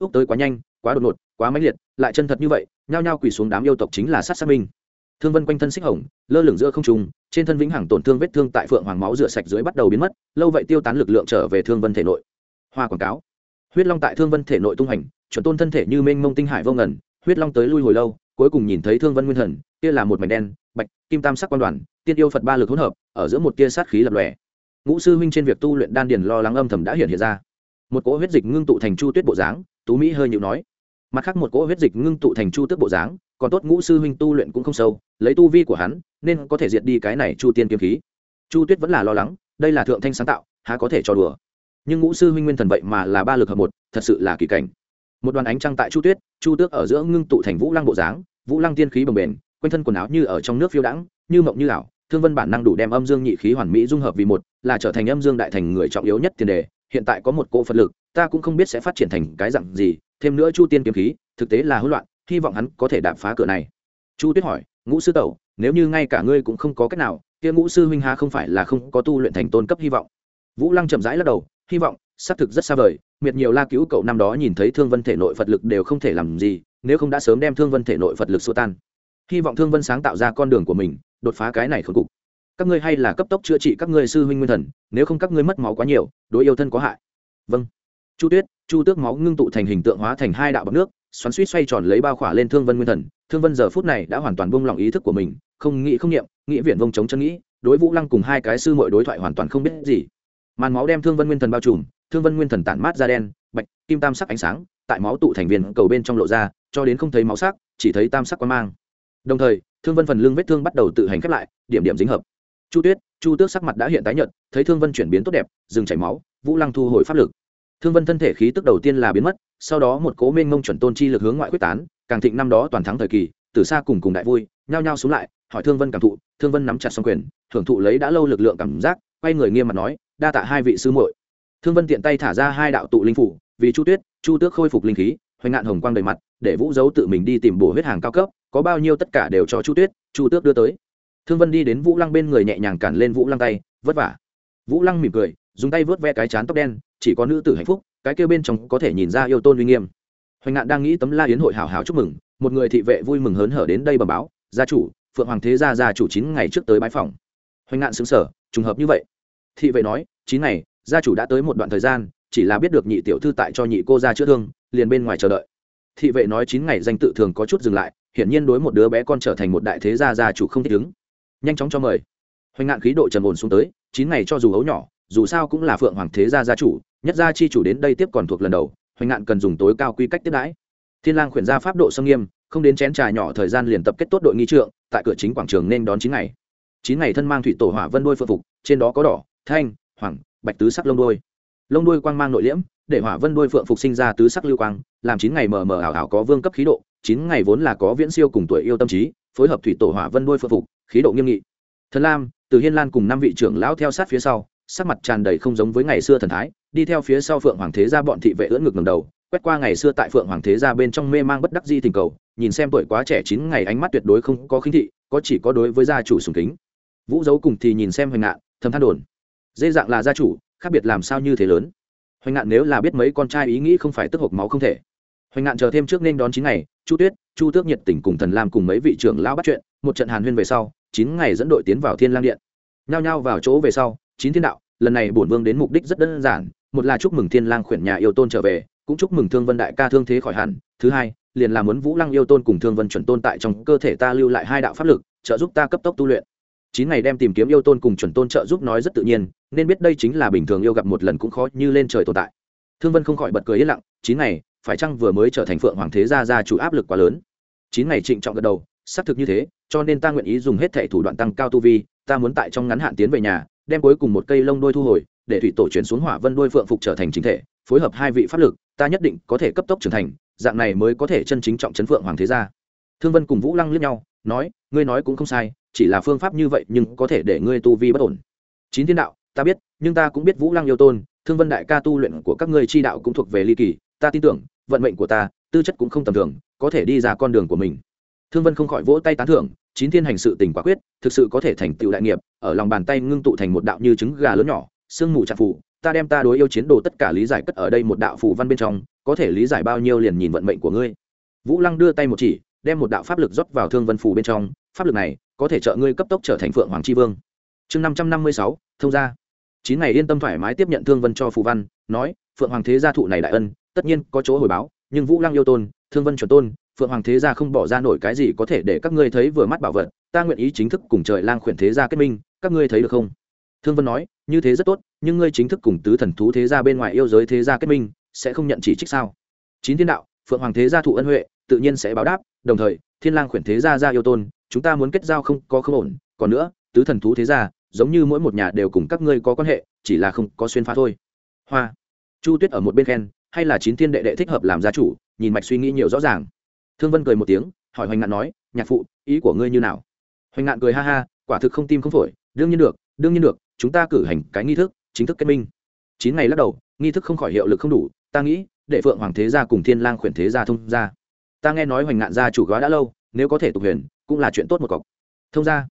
úc tới quá nhanh, quá đột ngột, quá mãnh liệt, lại chân thật như vậy, nhao nhao quỳ xuống đám yêu tộc chính là sát sát minh. Thương vân quanh thân xích hồng, lơ lửng giữa không trung, trên thân vĩnh hằng tổn thương vết thương tại phượng hoàng máu rửa sạch dưới bắt đầu biến mất, lâu vậy tiêu tán lực lượng trở về thương vân thể nội. Hoa quảng cáo. Huyết long tại thương vân thể nội tung hành, chuẩn tôn thân thể như mênh mông tinh hải vô ngần, huyết long tới lui hồi lâu, cuối cùng nhìn thấy thương vân nguyên thần, kia là một mảnh đen, bạch, kim tam sắc quan đoàn, tiên yêu phật ba lực hỗn hợp, ở giữa một tia sát khí lập lòe. Ngũ sư huynh trên việc tu luyện đan điền lo lắng âm thầm đã hiện hiện ra. Một cỗ huyết dịch ngưng tụ thành chu tuyết bộ dáng tú mỹ hơi nhịu nói. Mặt khác một cỗ huyết dịch ngưng tụ thành chu tước bộ dáng, còn tốt ngũ sư huynh tu luyện cũng không sâu, lấy tu vi của hắn, nên có thể diệt đi cái này chu tiên kiếm khí. Chu tuyết vẫn là lo lắng, đây là thượng thanh sáng tạo, há có thể cho đùa. Nhưng ngũ sư huynh nguyên thần vậy mà là ba lực hợp một, thật sự là kỳ cảnh. Một đoàn ánh trăng tại chu tuyết, chu tước ở giữa ngưng tụ thành vũ lăng bộ dáng, vũ lăng tiên khí bồng bềnh, quanh thân quần áo như ở trong nước phiêu đãng, như mộng như ảo, thương vân bản năng đủ đem âm dương nhị khí hoàn mỹ dung hợp vì một, là trở thành âm dương đại thành người trọng yếu nhất tiền đề, hiện tại có một cỗ phật lực ta cũng không biết sẽ phát triển thành cái dặn gì, thêm nữa chu tiên kiếm khí, thực tế là hỗn loạn, hy vọng hắn có thể đạp phá cửa này. Chu tuyết hỏi, ngũ sư tẩu, nếu như ngay cả ngươi cũng không có cách nào, kia ngũ sư huynh Hà không phải là không có tu luyện thành tôn cấp hy vọng? Vũ lăng chậm rãi lắc đầu, hy vọng, xác thực rất xa vời, miệt nhiều la cứu cậu năm đó nhìn thấy thương vân thể nội phật lực đều không thể làm gì, nếu không đã sớm đem thương vân thể nội phật lực xua tan. Hy vọng thương vân sáng tạo ra con đường của mình, đột phá cái này khốn cục. Các ngươi hay là cấp tốc chữa trị các ngươi sư huynh nguyên thần, nếu không các ngươi mất máu quá nhiều, đối yêu thân có hại. Vâng chu tuyết, chu tước máu ngưng tụ thành hình tượng hóa thành hai đạo bọc nước, xoắn suýt xoay tròn lấy bao khỏa lên thương vân nguyên thần. Thương vân giờ phút này đã hoàn toàn buông lỏng ý thức của mình, không nghĩ không nghiệm nghĩ viện vông chống chân nghĩ, đối vũ lăng cùng hai cái sư mội đối thoại hoàn toàn không biết gì. Màn máu đem thương vân nguyên thần bao trùm, thương vân nguyên thần tản mát da đen, bạch, kim tam sắc ánh sáng, tại máu tụ thành viên cầu bên trong lộ ra, cho đến không thấy máu sắc, chỉ thấy tam sắc quan mang. Đồng thời, thương vân phần lưng vết thương bắt đầu tự hành khép lại, điểm điểm dính hợp. Chu tuyết, chu tước sắc mặt đã hiện tái nhợt, thấy thương vân chuyển biến tốt đẹp, dừng chảy máu, vũ lăng thu hồi pháp lực thương vân thân thể khí tức đầu tiên là biến mất, sau đó một cố minh mông chuẩn tôn chi lực hướng ngoại quyết tán, càng thịnh năm đó toàn thắng thời kỳ, từ xa cùng cùng đại vui, nhao nhao xuống lại, hỏi thương vân cảm thụ, thương vân nắm chặt xong quyền, thưởng thụ lấy đã lâu lực lượng cảm giác, quay người nghiêm mặt nói, đa tạ hai vị sư muội. Thương vân tiện tay thả ra hai đạo tụ linh phủ, vì chu tuyết, chu tước khôi phục linh khí, hoành ngạn hồng quang đầy mặt, để vũ giấu tự mình đi tìm bổ huyết hàng cao cấp, có bao nhiêu tất cả đều cho chu tuyết, chu tước đưa tới. Thương vân đi đến vũ lăng bên người nhẹ nhàng cản lên vũ lăng tay, vất vả. Vũ lăng mỉm cười dùng tay vớt ve cái chán tóc đen, chỉ có nữ tử hạnh phúc, cái kêu bên trong có thể nhìn ra yêu tôn uy nghiêm. Hoành ngạn đang nghĩ tấm la yến hội hào hào chúc mừng, một người thị vệ vui mừng hớn hở đến đây bẩm báo, gia chủ, phượng hoàng thế gia gia chủ chín ngày trước tới bãi phòng. Hoành ngạn xứng sở trùng hợp như vậy. Thị vệ nói, chín ngày, gia chủ đã tới một đoạn thời gian, chỉ là biết được nhị tiểu thư tại cho nhị cô ra chữa thương, liền bên ngoài chờ đợi. Thị vệ nói, chín ngày danh tự thường có chút dừng lại, hiển nhiên đối một đứa bé con trở thành một đại thế gia gia chủ không thích ứng. Nhanh chóng cho mời. Hoành ngạn khí độ trầm ổn xuống tới, chín ngày cho dù ấu nhỏ dù sao cũng là phượng hoàng thế gia gia chủ, nhất gia chi chủ đến đây tiếp còn thuộc lần đầu, hoành ngạn cần dùng tối cao quy cách tiếp đãi. Thiên lang khuyển ra pháp độ sông nghiêm, không đến chén trà nhỏ thời gian liền tập kết tốt đội nghi trượng, tại cửa chính quảng trường nên đón chín ngày. Chín ngày thân mang thủy tổ hỏa vân đôi phượng phục, trên đó có đỏ, thanh, hoàng, bạch tứ sắc lông đôi lông đôi quang mang nội liễm, để hỏa vân đôi phượng phục sinh ra tứ sắc lưu quang, làm chín ngày mờ mờ ảo ảo có vương cấp khí độ, chín ngày vốn là có viễn siêu cùng tuổi yêu tâm trí, phối hợp thủy tổ hỏa vân đôi phượng phục, khí độ nghiêm nghị. Thần lam, từ hiên lan cùng năm vị trưởng lão theo sát phía sau sắc mặt tràn đầy không giống với ngày xưa thần thái, đi theo phía sau phượng hoàng thế gia bọn thị vệ ưỡn ngực ngầm đầu, quét qua ngày xưa tại phượng hoàng thế gia bên trong mê mang bất đắc di tình cầu, nhìn xem tuổi quá trẻ chín ngày ánh mắt tuyệt đối không có khinh thị, có chỉ có đối với gia chủ sùng kính. Vũ dấu cùng thì nhìn xem hoành ngạn, thầm than đồn, dê dạng là gia chủ, khác biệt làm sao như thế lớn? Hoành ngạn nếu là biết mấy con trai ý nghĩ không phải tức hộc máu không thể. Hoành ngạn chờ thêm trước nên đón chín ngày, chu tuyết, chu tước nhiệt tình cùng thần lam cùng mấy vị trưởng lão bắt chuyện, một trận hàn huyên về sau, chín ngày dẫn đội tiến vào thiên lang điện. Nhao nhao vào chỗ về sau chín thiên đạo, lần này bổn vương đến mục đích rất đơn giản, một là chúc mừng thiên lang khuyển nhà yêu tôn trở về, cũng chúc mừng thương vân đại ca thương thế khỏi hẳn, thứ hai, liền là muốn vũ lăng yêu tôn cùng thương vân chuẩn tôn tại trong cơ thể ta lưu lại hai đạo pháp lực, trợ giúp ta cấp tốc tu luyện. Chín ngày đem tìm kiếm yêu tôn cùng chuẩn tôn trợ giúp nói rất tự nhiên, nên biết đây chính là bình thường yêu gặp một lần cũng khó như lên trời tồn tại. Thương vân không khỏi bật cười yên lặng, chín ngày, phải chăng vừa mới trở thành phượng hoàng thế gia gia chủ áp lực quá lớn? Chín ngày trịnh trọng gật đầu, xác thực như thế, cho nên ta nguyện ý dùng hết thẻ thủ đoạn tăng cao tu vi, ta muốn tại trong ngắn hạn tiến về nhà đem cuối cùng một cây lông đôi thu hồi, để thủy tổ chuyển xuống hỏa vân đôi phượng phục trở thành chính thể, phối hợp hai vị pháp lực, ta nhất định có thể cấp tốc trưởng thành, dạng này mới có thể chân chính trọng chấn phượng hoàng thế gia. Thương vân cùng vũ lăng liếc nhau, nói, ngươi nói cũng không sai, chỉ là phương pháp như vậy nhưng có thể để ngươi tu vi bất ổn. Chín thiên đạo, ta biết, nhưng ta cũng biết vũ lăng yêu tôn, thương vân đại ca tu luyện của các ngươi chi đạo cũng thuộc về ly kỳ, ta tin tưởng, vận mệnh của ta, tư chất cũng không tầm thường, có thể đi ra con đường của mình thương vân không khỏi vỗ tay tán thưởng, chín thiên hành sự tình quả quyết, thực sự có thể thành tựu đại nghiệp, ở lòng bàn tay ngưng tụ thành một đạo như trứng gà lớn nhỏ, sương mù trạc phủ, ta đem ta đối yêu chiến đồ tất cả lý giải cất ở đây một đạo phù văn bên trong, có thể lý giải bao nhiêu liền nhìn vận mệnh của ngươi. Vũ lăng đưa tay một chỉ, đem một đạo pháp lực rót vào thương vân phù bên trong, pháp lực này, có thể trợ ngươi cấp tốc trở thành phượng hoàng tri vương. Chương năm trăm năm mươi sáu, thông gia. Chín ngày yên tâm thoải mái tiếp nhận thương vân cho phù văn, nói, phượng hoàng thế gia thụ này đại ân, tất nhiên có chỗ hồi báo, nhưng vũ lăng yêu tôn, thương vân chuẩn tôn phượng hoàng thế gia không bỏ ra nổi cái gì có thể để các ngươi thấy vừa mắt bảo vật, ta nguyện ý chính thức cùng trời lang khuyển thế gia kết minh, các ngươi thấy được không? Thương vân nói, như thế rất tốt, nhưng ngươi chính thức cùng tứ thần thú thế gia bên ngoài yêu giới thế gia kết minh, sẽ không nhận chỉ trích sao? Chín thiên đạo, phượng hoàng thế gia thụ ân huệ, tự nhiên sẽ báo đáp, đồng thời, thiên lang khuyển thế gia gia yêu tôn, chúng ta muốn kết giao không có không ổn, còn nữa, tứ thần thú thế gia, giống như mỗi một nhà đều cùng các ngươi có quan hệ, chỉ là không có xuyên phá thôi. Hoa. Chu tuyết ở một bên khen, hay là chín thiên đệ đệ thích hợp làm gia chủ, nhìn mạch suy nghĩ nhiều rõ ràng thương vân cười một tiếng, hỏi hoành ngạn nói, nhạc phụ, ý của ngươi như nào? Hoành ngạn cười ha ha, quả thực không tim không phổi, đương nhiên được, đương nhiên được, chúng ta cử hành cái nghi thức, chính thức kết minh. Chín ngày lắc đầu, nghi thức không khỏi hiệu lực không đủ, ta nghĩ đệ phượng hoàng thế gia cùng thiên lang khuyển thế gia thông gia. Ta nghe nói hoành ngạn gia chủ gói đã lâu, nếu có thể tục huyền, cũng là chuyện tốt một cọc. Thông gia.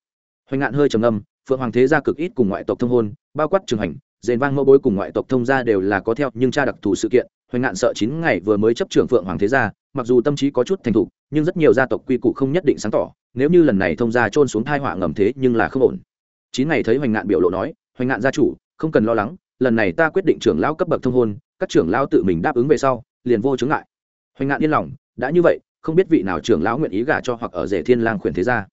Hoành ngạn hơi trầm âm phượng hoàng thế gia cực ít cùng ngoại tộc thông hôn, bao quát trường hành dền vang mẫu bối cùng ngoại tộc thông gia đều là có theo, nhưng cha đặc thù sự kiện hoành ngạn sợ chín ngày vừa mới chấp trưởng phượng hoàng thế gia, mặc dù tâm trí có chút thành thục, nhưng rất nhiều gia tộc quy củ không nhất định sáng tỏ, nếu như lần này thông gia trôn xuống thai họa ngầm thế nhưng là không ổn. Chín ngày thấy hoành ngạn biểu lộ nói, hoành ngạn gia chủ, không cần lo lắng, lần này ta quyết định trưởng lão cấp bậc thông hôn, các trưởng lão tự mình đáp ứng về sau, liền vô chứng ngại. Hoành ngạn yên lòng, đã như vậy, không biết vị nào trưởng lão nguyện ý gả cho hoặc ở rể thiên lang khuyển thế gia?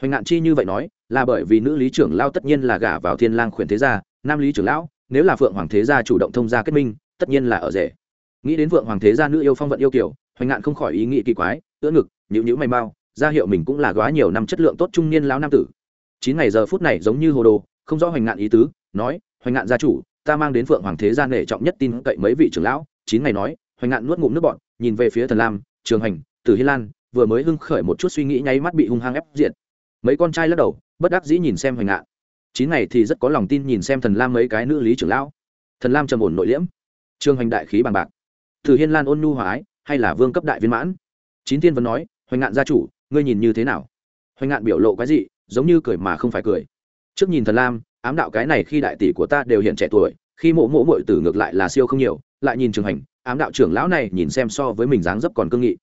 Hoành ngạn chi như vậy nói, là bởi vì nữ lý trưởng lão tất nhiên là gả vào thiên lang khuyển thế gia, nam lý trưởng lão, nếu là phượng hoàng thế gia chủ động thông gia kết minh, tất nhiên là ở rể nghĩ đến vượng hoàng thế gia nữ yêu phong vận yêu kiểu, hoành ngạn không khỏi ý nghĩ kỳ quái, ưỡn ngực nhữ nhữ mày mau, ra hiệu mình cũng là góa nhiều năm chất lượng tốt trung niên lão nam tử. Chín ngày giờ phút này giống như hồ đồ, không rõ hoành ngạn ý tứ, nói, hoành ngạn gia chủ, ta mang đến phượng hoàng thế gia nể trọng nhất tin cậy mấy vị trưởng lão. Chín ngày nói, hoành ngạn nuốt ngụm nước bọn nhìn về phía thần lam, trường hành, tử hi lan, vừa mới hưng khởi một chút suy nghĩ nháy mắt bị hung hăng ép diện mấy con trai lắc đầu, bất đắc dĩ nhìn xem hoành ngạn. Chín ngày thì rất có lòng tin nhìn xem thần lam mấy cái nữ lý trưởng lão. Thần lam trầm ổn nội liễm. Trương hoành đại khí bằng bạc tử hiên lan ôn nhu hòa ái, hay là vương cấp đại viên mãn? Chín thiên vẫn nói, hoành ngạn gia chủ, ngươi nhìn như thế nào? Hoành ngạn biểu lộ cái gì giống như cười mà không phải cười. Trước nhìn thần lam, ám đạo cái này khi đại tỷ của ta đều hiện trẻ tuổi, khi mộ mộ mội tử ngược lại là siêu không nhiều, lại nhìn trường hành, ám đạo trưởng lão này nhìn xem so với mình dáng dấp còn cương nghị.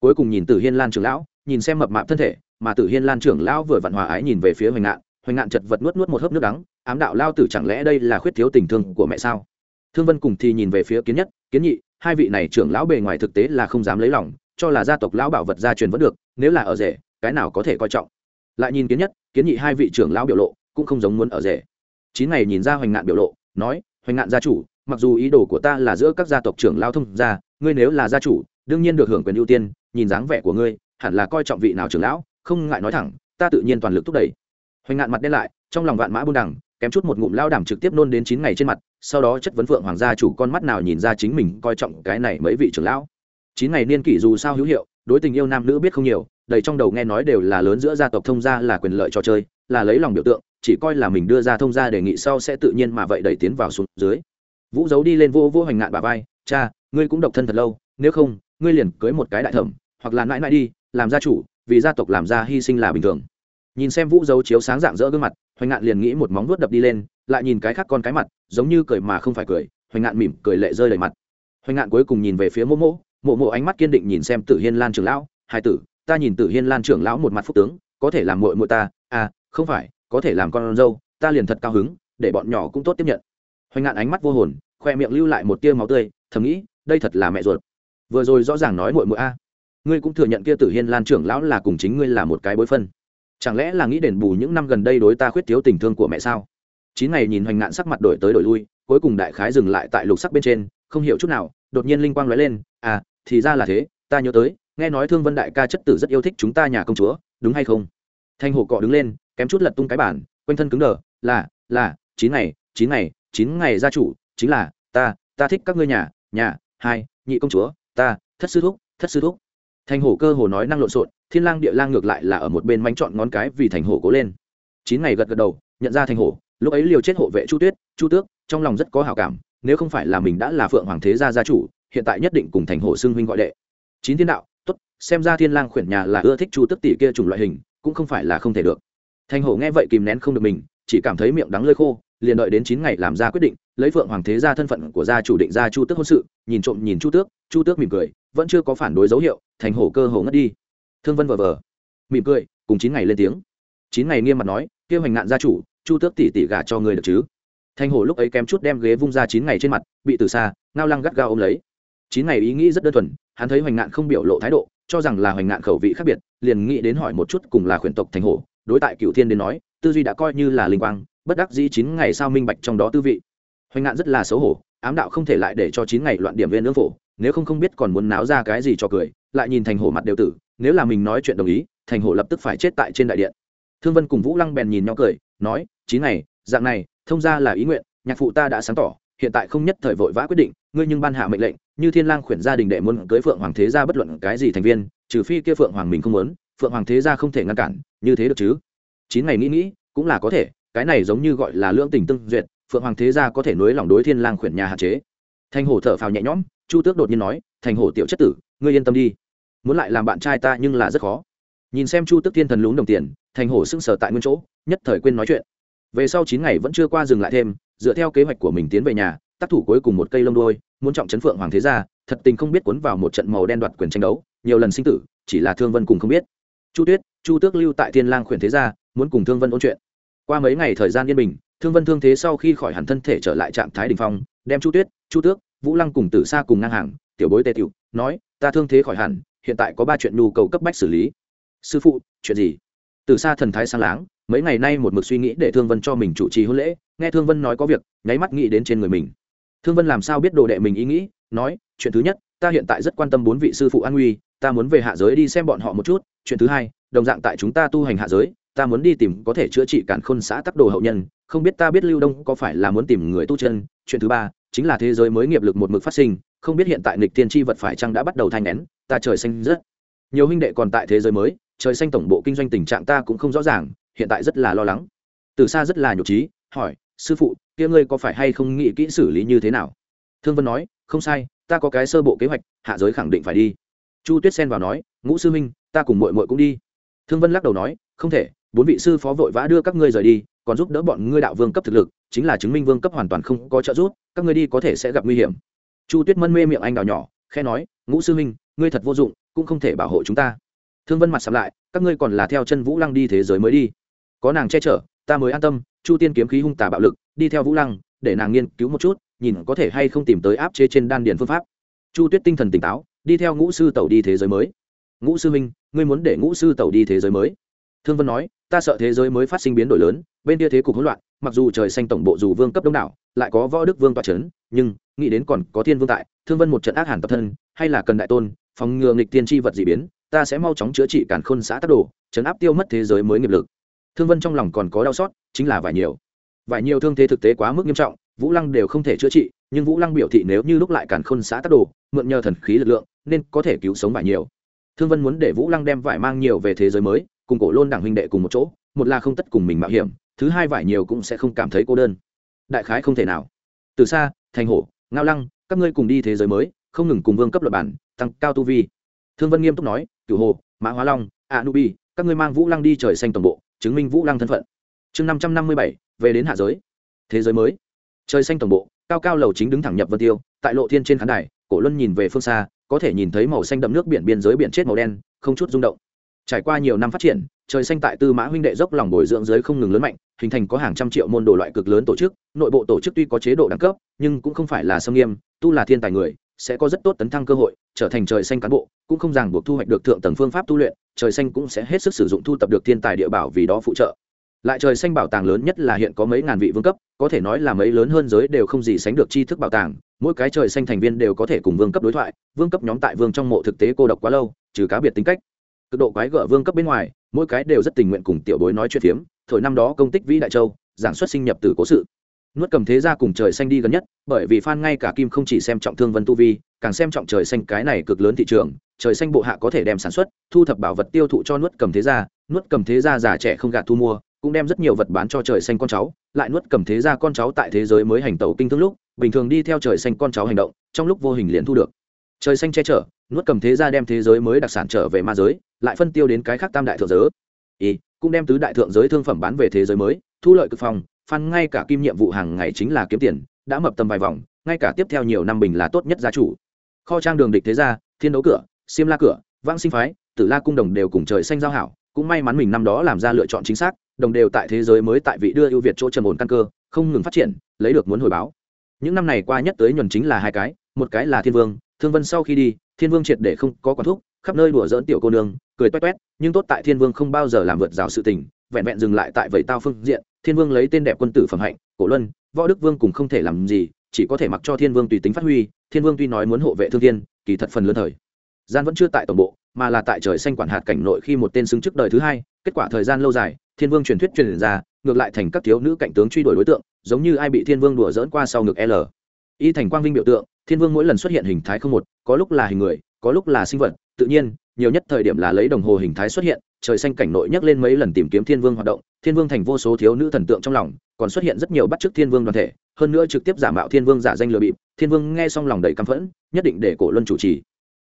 Cuối cùng nhìn tử hiên lan trưởng lão, nhìn xem mập mạp thân thể, mà tử hiên lan trưởng lão vừa vặn hòa ái nhìn về phía hoành ngạn hoành ngạn chật vật nuốt nuốt một hớp nước đắng, ám đạo lao tử chẳng lẽ đây là khuyết thiếu tình thương của mẹ sao? Thương vân cùng thì nhìn về phía kiến nhất, kiến nhị hai vị này trưởng lão bề ngoài thực tế là không dám lấy lòng, cho là gia tộc lão bảo vật gia truyền vẫn được, nếu là ở rể, cái nào có thể coi trọng. Lại nhìn kiến nhất, kiến nhị hai vị trưởng lão biểu lộ, cũng không giống muốn ở rể. Chín ngày nhìn ra hoành ngạn biểu lộ, nói, hoành ngạn gia chủ, mặc dù ý đồ của ta là giữa các gia tộc trưởng lao thông gia, ngươi nếu là gia chủ, đương nhiên được hưởng quyền ưu tiên, nhìn dáng vẻ của ngươi, hẳn là coi trọng vị nào trưởng lão, không ngại nói thẳng, ta tự nhiên toàn lực thúc đẩy. Hoành ngạn mặt đen lại, trong lòng vạn mã buôn đẳng kém chút một ngụm lao đảm trực tiếp nôn đến chín ngày trên mặt, sau đó chất vấn phượng hoàng gia chủ con mắt nào nhìn ra chính mình coi trọng cái này mấy vị trưởng lão. Chín ngày niên kỷ dù sao hữu hiệu, đối tình yêu nam nữ biết không nhiều, đầy trong đầu nghe nói đều là lớn giữa gia tộc thông gia là quyền lợi trò chơi, là lấy lòng biểu tượng, chỉ coi là mình đưa ra thông gia đề nghị sau sẽ tự nhiên mà vậy đẩy tiến vào xuống dưới. Vũ giấu đi lên vô vô hành ngạn bà vai, cha, ngươi cũng độc thân thật lâu, nếu không, ngươi liền cưới một cái đại thẩm, hoặc là mãi mãi đi, làm gia chủ, vì gia tộc làm ra hy sinh là bình thường. Nhìn xem vũ dấu chiếu sáng dạng dỡ gương mặt hoành ngạn liền nghĩ một móng vuốt đập đi lên, lại nhìn cái khác con cái mặt, giống như cười mà không phải cười. Hoành ngạn mỉm cười lệ rơi đầy mặt. Hoành ngạn cuối cùng nhìn về phía mộ mộ mộ mộ ánh mắt kiên định nhìn xem tử hiên lan trưởng lão. Hai tử, ta nhìn tử hiên lan trưởng lão một mặt phúc tướng, có thể làm mội mội ta? À không phải, có thể làm con dâu, ta liền thật cao hứng, để bọn nhỏ cũng tốt tiếp nhận. Hoành ngạn ánh mắt vô hồn, khoe miệng lưu lại một tia máu tươi, thầm nghĩ, đây thật là mẹ ruột. Vừa rồi rõ ràng nói mội mội a, ngươi cũng thừa nhận kia tử hiên lan trưởng lão là cùng chính ngươi là một cái bối phân chẳng lẽ là nghĩ đền bù những năm gần đây đối ta khuyết thiếu tình thương của mẹ sao? Chín ngày nhìn hoành ngạn sắc mặt đổi tới đổi lui, cuối cùng đại khái dừng lại tại lục sắc bên trên, không hiểu chút nào, đột nhiên linh quang nói lên à thì ra là thế, ta nhớ tới, nghe nói thương vân đại ca chất tử rất yêu thích chúng ta nhà công chúa, đúng hay không? Thanh hổ cọ đứng lên, kém chút lật tung cái bản, quanh thân cứng đờ, là là, chín ngày chín ngày chín ngày gia chủ, chính là, ta ta thích các ngươi nhà nhà, hai, nhị công chúa, ta, thất sư thúc, thất sư thúc thành hổ cơ hồ nói năng lộn xộn, thiên lang địa lang ngược lại là ở một bên mánh chọn ngón cái vì thành hổ cố lên. Chín ngày gật gật đầu, nhận ra thành hổ, lúc ấy liều chết hộ vệ chu tuyết, chu tước, trong lòng rất có hảo cảm, nếu không phải là mình đã là phượng hoàng thế gia gia chủ, hiện tại nhất định cùng thành hổ xưng huynh gọi đệ. Chín thiên đạo, tốt, xem ra thiên lang khuyển nhà là ưa thích chu tước tỷ kia chủng loại hình, cũng không phải là không thể được. Thành hổ nghe vậy kìm nén không được mình, chỉ cảm thấy miệng đắng lơi khô, liền đợi đến chín ngày làm ra quyết định, lấy phượng hoàng thế gia thân phận của gia chủ định ra chu tước hôn sự, nhìn trộm nhìn chu tước chu tước mỉm cười vẫn chưa có phản đối dấu hiệu, thành hổ cơ hồ ngất đi. Thương vân vờ vờ, mỉm cười, cùng chín ngày lên tiếng. Chín ngày nghiêm mặt nói, kêu hành nạn gia chủ, chu tước tỉ tỉ gả cho người được chứ? Thành hổ lúc ấy kém chút đem ghế vung ra chín ngày trên mặt, bị từ xa, ngao lăng gắt gao ôm lấy. Chín ngày ý nghĩ rất đơn thuần, hắn thấy hoành nạn không biểu lộ thái độ, cho rằng là hoành nạn khẩu vị khác biệt, liền nghĩ đến hỏi một chút cùng là khuyển tộc thành hổ, đối tại cựu thiên đến nói, tư duy đã coi như là linh quang, bất đắc dĩ chín ngày sao minh bạch trong đó tư vị. Hoành nạn rất là xấu hổ, ám đạo không thể lại để cho chín ngày loạn điểm viên ương phổ nếu không không biết còn muốn náo ra cái gì cho cười, lại nhìn thành hổ mặt đều tử, nếu là mình nói chuyện đồng ý, thành hổ lập tức phải chết tại trên đại điện. Thương vân cùng vũ lăng bèn nhìn nhau cười, nói chín ngày dạng này, thông ra là ý nguyện, nhạc phụ ta đã sáng tỏ, hiện tại không nhất thời vội vã quyết định, ngươi nhưng ban hạ mệnh lệnh, như thiên lang khuyển gia đình đệ muốn cưới phượng hoàng thế gia bất luận cái gì thành viên, trừ phi kia phượng hoàng mình không muốn, phượng hoàng thế gia không thể ngăn cản, như thế được chứ? Chín ngày nghĩ nghĩ, cũng là có thể, cái này giống như gọi là lưỡng tình tương duyệt, phượng hoàng thế gia có thể nối lòng đối thiên lang khuyển nhà hạn chế. Thành hổ thở phào nhẹ nhõm chu tước đột nhiên nói, thành hổ tiểu chất tử, ngươi yên tâm đi. Muốn lại làm bạn trai ta nhưng là rất khó. Nhìn xem chu tước thiên thần lún đồng tiền, thành hổ sững sờ tại nguyên chỗ, nhất thời quên nói chuyện. Về sau chín ngày vẫn chưa qua dừng lại thêm, dựa theo kế hoạch của mình tiến về nhà, tác thủ cuối cùng một cây lông đôi muốn trọng chấn phượng hoàng thế gia, thật tình không biết cuốn vào một trận màu đen đoạt quyền tranh đấu, nhiều lần sinh tử, chỉ là thương vân cùng không biết. Chu tuyết, chu tước lưu tại thiên lang khuyển thế gia, muốn cùng thương vân ôn chuyện. Qua mấy ngày thời gian yên bình, thương vân thương thế sau khi khỏi hẳn thân thể trở lại trạng thái đình phong, đem chu tuyết, chu tước vũ lăng cùng tử xa cùng ngang hàng, tiểu bối tề tiểu, nói, ta thương thế khỏi hẳn, hiện tại có ba chuyện nhu cầu cấp bách xử lý. Sư phụ, chuyện gì? Tử xa thần thái sáng láng, mấy ngày nay một mực suy nghĩ để thương vân cho mình chủ trì hôn lễ, nghe thương vân nói có việc, nháy mắt nghĩ đến trên người mình. Thương vân làm sao biết đồ đệ mình ý nghĩ, nói, chuyện thứ nhất, ta hiện tại rất quan tâm bốn vị sư phụ an nguy, ta muốn về hạ giới đi xem bọn họ một chút. Chuyện thứ hai, đồng dạng tại chúng ta tu hành hạ giới, ta muốn đi tìm có thể chữa trị cản khôn xã tắc đồ hậu nhân, không biết ta biết lưu đông có phải là muốn tìm người tu chân. Chuyện thứ ba chính là thế giới mới nghiệp lực một mực phát sinh, không biết hiện tại nịch tiên tri vật phải chăng đã bắt đầu thanh nén, ta trời xanh rất nhiều huynh đệ còn tại thế giới mới, trời xanh tổng bộ kinh doanh tình trạng ta cũng không rõ ràng, hiện tại rất là lo lắng. Từ xa rất là nhục trí, hỏi, sư phụ, kia ngươi có phải hay không nghĩ kỹ xử lý như thế nào? Thương vân nói, không sai, ta có cái sơ bộ kế hoạch, hạ giới khẳng định phải đi. Chu tuyết xen vào nói, ngũ sư minh ta cùng mội mội cũng đi. Thương vân lắc đầu nói, không thể, bốn vị sư phó vội vã đưa các ngươi rời đi, còn giúp đỡ bọn ngươi đạo vương cấp thực lực chính là chứng minh vương cấp hoàn toàn không có trợ giúp, các ngươi đi có thể sẽ gặp nguy hiểm. Chu tuyết mân mê miệng anh đào nhỏ khe nói, ngũ sư minh ngươi thật vô dụng, cũng không thể bảo hộ chúng ta. Thương vân mặt sắm lại, các ngươi còn là theo chân vũ lăng đi thế giới mới đi. Có nàng che chở, ta mới an tâm, chu tiên kiếm khí hung tà bạo lực, đi theo vũ lăng, để nàng nghiên cứu một chút, nhìn có thể hay không tìm tới áp chế trên đan điền phương pháp. Chu tuyết tinh thần tỉnh táo, đi theo ngũ sư tẩu đi thế giới mới. Ngũ sư minh ngươi muốn để ngũ sư tẩu đi thế giới mới? Thương vân nói, ta sợ thế giới mới phát sinh biến đổi lớn, bên kia thế cục hỗn loạn mặc dù trời xanh tổng bộ dù vương cấp đông đảo, lại có võ đức vương toa c h ấ n nhưng, nghĩ đến còn có thiên vương tại, thương vân một trận ác hàn tập thân, hay là cần đại tôn, phòng ngừa nghịch tiên tri vật d ị biến, ta sẽ mau chóng chữa trị cản khôn xã tắc đồ, chấn áp tiêu mất thế giới mới nghiệp lực. Thương vân trong lòng còn có đau xót, chính là vải nhiều. Vải nhiều thương thế thực tế quá mức nghiêm trọng, vũ lăng đều không thể chữa trị, nhưng vũ lăng biểu thị nếu như lúc lại cản khôn xã tắc đồ, mượn nhờ thần khí lực lượng, nên có thể cứu sống vài nhiều. Thương vân muốn để vũ lăng đem vải mang nhiều về thế giới mới, cùng cổ lôn đảng huynh đệ cùng một chỗ, một là không tất cùng mình mạo hiểm thứ hai vải nhiều cũng sẽ không cảm thấy cô đơn. Đại khái không thể nào. Từ xa, thành hổ, ngao lăng, các ngươi cùng đi thế giới mới, không ngừng cùng vương cấp luật bản, tăng cao tu vi. Thương vân nghiêm túc nói, cửu hồ, mã hóa long a nubi các ngươi mang vũ lăng đi trời xanh toàn bộ, chứng minh vũ lăng thân phận. Chương năm trăm năm mươi bảy, về đến hạ giới. Thế giới mới. Trời xanh toàn bộ, cao cao lầu chính đứng thẳng nhập vân tiêu, tại lộ thiên trên khán đài, cổ luân nhìn về phương xa, có thể nhìn thấy màu xanh đậm nước biển biên giới biển chết màu đen, không chút rung động. Trải qua nhiều năm phát triển trời xanh tại tư mã huynh đệ dốc lòng bồi dưỡng giới không ngừng lớn mạnh, hình thành có hàng trăm triệu môn đồ loại cực lớn tổ chức, nội bộ tổ chức tuy có chế độ đẳng cấp, nhưng cũng không phải là sâm nghiêm, tu là thiên tài người, sẽ có rất tốt tấn thăng cơ hội, trở thành trời xanh cán bộ, cũng không ràng buộc thu hoạch được thượng tầng phương pháp tu luyện, trời xanh cũng sẽ hết sức sử dụng thu tập được thiên tài địa bảo vì đó phụ trợ. Lại trời xanh bảo tàng lớn nhất là hiện có mấy ngàn vị vương cấp, có thể nói là mấy lớn hơn giới đều không gì sánh được tri thức bảo tàng, mỗi cái trời xanh thành viên đều có thể cùng vương cấp đối thoại, vương cấp nhóm tại vương trong mộ thực tế cô độc quá lâu, trừ cá biệt tính cách. Cực độ quái gở vương cấp bên ngoài mỗi cái đều rất tình nguyện cùng tiểu bối nói chuyện phiếm, thổi năm đó công tích vĩ đại châu, giảng xuất sinh nhập từ cố sự. Nuốt cầm thế ra cùng trời xanh đi gần nhất, bởi vì phan ngay cả kim không chỉ xem trọng thương vân tu vi, càng xem trọng trời xanh cái này cực lớn thị trường, trời xanh bộ hạ có thể đem sản xuất, thu thập bảo vật tiêu thụ cho nuốt cầm thế gia, nuốt cầm thế gia già trẻ không gạt thu mua, cũng đem rất nhiều vật bán cho trời xanh con cháu, lại nuốt cầm thế gia con cháu tại thế giới mới hành tẩu kinh thương lúc, bình thường đi theo trời xanh con cháu hành động, trong lúc vô hình liền thu được. Trời xanh che chở, nuốt cầm thế gia đem thế giới mới đặc sản trở về ma giới lại phân tiêu đến cái khác tam đại thượng giới. Ý, cũng đem tứ đại thượng giới thương phẩm bán về thế giới mới, thu lợi cực phòng phan ngay cả kim nhiệm vụ hàng ngày chính là kiếm tiền, đã mập tầm vài vòng, ngay cả tiếp theo nhiều năm bình là tốt nhất gia chủ. Kho trang đường địch thế gia, thiên đấu cửa, xiêm la cửa, vãng sinh phái, tử la cung đồng đều cùng trời xanh giao hảo, cũng may mắn mình năm đó làm ra lựa chọn chính xác, đồng đều tại thế giới mới tại vị đưa ưu việt chỗ trầm ổn căn cơ, không ngừng phát triển, lấy được muốn hồi báo. Những năm này qua nhất tới nhuần chính là hai cái, một cái là thiên vương, thương vân sau khi đi, thiên vương triệt để không có quản thúc, khắp nơi đùa dỡn tiểu cô nương cười toét toét, nhưng tốt tại thiên vương không bao giờ làm vượt rào sự tình, vẹn vẹn dừng lại tại vậy tao phương diện, thiên vương lấy tên đẹp quân tử phẩm hạnh, cổ luân, võ đức vương cùng không thể làm gì, chỉ có thể mặc cho thiên vương tùy tính phát huy, thiên vương tuy nói muốn hộ vệ thương thiên, kỳ thật phần lớn thời gian vẫn chưa tại tổng bộ, mà là tại trời xanh quản hạt cảnh nội khi một tên xứng trước đời thứ hai, kết quả thời gian lâu dài, thiên vương truyền thuyết truyền ra, ngược lại thành các thiếu nữ cảnh tướng truy đuổi đối tượng, giống như ai bị thiên vương đùa dỡn qua sau ngực l. Y thành quang vinh biểu tượng, thiên vương mỗi lần xuất hiện hình thái không một, có lúc là hình người, có lúc là sinh vật tự nhiên nhiều nhất thời điểm là lấy đồng hồ hình thái xuất hiện trời xanh cảnh nội nhắc lên mấy lần tìm kiếm thiên vương hoạt động thiên vương thành vô số thiếu nữ thần tượng trong lòng còn xuất hiện rất nhiều bắt chước thiên vương đoàn thể hơn nữa trực tiếp giả mạo thiên vương giả danh lừa bịp thiên vương nghe xong lòng đầy căm phẫn nhất định để cổ luân chủ trì.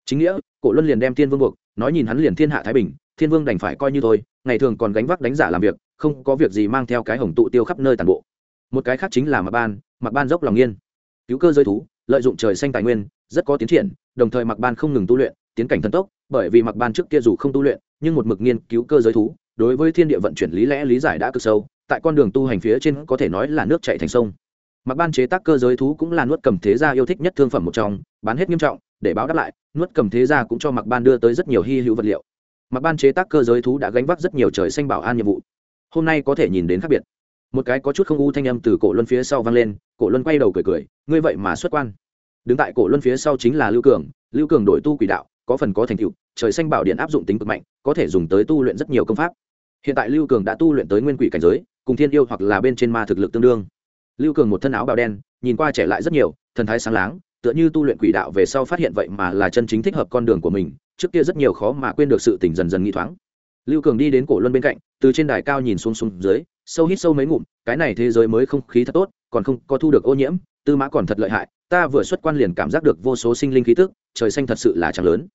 Chính nghĩa cổ luân liền đem thiên vương buộc nói nhìn hắn liền thiên hạ thái bình thiên vương đành phải coi như thôi ngày thường còn gánh vác đánh giả làm việc không có việc gì mang theo cái hồng tụ tiêu khắp nơi toàn bộ. Một cái khác chính là mặc ban mặc ban dốc lòng yên, cứu cơ giới thú lợi dụng trời xanh tài nguyên rất có tiến triển đồng thời mặc ban không ngừng tu luyện tiến cảnh thần tốc, bởi vì mặc ban trước kia dù không tu luyện, nhưng một mực nghiên cứu cơ giới thú, đối với thiên địa vận chuyển lý lẽ lý giải đã cực sâu, tại con đường tu hành phía trên có thể nói là nước chạy thành sông. Mặc ban chế tác cơ giới thú cũng là nuốt cầm thế gia yêu thích nhất thương phẩm một trong, bán hết nghiêm trọng, để báo đáp lại, nuốt cầm thế gia cũng cho mặc ban đưa tới rất nhiều hy hữu vật liệu. Mặc ban chế tác cơ giới thú đã gánh vác rất nhiều trời xanh bảo an nhiệm vụ. Hôm nay có thể nhìn đến khác biệt. Một cái có chút không u thanh âm từ cổ luân phía sau vang lên, cổ luân quay đầu cười cười, ngươi vậy mà xuất quan. Đứng tại cổ luân phía sau chính là lưu cường lưu cường đổi tu quỷ đạo có phần có thành tựu, trời xanh bảo điện áp dụng tính cực mạnh, có thể dùng tới tu luyện rất nhiều công pháp. Hiện tại lưu cường đã tu luyện tới nguyên quỷ cảnh giới, cùng thiên yêu hoặc là bên trên ma thực lực tương đương. Lưu cường một thân áo bào đen, nhìn qua trẻ lại rất nhiều, thần thái sáng láng, tựa như tu luyện quỷ đạo về sau phát hiện vậy mà là chân chính thích hợp con đường của mình, trước kia rất nhiều khó mà quên được sự tỉnh dần dần nghi thoáng. Lưu cường đi đến cổ luân bên cạnh, từ trên đài cao nhìn xuống xuống dưới, sâu hít sâu mấy ngụm, cái này thế giới mới không khí thật tốt, còn không có thu được ô nhiễm, tư mã còn thật lợi hại, ta vừa xuất quan liền cảm giác được vô số sinh linh khí tức, trời xanh thật sự là chẳng lớn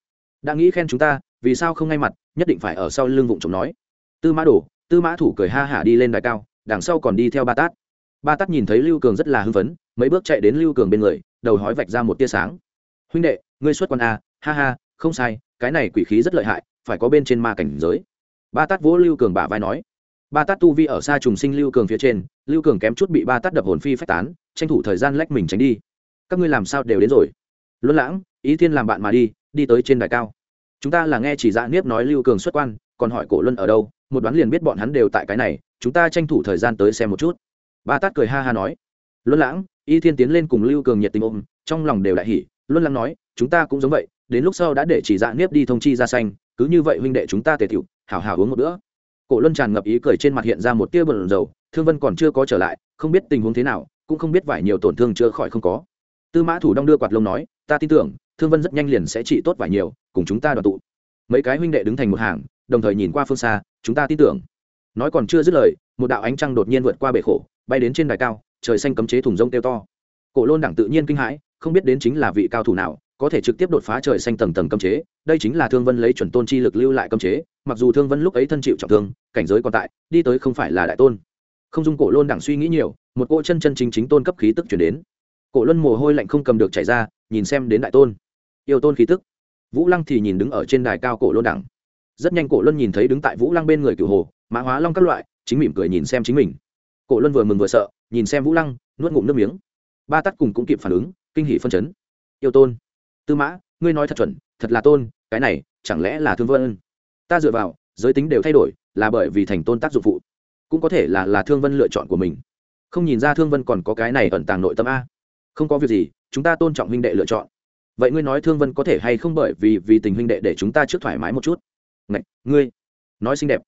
đã nghĩ khen chúng ta, vì sao không ngay mặt, nhất định phải ở sau lưng vụng chồng nói. Tư mã đổ, tư mã thủ cười ha hả đi lên đài cao, đằng sau còn đi theo ba tát. Ba tát nhìn thấy lưu cường rất là hưng phấn, mấy bước chạy đến lưu cường bên người, đầu hói vạch ra một tia sáng. Huynh đệ, ngươi xuất quan a ha ha, không sai, cái này quỷ khí rất lợi hại, phải có bên trên ma cảnh giới. Ba tát vỗ lưu cường bả vai nói. Ba tát tu vi ở xa trùng sinh lưu cường phía trên, lưu cường kém chút bị ba tát đập hồn phi phách tán, tranh thủ thời gian lách mình tránh đi. Các ngươi làm sao đều đến rồi? Luân lãng, ý thiên làm bạn mà đi đi tới trên đài cao. Chúng ta là nghe chỉ dạ niếp nói lưu cường xuất quan, còn hỏi cổ luân ở đâu, một đoán liền biết bọn hắn đều tại cái này, chúng ta tranh thủ thời gian tới xem một chút. Ba tát cười ha ha nói. Luân lãng, y thiên tiến lên cùng lưu cường nhiệt tình ôm, trong lòng đều đại hỉ. Luân lãng nói, chúng ta cũng giống vậy, đến lúc sau đã để chỉ dạ niếp đi thông chi ra xanh, cứ như vậy huynh đệ chúng ta tề tiểu, hảo hảo uống một bữa. Cổ luân tràn ngập ý cười trên mặt hiện ra một tia bờn dầu thương vân còn chưa có trở lại, không biết tình huống thế nào, cũng không biết vải nhiều tổn thương chưa khỏi không có. Tư mã thủ đong đưa quạt lông nói, ta tin tưởng thương vân rất nhanh liền sẽ trị tốt vài nhiều, cùng chúng ta đoàn tụ. Mấy cái huynh đệ đứng thành một hàng, đồng thời nhìn qua phương xa, chúng ta tin tưởng. Nói còn chưa dứt lời, một đạo ánh trăng đột nhiên vượt qua bể khổ, bay đến trên đài cao, trời xanh cấm chế thùng rông tiêu to. Cổ lôn đẳng tự nhiên kinh hãi, không biết đến chính là vị cao thủ nào, có thể trực tiếp đột phá trời xanh tầng tầng cấm chế, đây chính là thương vân lấy chuẩn tôn chi lực lưu lại cấm chế, mặc dù thương vân lúc ấy thân chịu trọng thương, cảnh giới còn tại, đi tới không phải là đại tôn. Không dung cổ lôn đẳng suy nghĩ nhiều, một cỗ chân chân chính chính tôn cấp khí tức chuyển đến. Cổ luân mồ hôi lạnh không cầm được chảy ra nhìn xem đến đại tôn. Yêu tôn khí tức. Vũ lăng thì nhìn đứng ở trên đài cao cổ lôn đẳng. Rất nhanh cổ luân nhìn thấy đứng tại vũ lăng bên người cửu hồ, mã hóa long các loại, chính mỉm cười nhìn xem chính mình. Cổ luân vừa mừng vừa sợ, nhìn xem vũ lăng, nuốt ngụm nước miếng. Ba tắt cùng cũng kịp phản ứng, kinh hỷ phân chấn. Yêu tôn, tư mã, ngươi nói thật chuẩn, thật là tôn, cái này, chẳng lẽ là thương vân? Ta dựa vào, giới tính đều thay đổi, là bởi vì thành tôn tác dụng phụ. Cũng có thể là là thương vân lựa chọn của mình. Không nhìn ra thương vân còn có cái này ẩn tàng nội tâm a không có việc gì chúng ta tôn trọng huynh đệ lựa chọn. Vậy ngươi nói thương vân có thể hay không bởi vì vì tình huynh đệ để chúng ta trước thoải mái một chút? Ngạch, ngươi. Nói xinh đẹp.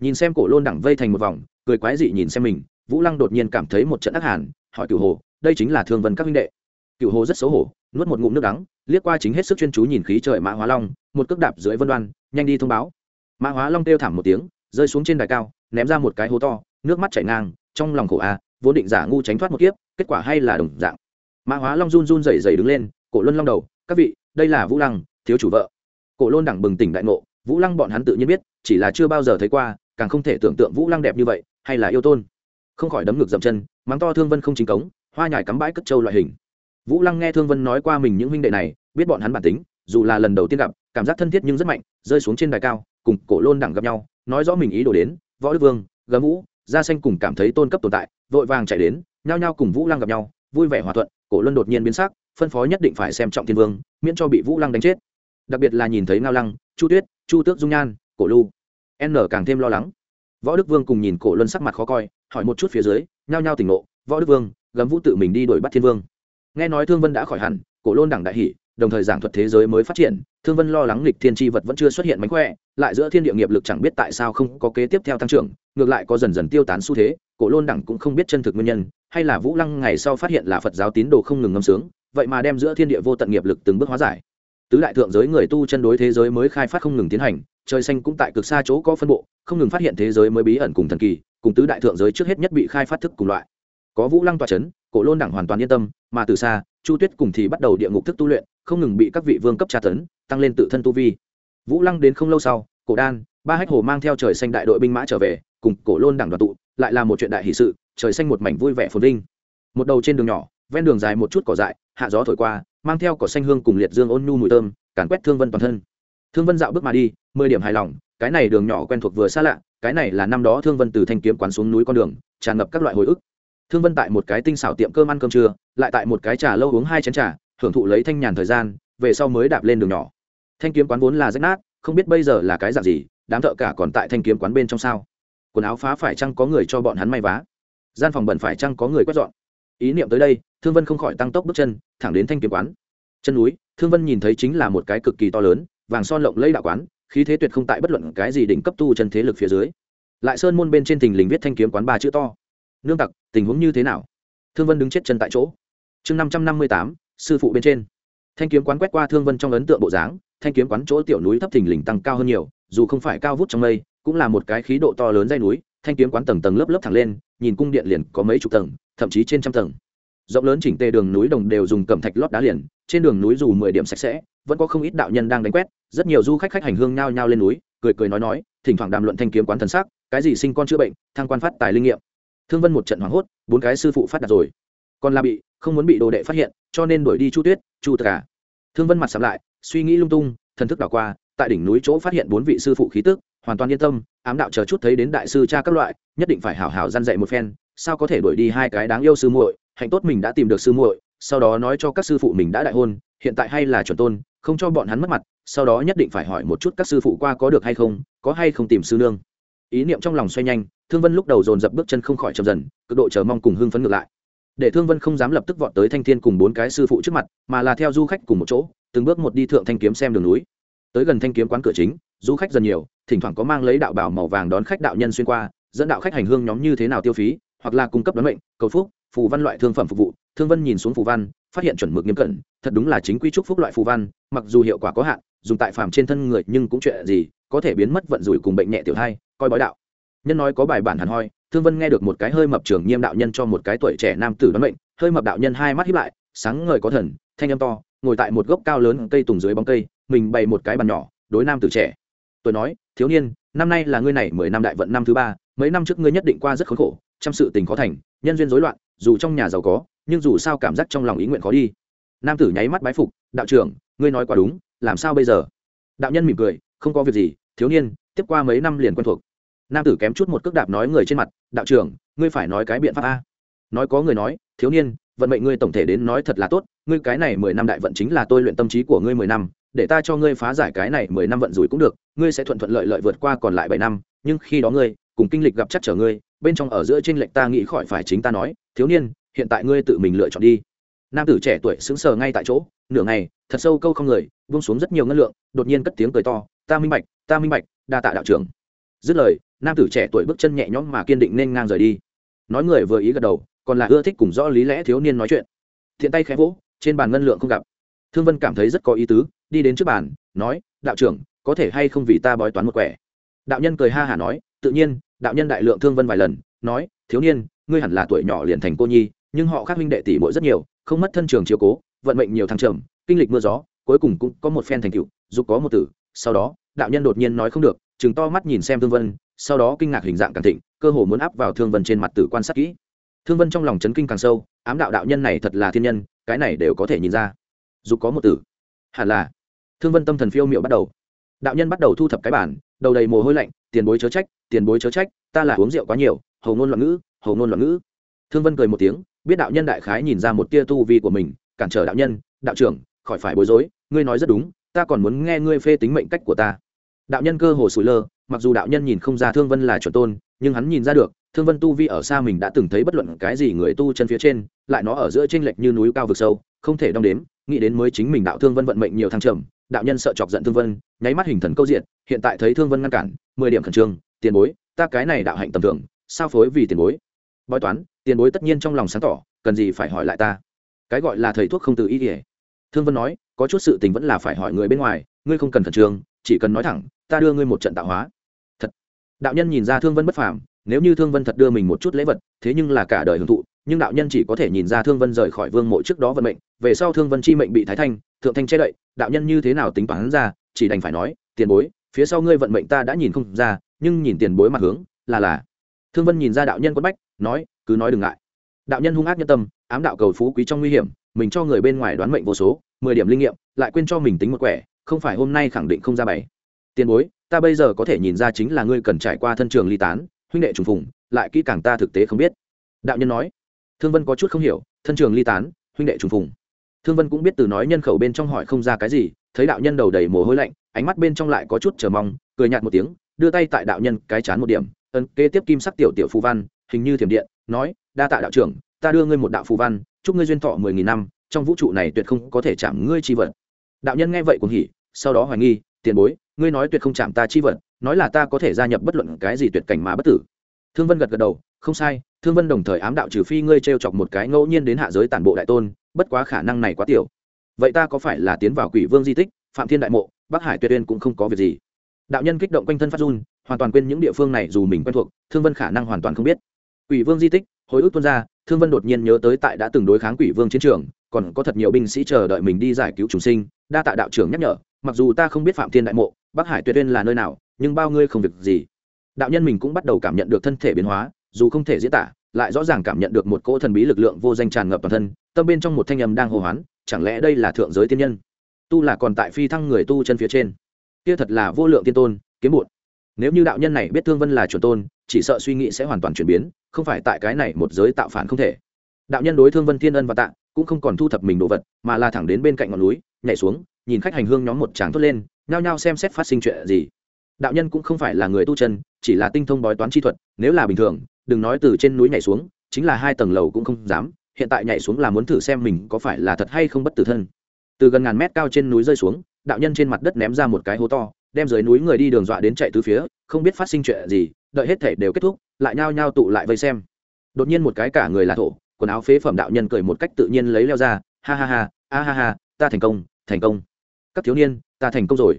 Nhìn xem cổ lôn đẳng vây thành một vòng cười quái dị nhìn xem mình vũ lăng đột nhiên cảm thấy một trận ác hàn hỏi cựu hồ đây chính là thương vân các huynh đệ. Cựu hồ rất xấu hổ nuốt một ngụm nước đắng liếc qua chính hết sức chuyên chú nhìn khí trời mã hóa long một cước đạp dưới vân đoan nhanh đi thông báo. Mã hóa long kêu thảm một tiếng rơi xuống trên đài cao ném ra một cái hố to nước mắt chảy ngang trong lòng khổ a vốn định giả ngu tránh thoát một kiếp kết quả hay là đồng dạng mã hóa long run run rẩy rẩy đứng lên, cổ luân long đầu, các vị, đây là vũ lăng, thiếu chủ vợ. Cổ lôn đẳng bừng tỉnh đại ngộ, vũ lăng bọn hắn tự nhiên biết, chỉ là chưa bao giờ thấy qua, càng không thể tưởng tượng vũ lăng đẹp như vậy, hay là yêu tôn. Không khỏi đấm ngược dậm chân, mắng to thương vân không chính cống, hoa nhải cắm bãi cất trâu loại hình. Vũ lăng nghe thương vân nói qua mình những huynh đệ này, biết bọn hắn bản tính, dù là lần đầu tiên gặp, cảm giác thân thiết nhưng rất mạnh, rơi xuống trên đài cao, cùng cổ lôn đẳng gặp nhau, nói rõ mình ý đồ đến, võ đức vương, gấm vũ, gia xanh cùng cảm thấy tôn cấp tồn tại, vội vàng chạy đến, nhao nhao cùng vũ lăng gặp nhau vui vẻ hòa thuận, cổ luân đột nhiên biến sắc, phân phó nhất định phải xem trọng thiên vương, miễn cho bị vũ lăng đánh chết. Đặc biệt là nhìn thấy ngao lăng, chu tuyết, chu tước dung nhan, cổ lu n càng thêm lo lắng. Võ đức vương cùng nhìn cổ luân sắc mặt khó coi, hỏi một chút phía dưới, nhao nhao tỉnh ngộ, võ đức vương, gấm vũ tự mình đi đuổi bắt thiên vương. Nghe nói thương vân đã khỏi hẳn, cổ lôn đẳng đại hỷ đồng thời giảng thuật thế giới mới phát triển, thương vân lo lắng lịch thiên tri vật vẫn chưa xuất hiện mánh khỏe, lại giữa thiên địa nghiệp lực chẳng biết tại sao không có kế tiếp theo tăng trưởng, ngược lại có dần dần tiêu tán xu thế, cổ lôn đẳng cũng không biết chân thực nguyên nhân, hay là vũ lăng ngày sau phát hiện là phật giáo tín đồ không ngừng ngâm sướng, vậy mà đem giữa thiên địa vô tận nghiệp lực từng bước hóa giải. Tứ đại thượng giới người tu chân đối thế giới mới khai phát không ngừng tiến hành, trời xanh cũng tại cực xa chỗ có phân bộ, không ngừng phát hiện thế giới mới bí ẩn cùng thần kỳ, cùng tứ đại thượng giới trước hết nhất bị khai phát thức cùng loại. Có vũ lăng tòa c h ấ n cổ lôn đẳng hoàn toàn yên tâm, mà từ xa, chu tuyết cùng thì bắt đầu địa ngục thức tu luyện không ngừng bị các vị vương cấp tra tấn, tăng lên tự thân tu vi. Vũ lăng đến không lâu sau, cổ đan, ba hách hồ mang theo trời xanh đại đội binh mã trở về, cùng cổ lôn đảng đoàn tụ, lại là một chuyện đại hỷ sự, trời xanh một mảnh vui vẻ phồn vinh. Một đầu trên đường nhỏ, ven đường dài một chút cỏ dại, hạ gió thổi qua, mang theo cỏ xanh hương cùng liệt dương ôn nhu mùi thơm, càn quét thương vân toàn thân. Thương vân dạo bước mà đi, mười điểm hài lòng, cái này đường nhỏ quen thuộc vừa xa lạ, cái này là năm đó thương vân từ thanh kiếm quán xuống núi con đường, tràn ngập các loại hồi ức. Thương vân tại một cái tinh xảo tiệm cơm ăn cơm trưa, lại tại một cái trà lâu uống hai chén trà hưởng thụ lấy thanh nhàn thời gian, về sau mới đạp lên đường nhỏ. Thanh kiếm quán vốn là rách nát, không biết bây giờ là cái dạng gì, đám thợ cả còn tại thanh kiếm quán bên trong sao? Quần áo phá phải chăng có người cho bọn hắn may vá? Gian phòng bẩn phải chăng có người quét dọn? Ý niệm tới đây, thương vân không khỏi tăng tốc bước chân, thẳng đến thanh kiếm quán. Chân núi, thương vân nhìn thấy chính là một cái cực kỳ to lớn, vàng son lộng lẫy đạo quán, khí thế tuyệt không tại bất luận cái gì đỉnh cấp tu chân thế lực phía dưới. Lại sơn môn bên trên thình lình viết thanh kiếm quán ba chữ to. Nương tặc, tình huống như thế nào? Thương vân đứng chết chân tại chỗ. Chương năm trăm năm mươi tám sư phụ bên trên. Thanh kiếm quán quét qua thương vân trong ấn tượng bộ dáng, thanh kiếm quán chỗ tiểu núi thấp thình lình tăng cao hơn nhiều, dù không phải cao vút trong mây, cũng là một cái khí độ to lớn dây núi, thanh kiếm quán tầng tầng lớp lớp thẳng lên, nhìn cung điện liền có mấy chục tầng, thậm chí trên trăm tầng. Rộng lớn chỉnh tề đường núi đồng đều dùng cẩm thạch lót đá liền, trên đường núi dù mười điểm sạch sẽ, vẫn có không ít đạo nhân đang đánh quét, rất nhiều du khách khách hành hương nhao nhao lên núi, cười cười nói nói, thỉnh thoảng đàm luận thanh kiếm quán thần sắc, cái gì sinh con chữa bệnh thang quan phát tài linh nghiệm. Thương vân một trận hoảng hốt, bốn cái sư phụ phát đạt rồi. Còn là bị không muốn bị đồ đệ phát hiện, cho nên đuổi đi chu tuyết, chu tất cả. Thương vân mặt sắm lại, suy nghĩ lung tung, thần thức đảo qua, tại đỉnh núi chỗ phát hiện bốn vị sư phụ khí tức, hoàn toàn yên tâm, ám đạo chờ chút thấy đến đại sư cha các loại, nhất định phải hảo hảo gian dạy một phen, sao có thể đuổi đi hai cái đáng yêu sư muội, hạnh tốt mình đã tìm được sư muội, sau đó nói cho các sư phụ mình đã đại hôn, hiện tại hay là chuẩn tôn, không cho bọn hắn mất mặt, sau đó nhất định phải hỏi một chút các sư phụ qua có được hay không, có hay không tìm sư nương. Ý niệm trong lòng xoay nhanh, thương vân lúc đầu dồn dập bước chân không khỏi chậm dần, cực độ chờ mong cùng hưng phấn ngược lại để thương vân không dám lập tức vọt tới thanh thiên cùng bốn cái sư phụ trước mặt, mà là theo du khách cùng một chỗ, từng bước một đi thượng thanh kiếm xem đường núi. Tới gần thanh kiếm quán cửa chính, du khách dần nhiều, thỉnh thoảng có mang lấy đạo bảo màu vàng đón khách đạo nhân xuyên qua, dẫn đạo khách hành hương nhóm như thế nào tiêu phí, hoặc là cung cấp đoán mệnh, cầu phúc, phù văn loại thương phẩm phục vụ. Thương vân nhìn xuống phù văn, phát hiện chuẩn mực nghiêm cẩn, thật đúng là chính quy trúc phúc loại phù văn, mặc dù hiệu quả có hạn, dùng tại phàm trên thân người, nhưng cũng chuyện gì, có thể biến mất vận rủi cùng bệnh nhẹ tiểu thai coi bói đạo. Nhân nói có bài bản hẳn hoi thương vân nghe được một cái hơi mập trường nghiêm đạo nhân cho một cái tuổi trẻ nam tử đoán bệnh hơi mập đạo nhân hai mắt hiếp lại, sáng ngời có thần, thanh âm to, ngồi tại một gốc cao lớn cây tùng dưới bóng cây, mình bày một cái bàn nhỏ, đối nam tử trẻ. Tôi nói, thiếu niên, năm nay là ngươi này mười năm đại vận năm thứ ba, mấy năm trước ngươi nhất định qua rất khốn khổ chăm sự tình khó thành, nhân duyên rối loạn, dù trong nhà giàu có, nhưng dù sao cảm giác trong lòng ý nguyện khó đi. Nam tử nháy mắt bái phục, đạo trưởng, ngươi nói quá đúng, làm sao bây giờ? Đạo nhân mỉm cười, không có việc gì, thiếu niên, tiếp qua mấy năm liền quen thuộc nam tử kém chút một cước đạp nói người trên mặt, đạo trưởng, ngươi phải nói cái biện pháp a. Nói có người nói, thiếu niên, vận mệnh ngươi tổng thể đến nói thật là tốt, ngươi cái này mười năm đại vận chính là tôi luyện tâm trí của ngươi mười năm, để ta cho ngươi phá giải cái này mười năm vận rủi cũng được, ngươi sẽ thuận thuận lợi lợi vượt qua còn lại bảy năm, nhưng khi đó ngươi, cùng kinh lịch gặp chắc trở ngươi, bên trong ở giữa trên lệnh ta nghĩ khỏi phải chính ta nói, thiếu niên, hiện tại ngươi tự mình lựa chọn đi. Nam tử trẻ tuổi sững sờ ngay tại chỗ, nửa ngày, thật sâu câu không người buông xuống rất nhiều ngân lượng, đột nhiên cất tiếng cười to, ta minh bạch, ta minh bạch, đa tạ đạo trưởng. Dứt lời nam tử trẻ tuổi bước chân nhẹ nhõm mà kiên định nên ngang rời đi. Nói người vừa ý gật đầu, còn là ưa thích cùng rõ lý lẽ thiếu niên nói chuyện. Thiện tay khẽ vỗ, trên bàn ngân lượng không gặp. Thương vân cảm thấy rất có ý tứ, đi đến trước bàn, nói, đạo trưởng, có thể hay không vì ta bói toán một quẻ? Đạo nhân cười ha hả nói, tự nhiên, đạo nhân đại lượng thương vân vài lần, nói, thiếu niên, ngươi hẳn là tuổi nhỏ liền thành cô nhi, nhưng họ khác huynh đệ tỷ muội rất nhiều, không mất thân trường chiếu cố, vận mệnh nhiều thăng trầm, kinh lịch mưa gió, cuối cùng cũng có một phen thành tựu dù có một tử. Sau đó, đạo nhân đột nhiên nói không được chừng to mắt nhìn xem thương vân, sau đó kinh ngạc hình dạng càng thịnh, cơ hồ muốn áp vào thương vân trên mặt tử quan sát kỹ. Thương vân trong lòng chấn kinh càng sâu, ám đạo đạo nhân này thật là thiên nhân, cái này đều có thể nhìn ra. Dù có một tử, hẳn là. Thương vân tâm thần phiêu m i ệ u bắt đầu. Đạo nhân bắt đầu thu thập cái bản, đầu đầy mồ hôi lạnh, tiền bối chớ trách, tiền bối chớ trách, ta là uống rượu quá nhiều, hầu ngôn loạn ngữ, hầu ngôn loạn ngữ. Thương vân cười một tiếng, biết đạo nhân đại khái nhìn ra một tia tu vi của mình, cản trở đạo nhân, đạo trưởng, khỏi phải bối rối, ngươi nói rất đúng, ta còn muốn nghe ngươi phê tính mệnh cách của ta đạo nhân cơ hồ sủi lơ, mặc dù đạo nhân nhìn không ra thương vân là chuẩn tôn, nhưng hắn nhìn ra được, thương vân tu vi ở xa mình đã từng thấy bất luận cái gì người tu chân phía trên, lại nó ở giữa tranh lệch như núi cao vực sâu, không thể đong đếm, nghĩ đến mới chính mình đạo thương vân vận mệnh nhiều thăng trầm, đạo nhân sợ chọc giận thương vân, nháy mắt hình thần câu diện hiện tại thấy thương vân ngăn cản, mười điểm khẩn trương, tiền bối, ta cái này đạo hạnh tầm thường, sao phối vì tiền bối? Bói toán, tiền bối tất nhiên trong lòng sáng tỏ, cần gì phải hỏi lại ta? Cái gọi là thầy thuốc không từ ý ỉa thương vân nói, có chút sự tình vẫn là phải hỏi người bên ngoài, ngươi không cần khẩn trương, chỉ cần nói thẳng ta đưa ngươi một trận tạo hóa. Thật. Đạo nhân nhìn ra thương vân bất phàm, nếu như thương vân thật đưa mình một chút lễ vật, thế nhưng là cả đời hưởng thụ, nhưng đạo nhân chỉ có thể nhìn ra thương vân rời khỏi vương mộ trước đó vận mệnh, về sau thương vân chi mệnh bị thái thanh, thượng thanh che đậy, đạo nhân như thế nào tính toán ra, chỉ đành phải nói, tiền bối, phía sau ngươi vận mệnh ta đã nhìn không ra, nhưng nhìn tiền bối mặt hướng, là là. Thương vân nhìn ra đạo nhân quất bách, nói, cứ nói đừng ngại. Đạo nhân hung ác nhân tâm, ám đạo cầu phú quý trong nguy hiểm, mình cho người bên ngoài đoán mệnh vô số, mười điểm linh nghiệm, lại quên cho mình tính một quẻ, không phải hôm nay khẳng định không ra bảy tiền bối, ta bây giờ có thể nhìn ra chính là ngươi cần trải qua thân trường ly tán, huynh đệ trùng phùng, lại kỹ càng ta thực tế không biết. Đạo nhân nói. Thương vân có chút không hiểu, thân trường ly tán, huynh đệ trùng phùng. Thương vân cũng biết từ nói nhân khẩu bên trong hỏi không ra cái gì, thấy đạo nhân đầu đầy mồ hôi lạnh, ánh mắt bên trong lại có chút chờ mong, cười nhạt một tiếng, đưa tay tại đạo nhân cái chán một điểm, ấn kế tiếp kim sắc tiểu tiểu phù văn, hình như thiểm điện, nói, đa tạ đạo trưởng, ta đưa ngươi một đạo phù văn, chúc ngươi duyên thọ mười nghìn năm, trong vũ trụ này tuyệt không có thể chạm ngươi chi vật. Đạo nhân nghe vậy cũng hỉ, sau đó hoài nghi, tiền bối ngươi nói tuyệt không chạm ta chi vật, nói là ta có thể gia nhập bất luận cái gì tuyệt cảnh mà bất tử. Thương vân gật gật đầu, không sai, thương vân đồng thời ám đạo trừ phi ngươi t r e o chọc một cái ngẫu nhiên đến hạ giới tản bộ đại tôn, bất quá khả năng này quá tiểu. Vậy ta có phải là tiến vào quỷ vương di tích, phạm thiên đại mộ, bắc hải tuyệt uyên cũng không có việc gì. Đạo nhân kích động quanh thân phát run, hoàn toàn quên những địa phương này dù mình quen thuộc, thương vân khả năng hoàn toàn không biết. Quỷ vương di tích, hồi ức tuân ra, thương vân đột nhiên nhớ tới tại đã từng đối kháng quỷ vương chiến trường, còn có thật nhiều binh sĩ chờ đợi mình đi giải cứu chúng sinh, đa tạ đạo trưởng nhắc nhở, mặc dù ta không biết phạm thiên đại mộ bắc hải tuyệt uyên là nơi nào, nhưng bao ngươi không việc gì. Đạo nhân mình cũng bắt đầu cảm nhận được thân thể biến hóa, dù không thể diễn tả, lại rõ ràng cảm nhận được một cỗ thần bí lực lượng vô danh tràn ngập toàn thân, tâm bên trong một thanh âm đang hô hoán, chẳng lẽ đây là thượng giới tiên nhân? Tu là còn tại phi thăng người tu chân phía trên. Kia thật là vô lượng tiên tôn, kiếm bụt nếu như đạo nhân này biết thương vân là chuẩn tôn, chỉ sợ suy nghĩ sẽ hoàn toàn chuyển biến, không phải tại cái này một giới tạo phản không thể. Đạo nhân đối thương vân thiên ân và tạ, cũng không còn thu thập mình đồ vật, mà là thẳng đến bên cạnh ngọn núi, nhảy xuống, nhìn khách hành hương nhóm một tràng thốt lên nhao nhao xem xét phát sinh chuyện gì. Đạo nhân cũng không phải là người tu chân, chỉ là tinh thông bói toán chi thuật, nếu là bình thường, đừng nói từ trên núi nhảy xuống, chính là hai tầng lầu cũng không dám, hiện tại nhảy xuống là muốn thử xem mình có phải là thật hay không bất tử thân. Từ gần ngàn mét cao trên núi rơi xuống, đạo nhân trên mặt đất ném ra một cái hố to, đem dưới núi người đi đường dọa đến chạy từ phía, không biết phát sinh chuyện gì, đợi hết thể đều kết thúc, lại nhao nhao tụ lại vây xem. Đột nhiên một cái cả người là thổ, quần áo phế phẩm đạo nhân cười một cách tự nhiên lấy leo ra, ha ha ha, a ha ha, ta thành công thành công. Các thiếu niên ta thành công rồi.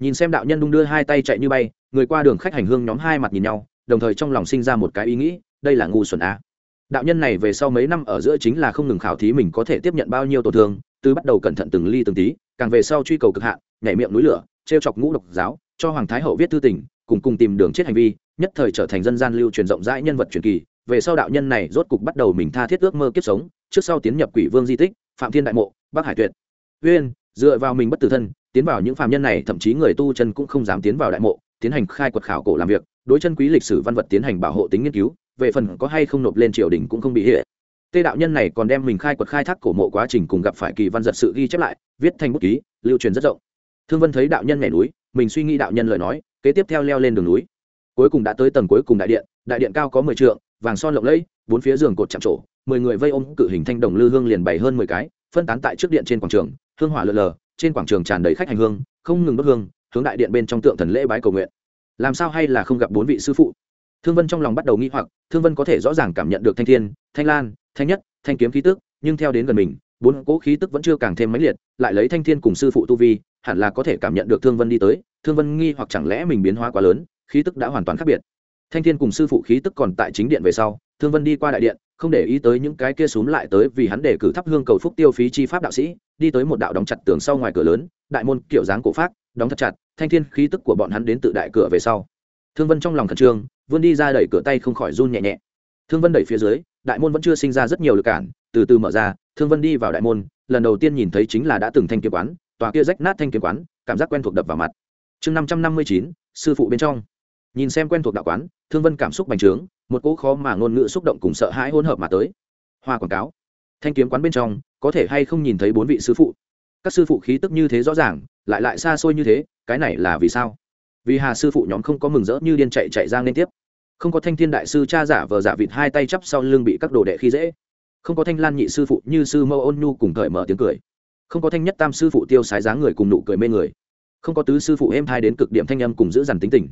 Nhìn xem đạo nhân đung đưa hai tay chạy như bay, người qua đường khách hành hương nhóm hai mặt nhìn nhau, đồng thời trong lòng sinh ra một cái ý nghĩ, đây là ngu xuẩn a. Đạo nhân này về sau mấy năm ở giữa chính là không ngừng khảo thí mình có thể tiếp nhận bao nhiêu tổn thương, từ bắt đầu cẩn thận từng ly từng tí, càng về sau truy cầu cực hạn, nhảy miệng núi lửa t chọc ngũ độc giáo, cho hoàng thái hậu viết thư tình, cùng cùng tìm đường chết hành vi, nhất thời trở thành dân gian lưu truyền rộng rãi nhân vật truyền kỳ. Về sau đạo nhân này rốt cục bắt đầu mình tha thiết ước mơ kiếp sống, trước sau tiến nhập quỷ vương di tích, phạm thiên đại mộ, bắc hải tuyệt. Uyên, dựa vào mình bất tử thân tiến vào những phạm nhân này, thậm chí người tu chân cũng không dám tiến vào đại mộ, tiến hành khai quật khảo cổ làm việc. Đối chân quý lịch sử văn vật tiến hành bảo hộ tính nghiên cứu, về phần có hay không nộp lên triều đình cũng không bị hệ. Tê đạo nhân này còn đem mình khai quật khai thác cổ mộ quá trình cùng gặp phải kỳ văn giật sự ghi chép lại, viết thành bút ký, lưu truyền rất rộng. Thương vân thấy đạo nhân nhảy núi, mình suy nghĩ đạo nhân lời nói, kế tiếp theo leo lên đường núi. Cuối cùng đã tới tầng cuối cùng đại điện đại điện cao có mười trượng, vàng son lộng lẫy, bốn phía giường cột chạm trổ, mười người vây ôm cự hình thanh đồng lư hương liền bày hơn mười cái, phân tán tại trước điện trên quảng trường, hương hỏa lờ lờ trên quảng trường tràn đầy khách hành hương, không ngừng đốt hương, hướng đại điện bên trong tượng thần lễ bái cầu nguyện. Làm sao hay là không gặp bốn vị sư phụ? Thương vân trong lòng bắt đầu nghi hoặc, thương vân có thể rõ ràng cảm nhận được thanh thiên, thanh lan, thanh nhất, thanh kiếm khí tức, nhưng theo đến gần mình, bốn cỗ khí tức vẫn chưa càng thêm mãnh liệt, lại lấy thanh thiên cùng sư phụ tu vi, hẳn là có thể cảm nhận được thương vân đi tới. Thương vân nghi hoặc chẳng lẽ mình biến hóa quá lớn, khí tức đã hoàn toàn khác biệt. Thanh thiên cùng sư phụ khí tức còn tại chính điện về sau, thương vân đi qua đại điện không để ý tới những cái kia xúm lại tới vì hắn để cử thắp hương cầu phúc tiêu phí chi pháp đạo sĩ, đi tới một đạo đóng chặt tường sau ngoài cửa lớn, đại môn kiểu dáng cổ pháp đóng thật chặt, thanh thiên khí tức của bọn hắn đến tự đại cửa về sau. Thương vân trong lòng khẩn trương, vươn đi ra đẩy cửa tay không khỏi run nhẹ nhẹ. Thương vân đẩy phía dưới, đại môn vẫn chưa sinh ra rất nhiều lực cản, từ từ mở ra, thương vân đi vào đại môn, lần đầu tiên nhìn thấy chính là đã từng thanh kiếm quán, tòa kia rách nát thanh kiếm quán, cảm giác quen thuộc đập vào mặt. Chương năm trăm năm mươi chín, sư phụ bên trong nhìn xem quen thuộc đạo quán, thương vân cảm xúc bành trướng, một cỗ khó mà ngôn ngữ xúc động cùng sợ hãi hỗn hợp mà tới. Hoa quảng cáo. Thanh kiếm quán bên trong, có thể hay không nhìn thấy bốn vị sư phụ? Các sư phụ khí tức như thế rõ ràng, lại lại xa xôi như thế, cái này là vì sao? Vì hà sư phụ nhóm không có mừng rỡ như điên chạy chạy ra liên tiếp. Không có thanh thiên đại sư cha giả vờ giả vịt hai tay chắp sau lưng bị các đồ đệ khi dễ. Không có thanh lan nhị sư phụ như sư mâu ôn nhu cùng thời mở tiếng cười. Không có thanh nhất tam sư phụ tiêu sái dáng người cùng nụ cười mê người. Không có tứ sư phụ êm thai đến cực điểm thanh âm cùng giữ dằn tính tình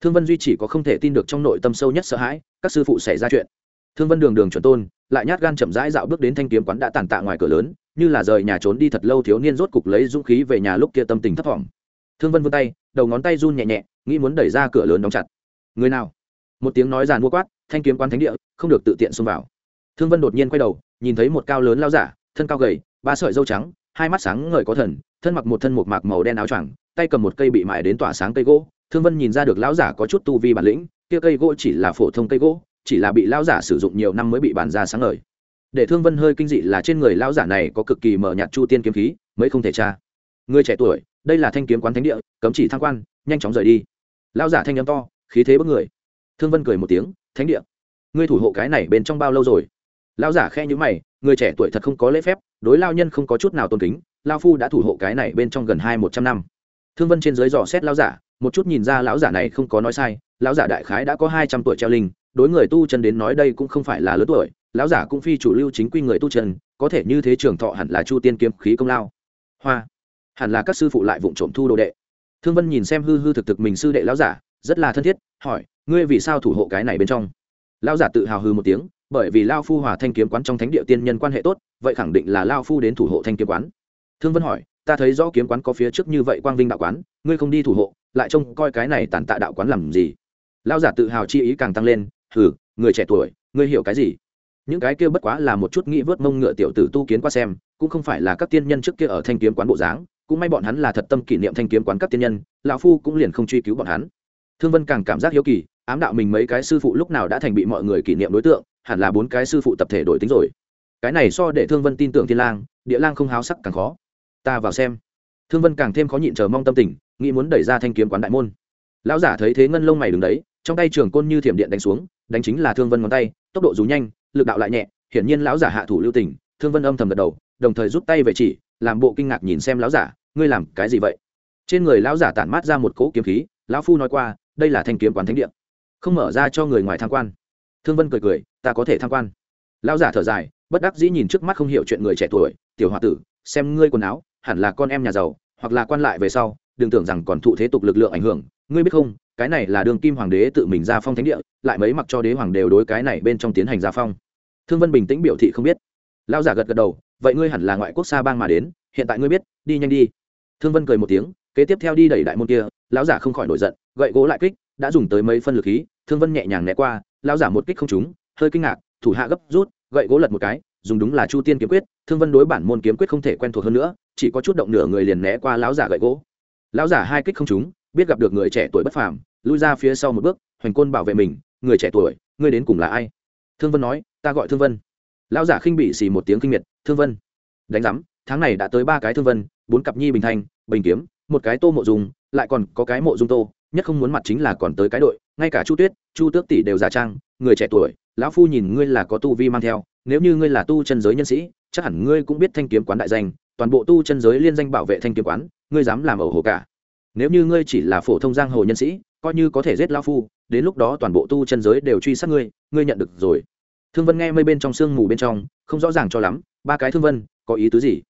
thương vân duy chỉ có không thể tin được trong nội tâm sâu nhất sợ hãi, các sư phụ xảy ra chuyện. Thương vân đường đường chuẩn tôn, lại nhát gan chậm rãi dạo bước đến thanh kiếm quán đã tàn tạ ngoài cửa lớn, như là rời nhà trốn đi thật lâu thiếu niên rốt cục lấy dũng khí về nhà lúc kia tâm tình thấp thỏm. Thương vân vươn tay, đầu ngón tay run nhẹ nhẹ, nghĩ muốn đẩy ra cửa lớn đóng chặt. Người nào? Một tiếng nói giàn mua quát, thanh kiếm quán thánh địa, không được tự tiện xông vào. Thương vân đột nhiên quay đầu, nhìn thấy một cao lớn lao giả, thân cao gầy, ba sợi dâu trắng, hai mắt sáng ngời có thần, thân mặc một thân một mạc màu đen áo choàng, tay cầm một cây bị mài đến tỏa sáng cây gỗ thương vân nhìn ra được lão giả có chút tu vi bản lĩnh, kia cây gỗ chỉ là phổ thông cây gỗ, chỉ là bị lão giả sử dụng nhiều năm mới bị bàn ra sáng ngời. Để thương vân hơi kinh dị là trên người lão giả này có cực kỳ mở nhạt chu tiên kiếm khí mới không thể tra. Người trẻ tuổi, đây là thanh kiếm quán thánh địa, cấm chỉ tham quan, nhanh chóng rời đi. Lão giả thanh âm to, khí thế bất người. Thương vân cười một tiếng, thánh địa, ngươi thủ hộ cái này bên trong bao lâu rồi? Lão giả khe nhữ mày, người trẻ tuổi thật không có lễ phép, đối lao nhân không có chút nào tôn kính, lao phu đã thủ hộ cái này bên trong gần hai một trăm năm. Thương vân trên dưới dò xét lão giả một chút nhìn ra lão giả này không có nói sai, lão giả đại khái đã có hai trăm tuổi treo linh, đối người tu chân đến nói đây cũng không phải là lớn tuổi, lão giả cũng phi chủ lưu chính quy người tu chân, có thể như thế trường thọ hẳn là chu tiên kiếm khí công lao. Hoa, hẳn là các sư phụ lại vụng trộm thu đồ đệ. Thương vân nhìn xem hư hư thực thực mình sư đệ lão giả, rất là thân thiết, hỏi, ngươi vì sao thủ hộ cái này bên trong? Lão giả tự hào hư một tiếng, bởi vì lao phu hòa thanh kiếm quán trong thánh địa tiên nhân quan hệ tốt, vậy khẳng định là lao phu đến thủ hộ thanh kiếm quán. Thương vân hỏi ta thấy rõ kiếm quán có phía trước như vậy quang vinh đạo quán, ngươi không đi thủ hộ, lại trông coi cái này tàn tạ đạo quán làm gì? Lao giả tự hào chi ý càng tăng lên, hừ, người trẻ tuổi, ngươi hiểu cái gì? Những cái kia bất quá là một chút nghĩ vớt mông ngựa tiểu tử tu kiến qua xem, cũng không phải là các tiên nhân trước kia ở thanh kiếm quán bộ dáng, cũng may bọn hắn là thật tâm kỷ niệm thanh kiếm quán các tiên nhân, lão phu cũng liền không truy cứu bọn hắn. Thương vân càng cảm giác hiếu kỳ, ám đạo mình mấy cái sư phụ lúc nào đã thành bị mọi người kỷ niệm đối tượng, hẳn là bốn cái sư phụ tập thể đổi tính rồi. Cái này so để thương vân tin tưởng thiên lang, địa lang không háo sắc càng khó ta vào xem. Thương vân càng thêm khó nhịn chờ mong tâm tình nghĩ muốn đẩy ra thanh kiếm quán đại môn. Lão giả thấy thế ngân lông mày đứng đấy trong tay trường côn như thiểm điện đánh xuống đánh chính là thương vân ngón tay tốc độ dù nhanh lực đạo lại nhẹ hiển nhiên lão giả hạ thủ lưu tình. Thương vân âm thầm gật đầu đồng thời rút tay về chỉ làm bộ kinh ngạc nhìn xem lão giả ngươi làm cái gì vậy? Trên người lão giả tản mát ra một cỗ kiếm khí lão phu nói qua đây là thanh kiếm quán thánh điện, không mở ra cho người ngoài tham quan. Thương vân cười cười ta có thể tham quan. Lão giả thở dài bất đắc dĩ nhìn trước mắt không hiểu chuyện người trẻ tuổi tiểu h o a tử xem ngươi quần áo hẳn là con em nhà giàu, hoặc là quan lại về sau, đừng tưởng rằng còn thụ thế tục lực lượng ảnh hưởng. Ngươi biết không, cái này là đường kim hoàng đế tự mình ra phong thánh địa, lại mấy mặc cho đế hoàng đều đối cái này bên trong tiến hành ra phong. Thương vân bình tĩnh biểu thị không biết. Lão giả gật gật đầu, vậy ngươi hẳn là ngoại quốc xa bang mà đến, hiện tại ngươi biết, đi nhanh đi. Thương vân cười một tiếng, kế tiếp theo đi đẩy đại môn kia, lão giả không khỏi nổi giận, gậy gỗ lại kích, đã dùng tới mấy phân lực khí, thương vân nhẹ nhàng né qua, lão giả một kích không trúng, hơi kinh ngạc, thủ hạ gấp rút, gậy gỗ lật một cái, dùng đúng là chu tiên kiếm quyết, thương vân đối bản môn kiếm quyết không thể quen thuộc hơn nữa chỉ có chút động nửa người liền né qua lão giả gậy gỗ. Lão giả hai kích không trúng, biết gặp được người trẻ tuổi bất phàm, lui ra phía sau một bước, hoành côn bảo vệ mình, người trẻ tuổi, ngươi đến cùng là ai? Thương vân nói, ta gọi thương vân. Lão giả khinh bị xì một tiếng kinh miệt, thương vân. Đánh giám, tháng này đã tới ba cái thương vân, bốn cặp nhi bình thanh, bình kiếm, một cái tô mộ dùng lại còn có cái mộ dung tô, nhất không muốn mặt chính là còn tới cái đội, ngay cả chu tuyết, chu tước tỷ đều giả trang, người trẻ tuổi, lão phu nhìn ngươi là có tu vi mang theo, nếu như ngươi là tu chân giới nhân sĩ, chắc hẳn ngươi cũng biết thanh kiếm quán đại danh toàn bộ tu chân giới liên danh bảo vệ thanh kiếm quán, ngươi dám làm ẩu hồ cả. Nếu như ngươi chỉ là phổ thông giang hồ nhân sĩ, coi như có thể giết lão phu, đến lúc đó toàn bộ tu chân giới đều truy sát ngươi ngươi nhận được rồi. Thương vân nghe mây bên trong sương mù bên trong, không rõ ràng cho lắm, ba cái thương vân, có ý tứ gì?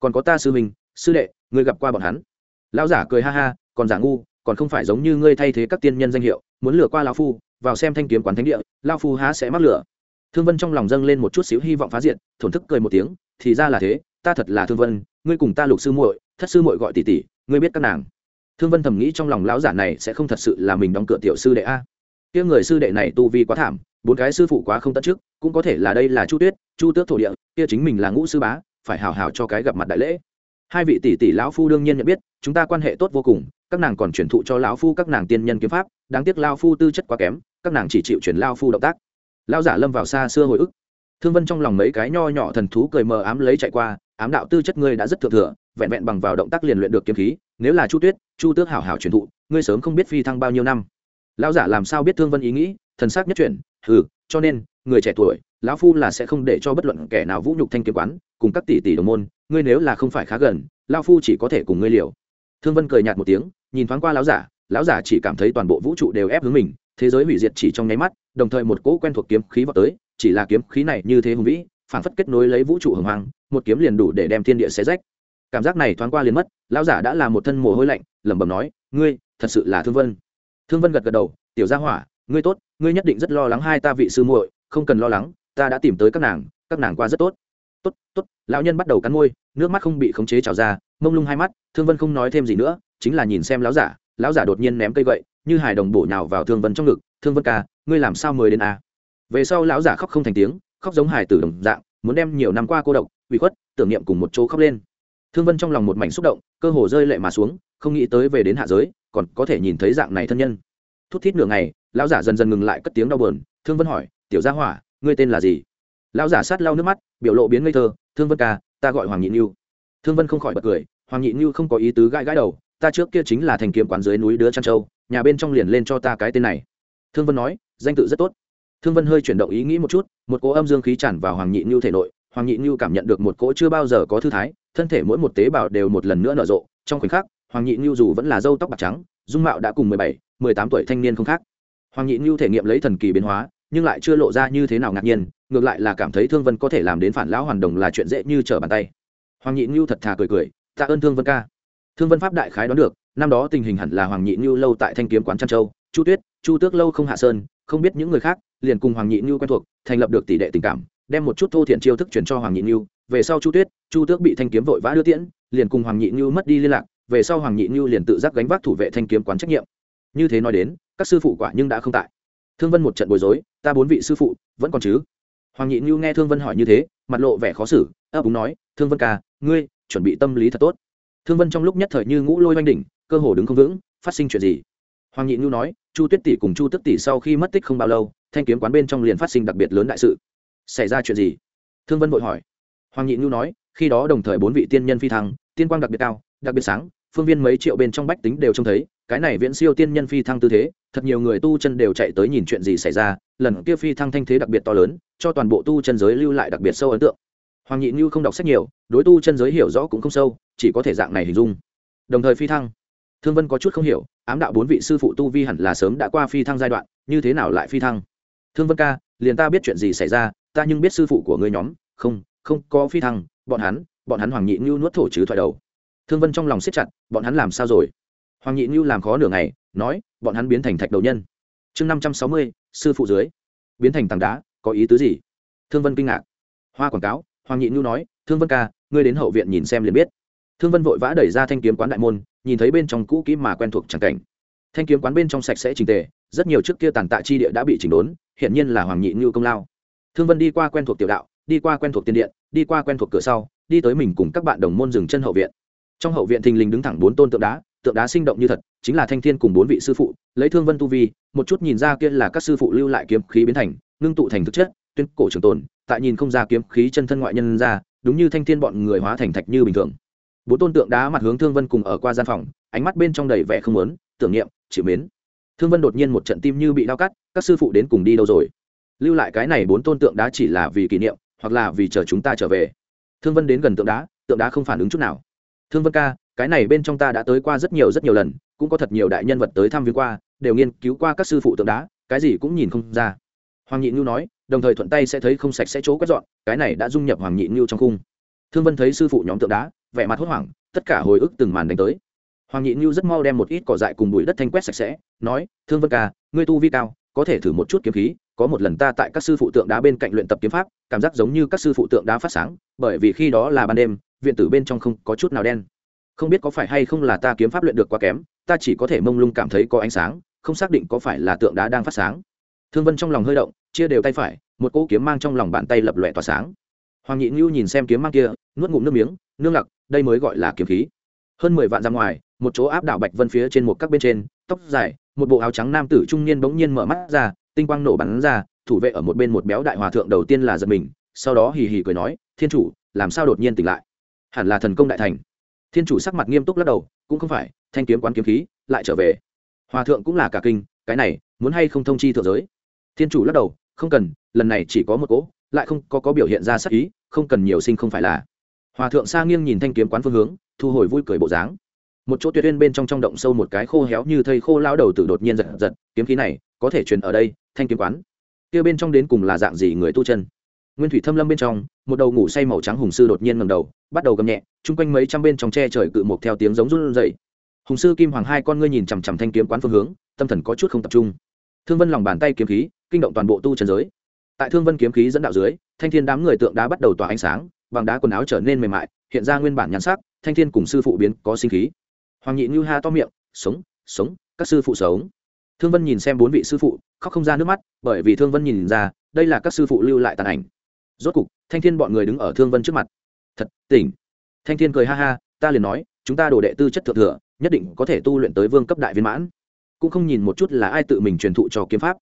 Còn có ta sư mình sư đệ, ngươi gặp qua bọn hắn. Lão giả cười ha ha, còn giả ngu, còn không phải giống như ngươi thay thế các tiên nhân danh hiệu, muốn lừa qua lão phu, vào xem thanh kiếm quán thánh địa, lão phu há sẽ mắc lửa. Thương vân trong lòng dâng lên một chút xíu hy vọng phá diện thổn thức cười một tiếng, thì ra là thế ta thật là thương vân, ngươi cùng ta lục sư muội, thất sư muội gọi tỷ tỷ, ngươi biết các nàng. Thương vân thầm nghĩ trong lòng lão giả này sẽ không thật sự là mình đóng cửa tiểu sư đệ a. Kia người sư đệ này tu vi quá thảm, bốn cái sư phụ quá không tận trước cũng có thể là đây là chu tuyết, chu tước thổ địa, kia chính mình là ngũ sư bá, phải hào hào cho cái gặp mặt đại lễ. Hai vị tỷ tỷ lão phu đương nhiên nhận biết, chúng ta quan hệ tốt vô cùng, các nàng còn truyền thụ cho lão phu các nàng tiên nhân kiếm pháp, đáng tiếc lao phu tư chất quá kém, các nàng chỉ chịu chuyển lao phu động tác. Lao giả lâm vào xa xưa hồi ức. Thương vân trong lòng mấy cái nho nhỏ thần thú cười mờ ám lấy chạy qua ám đạo tư chất ngươi đã rất thượng thừa, vẹn vẹn bằng vào động tác liền luyện được kiếm khí, nếu là chu tuyết, chu tước hảo hảo truyền thụ, ngươi sớm không biết phi thăng bao nhiêu năm. Lão giả làm sao biết thương vân ý nghĩ, thần sắc nhất chuyển ừ cho nên, người trẻ tuổi, lão phu là sẽ không để cho bất luận kẻ nào vũ nhục thanh kiếm quán, cùng các tỷ tỷ đồng môn, ngươi nếu là không phải khá gần, lão phu chỉ có thể cùng ngươi liều. Thương vân cười nhạt một tiếng, nhìn thoáng qua lão giả lão giả chỉ cảm thấy toàn bộ vũ trụ đều ép hướng mình, thế giới hủy diệt chỉ trong nháy mắt, đồng thời một cỗ quen thuộc kiếm khí vào tới, chỉ là kiếm khí này như thế hùng vĩ, phảng phất kết nối lấy vũ trụ hồng hoang một kiếm liền đủ để đem thiên địa xé rách. Cảm giác này thoáng qua liền mất, lão giả đã là một thân mồ hôi lạnh, lẩm bẩm nói, ngươi, thật sự là thương vân. Thương vân gật gật đầu, tiểu gia hỏa, ngươi tốt, ngươi nhất định rất lo lắng hai ta vị sư muội, không cần lo lắng, ta đã tìm tới các nàng các nàng qua rất tốt. Tốt tốt. Lão nhân bắt đầu cắn môi, nước mắt không bị khống chế trào ra, mông lung hai mắt, thương vân không nói thêm gì nữa, chính là nhìn xem lão giả lão giả đột nhiên ném cây gậy, như hài đồng bổ nhào vào thương vân trong ngực, thương vân ca, ngươi làm sao mới đến a? À? về sau lão giả khóc không thành tiếng, khóc giống hài tử đồng dạng, muốn đem nhiều năm qua cô độc ủy khuất, tưởng niệm cùng một chỗ khóc lên. Thương vân trong lòng một mảnh xúc động, cơ hồ rơi lệ mà xuống, không nghĩ tới về đến hạ giới, còn có thể nhìn thấy dạng này thân nhân. Thút thít nửa ngày, lão giả dần dần ngừng lại cất tiếng đau bờn thương vân hỏi, tiểu gia hỏa, ngươi tên là gì? Lão giả sát lau nước mắt, biểu lộ biến ngây thơ, thương vân ca, ta gọi hoàng nhị như thương vân không khỏi bật cười, hoàng nhị như không có ý tứ gãi gãi đầu, ta trước kia chính là thành kiếm quán dưới núi đứa trăn châu, nhà bên trong liền lên cho ta cái tên này. Thương vân nói, danh tự rất tốt. Thương vân hơi chuyển động ý nghĩ một chút, một cỗ âm dương khí tràn vào hoàng nhị như thể nội hoàng nhị như cảm nhận được một cỗ chưa bao giờ có thư thái, thân thể mỗi một tế bào đều một lần nữa nở rộ. Trong khoảnh khắc, hoàng nhị như dù vẫn là dâu tóc bạc trắng, dung mạo đã cùng mười bảy, mười tám tuổi thanh niên không khác. Hoàng nhị như thể nghiệm lấy thần kỳ biến hóa, nhưng lại chưa lộ ra như thế nào ngạc nhiên, ngược lại là cảm thấy thương vân có thể làm đến phản lão hoàn đồng là chuyện dễ như trở bàn tay. Hoàng nhị như thật thà cười cười tạ ơn thương vân ca. Thương vân pháp đại khái đoán được, năm đó tình hình hẳn là hoàng nhị như lâu tại thanh kiếm quán trăn châu, chu tuyết, chu tước lâu không hạ sơn, không biết những người khác, liền cùng hoàng nhị như quen thuộc, thành lập được tỷ đệ tình cảm đem một chút thô thiện chiêu thức truyền cho hoàng nhị như về sau chu tuyết, chu tước bị thanh kiếm vội vã đưa tiễn, liền cùng hoàng nhị như mất đi liên lạc, về sau hoàng nhị như liền tự giác gánh vác thủ vệ thanh kiếm quán trách nhiệm. Như thế nói đến, các sư phụ quả nhưng đã không tại. Thương vân một trận bối rối, ta bốn vị sư phụ, vẫn còn chứ? Hoàng nhị như nghe thương vân hỏi như thế, mặt lộ vẻ khó xử, ấp úng nói, thương vân ca, ngươi chuẩn bị tâm lý thật tốt. Thương vân trong lúc nhất thời như ngũ lôi oanh đỉnh, cơ hồ đứng không vững, phát sinh chuyện gì? Hoàng nhị như nói, chu tuyết tỷ cùng chu tức tỷ sau khi mất tích không bao lâu, thanh kiếm quán bên trong liền phát sinh đặc biệt lớn đại sự xảy ra chuyện gì? Thương vân vội hỏi. Hoàng nhị ngưu nói, khi đó đồng thời bốn vị tiên nhân phi thăng, tiên quang đặc biệt cao, đặc biệt sáng, phương viên mấy triệu bên trong bách tính đều trông thấy, cái này viễn siêu tiên nhân phi thăng tư thế, thật nhiều người tu chân đều chạy tới nhìn chuyện gì xảy ra, lần kia phi thăng thanh thế đặc biệt to lớn, cho toàn bộ tu chân giới lưu lại đặc biệt sâu ấn tượng. Hoàng nhị như không đọc sách nhiều, đối tu chân giới hiểu rõ cũng không sâu, chỉ có thể dạng này hình dung. Đồng thời phi thăng. Thương vân có chút không hiểu, ám đạo bốn vị sư phụ tu vi hẳn là sớm đã qua phi thăng giai đoạn, như thế nào lại phi thăng? Thương vân ca, liền ta biết chuyện gì xảy ra ta nhưng biết sư phụ của ngươi nhóm, không không có phi thăng, bọn hắn bọn hắn hoàng nhị như nuốt thổ chứ thoại đầu. Thương vân trong lòng siết chặt, bọn hắn làm sao rồi? Hoàng nhị như làm khó nửa ngày, nói, bọn hắn biến thành thạch đầu nhân. Chương năm trăm sáu mươi, sư phụ dưới. Biến thành tảng đá, có ý tứ gì? Thương vân kinh ngạc. Hoa quảng cáo, hoàng nhị như nói, thương vân ca, ngươi đến hậu viện nhìn xem liền biết. Thương vân vội vã đẩy ra thanh kiếm quán đại môn, nhìn thấy bên trong cũ kỹ mà quen thuộc tràng cảnh. Thanh kiếm quán bên trong sạch sẽ trình tề, rất nhiều trước kia tàn tạ chi địa đã bị chỉnh đốn hiện nhiên là hoàng nhị như công lao thương vân đi qua quen thuộc tiểu đạo, đi qua quen thuộc tiên điện, đi qua quen thuộc cửa sau, đi tới mình cùng các bạn đồng môn dừng chân hậu viện. Trong hậu viện thình lình đứng thẳng bốn tôn tượng đá tượng đá sinh động như thật, chính là thanh thiên cùng bốn vị sư phụ, lấy thương vân tu vi, một chút nhìn ra kia là các sư phụ lưu lại kiếm khí biến thành, ngưng tụ thành thực chất, tuyên cổ trường tồn, tại nhìn không ra kiếm khí chân thân ngoại nhân ra, đúng như thanh thiên bọn người hóa thành thạch như bình thường. Bốn tôn tượng đá mặt hướng thương vân cùng ở qua gian phòng, ánh mắt bên trong đầy vẻ không lớn tưởng niệm, chịu mến. Thương vân đột nhiên một trận tim như bị đau cắt, các sư phụ đến cùng đi đâu rồi? Lưu lại cái này bốn tôn tượng đá chỉ là vì kỷ niệm, hoặc là vì chờ chúng ta trở về. Thương vân đến gần tượng đá tượng đá không phản ứng chút nào. Thương vân ca, cái này bên trong ta đã tới qua rất nhiều rất nhiều lần, cũng có thật nhiều đại nhân vật tới thăm viếng qua, đều nghiên cứu qua các sư phụ tượng đá, cái gì cũng nhìn không ra. Hoàng nhị ngưu nói, đồng thời thuận tay sẽ thấy không sạch sẽ chỗ quét dọn, cái này đã dung nhập hoàng nhị ngưu trong khung. Thương vân thấy sư phụ nhóm tượng đá, vẻ mặt hốt hoảng, tất cả hồi ức từng màn đánh tới. Hoàng nhị ngưu rất mau đem một ít cỏ dại cùng bụi đất thanh quét sạch sẽ, nói, thương vân ca, ngươi tu vi cao, có thể thử một chút kiếm khí có một lần ta tại các sư phụ tượng đá bên cạnh luyện tập kiếm pháp, cảm giác giống như các sư phụ tượng đá phát sáng, bởi vì khi đó là ban đêm, viện tử bên trong không có chút nào đen. Không biết có phải hay không là ta kiếm pháp luyện được quá kém, ta chỉ có thể mông lung cảm thấy có ánh sáng, không xác định có phải là tượng đá đang phát sáng. Thương vân trong lòng hơi động, chia đều tay phải, một cỗ kiếm mang trong lòng bàn tay lập lòe tỏa sáng. Hoàng nhị ngưu nhìn xem kiếm mang kia, nuốt ngụm nước miếng, nương lặc, đây mới gọi là kiếm khí. Hơn mười vạn ra ngoài, một chỗ áp đảo bạch vân phía trên một các bên trên, tóc dài một bộ áo trắng nam tử trung niên bỗng nhiên mở mắt ra tinh quang nổ bắn ra thủ vệ ở một bên một béo đại hòa thượng đầu tiên là giật mình sau đó hì hì cười nói thiên chủ làm sao đột nhiên tỉnh lại? Hẳn là thần công đại thành. Thiên chủ sắc mặt nghiêm túc lắc đầu cũng không phải thanh kiếm quán kiếm khí lại trở về. Hòa thượng cũng là cả kinh cái này muốn hay không thông chi thượng giới? Thiên chủ lắc đầu không cần lần này chỉ có một cỗ lại không có, có biểu hiện ra sắc ý không cần nhiều sinh không phải là. Hòa thượng xa nghiêng nhìn thanh kiếm quán phương hướng thu hồi vui cười bộ dáng một chỗ tuyệt uyên bên trong trong động sâu một cái khô héo như thây khô lao đầu tử đột nhiên giật giật, kiếm khí này, có thể truyền ở đây, thanh kiếm quán. Kia bên trong đến cùng là dạng gì người tu chân? Nguyên thủy thâm lâm bên trong, một đầu ngủ say màu trắng hùng sư đột nhiên ngầm đầu, bắt đầu gầm nhẹ, chung quanh mấy trăm bên trong tre trời cự một theo tiếng giống run dậy hùng sư kim hoàng hai con ngươi nhìn chằm chằm thanh kiếm quán phương hướng, tâm thần có chút không tập trung. Thương vân lòng bàn tay kiếm khí, kinh động toàn bộ tu trần giới. Tại thương vân kiếm khí dẫn đạo dưới, thanh thiên đám người tượng đá bắt đầu tỏa ánh sáng, bằng đá quần áo trở nên mềm mại, hiện ra nguyên bản nhãn sắc, thanh thiên cùng sư phụ biến, có sinh khí hoàng nhị như ha to miệng, sống sống, các sư phụ sống. Thương vân nhìn xem bốn vị sư phụ, khóc không ra nước mắt, bởi vì thương vân nhìn ra, đây là các sư phụ lưu lại tàn ảnh. Rốt cục, thanh thiên bọn người đứng ở thương vân trước mặt. Thật, tỉnh. Thanh thiên cười ha ha, ta liền nói, chúng ta đồ đệ tư chất thượng thừa, nhất định có thể tu luyện tới vương cấp đại viên mãn. Cũng không nhìn một chút là ai tự mình truyền thụ cho kiếm pháp.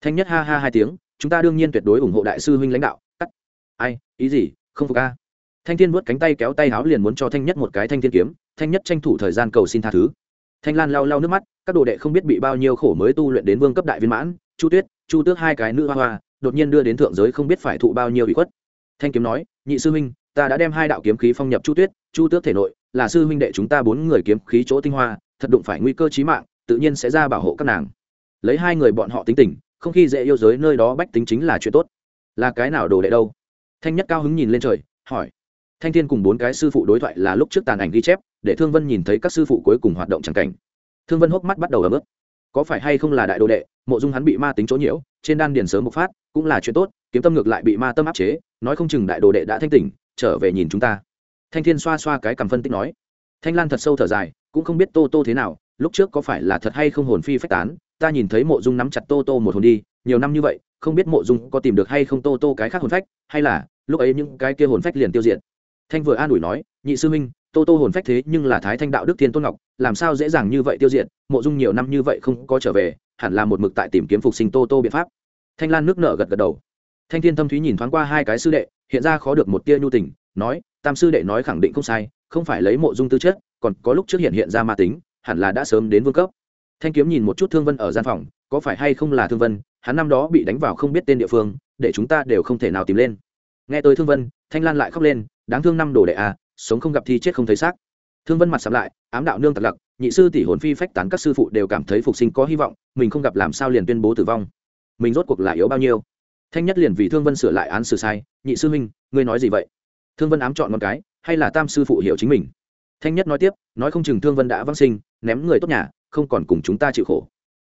Thanh nhất ha ha hai tiếng, chúng ta đương nhiên tuyệt đối ủng hộ đại sư huynh lãnh đạo. Cắt. Ai, ý gì? Không phục a? Thanh thiên vớt cánh tay kéo tay háo liền muốn cho thanh nhất một cái thanh thiên kiếm, thanh nhất tranh thủ thời gian cầu xin tha thứ. Thanh lan lau lau nước mắt, các đồ đệ không biết bị bao nhiêu khổ mới tu luyện đến vương cấp đại viên mãn, chu tuyết, chu tước hai cái nữ hoa hoa, đột nhiên đưa đến thượng giới không biết phải thụ bao nhiêu bị khuất. Thanh kiếm nói, nhị sư huynh, ta đã đem hai đạo kiếm khí phong nhập chu tuyết, chu tước thể nội, là sư huynh đệ chúng ta bốn người kiếm khí chỗ tinh hoa, thật đụng phải nguy cơ chí mạng, tự nhiên sẽ ra bảo hộ các nàng. Lấy hai người bọn họ tính tình, không khi dễ yêu giới nơi đó bách tính chính là chuyện tốt. Là cái nào đồ đệ đâu? Thanh nhất cao hứng nhìn lên trời, hỏi thanh thiên cùng bốn cái sư phụ đối thoại là lúc trước tàn ảnh ghi chép, để thương vân nhìn thấy các sư phụ cuối cùng hoạt động c cảnh. Thương vân hốc mắt bắt đầu ấm ức có phải hay không là đại đồ đệ, mộ dung hắn bị ma tính chỗ nhiễu, trên đan điền sớm bộc phát, cũng là chuyện tốt, kiếm tâm ngược lại bị ma tâm áp chế, nói không chừng đại đồ đệ đã thanh tỉnh, trở về nhìn chúng ta. Thanh thiên xoa xoa cái cằm phân tích nói. Thanh lan thật sâu thở dài, cũng không biết tô tô thế nào, lúc trước có phải là thật hay không hồn phi phách tán, ta nhìn thấy mộ dung nắm chặt tô tô một hồn đi, nhiều năm như vậy, không biết mộ dung có tìm được hay không tô tô cái khác hồn phách, hay là lúc ấy những cái kia hồn phách liền tiêu diệt thanh vừa an ủi nói, nhị sư minh tô tô hồn phách thế nhưng là thái thanh đạo đức thiên tôn ngọc, làm sao dễ dàng như vậy tiêu diệt, mộ dung nhiều năm như vậy không có trở về, hẳn là một mực tại tìm kiếm phục sinh tô tô biện pháp. Thanh lan nước nở gật gật đầu. Thanh thiên thâm thúy nhìn thoáng qua hai cái sư đệ, hiện ra khó được một tia nhu tình, nói, tam sư đệ nói khẳng định không sai, không phải lấy mộ dung tư chất, còn có lúc trước hiện hiện ra ma tính, hẳn là đã sớm đến vương cấp. Thanh kiếm nhìn một chút thương vân ở gian phòng, có phải hay không là thương vân, hắn năm đó bị đánh vào không biết tên địa phương, để chúng ta đều không thể nào tìm lên. Nghe tới thương vân, thanh lan lại khóc lên đáng thương năm đồ đệ à sống không gặp thi chết không thấy xác. Thương vân mặt sắm lại, ám đạo nương tật lặc, nhị sư tỷ hồn phi phách tán các sư phụ đều cảm thấy phục sinh có hy vọng, mình không gặp làm sao liền tuyên bố tử vong. Mình rốt cuộc là yếu bao nhiêu? Thanh nhất liền vì thương vân sửa lại án xử sai, nhị sư huynh, ngươi nói gì vậy? Thương vân ám chọn một cái, hay là tam sư phụ hiểu chính mình? Thanh nhất nói tiếp, nói không chừng thương vân đã văng sinh, ném người tốt nhà, không còn cùng chúng ta chịu khổ.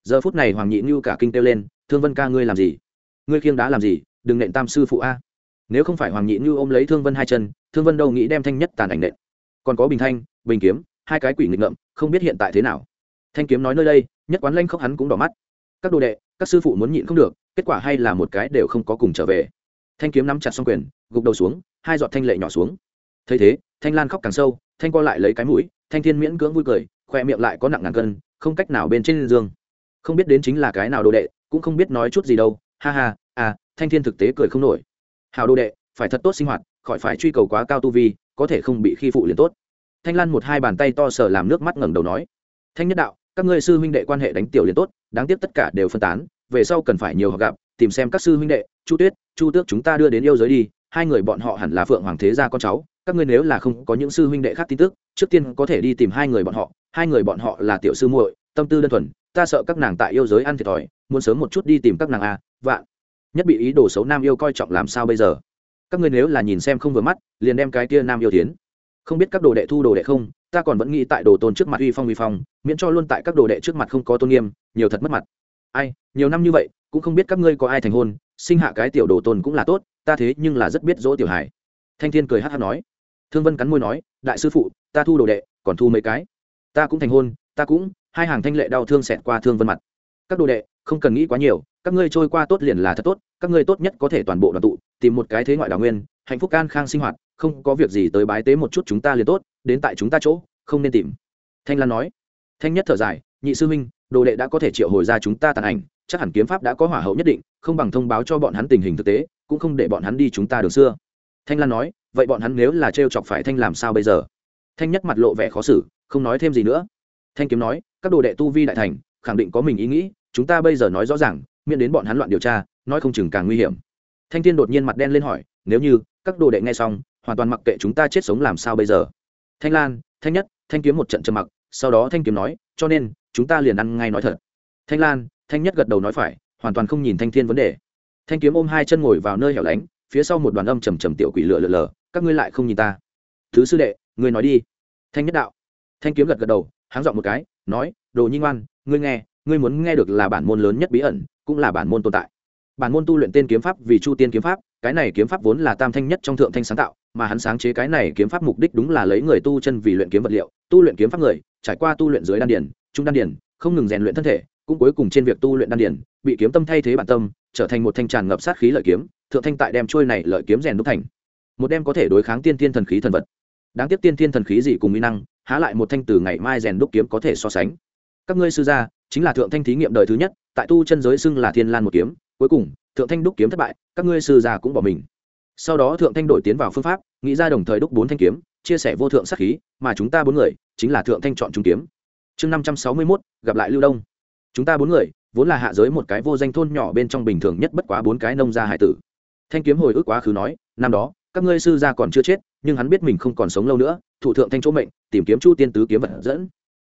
Giờ phút này hoàng nhị như cả kinh kêu lên, thương vân ca ngươi làm gì? Ngươi khiêng đá làm gì? Đừng nện tam sư phụ a nếu không phải hoàng nhị như ôm lấy thương vân hai chân, thương vân đâu nghĩ đem thanh nhất tàn ảnh nện. Còn có bình thanh, bình kiếm, hai cái quỷ nghịch ngợm, không biết hiện tại thế nào. Thanh kiếm nói nơi đây, nhất quán lanh khóc hắn cũng đỏ mắt. Các đồ đệ, các sư phụ muốn nhịn không được, kết quả hay là một cái đều không có cùng trở về. Thanh kiếm nắm chặt xong quyền, gục đầu xuống, hai giọt thanh lệ nhỏ xuống. Thấy thế, thanh lan khóc càng sâu, thanh co lại lấy cái mũi, thanh thiên miễn cưỡng vui cười, khoe miệng lại có nặng ngàn cân, không cách nào bên trên giường. Không biết đến chính là cái nào đồ đệ, cũng không biết nói chút gì đâu. Ha ha à thanh thiên thực tế cười không nổi hào Đô đệ, phải thật tốt sinh hoạt, khỏi phải truy cầu quá cao tu vi, có thể không bị khi phụ liền tốt. Thanh lan một hai bàn tay to sờ làm nước mắt ngẩng đầu nói, thanh nhất đạo, các ngươi sư huynh đệ quan hệ đánh tiểu liền tốt, đáng tiếc tất cả đều phân tán, về sau cần phải nhiều họ gặp, tìm xem các sư huynh đệ, chu tuyết, chu tước chúng ta đưa đến yêu giới đi, hai người bọn họ hẳn là phượng hoàng thế gia con cháu, các ngươi nếu là không có những sư huynh đệ khác tin tức, trước tiên có thể đi tìm hai người bọn họ, hai người bọn họ là tiểu sư muội, tâm tư đơn thuần, ta sợ các nàng tại yêu giới ăn thiệt thòi, muốn sớm một chút đi tìm các nàng a vạn nhất bị ý đồ xấu nam yêu coi trọng làm sao bây giờ? Các ngươi nếu là nhìn xem không vừa mắt, liền đem cái kia nam yêu tiến. Không biết các đồ đệ thu đồ đệ không, ta còn vẫn nghĩ tại đồ tôn trước mặt uy phong uy phong, miễn cho luôn tại các đồ đệ trước mặt không có tôn nghiêm, nhiều thật mất mặt. Ai, nhiều năm như vậy, cũng không biết các ngươi có ai thành hôn, sinh hạ cái tiểu đồ tôn cũng là tốt, ta thế nhưng là rất biết dỗ tiểu hải thanh thiên cười hát hát nói. Thương vân cắn môi nói, đại sư phụ, ta thu đồ đệ, còn thu mấy cái. Ta cũng thành hôn, ta cũng. Hai hàng thanh lệ đau thương xẹt qua thương vân mặt. Các đồ đệ, không cần nghĩ quá nhiều các ngươi trôi qua tốt liền là thật tốt, các ngươi tốt nhất có thể toàn bộ đoàn tụ, tìm một cái thế ngoại đào nguyên, hạnh phúc can khang sinh hoạt, không có việc gì tới bái tế một chút chúng ta liền tốt, đến tại chúng ta chỗ, không nên tìm. Thanh lan nói. Thanh nhất thở dài, nhị sư minh đồ đệ đã có thể triệu hồi ra chúng ta tàn ảnh, chắc hẳn kiếm pháp đã có hỏa hậu nhất định, không bằng thông báo cho bọn hắn tình hình thực tế, cũng không để bọn hắn đi chúng ta đường xưa. Thanh lan nói, vậy bọn hắn nếu là t chọc phải thanh làm sao bây giờ? Thanh nhất mặt lộ vẻ khó xử, không nói thêm gì nữa. Thanh kiếm nói, các đồ đệ tu vi đại thành, khẳng định có mình ý nghĩ, chúng ta bây giờ nói rõ ràng miễn đến bọn hắn loạn điều tra, nói không chừng càng nguy hiểm. Thanh thiên đột nhiên mặt đen lên hỏi, nếu như các đồ đệ nghe xong, hoàn toàn mặc kệ chúng ta chết sống làm sao bây giờ? Thanh lan, thanh nhất, thanh kiếm một trận trầm mặc, sau đó thanh kiếm nói, cho nên, chúng ta liền ăn ngay nói thật. Thanh lan, thanh nhất gật đầu nói phải, hoàn toàn không nhìn thanh thiên vấn đề. Thanh kiếm ôm hai chân ngồi vào nơi hẻo lánh, phía sau một đoàn âm trầm trầm tiểu quỷ lửa lửa lờ, các ngươi lại không nhìn ta. Thứ sư đệ, ngươi nói đi. Thanh nhất đạo. Thanh kiếm gật gật đầu, háng dọn một cái, nói, đồ nhi ngoan, ngươi nghe, ngươi muốn nghe được là bản môn lớn nhất bí ẩn cũng là bản môn tồn tại. Bản môn tu luyện tên kiếm pháp vì chu tiên kiếm pháp, cái này kiếm pháp vốn là tam thanh nhất trong thượng thanh sáng tạo, mà hắn sáng chế cái này kiếm pháp mục đích đúng là lấy người tu chân vì luyện kiếm vật liệu, tu luyện kiếm pháp người, trải qua tu luyện dưới đan điển trung đan điển không ngừng rèn luyện thân thể, cũng cuối cùng trên việc tu luyện đan điển bị kiếm tâm thay thế bản tâm, trở thành một thanh tràn ngập sát khí lợi kiếm, thượng thanh tại đem trôi này lợi kiếm rèn đúc thành. Một đem có thể đối kháng tiên tiên thần khí thần vật. Đáng tiếc tiên tiên thần khí gì cùng mỹ năng, há lại một thanh từ ngày mai rèn đúc kiếm có thể so sánh. Các ngươi sư gia, chính là thượng thanh thí nghiệm đời thứ nhất tại tu chân giới xưng là thiên lan một kiếm, cuối cùng, thượng thanh đúc kiếm thất bại, các ngươi sư gia cũng bỏ mình. Sau đó thượng thanh đổi tiến vào phương pháp, nghĩ ra đồng thời đúc bốn thanh kiếm, chia sẻ vô thượng sát khí, mà chúng ta bốn người, chính là thượng thanh chọn trung kiếm. Chương năm trăm sáu mươi mốt, gặp lại lưu đông. Chúng ta bốn người, vốn là hạ giới một cái vô danh thôn nhỏ bên trong bình thường nhất bất quá bốn cái nông gia hải tử. Thanh kiếm hồi ức quá khứ nói, năm đó, các ngươi sư gia còn chưa chết, nhưng hắn biết mình không còn sống lâu nữa thủ thượng thanh chỗ mệnh, tìm kiếm chu tiên tứ kiếm vật dẫn.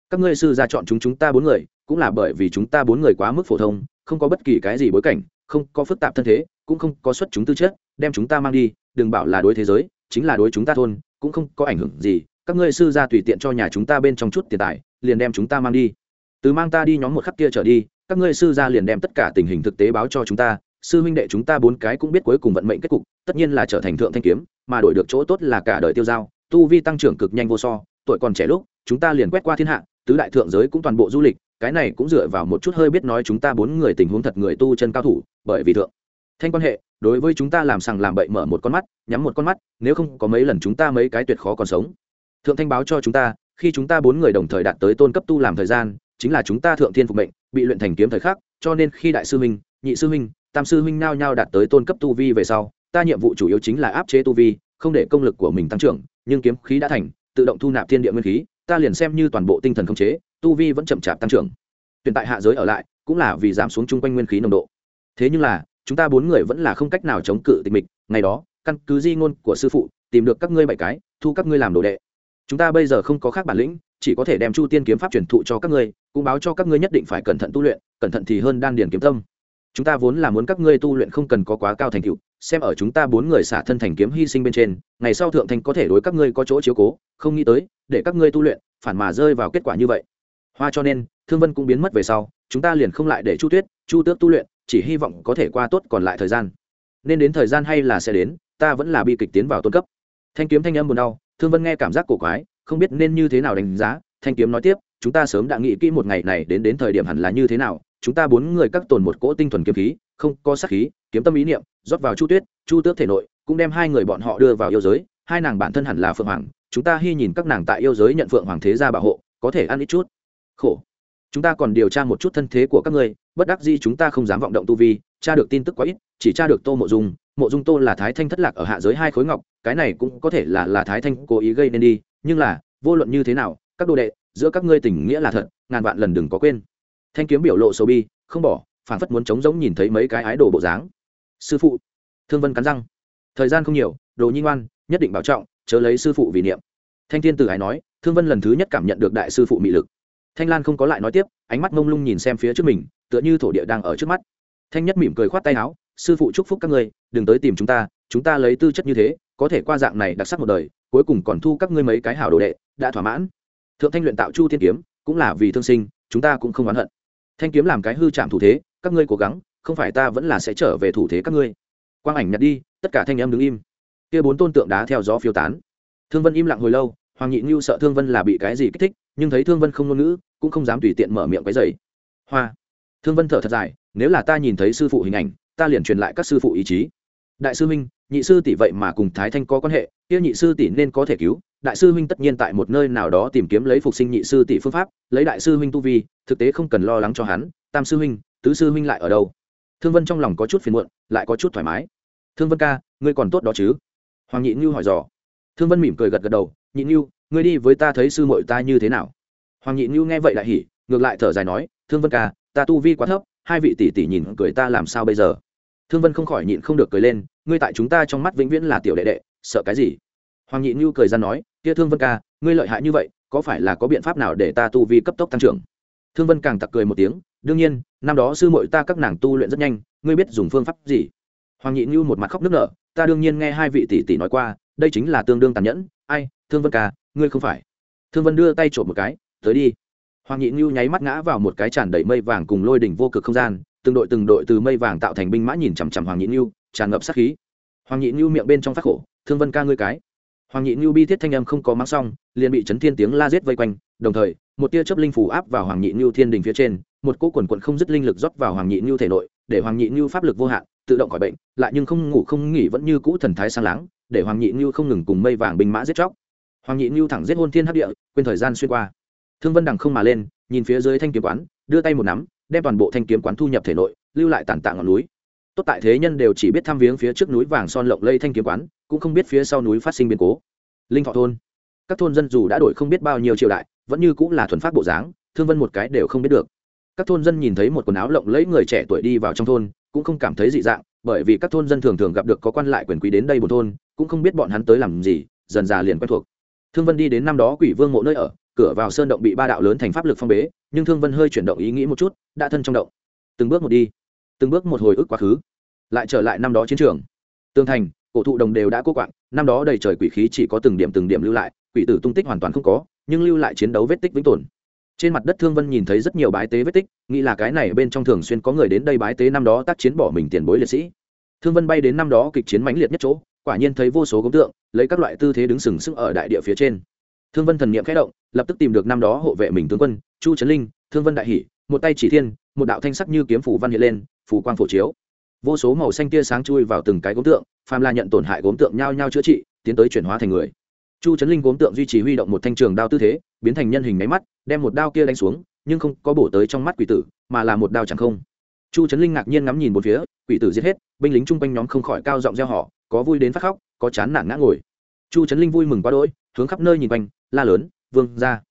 Các ngươi sư gia chọn chúng chúng ta bốn người cũng là bởi vì chúng ta bốn người quá mức phổ thông, không có bất kỳ cái gì bối cảnh, không có phức tạp thân thế, cũng không có xuất chúng tư chất, đem chúng ta mang đi, đừng bảo là đối thế giới, chính là đối chúng ta thôn, cũng không có ảnh hưởng gì, các ngươi sư gia tùy tiện cho nhà chúng ta bên trong chút tiền tài, liền đem chúng ta mang đi. Từ mang ta đi nhóm một khắc kia trở đi, các ngươi sư gia liền đem tất cả tình hình thực tế báo cho chúng ta, sư huynh đệ chúng ta bốn cái cũng biết cuối cùng vận mệnh kết cục, tất nhiên là trở thành thượng thanh kiếm, mà đổi được chỗ tốt là cả đời tiêu giao, tu vi tăng trưởng cực nhanh vô so, tuổi còn trẻ lúc, chúng ta liền quét qua thiên hạ, tứ đại thượng giới cũng toàn bộ du lịch cái này cũng dựa vào một chút hơi biết nói chúng ta bốn người tình huống thật người tu chân cao thủ, bởi vì thượng, thanh quan hệ, đối với chúng ta làm sằng làm bậy mở một con mắt, nhắm một con mắt, nếu không có mấy lần chúng ta mấy cái tuyệt khó còn sống. Thượng thanh báo cho chúng ta, khi chúng ta bốn người đồng thời đạt tới tôn cấp tu làm thời gian, chính là chúng ta thượng thiên phục mệnh, bị luyện thành kiếm thời khắc, cho nên khi đại sư huynh, nhị sư huynh, tam sư huynh nao nhau đạt tới tôn cấp tu vi về sau, ta nhiệm vụ chủ yếu chính là áp chế tu vi, không để công lực của mình tăng trưởng, nhưng kiếm khí đã thành, tự động thu nạp thiên địa nguyên khí, ta liền xem như toàn bộ tinh thần khống chế tu vi vẫn chậm chạp tăng trưởng. Tuyển tại hạ giới ở lại, cũng là vì giảm xuống chung quanh nguyên khí nồng độ. Thế nhưng là, chúng ta bốn người vẫn là không cách nào chống cự tịch mịch, ngày đó, căn cứ di ngôn của sư phụ, tìm được các ngươi bảy cái, thu các ngươi làm đồ đệ. Chúng ta bây giờ không có khác bản lĩnh, chỉ có thể đem chu tiên kiếm pháp truyền thụ cho các ngươi, cũng báo cho các ngươi nhất định phải cẩn thận tu luyện, cẩn thận thì hơn đan điền kiếm tâm. Chúng ta vốn là muốn các ngươi tu luyện không cần có quá cao thành tựu, xem ở chúng ta bốn người xả thân thành kiếm hy sinh bên trên, ngày sau thượng thành có thể đối các ngươi có chỗ chiếu cố, không nghĩ tới, để các ngươi tu luyện, phản mà rơi vào kết quả như vậy hoa cho nên, thương vân cũng biến mất về sau, chúng ta liền không lại để chu tuyết, chu tước tu luyện, chỉ hy vọng có thể qua tốt còn lại thời gian. Nên đến thời gian hay là sẽ đến, ta vẫn là bi kịch tiến vào tôn cấp. Thanh kiếm thanh âm buồn đau, thương vân nghe cảm giác cổ quái, không biết nên như thế nào đánh giá, thanh kiếm nói tiếp, chúng ta sớm đã nghĩ kỹ một ngày này đến đến thời điểm hẳn là như thế nào, chúng ta bốn người các tồn một cỗ tinh thuần kiếm khí, không có sát khí, kiếm tâm ý niệm, rót vào chu tuyết, chu tước thể nội, cũng đem hai người bọn họ đưa vào yêu giới, hai nàng bản thân hẳn là phượng hoàng, chúng ta hy nhìn các nàng tại yêu giới nhận phượng hoàng thế gia bảo hộ, có thể ăn ít chút khổ. Chúng ta còn điều tra một chút thân thế của các ngươi, bất đắc gì chúng ta không dám vọng động tu vi, tra được tin tức quá ít, chỉ tra được tô mộ dung. Mộ dung tô là thái thanh thất lạc ở hạ giới hai khối ngọc, cái này cũng có thể là là thái thanh cố ý gây nên đi, nhưng là, vô luận như thế nào, các đồ đệ, giữa các ngươi tình nghĩa là thật, ngàn vạn lần đừng có quên. Thanh kiếm biểu lộ sâu bi, không bỏ phản phất muốn trống giống nhìn thấy mấy cái ái đồ bộ dáng. Sư phụ, thương vân cắn răng. Thời gian không nhiều, đồ nhi ngoan, nhất định bảo trọng, chớ lấy sư phụ vì niệm. Thanh thiên tử ái nói, thương vân lần thứ nhất cảm nhận được đại sư phụ mị lực thanh lan không có lại nói tiếp, ánh mắt mông lung nhìn xem phía trước mình, tựa như thổ địa đang ở trước mắt. Thanh nhất mỉm cười khoát tay áo, sư phụ chúc phúc các ngươi, đừng tới tìm chúng ta chúng ta lấy tư chất như thế, có thể qua dạng này đặc sắc một đời, cuối cùng còn thu các ngươi mấy cái hảo đồ đệ, đã thỏa mãn. Thượng thanh luyện tạo chu thiên kiếm, cũng là vì thương sinh, chúng ta cũng không oán hận. Thanh kiếm làm cái hư chạm thủ thế, các ngươi cố gắng, không phải ta vẫn là sẽ trở về thủ thế các ngươi. Quang ảnh nhặt đi, tất cả thanh em đứng im. Kia bốn tôn tượng đá theo gió phiêu tán. Thương vân im lặng hồi lâu, hoàng nhị ngưu sợ thương vân là bị cái gì kích thích, nhưng thấy thương vân không ngôn ngữ cũng không dám tùy tiện mở miệng cái dày hoa. Thương vân thở thật dài, nếu là ta nhìn thấy sư phụ hình ảnh, ta liền truyền lại các sư phụ ý chí. Đại sư minh nhị sư tỷ vậy mà cùng thái thanh có quan hệ, kia nhị sư tỷ nên có thể cứu, đại sư huynh tất nhiên tại một nơi nào đó tìm kiếm lấy phục sinh nhị sư tỷ phương pháp, lấy đại sư huynh tu vi, thực tế không cần lo lắng cho hắn, tam sư huynh, tứ sư huynh lại ở đâu? Thương vân trong lòng có chút phiền muộn, lại có chút thoải mái. Thương vân ca, ngươi còn tốt đó chứ? Hoàng nhị như hỏi dò. Thương vân mỉm cười gật gật đầu, nhị như ngươi đi với ta thấy sư muội ta như thế nào? Hoàng nhị như nghe vậy lại hỉ, ngược lại thở dài nói, thương vân ca, ta tu vi quá thấp, hai vị tỷ tỷ nhìn cười ta làm sao bây giờ? Thương vân không khỏi nhịn không được cười lên, ngươi tại chúng ta trong mắt vĩnh viễn là tiểu đệ đệ, sợ cái gì? Hoàng nhị như cười ra nói, kia thương vân ca, ngươi lợi hại như vậy, có phải là có biện pháp nào để ta tu vi cấp tốc tăng trưởng? Thương vân càng tặc cười một tiếng, đương nhiên, năm đó sư muội ta các nàng tu luyện rất nhanh, ngươi biết dùng phương pháp gì? Hoàng nhị như một mặt khóc nức nở, ta đương nhiên nghe hai vị tỷ tỷ nói qua, đây chính là tương đương tàn nhẫn, ai, thương vân ca, ngươi không phải. Thương vân đưa tay trộm một cái tới đi. Hoàng nhị ngưu nháy mắt ngã vào một cái tràn đầy mây vàng cùng lôi đỉnh vô cực không gian, từng đội từng đội từ mây vàng tạo thành binh mã nhìn chằm chằm hoàng nhị ngưu, tràn ngập sát khí. Hoàng nhị ngưu miệng bên trong phát khổ, thương vân ca ngươi cái. Hoàng nhị ngưu bi thiết thanh âm không có mang xong, liền bị chấn thiên tiếng la giết vây quanh, đồng thời, một tia chớp linh phủ áp vào hoàng nhị ngưu thiên đình phía trên, một cỗ quần quận không dứt linh lực rót vào hoàng nhị ngưu thể nội, để hoàng nhị ngưu pháp lực vô hạn, tự động khỏi bệnh, lại nhưng không ngủ không nghỉ vẫn như cũ thần thái sang láng, để hoàng nhị ngưu không ngừng cùng mây vàng binh mã giết chóc. Hoàng nhị ngưu thẳng giết hôn thiên hấp địa, quên thời gian xuyên qua thương vân đằng không mà lên, nhìn phía dưới thanh kiếm quán, đưa tay một nắm, đem toàn bộ thanh kiếm quán thu nhập thể nội, lưu lại tàn tạ ngọn núi. Tốt tại thế nhân đều chỉ biết thăm viếng phía trước núi vàng son lộng lây thanh kiếm quán, cũng không biết phía sau núi phát sinh biến cố. Linh thọ thôn. Các thôn dân dù đã đổi không biết bao nhiêu triều đại, vẫn như cũng là thuần phát bộ dáng, thương vân một cái đều không biết được. Các thôn dân nhìn thấy một quần áo lộng lẫy người trẻ tuổi đi vào trong thôn, cũng không cảm thấy dị dạng, bởi vì các thôn dân thường thường gặp được có quan lại quyền quý đến đây một thôn, cũng không biết bọn hắn tới làm gì, dần già liền quen thuộc. Thương vân đi đến năm đó quỷ vương mộ nơi ở cửa vào sơn động bị ba đạo lớn thành pháp lực phong bế, nhưng thương vân hơi chuyển động ý nghĩ một chút, đã thân trong động. Từng bước một đi, từng bước một hồi ức quá khứ, lại trở lại năm đó chiến trường. Tương thành, cổ thụ đồng đều đã cố quạng, năm đó đầy trời quỷ khí chỉ có từng điểm từng điểm lưu lại, quỷ tử tung tích hoàn toàn không có, nhưng lưu lại chiến đấu vết tích vĩnh tồn. Trên mặt đất thương vân nhìn thấy rất nhiều bái tế vết tích, nghĩ là cái này bên trong thường xuyên có người đến đây bái tế năm đó tác chiến bỏ mình tiền bối liệt sĩ. Thương vân bay đến năm đó kịch chiến mãnh liệt nhất chỗ, quả nhiên thấy vô số cống tượng, lấy các loại tư thế đứng sừng sững ở đại địa phía trên thương vân thần n i ệ m khẽ động, lập tức tìm được năm đó hộ vệ mình tướng quân, chu trấn linh, thương vân đại hỷ, một tay chỉ thiên, một đạo thanh sắc như kiếm phủ văn hiện lên, phủ quang phổ chiếu. Vô số màu xanh tia sáng chui vào từng cái gốm tượng, phàm là nhận tổn hại gốm tượng nhao nhao chữa trị, tiến tới chuyển hóa thành người. Chu trấn linh gốm tượng duy trì huy động một thanh trường đao tư thế, biến thành nhân hình máy mắt, đem một đao kia đánh xuống, nhưng không có bổ tới trong mắt quỷ tử, mà là một đao chẳng không. Chu trấn linh ngạc nhiên ngắm nhìn một phía, quỷ tử giết hết, binh lính chung quanh nhóm không khỏi cao giọng gieo họ có vui đến phát khóc, có chán nản ngã ngồi. Chu trấn linh vui mừng quá đỗi, hướng khắp nơi nhìn quanh la lớn, vương gia.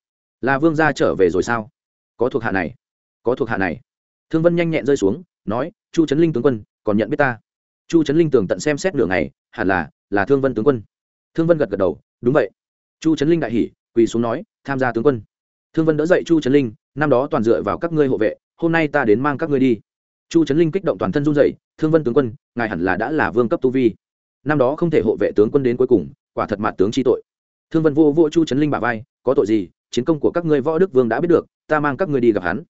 Là vương gia trở về rồi sao? Có thuộc hạ này, có thuộc hạ này. Thương vân nhanh nhẹn rơi xuống, nói, chu trấn linh tướng quân, còn nhận biết ta. Chu trấn linh tường tận xem xét nửa ngày, hẳn là là thương vân tướng quân. Thương vân gật gật đầu, đúng vậy. Chu trấn linh đại hỉ, quỳ xuống nói, tham gia tướng quân. Thương vân đỡ dậy chu trấn linh, năm đó toàn dựa vào các ngươi hộ vệ, hôm nay ta đến mang các ngươi đi. Chu trấn linh kích động toàn thân run dậy thương vân tướng quân, ngài hẳn là đã là vương cấp tu vi. Năm đó không thể hộ vệ tướng quân đến cuối cùng, quả thật mặt tướng chi tội thương vân vô vô chu trấn linh bà vai, có tội gì? Chiến công của các ngươi võ đức vương đã biết được, ta mang các ngươi đi gặp hắn.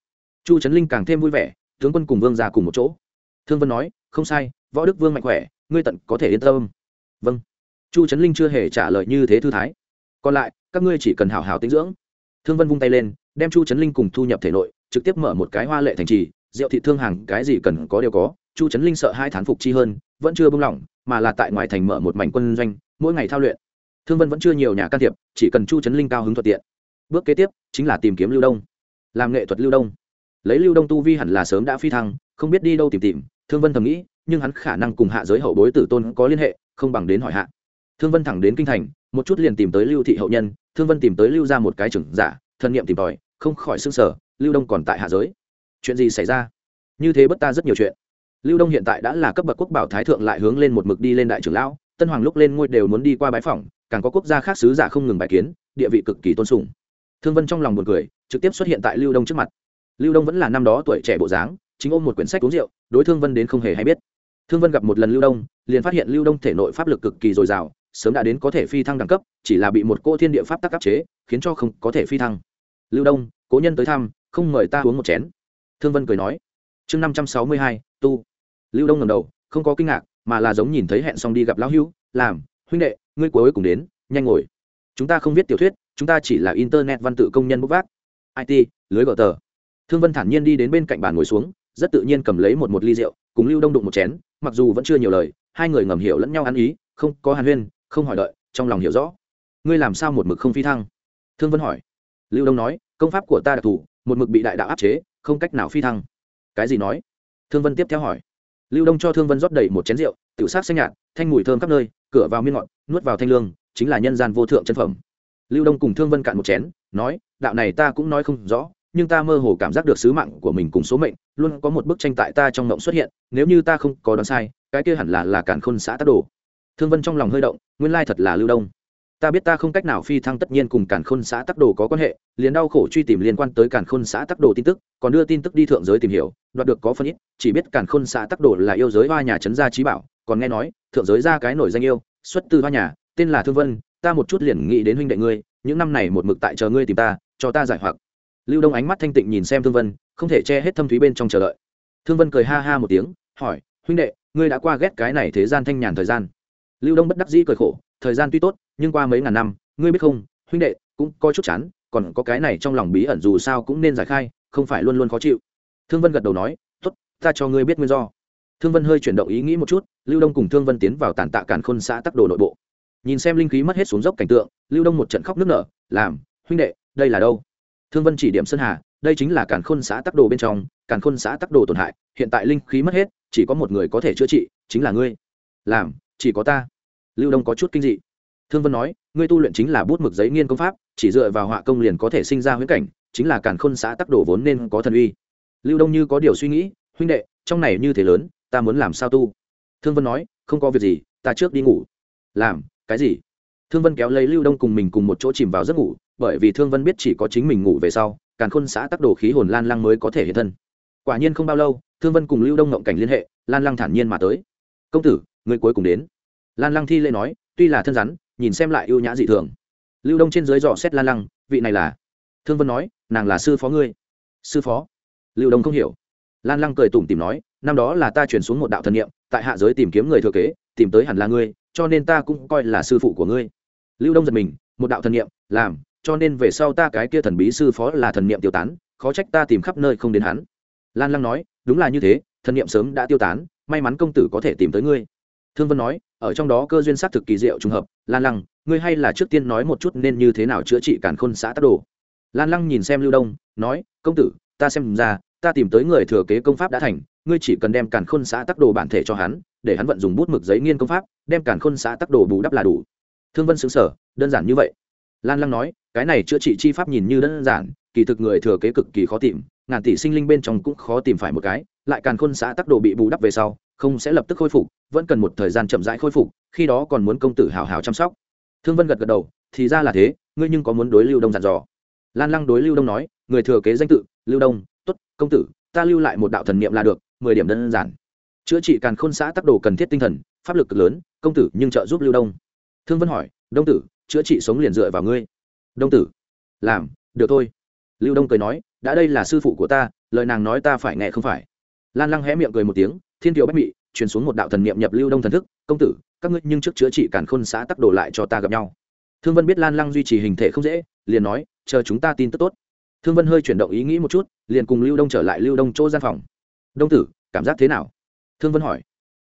Chu trấn linh càng thêm vui vẻ, tướng quân cùng vương ra cùng một chỗ. Thương vân nói, không sai, võ đức vương mạnh khỏe, ngươi tận có thể yên tâm. Vâng. Chu trấn linh chưa hề trả lời như thế thư thái. Còn lại, các ngươi chỉ cần hào hào tinh dưỡng. Thương vân vung tay lên, đem chu trấn linh cùng thu nhập thể nội, trực tiếp mở một cái hoa lệ thành trì, rượu thị thương hàng, cái gì cần có đều có. Chu trấn linh sợ hai thán phục chi hơn, vẫn chưa bung lỏng, mà là tại ngoài thành mở một mảnh quân doanh, mỗi ngày thao luyện thương vân vẫn chưa nhiều nhà can thiệp, chỉ cần chu trấn linh cao hứng thuận tiện. Bước kế tiếp chính là tìm kiếm lưu đông. Làm nghệ thuật lưu đông. Lấy lưu đông tu vi hẳn là sớm đã phi thăng, không biết đi đâu tìm tìm. Thương vân thầm nghĩ, nhưng hắn khả năng cùng hạ giới hậu bối tử tôn có liên hệ, không bằng đến hỏi hạ. Thương vân thẳng đến kinh thành, một chút liền tìm tới lưu thị hậu nhân, thương vân tìm tới lưu ra một cái trưởng giả, thân nhiệm tìm tòi, không khỏi s sở lưu đông còn tại hạ giới. Chuyện gì xảy ra? Như thế bất ta rất nhiều chuyện. Lưu đông hiện tại đã là cấp bậc quốc bảo thái thượng lại hướng lên một mực đi lên đại trưởng lão, tân hoàng lúc lên ngôi đều muốn đi qua bãi phòng càng có quốc gia khác sứ giả không ngừng bài kiến, địa vị cực kỳ tôn sùng. Thương vân trong lòng buồn cười, trực tiếp xuất hiện tại lưu đông trước mặt. Lưu đông vẫn là năm đó tuổi trẻ bộ dáng, chính ôm một quyển sách uống rượu, đối thương vân đến không hề hay biết. Thương vân gặp một lần lưu đông, liền phát hiện lưu đông thể nội pháp lực cực kỳ dồi dào, sớm đã đến có thể phi thăng đẳng cấp, chỉ là bị một cô thiên địa pháp tắc áp chế, khiến cho không có thể phi thăng. Lưu đông, cố nhân tới thăm, không mời ta uống một chén. Thương vân cười nói. Chương năm trăm sáu mươi hai, tu. Lưu đông ngầm đầu, không có kinh ngạc, mà là giống nhìn thấy hẹn xong đi gặp lão hữu, làm, huynh đệ ngươi cuối cùng đến, nhanh ngồi. Chúng ta không viết tiểu thuyết, chúng ta chỉ là internet văn tự công nhân bốc vác. It lưới gờ tờ. Thương vân thản nhiên đi đến bên cạnh bàn ngồi xuống, rất tự nhiên cầm lấy một một ly rượu, cùng lưu đông đụng một chén, mặc dù vẫn chưa nhiều lời, hai người ngầm hiểu lẫn nhau ăn ý, không có hàn huyên, không hỏi đợi, trong lòng hiểu rõ. Ngươi làm sao một mực không phi thăng? Thương vân hỏi. Lưu đông nói, công pháp của ta đặc thù, một mực bị đại đạo áp chế, không cách nào phi thăng. Cái gì nói? Thương vân tiếp theo hỏi. Lưu đông cho thương vân rót đầy một chén rượu tự sát xanh nhạt thanh mùi thơm khắp nơi cửa vào miên ngọt, nuốt vào thanh lương chính là nhân gian vô thượng chân phẩm. Lưu đông cùng thương vân cạn một chén nói đạo này ta cũng nói không rõ nhưng ta mơ hồ cảm giác được sứ mạng của mình cùng số mệnh luôn có một bức tranh tại ta trong mộng xuất hiện nếu như ta không có đoán sai cái kia hẳn là là cản khôn xã tác đồ. Thương vân trong lòng hơi động nguyên lai thật là lưu đông. Ta biết ta không cách nào phi thăng tất nhiên cùng cản khôn xã tắc đồ có quan hệ liền đau khổ truy tìm liên quan tới cản khôn xã tắc đồ tin tức còn đưa tin tức đi thượng giới tìm hiểu đoạt được có phân ít chỉ biết cản khôn xã tắc đồ là yêu giới hoa nhà trấn gia trí bảo còn nghe nói, thượng giới ra cái nổi danh yêu, xuất từ hoa nhà, tên là thương vân, ta một chút liền nghĩ đến huynh đệ ngươi, những năm này một mực tại chờ ngươi tìm ta, cho ta giải hoặc. Lưu đông ánh mắt thanh tịnh nhìn xem thương vân, không thể che hết thâm thúy bên trong chờ đợi. Thương vân cười ha ha một tiếng, hỏi, huynh đệ, ngươi đã qua ghét cái này thế gian thanh nhàn thời gian? Lưu đông bất đắc dĩ cười khổ, thời gian tuy tốt, nhưng qua mấy ngàn năm, ngươi biết không, huynh đệ cũng coi chút chán, còn có cái này trong lòng bí ẩn dù sao cũng nên giải khai, không phải luôn luôn khó chịu. Thương vân gật đầu nói, tốt, ta cho ngươi biết nguyên do thương vân hơi chuyển động ý nghĩ một chút, lưu đông cùng thương vân tiến vào tàn tạ cản khôn xã tắc đồ nội bộ. Nhìn xem linh khí mất hết xuống dốc cảnh tượng, lưu đông một trận khóc nước nở, làm, huynh đệ, đây là đâu? Thương vân chỉ điểm sơn hà, đây chính là cản khôn xã tắc đồ bên trong cản khôn xã tắc đồ tổn hại, hiện tại linh khí mất hết, chỉ có một người có thể chữa trị, chính là ngươi. Làm, chỉ có ta. Lưu đông có chút kinh dị. Thương vân nói, ngươi tu luyện chính là bút mực giấy nghiên công pháp, chỉ dựa vào họa công liền có thể sinh ra huyễn cảnh, chính là cản khôn xã tắc đồ vốn nên có thần uy. Lưu đông như có điều suy nghĩ, huynh đệ, trong này như thế lớn ta muốn làm sao tu? Thương vân nói, không có việc gì, ta trước đi ngủ. Làm, cái gì? Thương vân kéo lấy lưu đông cùng mình cùng một chỗ chìm vào giấc ngủ, bởi vì thương vân biết chỉ có chính mình ngủ về sau, càn khôn xã tắc đồ khí hồn lan lăng mới có thể hiện thân. Quả nhiên không bao lâu, thương vân cùng lưu đông ngộng cảnh liên hệ, lan lăng thản nhiên mà tới. Công tử, người cuối cùng đến. Lan lăng thi lễ nói, tuy là thân rắn, nhìn xem lại ưu nhã dị thường. Lưu đông trên dưới dò xét lan lăng, vị này là? Thương vân nói, nàng là sư phó ngươi. Sư phó? Lưu đông không hiểu. Lan lăng cười tủm tìm nói năm đó là ta chuyển xuống một đạo thần niệm, tại hạ giới tìm kiếm người thừa kế, tìm tới hẳn là ngươi, cho nên ta cũng coi là sư phụ của ngươi. Lưu đông giật mình, một đạo thần niệm, làm, cho nên về sau ta cái kia thần bí sư phó là thần niệm tiêu tán, khó trách ta tìm khắp nơi không đến hắn. Lan lăng nói, đúng là như thế, thần niệm sớm đã tiêu tán, may mắn công tử có thể tìm tới ngươi. Thương vân nói, ở trong đó cơ duyên xác thực kỳ diệu trùng hợp, lan lăng, ngươi hay là trước tiên nói một chút nên như thế nào chữa trị cản khôn xã tắc đồ. Lan lăng nhìn xem lưu đông, nói, công tử, ta xem ra ta tìm tới người thừa kế công pháp đã thành, ngươi chỉ cần đem càn khôn xã tắc đồ bản thể cho hắn, để hắn vận dùng bút mực giấy nghiên công pháp, đem càn khôn xã tắc đồ bù đắp là đủ. Thương vân xứng sở đơn giản như vậy. Lan lăng nói, cái này chữa trị chi pháp nhìn như đơn giản, kỳ thực người thừa kế cực kỳ khó tìm, ngàn tỷ sinh linh bên trong cũng khó tìm phải một cái, lại càn khôn xã tắc đồ bị bù đắp về sau, không sẽ lập tức khôi phục, vẫn cần một thời gian chậm rãi khôi phục, khi đó còn muốn công tử hào hào chăm sóc. Thương vân gật gật đầu, thì ra là thế, ngươi nhưng có muốn đối lưu đông dặn dò? Lan lăng đối lưu đông nói, người thừa kế danh tự, lưu đông tốt, công tử, ta lưu lại một đạo thần niệm là được, mười điểm đơn giản. Chữa trị càn khôn xã tắc đồ cần thiết tinh thần, pháp lực cực lớn, công tử, nhưng trợ giúp lưu đông. Thương vân hỏi, đông tử, chữa trị sống liền dựa vào ngươi. Đông tử, làm, được thôi. Lưu đông cười nói, đã đây là sư phụ của ta, lời nàng nói ta phải nghe không phải. Lan lăng hé miệng cười một tiếng, thiên kiều bách mị, truyền xuống một đạo thần niệm nhập lưu đông thần thức, công tử, các ngươi nhưng trước chữa trị càn khôn xã tắc đồ lại cho ta gặp nhau. Thương vân biết lan lăng duy trì hình thể không dễ, liền nói, chờ chúng ta tin tức tốt thương vân hơi chuyển động ý nghĩ một chút, liền cùng lưu đông trở lại lưu đông chỗ gian phòng. Đông tử, cảm giác thế nào? Thương vân hỏi.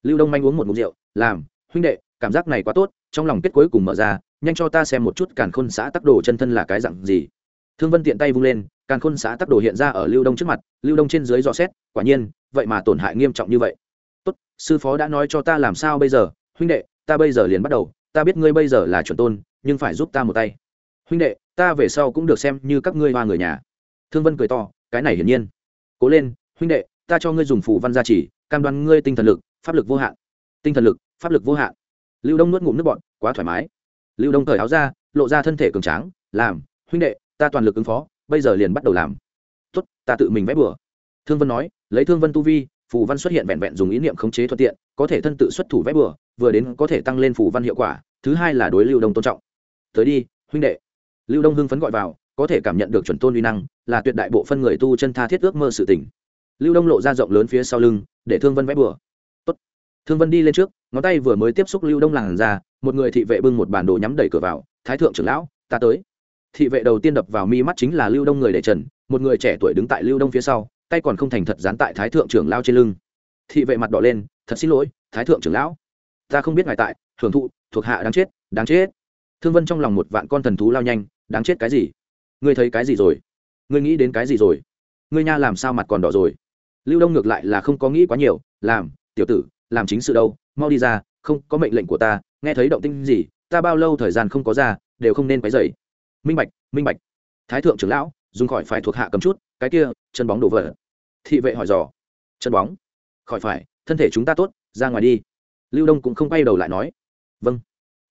Lưu đông manh uống một mục rượu, làm, huynh đệ, cảm giác này quá tốt, trong lòng kết cuối cùng mở ra, nhanh cho ta xem một chút càn khôn xã tắc đồ chân thân là cái dặn gì. Thương vân tiện tay vung lên, càn khôn xã tắc đồ hiện ra ở lưu đông trước mặt, lưu đông trên dưới dò xét, quả nhiên, vậy mà tổn hại nghiêm trọng như vậy. Tốt, sư phó đã nói cho ta làm sao bây giờ, huynh đệ, ta bây giờ liền bắt đầu, ta biết ngươi bây giờ là chuẩn tôn, nhưng phải giúp ta một tay. Huynh đệ ta về sau cũng được xem như các ngươi hoa người nhà. Thương vân cười to, cái này hiển nhiên. Cố lên, huynh đệ, ta cho ngươi dùng phù văn gia trì, cam đoan ngươi tinh thần lực, pháp lực vô hạn. Tinh thần lực, pháp lực vô hạn. Lưu đông nuốt ngụm nước bọn quá thoải mái. Lưu đông cởi áo ra, lộ ra thân thể cường tráng, làm, huynh đệ, ta toàn lực ứng phó, bây giờ liền bắt đầu làm. Tốt, ta tự mình vẽ bừa. Thương vân nói, lấy thương vân tu vi, phù văn xuất hiện vẹn vẹn dùng ý niệm khống chế thuận tiện, có thể thân tự xuất thủ vẽ bừa, vừa đến có thể tăng lên phù văn hiệu quả, thứ hai là đối lưu đông tôn trọng. Tới đi, huynh đệ lưu đông hưng phấn gọi vào, có thể cảm nhận được chuẩn tôn uy năng, là tuyệt đại bộ phân người tu chân tha thiết ước mơ sự tỉnh lưu đông lộ ra rộng lớn phía sau lưng, để thương vân vẽ bừa. Tốt. Thương vân đi lên trước, ngón tay vừa mới tiếp xúc lưu đông làn ra, một người thị vệ bưng một bản đồ nhắm đẩy cửa vào, thái thượng trưởng lão, ta tới. Thị vệ đầu tiên đập vào mi mắt chính là lưu đông người để trần, một người trẻ tuổi đứng tại lưu đông phía sau, tay còn không thành thật dán tại thái thượng trưởng lao trên lưng. Thị vệ mặt đỏ lên, thật xin lỗi, thái thượng trưởng lão. Ta không biết ngài tại hưởng thụ, thuộc hạ đáng chết đáng chết. Thương vân trong lòng một vạn con thần thú lao nhanh đáng chết cái gì? Ngươi thấy cái gì rồi? Ngươi nghĩ đến cái gì rồi? Ngươi nha làm sao mặt còn đỏ rồi? Lưu đông ngược lại là không có nghĩ quá nhiều, làm, tiểu tử, làm chính sự đâu, mau đi ra, không có mệnh lệnh của ta, nghe thấy động tinh gì, ta bao lâu thời gian không có ra, đều không nên quấy dậy minh bạch minh bạch. Thái thượng trưởng lão, dùng khỏi phải thuộc hạ cầm chút, cái kia, chân bóng đổ vỡ. Thị vệ hỏi dò. Chân bóng? Khỏi phải, thân thể chúng ta tốt, ra ngoài đi. Lưu đông cũng không quay đầu lại nói. Vâng.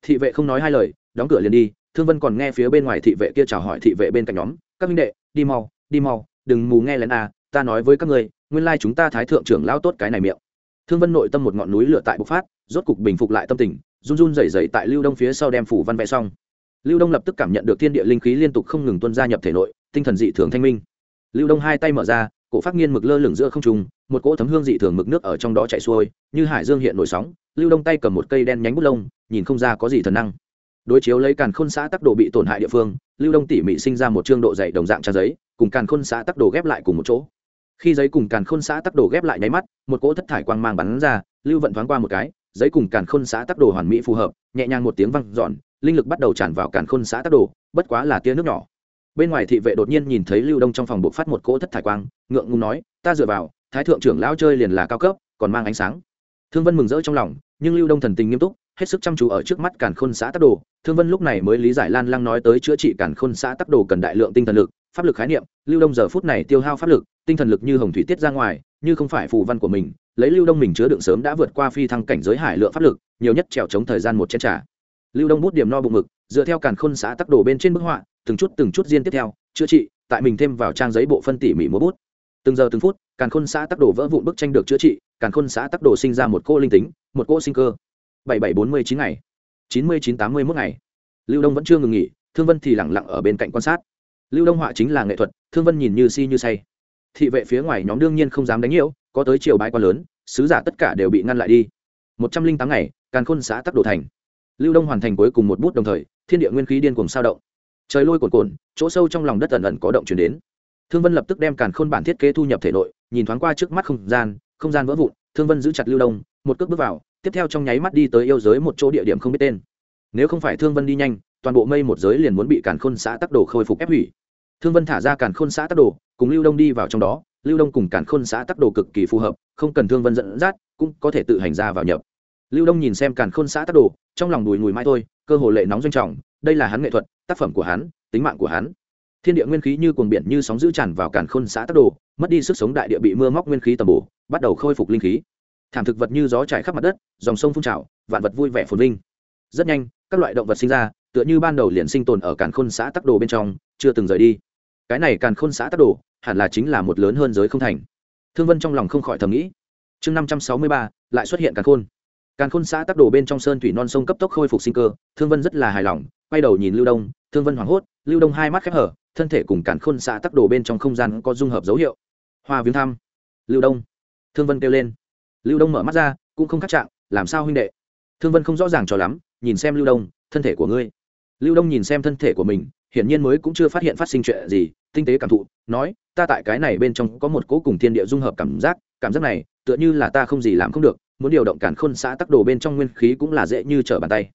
Thị vệ không nói hai lời, đóng cửa liền đi thương vân còn nghe phía bên ngoài thị vệ kia chào hỏi thị vệ bên cạnh nhóm, các minh đệ, đi mau đi mau, đừng mù nghe lén à ta nói với các ngươi, nguyên lai chúng ta thái thượng trưởng lão tốt cái này miệng. Thương vân nội tâm một ngọn núi lửa tại bộc phát, rốt cục bình phục lại tâm tình, run run rẩy rẩy tại lưu đông phía sau đem phủ văn vẽ xong. Lưu đông lập tức cảm nhận được thiên địa linh khí liên tục không ngừng tuân gia nhập thể nội, tinh thần dị thường thanh minh. Lưu đông hai tay mở ra, cổ phát nghiên mực lơ lửng giữa không trung, một cỗ thấm hương dị thường mực nước ở trong đó chạy xuôi, như hải dương hiện nổi sóng. Lưu đông tay cầm một cây đen nhánh bút lông, nhìn không ra có gì thần năng đối chiếu lấy càn khôn xã tắc đồ bị tổn hại địa phương, lưu đông tỉ mỉ sinh ra một chương độ dày đồng dạng trang giấy, cùng càn khôn xã tắc đồ ghép lại cùng một chỗ. Khi giấy cùng càn khôn xã tắc đồ ghép lại nháy mắt, một cỗ thất thải quang mang bắn ra, lưu vận thoáng qua một cái, giấy cùng càn khôn xã tắc đồ hoàn mỹ phù hợp, nhẹ nhàng một tiếng văng dọn, linh lực bắt đầu tràn vào càn khôn xã tắc đồ, bất quá là tia nước nhỏ. Bên ngoài thị vệ đột nhiên nhìn thấy lưu đông trong phòng buộc phát một cỗ thất thải quang, ngượng ngùng nói, ta dựa vào, thái thượng trưởng lão chơi liền là cao cấp, còn mang ánh sáng. Thương vân mừng rỡ trong lòng, nhưng lưu đông thần tình nghiêm túc hết sức chăm chú ở trước mắt càn khôn xã tắc đồ. Thương vân lúc này mới lý giải lan lăng nói tới chữa trị càn khôn xã tắc đồ cần đại lượng tinh thần lực, pháp lực khái niệm. Lưu đông giờ phút này tiêu hao pháp lực, tinh thần lực như hồng thủy tiết ra ngoài, như không phải phù văn của mình. Lấy lưu đông mình chứa đựng sớm đã vượt qua phi thăng cảnh giới hải lượng pháp lực, nhiều nhất trèo chống thời gian một chén trả lưu đông bút điểm no bụng mực dựa theo càn khôn xã tắc đồ bên trên bức họa, từng chút từng chút riêng tiếp theo, chữa trị, tại mình thêm vào trang giấy bộ phân tỉ mỉ múa bút. Từng giờ từng phút, càn khôn xã tắc đồ vỡ vụn bức tranh được chữa trị, càn khôn xã tắc đồ sinh ra một cô linh tính, một cô sinh cơ bảy bảy bốn mươi chín ngày. chín mươi chín tám mươi mốt ngày. Lưu đông vẫn chưa ngừng nghỉ, thương vân thì lẳng lặng ở bên cạnh quan sát. Lưu đông họa chính là nghệ thuật, thương vân nhìn như si như say. Thị vệ phía ngoài nhóm đương nhiên không dám đánh nhiễu, có tới chiều bãi quá lớn, sứ giả tất cả đều bị ngăn lại đi. một trăm linh tám ngày, càn khôn xã tắc đồ thành. Lưu đông hoàn thành cuối cùng một bút đồng thời, thiên địa nguyên khí điên cùng sao động. Trời lôi cồn cồn chỗ sâu trong lòng đất ẩn ẩn có động chuyển đến. Thương vân lập tức đem càn khôn bản thiết kế thu nhập thể nội, nhìn thoáng qua trước mắt không gian không gian vỡ vụn, thương vân giữ chặt lưu đông, một cước bước vào tiếp theo trong nháy mắt đi tới yêu giới một chỗ địa điểm không biết tên. Nếu không phải thương vân đi nhanh, toàn bộ mây một giới liền muốn bị càn khôn xã tắc đồ khôi phục ép hủy. Thương vân thả ra càn khôn xã tắc đồ, cùng lưu đông đi vào trong đó, lưu đông cùng càn khôn xã tắc đồ cực kỳ phù hợp, không cần thương vân dẫn dắt, cũng có thể tự hành ra vào nhập. Lưu đông nhìn xem càn khôn xã tắc đồ, trong lòng đùi ngùi mai thôi, cơ hồ lệ nóng doanh trọng, đây là hắn nghệ thuật, tác phẩm của hắn, tính mạng của hắn. Thiên địa nguyên khí như cuồng biển như sóng giữ tràn vào càn khôn xã tắc đồ, mất đi sức sống đại địa bị mưa móc nguyên khí tầm bổ, bắt đầu khôi phục linh khí thảm thực vật như gió trải khắp mặt đất, dòng sông phun trào, vạn vật vui vẻ phồn vinh. Rất nhanh, các loại động vật sinh ra, tựa như ban đầu liền sinh tồn ở càn khôn xã tắc đồ bên trong, chưa từng rời đi. Cái này càn khôn xã tắc đồ, hẳn là chính là một lớn hơn giới không thành. Thương vân trong lòng không khỏi thầm nghĩ. Chương năm trăm sáu mươi ba, lại xuất hiện càn khôn. Càn khôn xã tắc đồ bên trong sơn thủy non sông cấp tốc khôi phục sinh cơ, thương vân rất là hài lòng, quay đầu nhìn lưu đông, thương vân hoảng hốt, lưu đông hai mắt khép hở, thân thể cùng càn khôn xã tắc đồ bên trong không gian có dung hợp dấu hiệu. Hoa viếng thăm. Lưu đông. Thương vân kêu lên lưu đông mở mắt ra, cũng không khắc trạng, làm sao huynh đệ? Thương vân không rõ ràng cho lắm, nhìn xem lưu đông, thân thể của ngươi. Lưu đông nhìn xem thân thể của mình, hiển nhiên mới cũng chưa phát hiện phát sinh chuyện gì, tinh tế cảm thụ, nói, ta tại cái này bên trong có một cố cùng thiên địa dung hợp cảm giác cảm giác này, tựa như là ta không gì làm không được, muốn điều động cản khôn xã tắc đồ bên trong nguyên khí cũng là dễ như trở bàn tay.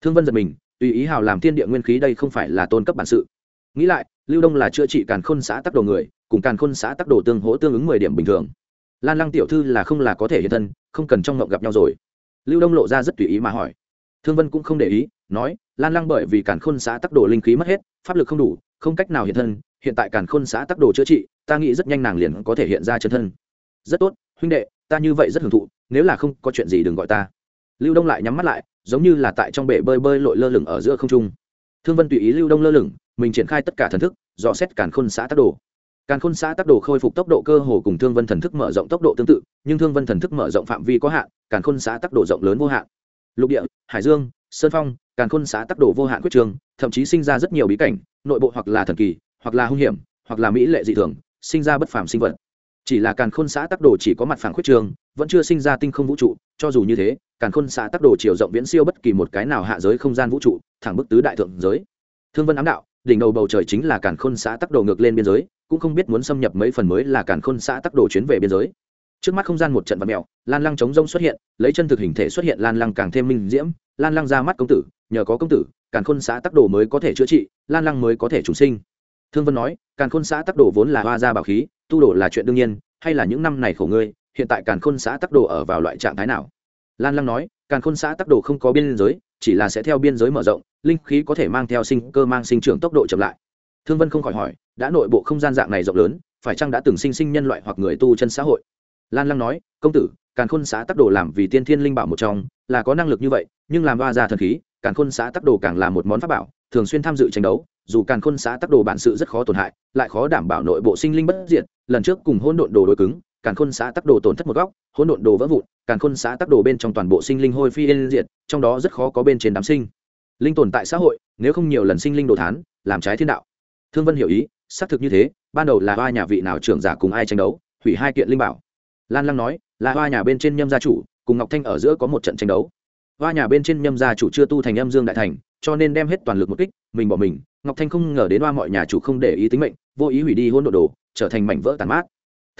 Thương vân giật mình, tùy ý hào làm thiên địa nguyên khí đây không phải là tôn cấp bản sự. Nghĩ lại, lưu đông là chữa trị càn khôn xã tắc đồ người, cùng càn khôn xã tắc đồ tương hỗ tương ứng mười điểm bình thường lan lăng tiểu thư là không là có thể hiện thân, không cần trong ngộng gặp nhau rồi. Lưu đông lộ ra rất tùy ý mà hỏi. Thương vân cũng không để ý, nói, lan lăng bởi vì cản khôn xã tắc đồ linh khí mất hết, pháp lực không đủ, không cách nào hiện thân, hiện tại cản khôn xã tắc đồ chữa trị, ta nghĩ rất nhanh nàng liền có thể hiện ra chân thân. Rất tốt, huynh đệ, ta như vậy rất hưởng thụ, nếu là không có chuyện gì đừng gọi ta. Lưu đông lại nhắm mắt lại, giống như là tại trong bể bơi bơi lội lơ lửng ở giữa không trung. Thương vân tùy ý lưu đông lơ lửng, mình triển khai tất cả thần thức, dò xét cản khôn xã tắc đồ càn khôn xã tắc đồ khôi phục tốc độ cơ hồ cùng thương vân thần thức mở rộng tốc độ tương tự, nhưng thương vân thần thức mở rộng phạm vi có hạn, càn khôn xã tắc đồ rộng lớn vô hạn. Lục địa, hải dương, sơn phong, càn khôn xã tắc đồ vô hạn quyết trường, thậm chí sinh ra rất nhiều bí cảnh, nội bộ hoặc là thần kỳ, hoặc là hung hiểm, hoặc là mỹ lệ dị thường, sinh ra bất phàm sinh vật. Chỉ là càn khôn xã tắc đồ chỉ có mặt phản khuyết trường, vẫn chưa sinh ra tinh không vũ trụ, cho dù như thế, càn khôn xã tắc đồ chiều rộng viễn siêu bất kỳ một cái nào hạ giới không gian vũ trụ, thẳng bức tứ đại thượng giới thương vân ám đạo, đỉnh đầu bầu trời chính là cản khôn xã tắc đồ ngược lên biên giới, cũng không biết muốn xâm nhập mấy phần mới là cản khôn xã tắc đồ chuyến về biên giới. Trước mắt không gian một trận vật mèo, lan lăng chống rông xuất hiện, lấy chân thực hình thể xuất hiện lan lăng càng thêm minh diễm, lan lăng ra mắt công tử, nhờ có công tử, càn khôn xã tắc đồ mới có thể chữa trị, lan lăng mới có thể trùng sinh. Thương vân nói, càn khôn xã tắc đồ vốn là hoa gia bảo khí, tu đồ là chuyện đương nhiên, hay là những năm này khổ ngươi, hiện tại càn khôn xã tắc đồ ở vào loại trạng thái nào? Lan lăng nói càn khôn xã tắc đồ không có biên giới, chỉ là sẽ theo biên giới mở rộng, linh khí có thể mang theo sinh cơ mang sinh trưởng tốc độ chậm lại. Thương vân không khỏi hỏi, đã nội bộ không gian dạng này rộng lớn, phải chăng đã từng sinh sinh nhân loại hoặc người tu chân xã hội? Lan lăng nói, công tử, càn khôn xã tắc đồ làm vì tiên thiên linh bảo một trong, là có năng lực như vậy, nhưng làm ba ra thần khí, càn khôn xã tắc đồ càng là một món pháp bảo, thường xuyên tham dự tranh đấu, dù càn khôn xã tắc đồ bản sự rất khó tổn hại, lại khó đảm bảo nội bộ sinh linh bất diệt, lần trước cùng hôn độn đồ đối cứng càn khôn xã tắc đồ tổn thất một góc, hỗn độn đồ vỡ vụn, càn khôn xã tắc đồ bên trong toàn bộ sinh linh hôi phi yên diệt, trong đó rất khó có bên trên đám sinh. Linh tồn tại xã hội, nếu không nhiều lần sinh linh đồ thán, làm trái thiên đạo. Thương vân hiểu ý, xác thực như thế, ban đầu là hoa nhà vị nào trưởng giả cùng ai tranh đấu, hủy hai kiện linh bảo. Lan lăng nói, là hoa nhà bên trên nhâm gia chủ, cùng ngọc thanh ở giữa có một trận tranh đấu. Hoa nhà bên trên nhâm gia chủ chưa tu thành âm dương đại thành, cho nên đem hết toàn lực một kích, mình bỏ mình. Ngọc thanh không ngờ đến hoa mọi nhà chủ không để ý tính mệnh, vô ý hủy đi hôn đồ đồ, trở thành mảnh vỡ tàn mát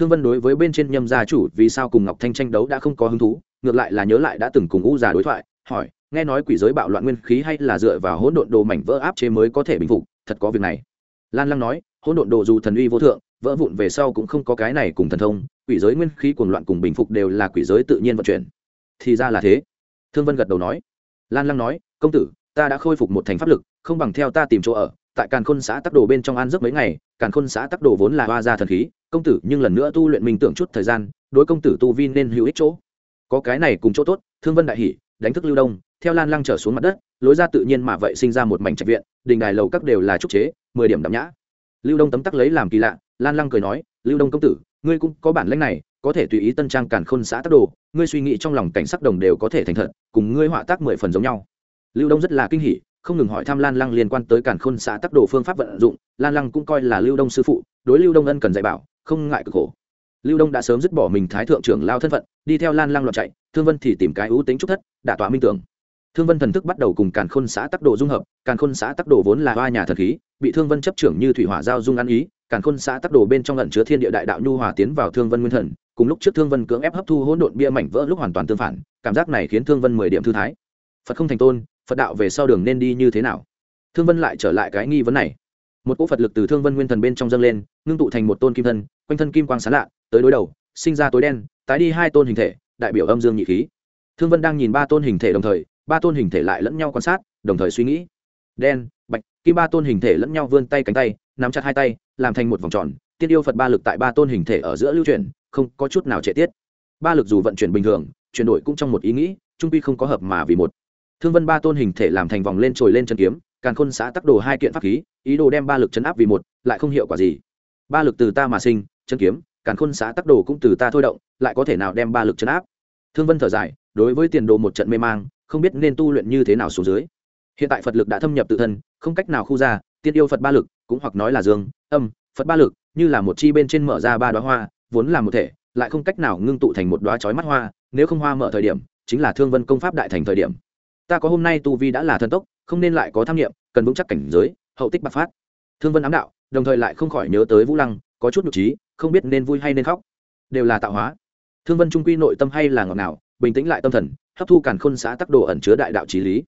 thương vân đối với bên trên nhâm gia chủ vì sao cùng ngọc thanh tranh đấu đã không có hứng thú, ngược lại là nhớ lại đã từng cùng u già đối thoại, hỏi, nghe nói quỷ giới bạo loạn nguyên khí hay là dựa vào hỗn độn đồ mảnh vỡ áp chế mới có thể bình phục, thật có việc này. Lan lăng nói, hỗn độn đồ dù thần uy vô thượng, vỡ vụn về sau cũng không có cái này cùng thần thông, quỷ giới nguyên khí cuồng loạn cùng bình phục đều là quỷ giới tự nhiên vận chuyển. Thì ra là thế. Thương vân gật đầu nói. Lan lăng nói, công tử, ta đã khôi phục một thành pháp lực, không bằng theo ta tìm chỗ ở tại càn khôn xã tắc đồ bên trong an giấc mấy ngày, càn khôn xã tắc đồ vốn là hoa gia thần khí, công tử nhưng lần nữa tu luyện minh tưởng chút thời gian, đối công tử tu vi nên hữu ích chỗ. Có cái này cùng chỗ tốt, thương vân đại hỷ đánh thức lưu đông, theo lan lăng trở xuống mặt đất, lối ra tự nhiên mà vậy sinh ra một mảnh trạch viện, đình đài lầu các đều là trúc chế, mười điểm đậm nhã. Lưu đông tấm tắc lấy làm kỳ lạ, lan lăng cười nói, lưu đông công tử, ngươi cũng có bản lãnh này, có thể tùy ý tân trang càn khôn xã tắc đồ, ngươi suy nghĩ trong lòng cảnh sắc đồng đều có thể thành thật, cùng ngươi họa tác mười phần giống nhau. Lưu đông rất là kinh hỉ không ngừng hỏi thăm lan lăng liên quan tới càn khôn xã tắc đồ phương pháp vận dụng, lan lăng cũng coi là lưu đông sư phụ, đối lưu đông ân cần dạy bảo, không ngại cực khổ. Lưu đông đã sớm dứt bỏ mình thái thượng trưởng lao thân phận, đi theo lan lăng loạt chạy, thương vân thì tìm cái ưu tính trúc thất, đả tỏa minh tưởng. Thương vân thần thức bắt đầu cùng càn khôn xã tắc đồ dung hợp, càn khôn xã tắc đồ vốn là hoa nhà thần khí, bị thương vân chấp trưởng như thủy hỏa giao dung ăn ý, càn khôn xã tắc đồ bên trong lẩn chứa thiên địa đại đạo nhu hòa tiến vào thương vân nguyên thần, cùng lúc trước thương vân cưỡng ép hấp thu hỗn độn bia mảnh vỡ lúc hoàn toàn tương phản, cảm giác này khiến thương vân mười điểm thư thái. Phật không thành tôn phật đạo về sau đường nên đi như thế nào? Thương vân lại trở lại cái nghi vấn này. Một cỗ phật lực từ thương vân nguyên thần bên trong dâng lên, ngưng tụ thành một tôn kim thân, quanh thân kim quang sán lạ, tới đối đầu, sinh ra tối đen, tái đi hai tôn hình thể, đại biểu âm dương nhị khí. Thương vân đang nhìn ba tôn hình thể đồng thời, ba tôn hình thể lại lẫn nhau quan sát, đồng thời suy nghĩ. Đen, bạch, kim ba tôn hình thể lẫn nhau vươn tay cánh tay, nắm chặt hai tay, làm thành một vòng tròn, tiên yêu phật ba lực tại ba tôn hình thể ở giữa lưu chuyển, không có chút nào trệ tiết. Ba lực dù vận chuyển bình thường, chuyển đổi cũng trong một ý nghĩ, trung pi không có hợp mà vì một thương vân ba tôn hình thể làm thành vòng lên trồi lên chân kiếm, càn khôn xã tắc đồ hai kiện pháp khí, ý đồ đem ba lực chấn áp vì một, lại không hiệu quả gì. Ba lực từ ta mà sinh, chân kiếm, càn khôn xã tắc đồ cũng từ ta thôi động, lại có thể nào đem ba lực chấn áp? Thương vân thở dài, đối với tiền đồ một trận mê mang, không biết nên tu luyện như thế nào xuống dưới. Hiện tại phật lực đã thâm nhập tự thân, không cách nào khu ra, tiên yêu phật ba lực, cũng hoặc nói là dương, âm, phật ba lực, như là một chi bên trên mở ra ba đoá hoa, vốn là một thể, lại không cách nào ngưng tụ thành một đoá chói mắt hoa, nếu không hoa mở thời điểm, chính là thương vân công pháp đại thành thời điểm ta có hôm nay tu vi đã là thần tốc, không nên lại có tham nghiệm cần vững chắc cảnh giới, hậu tích bạc phát. Thương vân ám đạo, đồng thời lại không khỏi nhớ tới vũ lăng, có chút nhục trí, không biết nên vui hay nên khóc. Đều là tạo hóa. Thương vân trung quy nội tâm hay là ngọt nào bình tĩnh lại tâm thần, hấp thu càn khôn xã tắc đồ ẩn chứa đại đạo trí lý.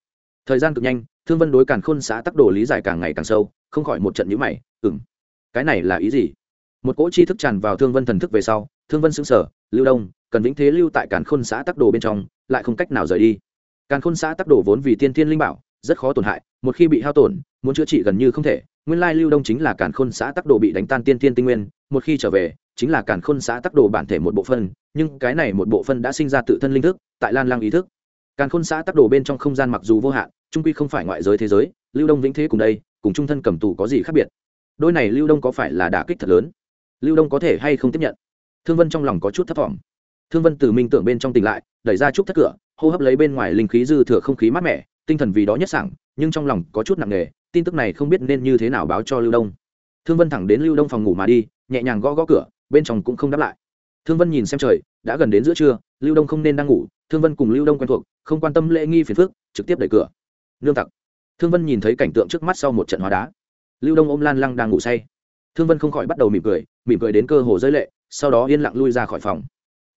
Thời gian cực nhanh, thương vân đối càn khôn xã tắc đồ lý giải càng ngày càng sâu, không khỏi một trận nhữ mày ừng cái này là ý gì? Một cỗ chi thức tràn vào thương vân thần thức về sau, thương vân xứng sở lưu đông, cần vĩnh thế lưu tại càn khôn xã tắc đồ bên trong, lại không cách nào rời đi càn khôn xã tắc đồ vốn vì tiên thiên linh bảo, rất khó tổn hại, một khi bị hao tổn, muốn chữa trị gần như không thể. Nguyên lai lưu đông chính là càn khôn xã tắc đồ bị đánh tan tiên thiên tinh nguyên, một khi trở về, chính là càn khôn xã tắc đồ bản thể một bộ phân nhưng cái này một bộ phân đã sinh ra tự thân linh thức, tại lan lăng ý thức. Càn khôn xã tắc đồ bên trong không gian mặc dù vô hạn trung quy không phải ngoại giới thế giới, lưu đông vĩnh thế cùng đây, cùng trung thân cầm tù có gì khác biệt? Đôi này lưu đông có phải là đả kích thật lớn? Lưu đông có thể hay không tiếp nhận? Thương vân trong lòng có chút thấp t thương vân từ minh tưởng bên trong tỉnh lại, đẩy ra chút thất cửa hô hấp lấy bên ngoài linh khí dư thừa không khí mát mẻ, tinh thần vì đó nhất sảng, nhưng trong lòng có chút nặng nề, tin tức này không biết nên như thế nào báo cho lưu đông. Thương vân thẳng đến lưu đông phòng ngủ mà đi, nhẹ nhàng gõ gõ cửa, bên trong cũng không đáp lại. Thương vân nhìn xem trời, đã gần đến giữa trưa, lưu đông không nên đang ngủ, thương vân cùng lưu đông quen thuộc, không quan tâm lễ nghi phiền phước trực tiếp đẩy cửa. Nương tặc. Thương vân nhìn thấy cảnh tượng trước mắt sau một trận hóa đá. Lưu đông ôm lan lăng đang ngủ say. Thương vân không khỏi bắt đầu mỉm cười mỉm cười đến cơ hồ rơi lệ, sau đó yên lặng lui ra khỏi phòng.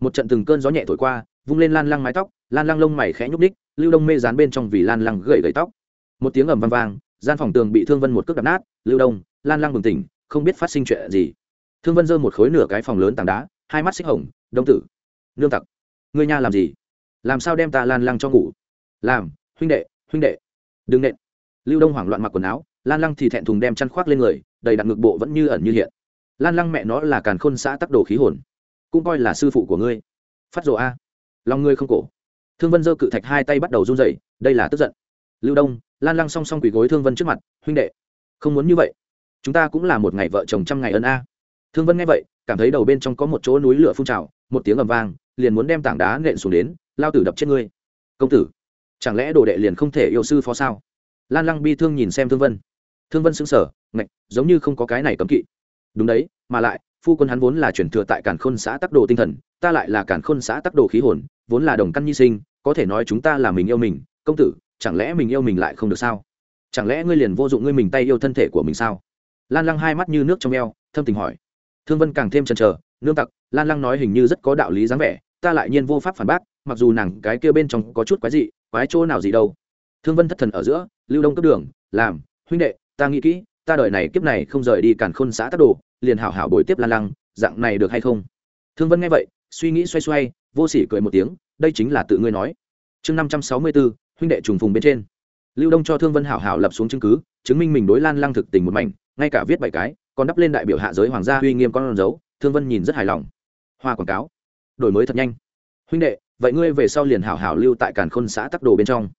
Một trận từng cơn gió nhẹ thổi qua vung lên lan lăng mái tóc, lan lăng lông mày khẽ nhúc ních lưu đông mê dán bên trong vì lan lăng gậy gậy tóc. Một tiếng ầm vang vang, gian phòng tường bị thương vân một cước đập nát, lưu đông, lan lăng bừng tỉnh, không biết phát sinh chuyện gì. Thương vân giơ một khối nửa cái phòng lớn tảng đá, hai mắt xích hồng, đông tử, nương tặc, ngươi nha làm gì? Làm sao đem ta lan lăng cho ngủ? Làm, huynh đệ huynh đệ, đừng nện. Lưu đông hoảng loạn mặc quần áo, lan lăng thì thẹn thùng đem chăn khoác lên người, đầy đặn ngực bộ vẫn như ẩn như hiện. Lan lăng mẹ nó là càn khôn xã tắc đồ khí hồn, cũng coi là sư phụ của ngươi. Phát rồ a lòng ngươi không cổ. Thương vân giơ cự thạch hai tay bắt đầu run rẩy, đây là tức giận. Lưu đông, lan lăng song song quỳ gối thương vân trước mặt, huynh đệ, không muốn như vậy. Chúng ta cũng là một ngày vợ chồng trăm ngày ân a. Thương vân nghe vậy, cảm thấy đầu bên trong có một chỗ núi lửa phun trào, một tiếng ầm vang, liền muốn đem tảng đá nện xuống đến, lao tử đập chết ngươi. Công tử, chẳng lẽ đồ đệ liền không thể yêu sư phó sao? Lan lăng bi thương nhìn xem thương vân. Thương vân sững sở ngạch, giống như không có cái này cấm kỵ. Đúng đấy, mà lại phu quân hắn vốn là chuyển thừa tại cản khôn xã tắc đồ tinh thần, ta lại là cản khôn xã tắc đồ khí hồn, vốn là đồng căn nhi sinh, có thể nói chúng ta là mình yêu mình, công tử, chẳng lẽ mình yêu mình lại không được sao? Chẳng lẽ ngươi liền vô dụng ngươi mình tay yêu thân thể của mình sao? Lan lăng hai mắt như nước trong eo, thâm tình hỏi. Thương vân càng thêm chần chờ, nương tặc, lan lăng nói hình như rất có đạo lý dáng vẻ, ta lại nhiên vô pháp phản bác, mặc dù nàng cái kia bên trong có chút quái dị, quái chỗ nào gì đâu. Thương vân thất thần ở giữa, lưu đông cấp đường, làm, huynh đệ, ta nghĩ kỹ, ta đời này kiếp này không rời đi càn khôn xã tắc đồ liền hảo hảo bồi tiếp lan lăng, dạng này được hay không? Thương vân nghe vậy, suy nghĩ xoay xoay, vô sỉ cười một tiếng, đây chính là tự ngươi nói. Chương năm trăm sáu mươi bốn huynh đệ trùng phùng bên trên. Lưu đông cho thương vân hảo hảo lập xuống chứng cứ, chứng minh mình đối lan lăng thực tình một mảnh, ngay cả viết bảy cái, còn đắp lên đại biểu hạ giới hoàng gia uy nghiêm con dấu, thương vân nhìn rất hài lòng. Hoa quảng cáo. Đổi mới thật nhanh. Huynh đệ, vậy ngươi về sau liền hảo hảo lưu tại càn khôn xã tắc đồ bên trong.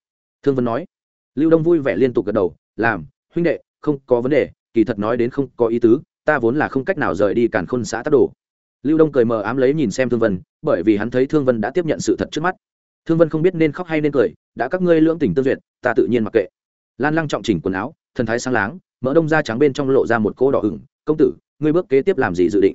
Thương vân nói. Lưu đông vui vẻ liên tục gật đầu, làm, huynh đệ, không có vấn đề, kỳ thật nói đến không có ý tứ ta vốn là không cách nào rời đi càn khôn xã tắc đồ. Lưu đông cười mờ ám lấy nhìn xem thương vân, bởi vì hắn thấy thương vân đã tiếp nhận sự thật trước mắt. Thương vân không biết nên khóc hay nên cười, đã các ngươi lưỡng tình tương duyệt, ta tự nhiên mặc kệ. Lan lăng trọng chỉnh quần áo, thần thái sáng láng, mỡ đông da trắng bên trong lộ ra một cỗ đỏ ửng. Công tử, ngươi bước kế tiếp làm gì dự định?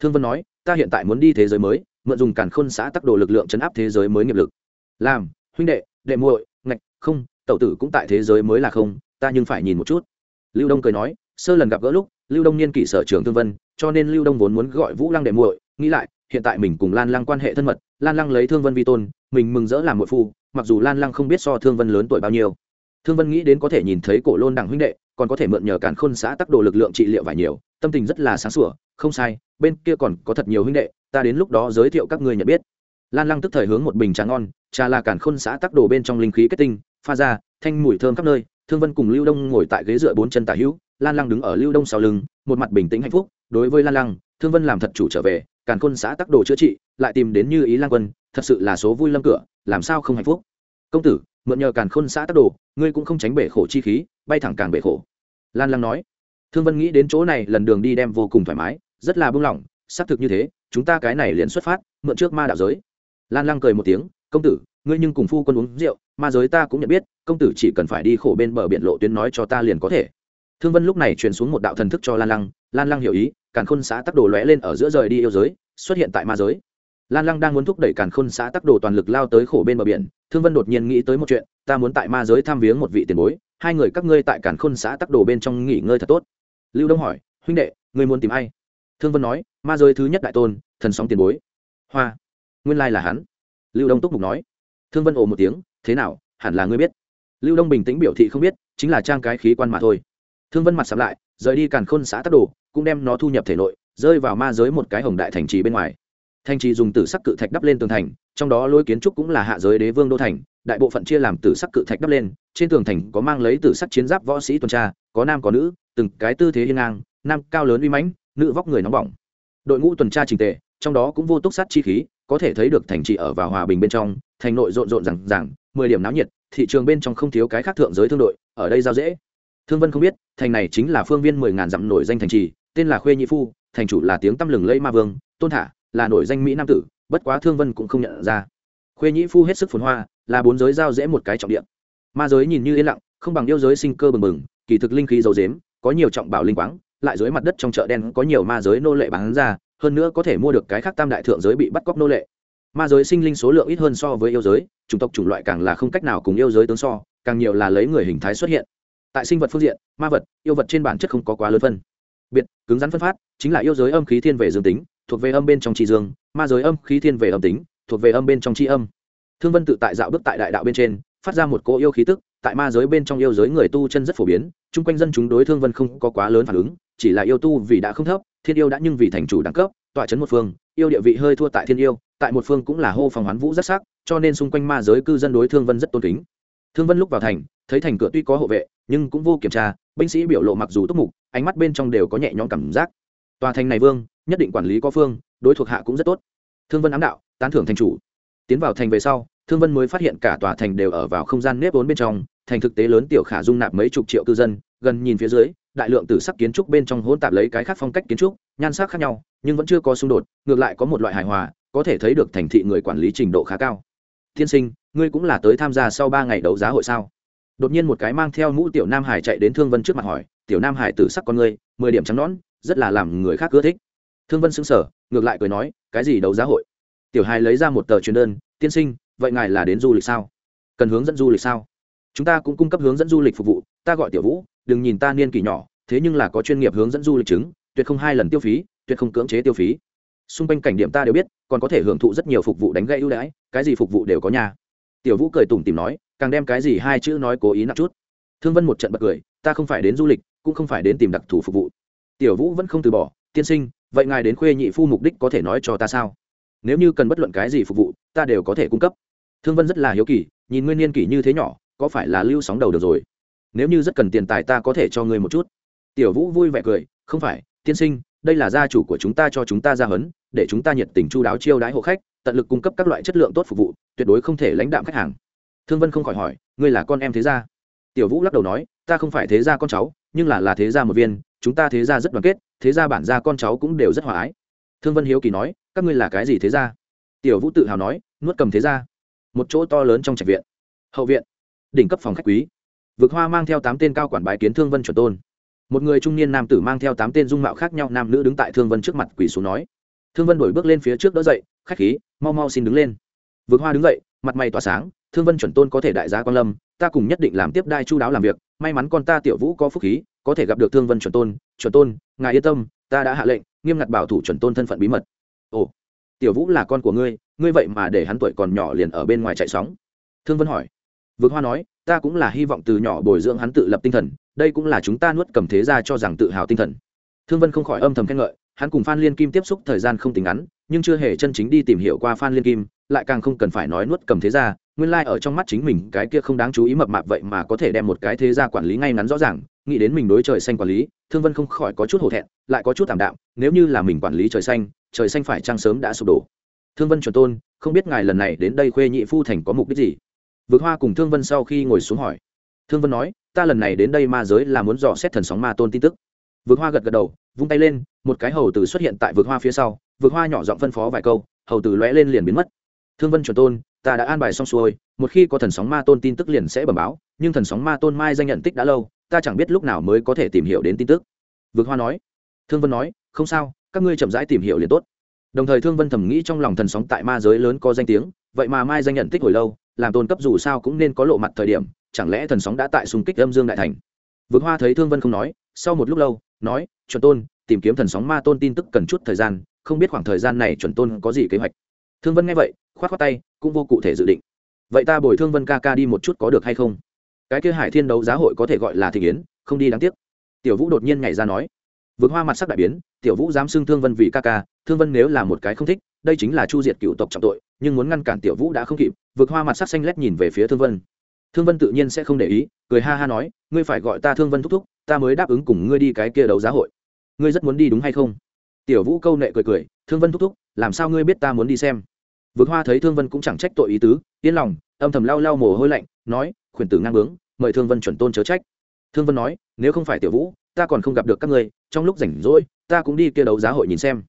Thương vân nói, ta hiện tại muốn đi thế giới mới, mượn dùng càn khôn xã tắc đồ lực lượng chấn áp thế giới mới nghiệp lực. Làm, huynh đệ đệ muội, ngạch, không, tẩu tử cũng tại thế giới mới là không, ta nhưng phải nhìn một chút. Lưu đông cười nói, sơ lần gặp gỡ lúc lưu đông niên kỷ sở trường thương vân, cho nên lưu đông vốn muốn gọi vũ lăng để muội, nghĩ lại, hiện tại mình cùng lan lăng quan hệ thân mật, lan lăng lấy thương vân vi tôn, mình mừng rỡ làm muội phu, mặc dù lan lăng không biết so thương vân lớn tuổi bao nhiêu. Thương vân nghĩ đến có thể nhìn thấy cổ lôn đẳng huynh đệ, còn có thể mượn nhờ cản khôn xã tắc đồ lực lượng trị liệu vài nhiều, tâm tình rất là sáng sủa, không sai, bên kia còn có thật nhiều huynh đệ, ta đến lúc đó giới thiệu các ngươi nhận biết. Lan lăng tức thời hướng một bình trà ngon, trà là cản khôn xã tắc đồ bên trong linh khí kết tinh, pha ra, thanh mùi thơm khắp nơi, thương vân cùng lưu đông ngồi tại ghế dựa bốn chân tả hữu lan lăng đứng ở lưu đông sau lưng, một mặt bình tĩnh hạnh phúc, đối với lan lăng, thương vân làm thật chủ trở về, càn khôn xã tắc đồ chữa trị, lại tìm đến như ý lan quân, thật sự là số vui lâm cửa, làm sao không hạnh phúc? Công tử, mượn nhờ càn khôn xã tắc đồ, ngươi cũng không tránh bể khổ chi khí, bay thẳng càng bể khổ. Lan lăng nói. Thương vân nghĩ đến chỗ này, lần đường đi đem vô cùng thoải mái, rất là buông lỏng, xác thực như thế, chúng ta cái này liền xuất phát, mượn trước ma đạo giới. Lan lăng cười một tiếng, công tử, ngươi nhưng cùng phu quân uống rượu, ma giới ta cũng nhận biết, công tử chỉ cần phải đi khổ bên bờ biển lộ tuyến nói cho ta liền có thể thương vân lúc này truyền xuống một đạo thần thức cho lan lăng lan lăng hiểu ý, càn khôn xã tắc đồ lóe lên ở giữa rời đi yêu giới, xuất hiện tại ma giới. Lan lăng đang muốn thúc đẩy càn khôn xã tắc đồ toàn lực lao tới khổ bên bờ biển, thương vân đột nhiên nghĩ tới một chuyện, ta muốn tại ma giới thăm viếng một vị tiền bối, hai người các ngươi tại càn khôn xã tắc đồ bên trong nghỉ ngơi thật tốt. Lưu đông hỏi, huynh đệ, ngươi muốn tìm ai? Thương vân nói, ma giới thứ nhất đại tôn, thần sóng tiền bối. Hoa, nguyên lai là hắn. Lưu đông túc mục nói. Thương vân ồ một tiếng, thế nào, hẳn là ngươi biết. Lưu đông bình tĩnh biểu thị không biết, chính là trang cái khí quan mà thôi thương vân mặt sắm lại, rời đi càn khôn xã tắc đồ, cũng đem nó thu nhập thể nội, rơi vào ma giới một cái hồng đại thành trì bên ngoài. Thành trì dùng tử sắc cự thạch đắp lên tường thành, trong đó lối kiến trúc cũng là hạ giới đế vương đô thành, đại bộ phận chia làm tử sắc cự thạch đắp lên, trên tường thành có mang lấy tử sắc chiến giáp võ sĩ tuần tra, có nam có nữ, từng cái tư thế hiên ngang, nam cao lớn uy mãnh, nữ vóc người nóng bỏng. Đội ngũ tuần tra trình tề, trong đó cũng vô túc sát chi khí, có thể thấy được thành trì ở vào hòa bình bên trong, thành nội rộn rộn rằng rằng mười điểm náo nhiệt, thị trường bên trong không thiếu cái khác thượng giới thương đội, ở đây giao dễ thương vân không biết, thành này chính là phương viên mười ngàn dặm nổi danh thành trì, tên là khuê nhị phu, thành chủ là tiếng tăm lừng lẫy ma vương, tôn thả là nổi danh mỹ nam tử, bất quá thương vân cũng không nhận ra. Khuê nhị phu hết sức phồn hoa, là bốn giới giao dễ một cái trọng địa. Ma giới nhìn như yên lặng, không bằng yêu giới sinh cơ bừng bừng, kỳ thực linh khí dầu dếm, có nhiều trọng bảo linh quáng, lại dưới mặt đất trong chợ đen có nhiều ma giới nô lệ bán ra, hơn nữa có thể mua được cái khác tam đại thượng giới bị bắt cóc nô lệ. Ma giới sinh linh số lượng ít hơn so với yêu giới, chủng tộc chủng loại càng là không cách nào cùng yêu giới tương so, càng nhiều là lấy người hình thái xuất hiện tại sinh vật phương diện, ma vật, yêu vật trên bản chất không có quá lớn phân. Biệt, cứng rắn phân phát, chính là yêu giới âm khí thiên về dương tính, thuộc về âm bên trong tri dương, ma giới âm khí thiên về âm tính, thuộc về âm bên trong tri âm. Thương vân tự tại dạo bước tại đại đạo bên trên, phát ra một cỗ yêu khí tức, tại ma giới bên trong yêu giới người tu chân rất phổ biến, chung quanh dân chúng đối thương vân không có quá lớn phản ứng, chỉ là yêu tu vì đã không thấp, thiên yêu đã nhưng vì thành chủ đẳng cấp, tọa chấn một phương, yêu địa vị hơi thua tại thiên yêu, tại một phương cũng là hô phòng hoán vũ rất sắc, cho nên xung quanh ma giới cư dân đối thương vân rất tôn kính thương vân lúc vào thành, thấy thành cửa tuy có hộ vệ, nhưng cũng vô kiểm tra, binh sĩ biểu lộ mặc dù túc mục, ánh mắt bên trong đều có nhẹ nhõm cảm giác. Tòa thành này vương, nhất định quản lý có phương, đối thuộc hạ cũng rất tốt. Thương vân ám đạo, tán thưởng thành chủ. Tiến vào thành về sau, thương vân mới phát hiện cả tòa thành đều ở vào không gian nếp vốn bên trong, thành thực tế lớn tiểu khả dung nạp mấy chục triệu cư dân, gần nhìn phía dưới, đại lượng tử sắc kiến trúc bên trong hỗn tạp lấy cái khác phong cách kiến trúc, nhan sắc khác nhau, nhưng vẫn chưa có xung đột, ngược lại có một loại hài hòa, có thể thấy được thành thị người quản lý trình độ khá cao tiên sinh, ngươi cũng là tới tham gia sau ba ngày đấu giá hội sao? Đột nhiên một cái mang theo mũ tiểu nam hải chạy đến thương vân trước mặt hỏi, tiểu nam hải tử sắc con ngươi, mười điểm trắng nón rất là làm người khác ưa thích. Thương vân xứng sở ngược lại cười nói, cái gì đấu giá hội? Tiểu hải lấy ra một tờ truyền đơn, tiên sinh, vậy ngài là đến du lịch sao? Cần hướng dẫn du lịch sao? Chúng ta cũng cung cấp hướng dẫn du lịch phục vụ, ta gọi tiểu vũ, đừng nhìn ta niên kỷ nhỏ, thế nhưng là có chuyên nghiệp hướng dẫn du lịch chứng, tuyệt không hai lần tiêu phí, tuyệt không cưỡng chế tiêu phí xung quanh cảnh điểm ta đều biết, còn có thể hưởng thụ rất nhiều phục vụ đánh gây ưu đãi, cái gì phục vụ đều có nhà tiểu vũ cười tủm tìm nói, càng đem cái gì hai chữ nói cố ý nặng chút. Thương vân một trận bật cười, ta không phải đến du lịch, cũng không phải đến tìm đặc thù phục vụ. Tiểu vũ vẫn không từ bỏ, tiên sinh, vậy ngài đến khuê nhị phu mục đích có thể nói cho ta sao? Nếu như cần bất luận cái gì phục vụ, ta đều có thể cung cấp. Thương vân rất là hiếu kỳ, nhìn nguyên niên kỷ như thế nhỏ, có phải là lưu sóng đầu được rồi? Nếu như rất cần tiền tài ta có thể cho ngươi một chút. Tiểu vũ vui vẻ cười, không phải, tiên sinh, đây là gia chủ của chúng ta cho chúng ta ra hấn để chúng ta nhiệt tình chu đáo chiêu đãi hộ khách, tận lực cung cấp các loại chất lượng tốt phục vụ, tuyệt đối không thể lãnh đạm khách hàng. Thương vân không khỏi hỏi, ngươi là con em thế gia? Tiểu vũ lắc đầu nói, ta không phải thế gia con cháu, nhưng là là thế gia một viên, chúng ta thế gia rất đoàn kết, thế gia bản gia con cháu cũng đều rất hòa ái. Thương vân hiếu kỳ nói, các ngươi là cái gì thế gia? Tiểu vũ tự hào nói, nuốt cầm thế gia. Một chỗ to lớn trong trạch viện. Hậu viện. Đỉnh cấp phòng khách quý. Vực hoa mang theo tám tên cao quản bái kiến thương vân chuẩn tôn. Một người trung niên nam tử mang theo tám tên dung mạo khác nhau, nam nữ đứng tại thương vân trước mặt quỷ xuống nói thương vân đổi bước lên phía trước đỡ dậy, khách khí, mau mau xin đứng lên. Vượt hoa đứng dậy, mặt mày tỏa sáng, thương vân chuẩn tôn có thể đại gia quan lâm, ta cùng nhất định làm tiếp đai chu đáo làm việc, may mắn con ta tiểu vũ có phúc khí, có thể gặp được thương vân chuẩn tôn chuẩn tôn, ngài yên tâm, ta đã hạ lệnh, nghiêm ngặt bảo thủ chuẩn tôn thân phận bí mật. Ồ, tiểu vũ là con của ngươi ngươi vậy mà để hắn tuổi còn nhỏ liền ở bên ngoài chạy sóng. Thương vân hỏi. Vượt hoa nói, ta cũng là hy vọng từ nhỏ bồi dưỡng hắn tự lập tinh thần, đây cũng là chúng ta nuốt cầm thế ra cho rằng tự hào tinh thần. Thương vân không khỏi âm thầm khen ngợi hắn cùng phan liên kim tiếp xúc thời gian không tính ngắn, nhưng chưa hề chân chính đi tìm hiểu qua phan liên kim, lại càng không cần phải nói nuốt cầm thế gia nguyên lai、like、ở trong mắt chính mình cái kia không đáng chú ý mập mạp vậy mà có thể đem một cái thế gia quản lý ngay ngắn rõ ràng, nghĩ đến mình đối trời xanh quản lý, thương vân không khỏi có chút hổ thẹn, lại có chút thảm đạm, nếu như là mình quản lý trời xanh trời xanh phải trăng sớm đã sụp đổ. Thương vân chuẩn tôn, không biết ngài lần này đến đây khuê nhị phu thành có mục đích gì? Vượt hoa cùng thương vân sau khi ngồi xuống hỏi. Thương vân nói, ta lần này đến đây ma giới là muốn dò xét thần sóng ma tôn tin tức. Vượt hoa gật gật đầu vung tay lên, một cái hầu tử xuất hiện tại vượt hoa phía sau vượt hoa nhỏ giọng phân phó vài câu, hầu tử lóe lên liền biến mất. Thương vân chuẩn tôn, ta đã an bài xong xuôi, một khi có thần sóng ma tôn tin tức liền sẽ bẩm báo, nhưng thần sóng ma tôn mai danh nhận tích đã lâu, ta chẳng biết lúc nào mới có thể tìm hiểu đến tin tức. Vượt hoa nói, thương vân nói, không sao, các ngươi chậm rãi tìm hiểu liền tốt. Đồng thời thương vân thầm nghĩ trong lòng thần sóng tại ma giới lớn có danh tiếng, vậy mà mai danh nhận tích hồi lâu, làm tôn cấp dù sao cũng nên có lộ mặt thời điểm, chẳng lẽ thần sóng đã tại xung kích âm dương đại thành? Vượt hoa thấy thương vân không nói, sau một lúc lâu nói, chuẩn tôn, tìm kiếm thần sóng ma tôn tin tức cần chút thời gian, không biết khoảng thời gian này chuẩn tôn có gì kế hoạch. Thương vân nghe vậy k h o á t k tay, cũng vô cụ thể dự định. Vậy ta bồi thương vân ca ca đi một chút có được hay không? Cái kia hải thiên đấu giá hội có thể gọi là thị kiến không đi đáng tiếc. Tiểu vũ đột nhiên nhảy ra nói, vượt hoa mặt sắc đại biến, tiểu vũ dám xưng thương vân vì ca ca, thương vân nếu là một cái không thích, đây chính là chu diệt cựu tộc trọng tội, nhưng muốn ngăn cản tiểu vũ đã không kịp, vượt hoa mặt sắc xanh lét nhìn về phía thương vân. Thương vân tự nhiên sẽ không để ý, cười ha ha nói, ngươi phải gọi ta thương vân thúc thúc ta mới đáp ứng cùng ngươi đi cái kia đấu giá hội. Ngươi rất muốn đi đúng hay không? Tiểu vũ câu nệ cười cười, thương vân thúc thúc, làm sao ngươi biết ta muốn đi xem? Vượt hoa thấy thương vân cũng chẳng trách tội ý tứ, yên lòng, âm thầm lau lau mồ hôi lạnh, nói, khuyển tử ngang bướng, mời thương vân chuẩn tôn chớ trách. Thương vân nói, nếu không phải tiểu vũ, ta còn không gặp được các ngươi, trong lúc rảnh rỗi, ta cũng đi kia đấu giá hội nhìn xem.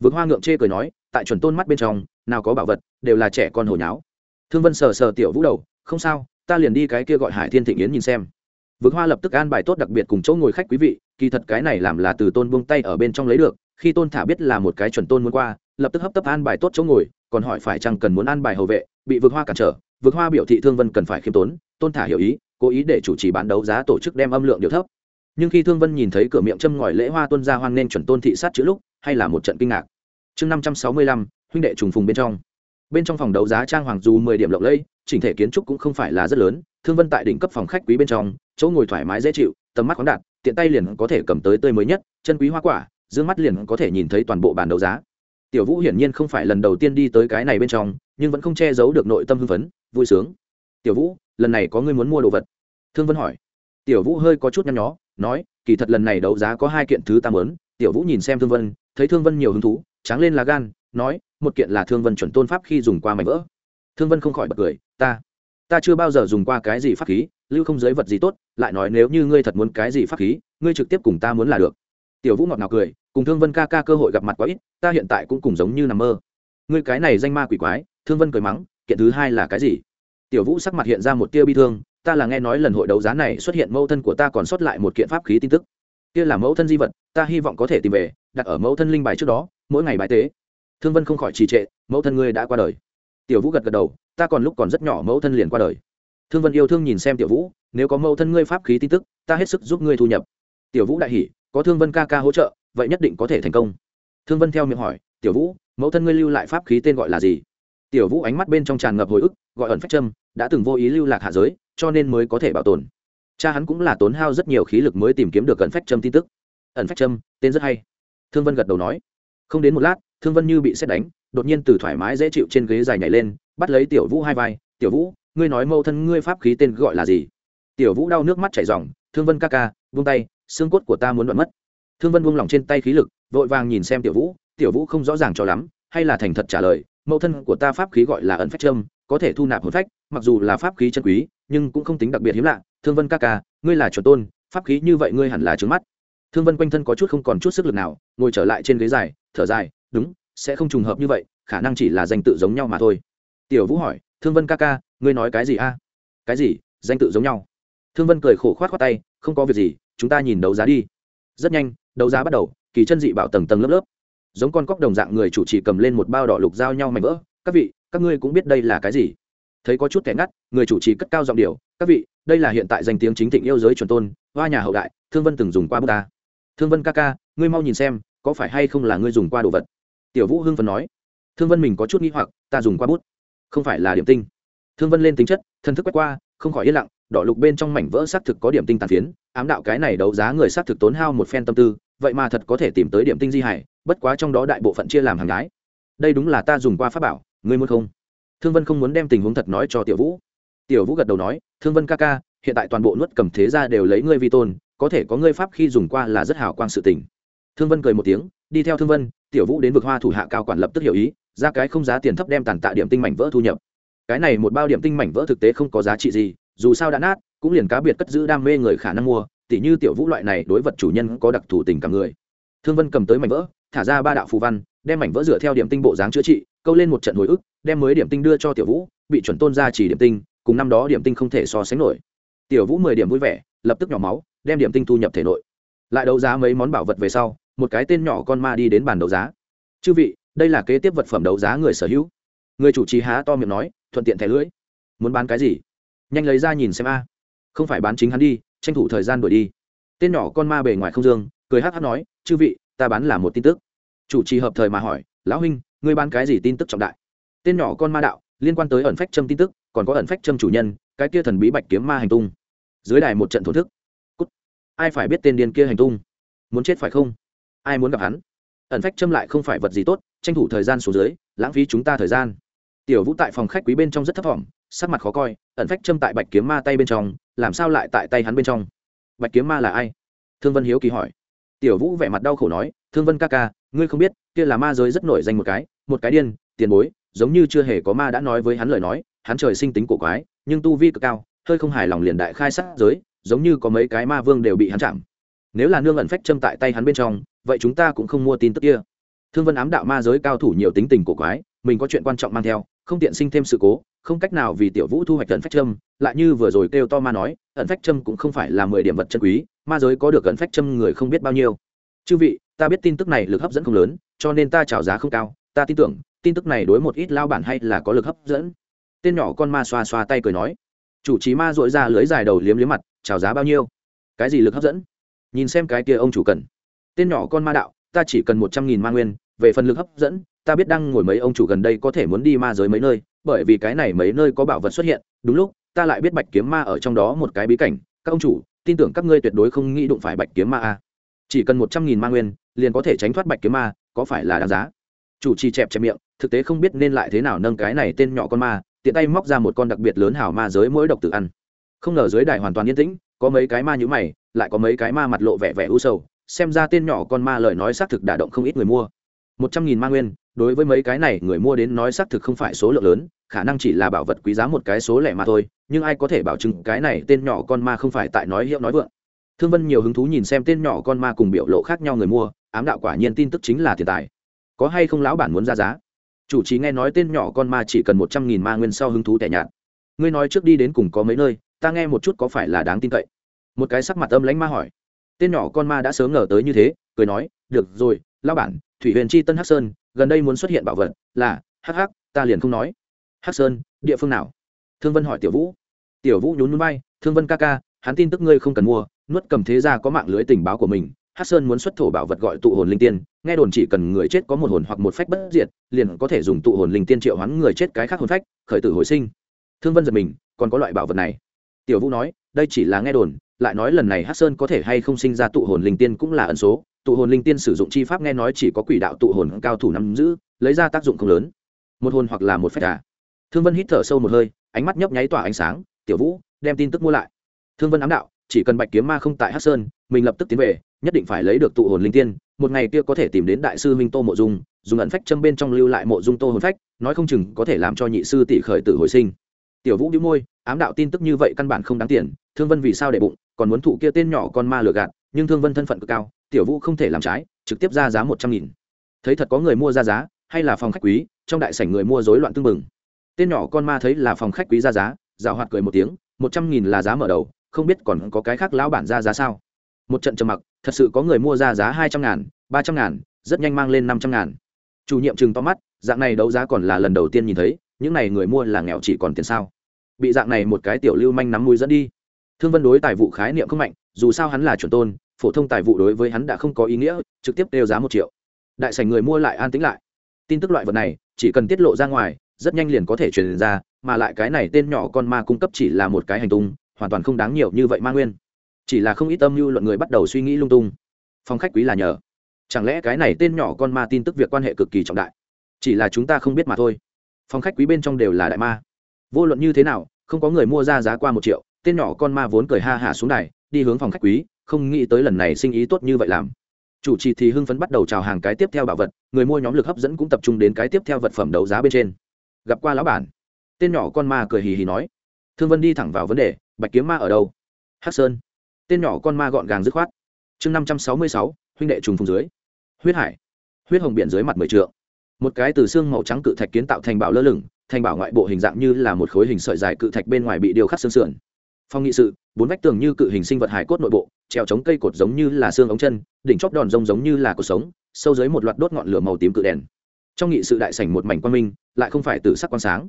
Vượt hoa ngượng chê cười nói, tại chuẩn tôn mắt bên trong, nào có bảo vật, đều là trẻ con hồi nháo. Thương vân sờ sờ tiểu vũ đầu, không sao, ta liền đi cái kia gọi hải thiên thịnh yến nhìn xem. Vực Hoa lập tức an bài tốt đặc biệt cùng chỗ ngồi khách quý vị, kỳ thật cái này làm là từ Tôn buông tay ở bên trong lấy được, khi Tôn thả biết là một cái chuẩn Tôn muốn qua, lập tức hấp tấp an bài tốt chỗ ngồi, còn hỏi phải chăng cần muốn an bài hầu vệ, bị Vực Hoa cản trở. Vực Hoa biểu thị Thương Vân cần phải khiêm tốn, Tôn thả hiểu ý, cố ý để chủ trì bán đấu giá tổ chức đem âm lượng điều thấp. Nhưng khi Thương Vân nhìn thấy cửa miệng châm ngòi lễ hoa tuân ra hoang nên chuẩn Tôn thị sát chữ lúc, hay là một trận kinh ngạc. Chương năm trăm sáu mươi lăm huynh đệ trùng phùng bên trong. Bên trong phòng đấu giá trang hoàng dù mười điểm lộng lẫy, chỉnh thể kiến trúc cũng không phải là rất lớn thương vân tại đỉnh cấp phòng khách quý bên trong chỗ ngồi thoải mái dễ chịu, tầm mắt khoáng đạt, tiện tay liền có thể cầm tới tươi mới nhất, chân quý hoa quả d mắt liền có thể nhìn thấy toàn bộ bàn đấu giá. Tiểu vũ hiển nhiên không phải lần đầu tiên đi tới cái này bên trong, nhưng vẫn không che giấu được nội tâm hưng phấn, vui sướng. Tiểu vũ, lần này có người muốn mua đồ vật? Thương vân hỏi. Tiểu vũ hơi có chút nhăn nhó, nói, kỳ thật lần này đấu giá có hai kiện thứ ta mớn tiểu vũ nhìn xem thương vân, thấy thương vân nhiều hứng thú, tráng lên là gan, nói, một kiện là thương vân chuẩn tôn pháp khi dùng qua mảnh vỡ. Thương vân không khỏi bật cười, ta ta chưa bao giờ dùng qua cái gì pháp khí, lưu không giới vật gì tốt, lại nói nếu như ngươi thật muốn cái gì pháp khí, ngươi trực tiếp cùng ta muốn là được. Tiểu vũ ngọt ngào cười, cùng thương vân ca ca cơ hội gặp mặt quá ít, ta hiện tại cũng cùng giống như nằm mơ. Ngươi cái này danh ma quỷ quái, thương vân cười mắng, kiện thứ hai là cái gì? Tiểu vũ sắc mặt hiện ra một tia bi thương, ta là nghe nói lần hội đấu giá này xuất hiện mẫu thân của ta còn sót lại một kiện pháp khí tin tức. Kia là mẫu thân di vật, ta hy vọng có thể tìm về, đặt ở mẫu thân linh bài trước đó, mỗi ngày bài tế. Thương vân không khỏi trì trệ, mẫu thân ngươi đã qua đời. Tiểu vũ gật gật đầu ta còn lúc còn rất nhỏ mẫu thân liền qua đời. Thương vân yêu thương nhìn xem tiểu vũ, nếu có mẫu thân ngươi pháp khí tin tức, ta hết sức giúp ngươi thu nhập. Tiểu vũ đại hỉ, có thương vân ca ca hỗ trợ, vậy nhất định có thể thành công. Thương vân theo miệng hỏi, tiểu vũ, mẫu thân ngươi lưu lại pháp khí tên gọi là gì? Tiểu vũ ánh mắt bên trong tràn ngập hồi ức, gọi ẩn phách trâm đã từng vô ý lưu lạc hạ giới, cho nên mới có thể bảo tồn. Cha hắn cũng là tốn hao rất nhiều khí lực mới tìm kiếm được ẩn phách trâm tin tức. Ẩn phách trâm tên rất hay. Thương vân gật đầu nói. Không đến một lát, thương vân như bị xét đánh, đột nhiên từ thoải mái dễ chịu trên ghế dài nhảy lên bắt lấy tiểu vũ hai vai, tiểu vũ, ngươi nói mâu thân ngươi pháp khí tên gọi là gì? Tiểu vũ đau nước mắt chảy r thương vân ca ca vung tay, xương cốt của ta muốn đoạn mất. Thương vân buông lỏng trên tay khí lực, vội vàng nhìn xem tiểu vũ tiểu vũ không rõ ràng cho lắm, hay là thành thật trả lời mẫu thân của ta pháp khí gọi là ẩn phách trâm có thể thu nạp hồn phách, mặc dù là pháp khí chân quý, nhưng cũng không tính đặc biệt hiếm lạ. Thương vân ca ca, ngươi là chuẩn tôn, pháp khí như vậy ngươi hẳn là trướng mắt. Thương vân quanh thân có chút không còn chút sức lực nào, ngồi trở lại trên ghế dài, thở dài, đúng, sẽ không trùng hợp như vậy, khả năng chỉ là danh tự giống nhau mà thôi tiểu vũ hỏi, thương vân ca ca, ngươi nói cái gì a? Cái gì? Danh tự giống nhau. Thương vân cười khổ khoát khoát tay, không có việc gì, chúng ta nhìn đấu giá đi. Rất nhanh, đấu giá bắt đầu, kỳ chân dị bảo tầng tầng lớp lớp. Giống con cóc đồng dạng người chủ trì cầm lên một bao đỏ lục giao nhau mảnh vỡ. Các vị, các ngươi cũng biết đây là cái gì? Thấy có chút kẻ ngắt, người chủ trì cất cao giọng điều các vị, đây là hiện tại danh tiếng chính thịnh yêu giới chuẩn tôn, hoa nhà hậu đại, thương vân từng dùng qua bút ta. Thương vân ca ca, ngươi mau nhìn xem, có phải hay không là ngươi dùng qua đồ vật? Tiểu vũ hưng phần nói. Thương vân mình có chút nghĩ hoặc, ta dùng qua bút không phải là điểm tinh. Thương vân lên tính chất, thân thức quét qua, không khỏi yên lặng, đỏ lục bên trong mảnh vỡ xác thực có điểm tinh tàn phiến, ám đạo cái này đấu giá người xác thực tốn hao một phen tâm tư, vậy mà thật có thể tìm tới điểm tinh di hải, bất quá trong đó đại bộ phận chia làm hàng gái. Đây đúng là ta dùng qua pháp bảo, ngươi muốn không? Thương vân không muốn đem tình huống thật nói cho tiểu vũ. Tiểu vũ gật đầu nói, thương vân ca ca, hiện tại toàn bộ nuốt cầm thế ra đều lấy ngươi vi tôn, có thể có ngươi pháp khi dùng qua là rất hào quang sự tình. Thương vân cười một tiếng, đi theo thương vân, tiểu vũ đến vực hoa thủ hạ cao quản lập tức hiểu ý ra cái không giá tiền thấp đem tàn tạ điểm tinh mảnh vỡ thu nhập. Cái này một bao điểm tinh mảnh vỡ thực tế không có giá trị gì, dù sao đã nát, cũng liền cá biệt cất giữ đam mê người khả năng mua, tỉ như tiểu vũ loại này đối vật chủ nhân có đặc thù tình cảm người. Thương vân cầm tới mảnh vỡ, thả ra ba đạo phù văn, đem mảnh vỡ dựa theo điểm tinh bộ dáng chữa trị, câu lên một trận hồi ức, đem mới điểm tinh đưa cho tiểu vũ, bị chuẩn tôn ra chỉ điểm tinh, cùng năm đó điểm tinh không thể so sánh nổi. Tiểu vũ mười điểm vui vẻ, lập tức nhỏ máu, đem điểm tinh thu nhập thể nội. Lại đấu giá mấy món bảo vật về sau, một cái tên nhỏ con ma đi đến bàn đấu giá. Chư vị đây là kế tiếp vật phẩm đấu giá người sở hữu. Người chủ trì há to miệng nói, thuận tiện thẻ lưỡi muốn bán cái gì? Nhanh lấy ra nhìn xem a. Không phải bán chính hắn đi, tranh thủ thời gian đuổi đi. Tên nhỏ con ma bề ngoài không dương, cười hát hát nói, chư vị, ta bán là một tin tức. Chủ trì hợp thời mà hỏi, lão huynh, ngươi bán cái gì tin tức trọng đại? Tên nhỏ con ma đạo, liên quan tới ẩn phách châm tin tức, còn có ẩn phách châm chủ nhân, cái kia thần bí bạch kiếm ma hành tung. Dưới đài một trận thổ thức. Cút. ai phải biết tên điên kia hành tung? Muốn chết phải không? Ai muốn gặp hắn? Ẩn phách châm lại không phải vật gì tốt tranh thủ thời gian xuống dưới, lãng phí chúng ta thời gian. Tiểu vũ tại phòng khách quý bên trong rất thấp thỏm, sắc mặt khó coi, ẩn phách châm tại bạch kiếm ma tay bên trong, làm sao lại tại tay hắn bên trong? Bạch kiếm ma là ai? Thương vân hiếu kỳ hỏi. Tiểu vũ vẻ mặt đau khổ nói, thương vân ca ca, ngươi không biết, kia là ma giới rất nổi danh một cái một cái điên, tiền bối, giống như chưa hề có ma đã nói với hắn lời nói, hắn trời sinh tính cổ quái, nhưng tu vi cực cao, hơi không hài lòng liền đại khai sát giới, giống như có mấy cái ma vương đều bị hắn chạm. Nếu là nương ẩn phách châm tại tay hắn bên trong, vậy chúng ta cũng không mua tin tức kia thương vân ám đạo ma giới cao thủ nhiều tính tình cổ quái, mình có chuyện quan trọng mang theo, không tiện sinh thêm sự cố, không cách nào vì tiểu vũ thu hoạch ẩn phách châm, lại như vừa rồi kêu to ma nói, ẩn phách châm cũng không phải là mười điểm vật chân quý, ma giới có được ẩn phách châm người không biết bao nhiêu. Chư vị, ta biết tin tức này lực hấp dẫn không lớn, cho nên ta trào giá không cao, ta tin tưởng, tin tức này đối một ít lao bản hay là có lực hấp dẫn. Tên nhỏ con ma xoa xoa tay cười nói, chủ trí ma dội ra lưới dài đầu liếm liếm mặt trào giá bao nhiêu? Cái gì lực hấp dẫn? Nhìn xem cái kia ông chủ cần. Tên nhỏ con ma đạo, ta chỉ cần một trăm nghìn ma nguyên về phần lực hấp dẫn, ta biết đang ngồi mấy ông chủ gần đây có thể muốn đi ma giới mấy nơi, bởi vì cái này mấy nơi có bảo vật xuất hiện, đúng lúc, ta lại biết bạch kiếm ma ở trong đó một cái bí cảnh. Các ông chủ, tin tưởng các ngươi tuyệt đối không nghĩ đụng phải bạch kiếm ma a chỉ cần một trăm nghìn ma nguyên, liền có thể tránh thoát bạch kiếm ma, có phải là đáng giá? Chủ trì chẹp chẹp miệng, thực tế không biết nên lại thế nào nâng cái này tên nhỏ con ma, tiện tay móc ra một con đặc biệt lớn hảo ma giới mỗi độc tự ăn. Không ngờ dưới đài hoàn toàn yên tĩnh, có mấy cái ma nhữ mày, lại có mấy cái ma mặt lộ vẻ vẻ u sầu, xem ra tên nhỏ con ma lời nói xác thực đả động không ít người mua một trăm nghìn ma nguyên, đối với mấy cái này người mua đến nói xác thực không phải số lượng lớn, khả năng chỉ là bảo vật quý giá một cái số lẻ mà thôi, nhưng ai có thể bảo chứng cái này tên nhỏ con ma không phải tại nói hiệu nói vượng. Thương vân nhiều hứng thú nhìn xem tên nhỏ con ma cùng biểu lộ khác nhau người mua, ám đạo quả nhiên tin tức chính là tiền tài. Có hay không lão bản muốn ra giá? Chủ trì nghe nói tên nhỏ con ma chỉ cần một trăm nghìn ma nguyên sau hứng thú tẻ nhạt. Ngươi nói trước đi đến cùng có mấy nơi, ta nghe một chút có phải là đáng tin cậy. Một cái sắc mặt âm lãnh ma hỏi. Tên nhỏ con ma đã sớm ngờ tới như thế, cười nói, được rồi lão bản, thủy huyền chi tân hắc sơn, gần đây muốn xuất hiện bảo vật là, hắc hắc, ta liền không nói. Hắc sơn, địa phương nào? Thương vân hỏi tiểu vũ. Tiểu vũ nhún núi bay thương vân ca ca, hắn tin tức ngươi không cần mua, nuốt cầm thế ra có mạng lưới tình báo của mình hát sơn muốn xuất thổ bảo vật gọi tụ hồn linh tiên, nghe đồn chỉ cần người chết có một hồn hoặc một phách bất diệt, liền có thể dùng tụ hồn linh tiên triệu hoán người chết cái khác hồn phách, khởi tử hồi sinh. Thương vân giật mình, còn có loại bảo vật này. Tiểu vũ nói, đây chỉ là nghe đồn, lại nói lần này hát sơn có thể hay không sinh ra tụ hồn linh tiên cũng là ẩn số tụ hồn linh tiên sử dụng chi pháp nghe nói chỉ có quỷ đạo tụ hồn cao thủ nắm giữ, lấy ra tác dụng không lớn. Một hồn hoặc là một phép cả thương vân hít thở sâu một hơi, ánh mắt nhấp nháy tỏa ánh sáng, tiểu vũ, đem tin tức mua lại. Thương vân ám đạo, chỉ cần bạch kiếm ma không tại hát sơn, mình lập tức tiến về, nhất định phải lấy được tụ hồn linh tiên, một ngày kia có thể tìm đến đại sư minh tô mộ dung, dùng ẩn phách châm bên trong lưu lại mộ dung tô hồn phách, nói không chừng có thể làm cho nhị sư tỷ khởi tử hồi sinh. Tiểu vũ đĩu môi, ám đạo tin tức như vậy căn bản không đáng tiền, thương vân vì sao để bụng, còn muốn thụ kia tên nhỏ con ma lừa gạt, nhưng thương vân thân phận cực cao tiểu vũ không thể làm trái, trực tiếp ra giá một trăm nghìn. Thấy thật có người mua ra giá, hay là phòng khách quý, trong đại sảnh người mua rối loạn tưng bừng. Tên nhỏ con ma thấy là phòng khách quý ra giá rào hoạt cười một tiếng, một trăm nghìn là giá mở đầu, không biết còn có cái khác lão bản ra giá sao. Một trận trầm mặc, thật sự có người mua ra giá hai trăm ngàn, ba trăm ngàn, rất nhanh mang lên năm trăm ngàn. Chủ nhiệm chừng to mắt, dạng này đấu giá còn là lần đầu tiên nhìn thấy, những n à y người mua là nghèo chỉ còn tiền sao. Bị dạng này một cái tiểu lưu manh nắm mũi dẫn đi. Thương vân đối tài vụ khái niệm không mạnh, dù sao hắn là chuẩn tôn phổ thông tài vụ đối với hắn đã không có ý nghĩa, trực tiếp đều giá một triệu. Đại sảnh người mua lại an tĩnh lại. Tin tức loại vật này, chỉ cần tiết lộ ra ngoài, rất nhanh liền có thể truyền ra, mà lại cái này tên nhỏ con ma cung cấp chỉ là một cái hành tung, hoàn toàn không đáng nhiều như vậy ma nguyên. Chỉ là không ít tâm lưu luận người bắt đầu suy nghĩ lung tung. Phong khách quý là nhờ. Chẳng lẽ cái này tên nhỏ con ma tin tức việc quan hệ cực kỳ trọng đại? Chỉ là chúng ta không biết mà thôi. Phong khách quý bên trong đều là đại ma. Vô luận như thế nào, không có người mua ra giá qua một triệu, tên nhỏ con ma vốn cười ha hả xuống đài, đi hướng phòng khách quý không nghĩ tới lần này sinh ý tốt như vậy làm. Chủ trì thì hưng phấn bắt đầu chào hàng cái tiếp theo bảo vật, người mua nhóm lực hấp dẫn cũng tập trung đến cái tiếp theo vật phẩm đấu giá bên trên. Gặp qua lão bản. Tên nhỏ con ma cười hì hì nói. Thương vân đi thẳng vào vấn đề, bạch kiếm ma ở đâu? Hắc sơn. Tên nhỏ con ma gọn gàng dứt khoát. Chương năm trăm sáu mươi sáu, huynh đệ trùng phùng dưới. Huyết hải. Huyết hồng biển dưới mặt mười trượng. Một cái từ xương màu trắng cự thạch kiến tạo thành bảo lơ lửng, thành bảo ngoại bộ hình dạng như là một khối hình sợi dài cự thạch bên ngoài bị điêu khắc xương sườn. Phong nghị sự, bốn vách tường như cự hình sinh vật hải cốt nội bộ treo chống cây cột giống như là xương ống chân, đỉnh chóp đòn rông giống như là cột sống, sâu dưới một loạt đốt ngọn lửa màu tím cự đèn. Trong nghị sự đại sảnh một mảnh quan minh, lại không phải từ sắc quan sáng.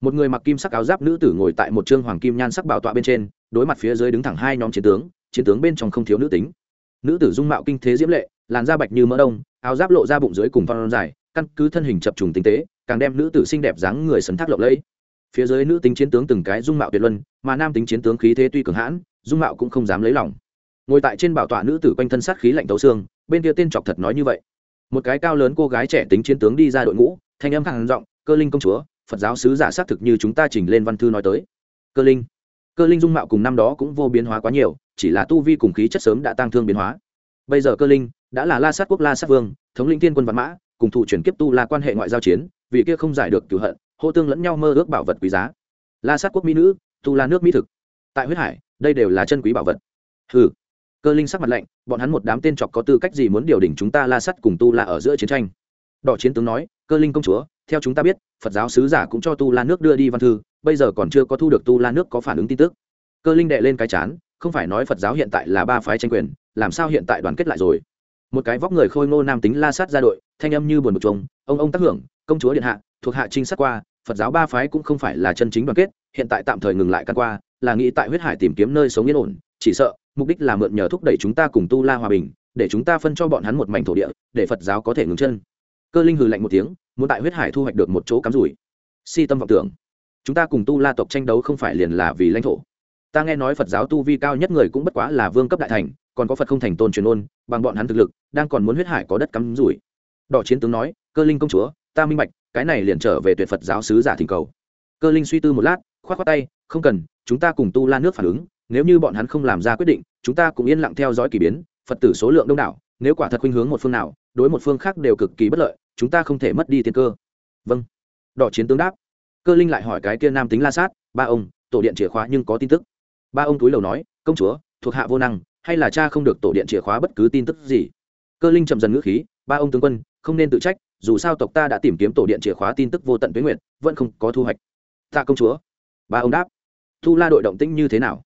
Một người mặc kim sắc áo giáp nữ tử ngồi tại một trương hoàng kim nhan sắc bảo tọa bên trên, đối mặt phía dưới đứng thẳng hai nhóm chiến tướng chiến tướng bên trong không thiếu nữ tính. Nữ tử dung mạo kinh thế diễm lệ, làn da bạch như mỡ đông, áo giáp lộ ra bụng dưới cùng phong dài, căn cứ thân hình chập trùng tinh tế, càng đem nữ tử xinh đẹp dáng người sấn thác lộng lẫy. Phía dưới nữ tính chiến tướng từng cái dung mạo tuyệt luân, mà nam tính chiến tướng khí thế tuy cường hãn, dung mạo cũng không dám lấy lòng ngồi tại trên bảo tọa nữ tử quanh thân sát khí lạnh tấu xương, bên kia tên chọc thật nói như vậy. Một cái cao lớn cô gái trẻ tính chiến tướng đi ra đội ngũ, thanh âm khẳng giọng, cơ linh công chúa, phật giáo sứ giả xác thực như chúng ta trình lên văn thư nói tới. Cơ linh. Cơ linh dung mạo cùng năm đó cũng vô biến hóa quá nhiều, chỉ là tu vi cùng khí chất sớm đã tăng thương biến hóa. Bây giờ cơ linh đã là la sát quốc la sát vương, thống lĩnh tiên quân văn mã, cùng thủ chuyển kiếp tu là quan hệ ngoại giao chiến, vì kia không giải được cửu hận, hô tương lẫn nhau mơ ước bảo vật quý giá. La sát quốc mỹ nữ, tu la nước mỹ thực. Tại huyết hải, đây đều là chân quý bảo vật. Hừ cơ linh sắc mặt lạnh, bọn hắn một đám tên chọc có tư cách gì muốn điều đỉnh chúng ta la sắt cùng tu la ở giữa chiến tranh? Đỏ chiến tướng nói, cơ linh công chúa, theo chúng ta biết, phật giáo sứ giả cũng cho tu la nước đưa đi văn thư, bây giờ còn chưa có thu được tu la nước có phản ứng tin tức. Cơ linh đệ lên cái chán, không phải nói phật giáo hiện tại là ba phái tranh quyền, làm sao hiện tại đoàn kết lại rồi? Một cái vóc người khôi ngô nam tính la sát ra đội, thanh âm như buồn một trống, ông ông tác hưởng, công chúa điện hạ, thuộc hạ trinh sát qua, phật giáo ba phái cũng không phải là chân chính đoàn kết, hiện tại tạm thời ngừng lại căn qua, là nghĩ tại huyết hải tìm kiếm nơi sống yên ổn, chỉ sợ mục đích là mượn nhờ thúc đẩy chúng ta cùng tu la hòa bình, để chúng ta phân cho bọn hắn một mảnh thổ địa, để phật giáo có thể ngừng chân. Cơ linh hừ lạnh một tiếng, muốn tại huyết hải thu hoạch được một chỗ cắm rủi. Si tâm vọng tưởng. Chúng ta cùng tu la tộc tranh đấu không phải liền là vì lãnh thổ. Ta nghe nói phật giáo tu vi cao nhất người cũng bất quá là vương cấp đại thành, còn có phật không thành tôn truyền ôn, bằng bọn hắn thực lực, đang còn muốn huyết hải có đất cắm rủi. Đỏ chiến tướng nói, cơ linh công chúa, ta minh bạch, cái này liền trở về tuyệt phật giáo sứ giả thỉnh cầu. Cơ linh suy tư một lát k h o á t k tay, không cần, chúng ta cùng tu la nước phản ứng nếu như bọn hắn không làm ra quyết định, chúng ta cũng yên lặng theo dõi k ỳ biến, phật tử số lượng đông đảo, nếu quả thật khuynh hướng một phương nào, đối một phương khác đều cực kỳ bất lợi, chúng ta không thể mất đi tiên cơ. Vâng. Đỏ chiến tướng đáp. Cơ linh lại hỏi cái kia nam tính la sát, ba ông, tổ điện chìa khóa nhưng có tin tức? Ba ông túi lầu nói, công chúa, thuộc hạ vô năng, hay là cha không được tổ điện chìa khóa bất cứ tin tức gì? Cơ linh chậm dần ngữ khí, ba ông tướng quân, không nên tự trách, dù sao tộc ta đã tìm kiếm tổ điện chìa khóa tin tức vô tận tuyến nguyện vẫn không có thu hoạch. Tạ công chúa. Ba ông đáp. Thu la đội động tĩnh như thế nào?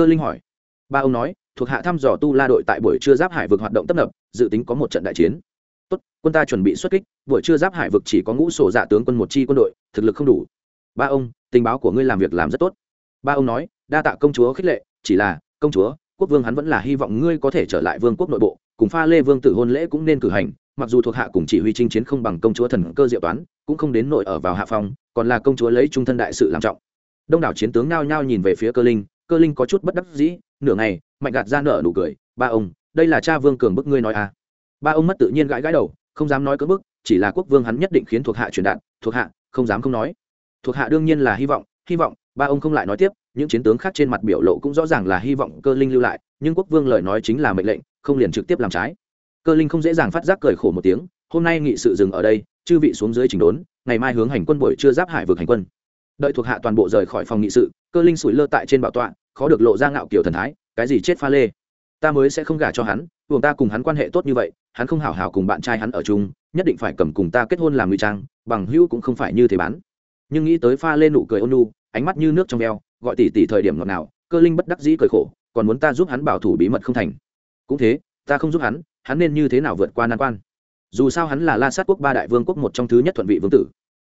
Cơ linh hỏi. Ba ông nói, thuộc hạ thăm dò tu la đội tại buổi trưa giáp hải vực hoạt động tấp nập, dự tính có một trận đại chiến. Tốt, quân ta chuẩn bị xuất kích, buổi trưa giáp hải vực chỉ có ngũ sổ dạ tướng quân một chi quân đội, thực lực không đủ. Ba ông, tình báo của ngươi làm việc làm rất tốt. Ba ông nói, đa tạ công chúa khích lệ, chỉ là, công chúa, quốc vương hắn vẫn là hy vọng ngươi có thể trở lại vương quốc nội bộ, cùng pha lê vương tử hôn lễ cũng nên cử hành, mặc dù thuộc hạ cùng chỉ huy chinh chiến không bằng công chúa thần cơ diệu toán, cũng không đến nội ở vào hạ phòng còn là công chúa lấy trung thân đại sự làm trọng. Đông đảo chiến tướng nao nhao nhìn về phía cơ linh cơ linh có chút bất đắc dĩ, nửa ngày, mạnh gạt ra nở nụ cười, ba ông, đây là cha vương cường bức ngươi nói à? Ba ông mất tự nhiên gãi gãi đầu, không dám nói cỡ bức, chỉ là quốc vương hắn nhất định khiến thuộc hạ truyền đạt, thuộc hạ, không dám không nói. Thuộc hạ đương nhiên là hy vọng hy vọng, ba ông không lại nói tiếp, những chiến tướng khác trên mặt biểu lộ cũng rõ ràng là hy vọng cơ linh lưu lại, nhưng quốc vương lời nói chính là mệnh lệnh, không liền trực tiếp làm trái. Cơ linh không dễ dàng phát giác cười khổ một tiếng, hôm nay nghị sự dừng ở đây, chư vị xuống dưới chỉnh đốn, ngày mai hướng hành quân buổi chưa giáp hải vực hành quân. Đợi thuộc hạ toàn bộ rời khỏi phòng nghị sự, cơ linh sủi lơ tại trên bảo tọa khó được lộ ra ngạo kiểu thần thái, cái gì chết pha lê. Ta mới sẽ không gả cho hắn buồng ta cùng hắn quan hệ tốt như vậy, hắn không hảo hảo cùng bạn trai hắn ở chung, nhất định phải cầm cùng ta kết hôn làm nguy trang, bằng hữu cũng không phải như thế bán. Nhưng nghĩ tới pha lên nụ cười ôn nu ánh mắt như nước trong veo, gọi tỉ tỉ thời điểm ngọt nào cơ linh bất đắc dĩ cười khổ, còn muốn ta giúp hắn bảo thủ bí mật không thành. Cũng thế, ta không giúp hắn hắn nên như thế nào vượt qua nan quan? Dù sao hắn là la sát quốc ba đại vương quốc một trong thứ nhất thuận vị vương tử.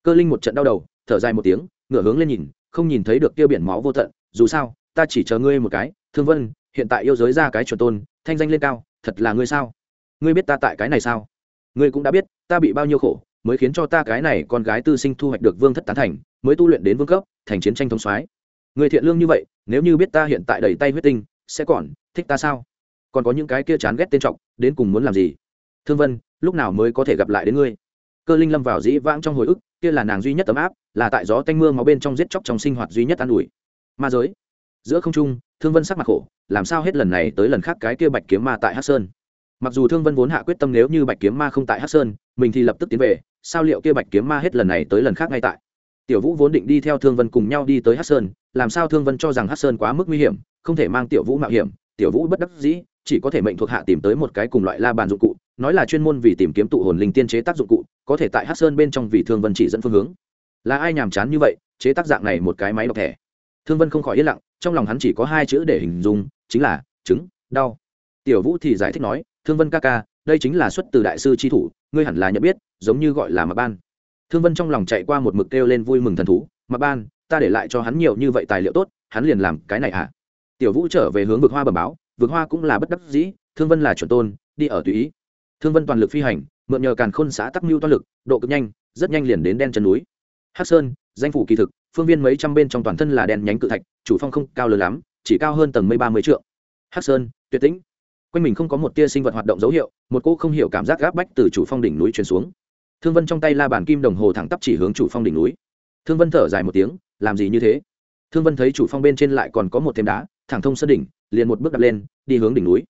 Cơ linh một trận đau đầu, thở dài một tiếng, ngửa hướng lên nhìn, không nhìn thấy được tiêu biển máu vô tận, dù sao ta chỉ chờ ngươi một cái, thương vân, hiện tại yêu giới ra cái chuẩn tôn, thanh danh lên cao, thật là ngươi sao? Ngươi biết ta tại cái này sao? Ngươi cũng đã biết, ta bị bao nhiêu khổ, mới khiến cho ta cái này con gái tư sinh thu hoạch được vương thất tán thành, mới tu luyện đến vương cấp, thành chiến tranh thống soái. Người thiện lương như vậy, nếu như biết ta hiện tại đầy tay huyết tinh, sẽ còn thích ta sao? Còn có những cái kia chán ghét tên trọng đến cùng muốn làm gì? Thương vân, lúc nào mới có thể gặp lại đến ngươi? Cơ linh lâm vào dĩ vãng trong hồi ức, kia là nàng duy nhất ấm áp, là tại gió tanh mưa máu bên trong giết chóc trong sinh hoạt duy nhất an ủi. Ma giới giữa không trung, thương vân sắc mặt khổ, làm sao hết lần này tới lần khác cái kia bạch kiếm ma tại hát sơn? Mặc dù thương vân vốn hạ quyết tâm nếu như bạch kiếm ma không tại hát sơn, mình thì lập tức tiến về, sao liệu kia bạch kiếm ma hết lần này tới lần khác ngay tại? Tiểu vũ vốn định đi theo thương vân cùng nhau đi tới hát sơn, làm sao thương vân cho rằng hát sơn quá mức nguy hiểm, không thể mang tiểu vũ mạo hiểm, tiểu vũ bất đắc dĩ, chỉ có thể mệnh thuộc hạ tìm tới một cái cùng loại la bàn dụng cụ, nói là chuyên môn vì tìm kiếm tụ hồn linh tiên chế tác dụng cụ, có thể tại hát sơn bên trong vì thương vân chỉ dẫn phương hướng. Là ai nhàm chán như vậy, chế tác dạng này một cái máy đọc thẻ? Thương vân không khỏi yên lặng trong lòng hắn chỉ có hai chữ để hình dung, chính là chứng đau. Tiểu vũ thì giải thích nói, thương vân ca ca, đây chính là xuất từ đại sư tri thủ, ngươi hẳn là nhận biết, giống như gọi là mặc ban. Thương vân trong lòng chạy qua một mực kêu lên vui mừng thần thú mặc ban, ta để lại cho hắn nhiều như vậy tài liệu tốt, hắn liền làm cái này hả? Tiểu vũ trở về hướng vực hoa bẩm báo, vực hoa cũng là bất đắc dĩ, thương vân là chuẩn tôn, đi ở tùy ý. Thương vân toàn lực phi hành, mượn nhờ càn khôn xã tắc mưu toàn lực, độ cực nhanh, rất nhanh liền đến đen chân núi. Hắc sơn, danh phủ kỳ thực phương viên mấy trăm bên trong toàn thân là đèn nhánh cự thạch, chủ phong không cao lớn lắm, chỉ cao hơn tầng mây ba mươi trượng. Hắc sơn, tuyệt tĩnh. Quanh mình không có một tia sinh vật hoạt động dấu hiệu, một cô không hiểu cảm giác gáp bách từ chủ phong đỉnh núi truyền xuống. Thương vân trong tay la bàn kim đồng hồ thẳng tắp chỉ hướng chủ phong đỉnh núi. Thương vân thở dài một tiếng, làm gì như thế? Thương vân thấy chủ phong bên trên lại còn có một thêm đá, thẳng thông sân đỉnh, liền một bước đặt lên, đi hướng đỉnh núi.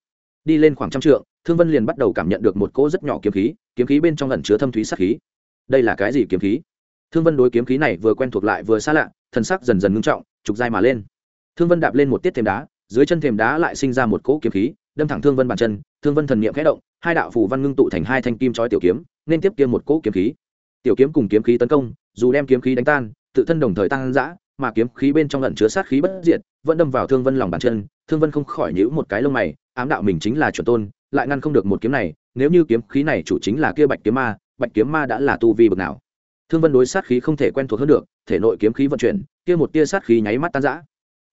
Đi lên khoảng trăm trượng, thương vân liền bắt đầu cảm nhận được một cỗ rất nhỏ kiếm khí kiếm khí bên trong ẩn chứa thâm thúy sắc khí. Đây là cái gì kiếm khí? Thương vân đối kiếm khí này vừa quen thuộc lại vừa xa lạ, thần sắc dần dần ngưng trọng, trục dai mà lên. Thương vân đạp lên một tiết thềm đá, dưới chân thềm đá lại sinh ra một cỗ kiếm khí, đâm thẳng thương vân bàn chân. Thương vân thần niệm khẽ động, hai đạo phù văn ngưng tụ thành hai thanh kim chói tiểu kiếm, nên tiếp kia một cỗ kiếm khí. Tiểu kiếm cùng kiếm khí tấn công, dù đem kiếm khí đánh tan, tự thân đồng thời tăng dã, mà kiếm khí bên trong lẩn chứa sát khí bất diệt, vẫn đâm vào thương vân lòng bàn chân. Thương vân không khỏi nhíu một cái lông mày, ám đạo mình chính là chuẩn tôn, lại ngăn không được một kiếm này, nếu như kiếm khí này chủ chính là kia bạch kiếm ma, bạch kiếm ma đã là tu vi bậc nào? Thương vân đối sát khí không thể quen thuộc hơn được, thể nội kiếm khí vận chuyển, kia một tia sát khí nháy mắt tan rã.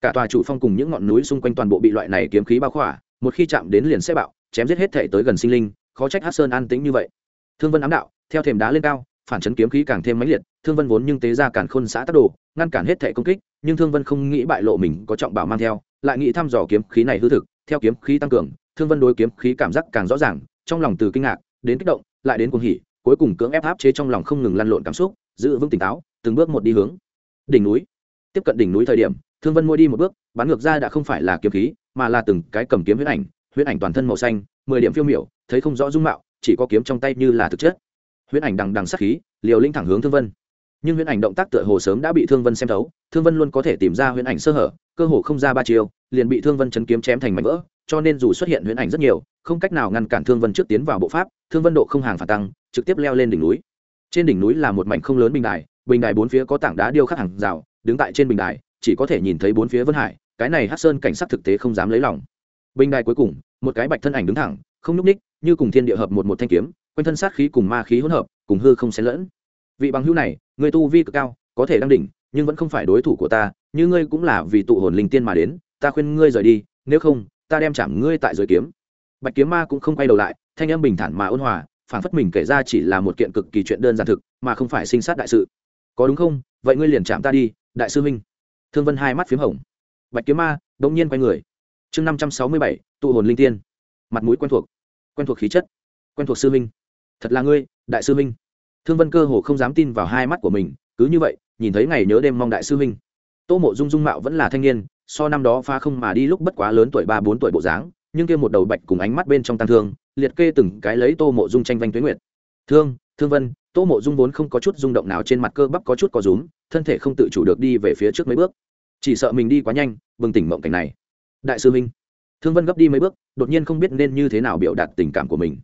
Cả tòa chủ phong cùng những ngọn núi xung quanh toàn bộ bị loại này kiếm khí bao khỏa, một khi chạm đến liền sẽ bạo, chém giết hết thể tới gần sinh linh, khó trách hát sơn an tĩnh như vậy. Thương vân ám đạo, theo thềm đá lên cao, phản chấn kiếm khí càng thêm mãnh liệt, thương vân vốn nhưng tế ra cản khôn xã tắc đồ, ngăn cản hết thể công kích, nhưng thương vân không nghĩ bại lộ mình có trọng bảo mang theo, lại nghĩ thăm dò kiếm khí này hư thực, theo kiếm khí tăng cường, thương vân đối kiếm khí cảm giác càng rõ ràng, trong lòng từ kinh ngạc, đến kích động, lại đến cuồng hỉ cuối cùng cưỡng ép áp chế trong lòng không ngừng lăn lộn cảm xúc, giữ vững tỉnh táo, từng bước một đi hướng đỉnh núi. Tiếp cận đỉnh núi thời điểm, thương vân môi đi một bước bắn ngược ra đã không phải là kiếm khí, mà là từng cái cầm kiếm huyết ảnh huyết ảnh toàn thân màu xanh, mười điểm phiêu miểu, thấy không rõ dung mạo, chỉ có kiếm trong tay như là thực chất. Huyết ảnh đằng đằng sắc khí, liều linh thẳng hướng thương vân. Nhưng huyễn ảnh động tác tựa hồ sớm đã bị thương vân xem thấu, thương vân luôn có thể tìm ra huyễn ảnh sơ hở, cơ hồ không ra ba chiều liền bị thương vân chấn kiếm chém thành mảnh vỡ, cho nên dù xuất hiện huyễn ảnh rất nhiều, không cách nào ngăn cản thương vân trước tiến vào bộ pháp, thương vân độ không hàng phản tăng trực tiếp leo lên đỉnh núi. Trên đỉnh núi là một mảnh không lớn bình đài bình đài bốn phía có tảng đá điêu khắc hàng rào, đứng tại trên bình đài, chỉ có thể nhìn thấy bốn phía vân hải, cái này hát sơn cảnh sát thực tế không dám lấy lòng. Bình đài cuối cùng, một cái bạch thân ảnh đứng thẳng, không nhúc ních như cùng thiên địa hợp một một thanh kiếm, quanh thân sát khí cùng ma khí hỗn hợp, cùng hư không xen lẫn. Vị bằng hữu này, người tu vi cực cao, có thể đang đỉnh, nhưng vẫn không phải đối thủ của ta, như ngươi cũng là vì tụ hồn linh tiên mà đến, ta khuyên ngươi rời đi, nếu không, ta đem chạm ngươi tại giới kiếm. Bạch kiếm ma cũng không quay đầu lại, thanh âm bình thản mà ôn hòa phản phất mình kể ra chỉ là một kiện cực kỳ chuyện đơn giản thực, mà không phải sinh sát đại sự. Có đúng không? Vậy ngươi liền chạm ta đi, đại sư minh thương vân hai mắt p h í m hồng. Bạch kiếm ma đ ỗ n g nhiên quay người. Chương năm trăm sáu mươi bảy, tụ hồn linh tiên. Mặt mũi quen thuộc. Quen thuộc khí chất. Quen thuộc sư minh thật là ngươi, đại sư minh thương vân cơ hồ không dám tin vào hai mắt của mình, cứ như vậy, nhìn thấy ngày nhớ đêm mong đại sư minh tô mộ dung dung mạo vẫn là thanh niên, so năm đó pha không mà đi lúc bất quá lớn tuổi ba bốn tuổi bộ dáng, nhưng kia một đầu bạch cùng ánh mắt bên trong tăng thương liệt kê từng cái lấy tô mộ dung tranh vanh tuế nguyệt. Thương thương vân, tô mộ dung vốn không có chút rung động nào trên mặt cơ bắp có chút có rúm, thân thể không tự chủ được đi về phía trước mấy bước. Chỉ sợ mình đi quá nhanh, bừng tỉnh mộng cảnh này. Đại sư minh, thương vân gấp đi mấy bước, đột nhiên không biết nên như thế nào biểu đạt tình cảm của mình.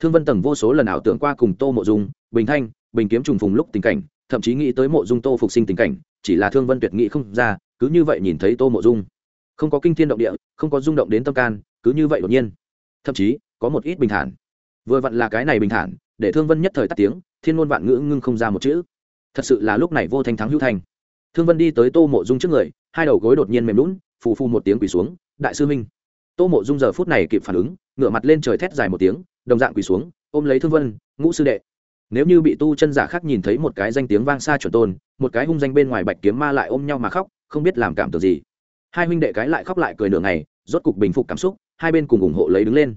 Thương vân tầng vô số lần ảo tưởng qua cùng tô mộ dung, bình thanh, bình kiếm trùng phùng lúc tình cảnh, thậm chí nghĩ tới mộ dung tô phục sinh tình cảnh, chỉ là thương vân tuyệt nghĩ không ra, cứ như vậy nhìn thấy tô mộ dung. Không có kinh thiên động địa, không có rung động đến tâm can, cứ như vậy đột nhiên. Thậm chí có một ít bình thản. Vừa vặn là cái này bình thản, để thương vân nhất thời tắt tiếng, thiên ngôn vạn ngữ ngưng không ra một chữ. Thật sự là lúc này vô thanh thắng hữu thành thương vân đi tới tô mộ dung trước người, hai đầu gối đột nhiên mềm lún, phù phu một tiếng quỳ xuống, đại sư minh tô mộ dung giờ phút này kịp phản ứng, ngửa mặt lên trời thét dài một tiếng, đồng dạng quỳ xuống, ôm lấy thương vân, ngũ sư đệ. Nếu như bị tu chân giả khác nhìn thấy một cái danh tiếng vang xa chuẩn tôn, một cái hung danh bên ngoài bạch kiếm ma lại ôm nhau mà khóc, không biết làm cảm tưởng gì. Hai huynh đệ cái lại khóc lại cười nửa ngày, rốt cục bình phục cảm xúc, hai bên cùng ủng hộ lấy đứng lên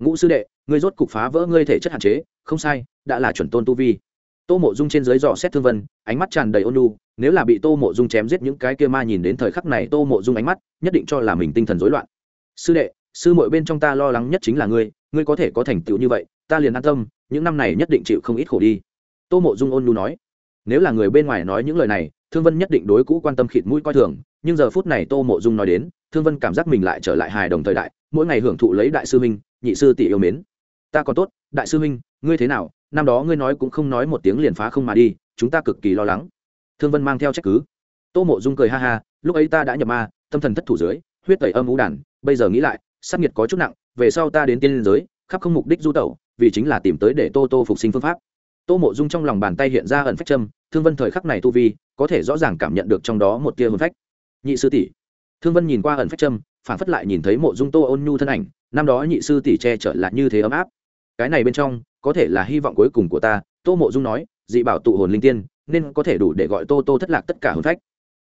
ngũ sư đệ, ngươi rốt cục phá vỡ ngươi thể chất hạn chế, không sai, đã là chuẩn tôn tu vi. Tô mộ dung trên dưới dò xét thương vân, ánh mắt tràn đầy ôn lu nếu là bị tô mộ dung chém giết những cái kia ma nhìn đến thời khắc này tô mộ dung ánh mắt, nhất định cho là mình tinh thần rối loạn. Sư đệ, sư mội bên trong ta lo lắng nhất chính là ngươi ngươi có thể có thành tựu như vậy, ta liền an tâm, những năm này nhất định chịu không ít khổ đi. Tô mộ dung ôn lu nói, nếu là người bên ngoài nói những lời này, thương vân nhất định đối cũ quan tâm khịt mũi coi thường, nhưng giờ phút này tô mộ dung nói đến, thương vân cảm giác mình lại trở lại hài đồng thời đại, mỗi ngày hưởng thụ lấy đại sư minh nhị sư tỷ yêu mến. Ta còn tốt đại sư huynh, ngươi thế nào? Năm đó ngươi nói cũng không nói một tiếng liền phá không mà đi chúng ta cực kỳ lo lắng. Thương vân mang theo trách cứ. Tô mộ dung cười ha ha lúc ấy ta đã nhập ma tâm thần thất thủ dưới huyết tẩy âm ú đàn bây giờ nghĩ lại sắc nhiệt có chút nặng về sau ta đến tiên liên giới khắp không mục đích du tẩu vì chính là tìm tới để tô tô phục sinh phương pháp. Tô mộ dung trong lòng bàn tay hiện ra ẩn phách châm thương vân thời khắc này tu vi có thể rõ ràng cảm nhận được trong đó một tia hồn phách. Nhị sư tỷ. Thương vân nhìn qua ẩn phách châm phản phất lại nhìn thấy mộ dung tô ôn nhu thân ảnh năm đó nhị sư tỷ che chở là như thế ấm áp. Cái này bên trong, có thể là hy vọng cuối cùng của ta, tô mộ dung nói, dị bảo tụ hồn linh tiên, nên có thể đủ để gọi tô tô thất lạc tất cả hồn phách.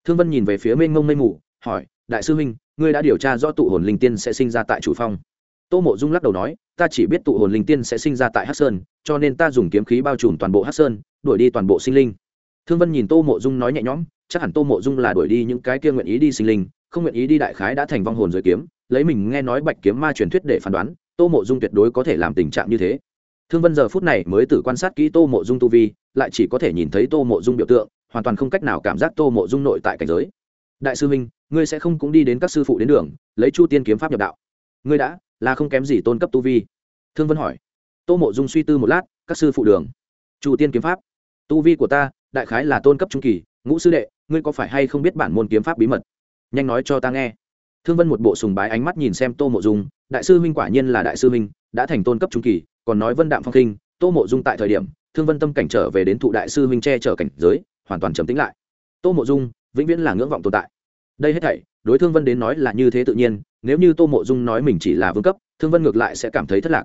Thương vân nhìn về phía mênh ngông mây mù, hỏi, đại sư huynh, ngươi đã điều tra do tụ hồn linh tiên sẽ sinh ra tại chủ phong? Tô mộ dung lắc đầu nói, ta chỉ biết tụ hồn linh tiên sẽ sinh ra tại hát sơn, cho nên ta dùng kiếm khí bao trùm toàn bộ hát sơn, đuổi đi toàn bộ sinh linh. Thương vân nhìn tô mộ dung nói nhẹ nhõm, chắc hẳn tô mộ dung là đuổi đi những cái kia nguyện ý đi sinh linh không nguyện ý đi đại khái đã thành vong hồn dưới kiếm, lấy mình nghe nói bạch kiếm ma truyền thuyết để phán đoán, tô mộ dung tuyệt đối có thể làm tình trạng như thế. Thương vân giờ phút này mới tự quan sát kỹ tô mộ dung tu vi, lại chỉ có thể nhìn thấy tô mộ dung biểu tượng, hoàn toàn không cách nào cảm giác tô mộ dung nội tại cảnh giới. Đại sư minh ngươi sẽ không cũng đi đến các sư phụ đến đường, lấy chu tiên kiếm pháp nhập đạo. Ngươi đã, là không kém gì tôn cấp tu vi. Thương vân hỏi. Tô mộ dung suy tư một lát, các sư phụ đường. Chu tiên kiếm pháp? Tu vi của ta, đại khái là tôn cấp trung kỳ, ngũ sư đệ, ngươi có phải hay không biết bản môn kiếm pháp bí mật? Nhanh nói cho ta nghe. Thương vân một bộ sùng bái ánh mắt nhìn xem tô mộ dung, đại sư huynh quả nhiên là đại sư huynh, đã thành tôn cấp trung kỳ, còn nói vân đạm phong kinh, tô mộ dung tại thời điểm, thương vân tâm cảnh trở về đến thụ đại sư huynh che chở cảnh giới, hoàn toàn trầm tính lại. Tô mộ dung, vĩnh viễn là ngưỡng vọng tồn tại. Đây hết thảy, đối thương vân đến nói là như thế tự nhiên, nếu như tô mộ dung nói mình chỉ là vương cấp, thương vân ngược lại sẽ cảm thấy thất lạc.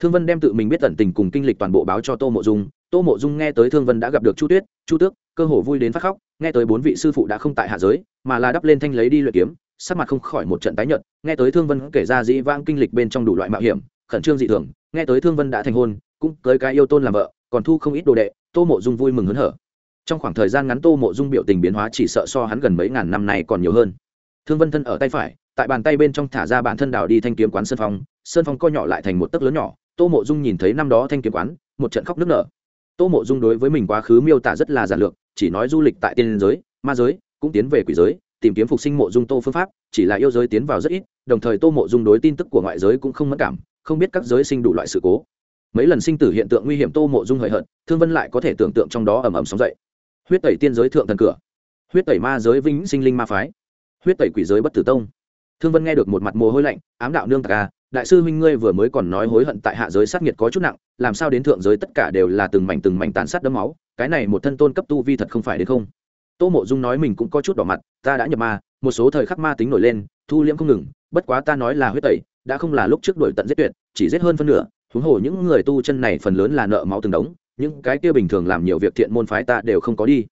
Thương vân đem tự mình biết tận tình cùng kinh lịch toàn bộ báo cho tô mộ dung, tô mộ dung nghe tới thương vân đã gặp được chu tuyết, chu tước, cơ hồ vui đến phát khóc nghe tới bốn vị sư phụ đã không tại hạ giới, mà là đắp lên thanh lấy đi luyện kiếm, sắc mặt không khỏi một trận tái nhợt. Nghe tới thương vân kể ra dĩ vãng kinh lịch bên trong đủ loại mạo hiểm, khẩn trương dị thường. Nghe tới thương vân đã thành hôn, cũng tới cái yêu tôn làm vợ, còn thu không ít đồ đệ, tô mộ dung vui mừng hớn hở. Trong khoảng thời gian ngắn tô mộ dung biểu tình biến hóa chỉ sợ so hắn gần mấy ngàn năm nay còn nhiều hơn. Thương vân thân ở tay phải, tại bàn tay bên trong thả ra bản thân đảo đi thanh kiếm quán sơn phong sơn phong co nhỏ lại thành một tấc lớn nhỏ. Tô mộ dung nhìn thấy năm đó thanh kiếm quán, một trận khóc nức nở. Tô mộ dung đối với mình quá khứ miêu tả rất là giản lược chỉ nói du lịch tại tiên giới, ma giới, cũng tiến về quỷ giới, tìm kiếm phục sinh mộ dung tô phương pháp, chỉ là yêu giới tiến vào rất ít, đồng thời tô mộ dung đối tin tức của ngoại giới cũng không mất cảm, không biết các giới sinh đủ loại sự cố. Mấy lần sinh tử hiện tượng nguy hiểm tô mộ dung hời hợt, thương vân lại có thể tưởng tượng trong đó ầm ầm sóng dậy. Huyết tẩy tiên giới thượng thần cửa. Huyết tẩy ma giới vĩnh sinh linh ma phái. Huyết tẩy quỷ giới bất tử tông. Thương vân nghe được một mặt mồ hôi lạnh, ám đạo nương tạc a đại sư huynh ngươi vừa mới còn nói hối hận tại hạ giới sát nghiệt có chút nặng, làm sao đến thượng giới tất cả đều là từng mảnh từng mảnh tàn sát đấm máu cái này một thân tôn cấp tu vi thật không phải đến không. Tô mộ dung nói mình cũng có chút đỏ mặt, ta đã nhập ma, một số thời khắc ma tính nổi lên, thu liễm không ngừng, bất quá ta nói là huyết tẩy, đã không là lúc trước đuổi tận giết tuyệt, chỉ giết hơn phân nửa, huống hồ những người tu chân này phần lớn là nợ máu từng đống, những cái kia bình thường làm nhiều việc thiện môn phái ta đều không có đi.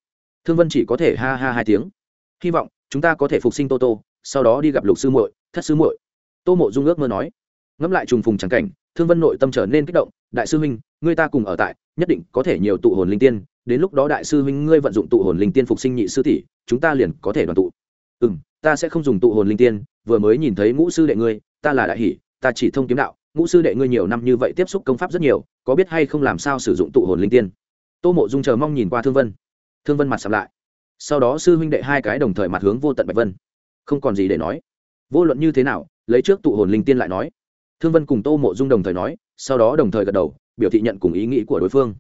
Thương vân chỉ có thể ha ha hai tiếng. Hy vọng, chúng ta có thể phục sinh tô tô, sau đó đi gặp lục sư muội, thất sư muội. Tô mộ dung ước mơ nói. Ngẫm lại trùng phùng trắng cảnh, thương vân nội tâm trở nên kích động, đại sư huynh, ngươi ta cùng ở tại, nhất định có thể nhiều tụ hồn linh tiên đến lúc đó đại sư huynh ngươi vận dụng tụ hồn linh tiên phục sinh nhị sư tỷ, chúng ta liền có thể đoàn tụ. Ừ m ta sẽ không dùng tụ hồn linh tiên, vừa mới nhìn thấy ngũ sư đệ ngươi, ta là đại hỷ, ta chỉ thông kiếm đạo, ngũ sư đệ ngươi nhiều năm như vậy tiếp xúc công pháp rất nhiều, có biết hay không làm sao sử dụng tụ hồn linh tiên? Tô mộ dung chờ mong nhìn qua thương vân. Thương vân mặt sập lại. Sau đó sư huynh đệ hai cái đồng thời mặt hướng vô tận bạch vân. Không còn gì để nói. Vô luận như thế nào, lấy trước tụ hồn linh tiên lại nói. Thương vân cùng tô mộ dung đồng thời nói, sau đó đồng thời gật đầu, biểu thị nhận cùng ý nghĩ của đối phương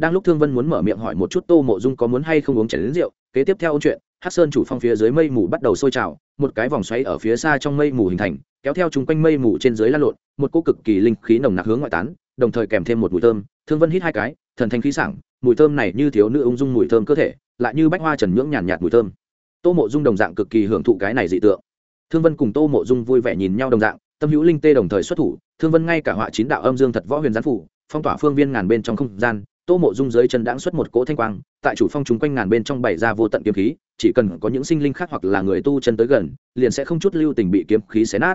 đang lúc thương vân muốn mở miệng hỏi một chút tô mộ dung có muốn hay không uống chảy đến rượu, kế tiếp theo ôn chuyện hát sơn chủ phong phía dưới mây mù bắt đầu sôi trào, một cái vòng xoáy ở phía xa trong mây mù hình thành, kéo theo chung quanh mây mù trên dưới lan lộn, một cô cực kỳ linh khí nồng nặc hướng ngoại tán, đồng thời kèm thêm một mùi thơm. Thương vân hít hai cái, thần thanh khí sảng, mùi thơm này như thiếu nữ ung dung mùi thơm cơ thể, lại như bách hoa trần nhưỡng nhàn nhạt mùi thơm. Tô mộ dung đồng dạng cực kỳ hưởng thụ cái này dị tượng. Thương vân cùng tô mộ dung vui vẻ nhìn nhau đồng dạng, tâm hữu linh tê đồng thời xuất thủ, thương vân ngay cả họa chín đạo âm dương thật võ huyền gián phủ, phong tỏa phương viên ngàn bên trong không gian tô mộ dung dưới chân đãng xuất một cỗ thanh quang, tại chủ phong chúng quanh ngàn bên trong bày ra vô tận kiếm khí, chỉ cần có những sinh linh khác hoặc là người tu chân tới gần, liền sẽ không chút lưu tình bị kiếm khí xé nát.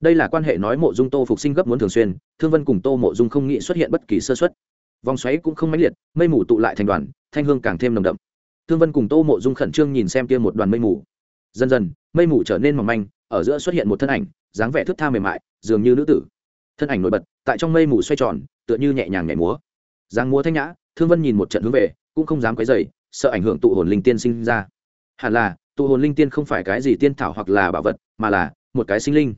Đây là quan hệ nói mộ dung tô phục sinh gấp muốn thường xuyên, thương vân cùng tô mộ dung không nghĩ xuất hiện bất kỳ sơ xuất vòng xoáy cũng không mãnh liệt, mây mù tụ lại thành đoàn, thanh hương càng thêm nồng đậm. Thương vân cùng tô mộ dung khẩn trương nhìn xem kia một đoàn mây mù. Dần dần, mây mù trở nên mỏng manh, ở giữa xuất hiện một thân ảnh, dáng vẻ thước tha mềm mại, dường như nữ tử. Thân ảnh nổi bật, tại trong mây mù xoay tròn, tựa như nhẹ nhàng nhảy múa giang múa thanh nhã, thương vân nhìn một trận hướng về, cũng không dám quấy dày sợ ảnh hưởng tụ hồn linh tiên sinh ra. Hẳn là, tụ hồn linh tiên không phải cái gì tiên thảo hoặc là bảo vật, mà là một cái sinh linh.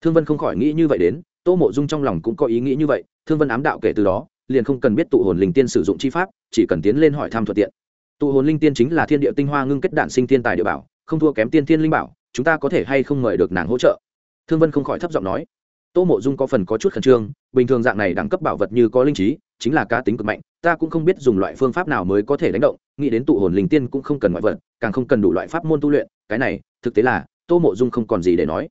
Thương vân không khỏi nghĩ như vậy đến, tô mộ dung trong lòng cũng có ý nghĩ như vậy, thương vân ám đạo kể từ đó, liền không cần biết tụ hồn linh tiên sử dụng chi pháp, chỉ cần tiến lên hỏi thăm thuận tiện. Tụ hồn linh tiên chính là thiên địa tinh hoa ngưng kết đạn sinh thiên tài địa bảo, không thua kém tiên thiên linh bảo, chúng ta có thể hay không mời được nàng hỗ trợ? Thương vân không khỏi thấp giọng nói. Tô mộ dung có phần có chút khẩn trương, bình thường dạng này đẳng cấp bảo vật như có linh trí chính là cá tính cực mạnh, ta cũng không biết dùng loại phương pháp nào mới có thể đánh động, nghĩ đến tụ hồn linh tiên cũng không cần ngoại vật, càng không cần đủ loại pháp môn tu luyện, cái này, thực tế là, tô mộ dung không còn gì để nói.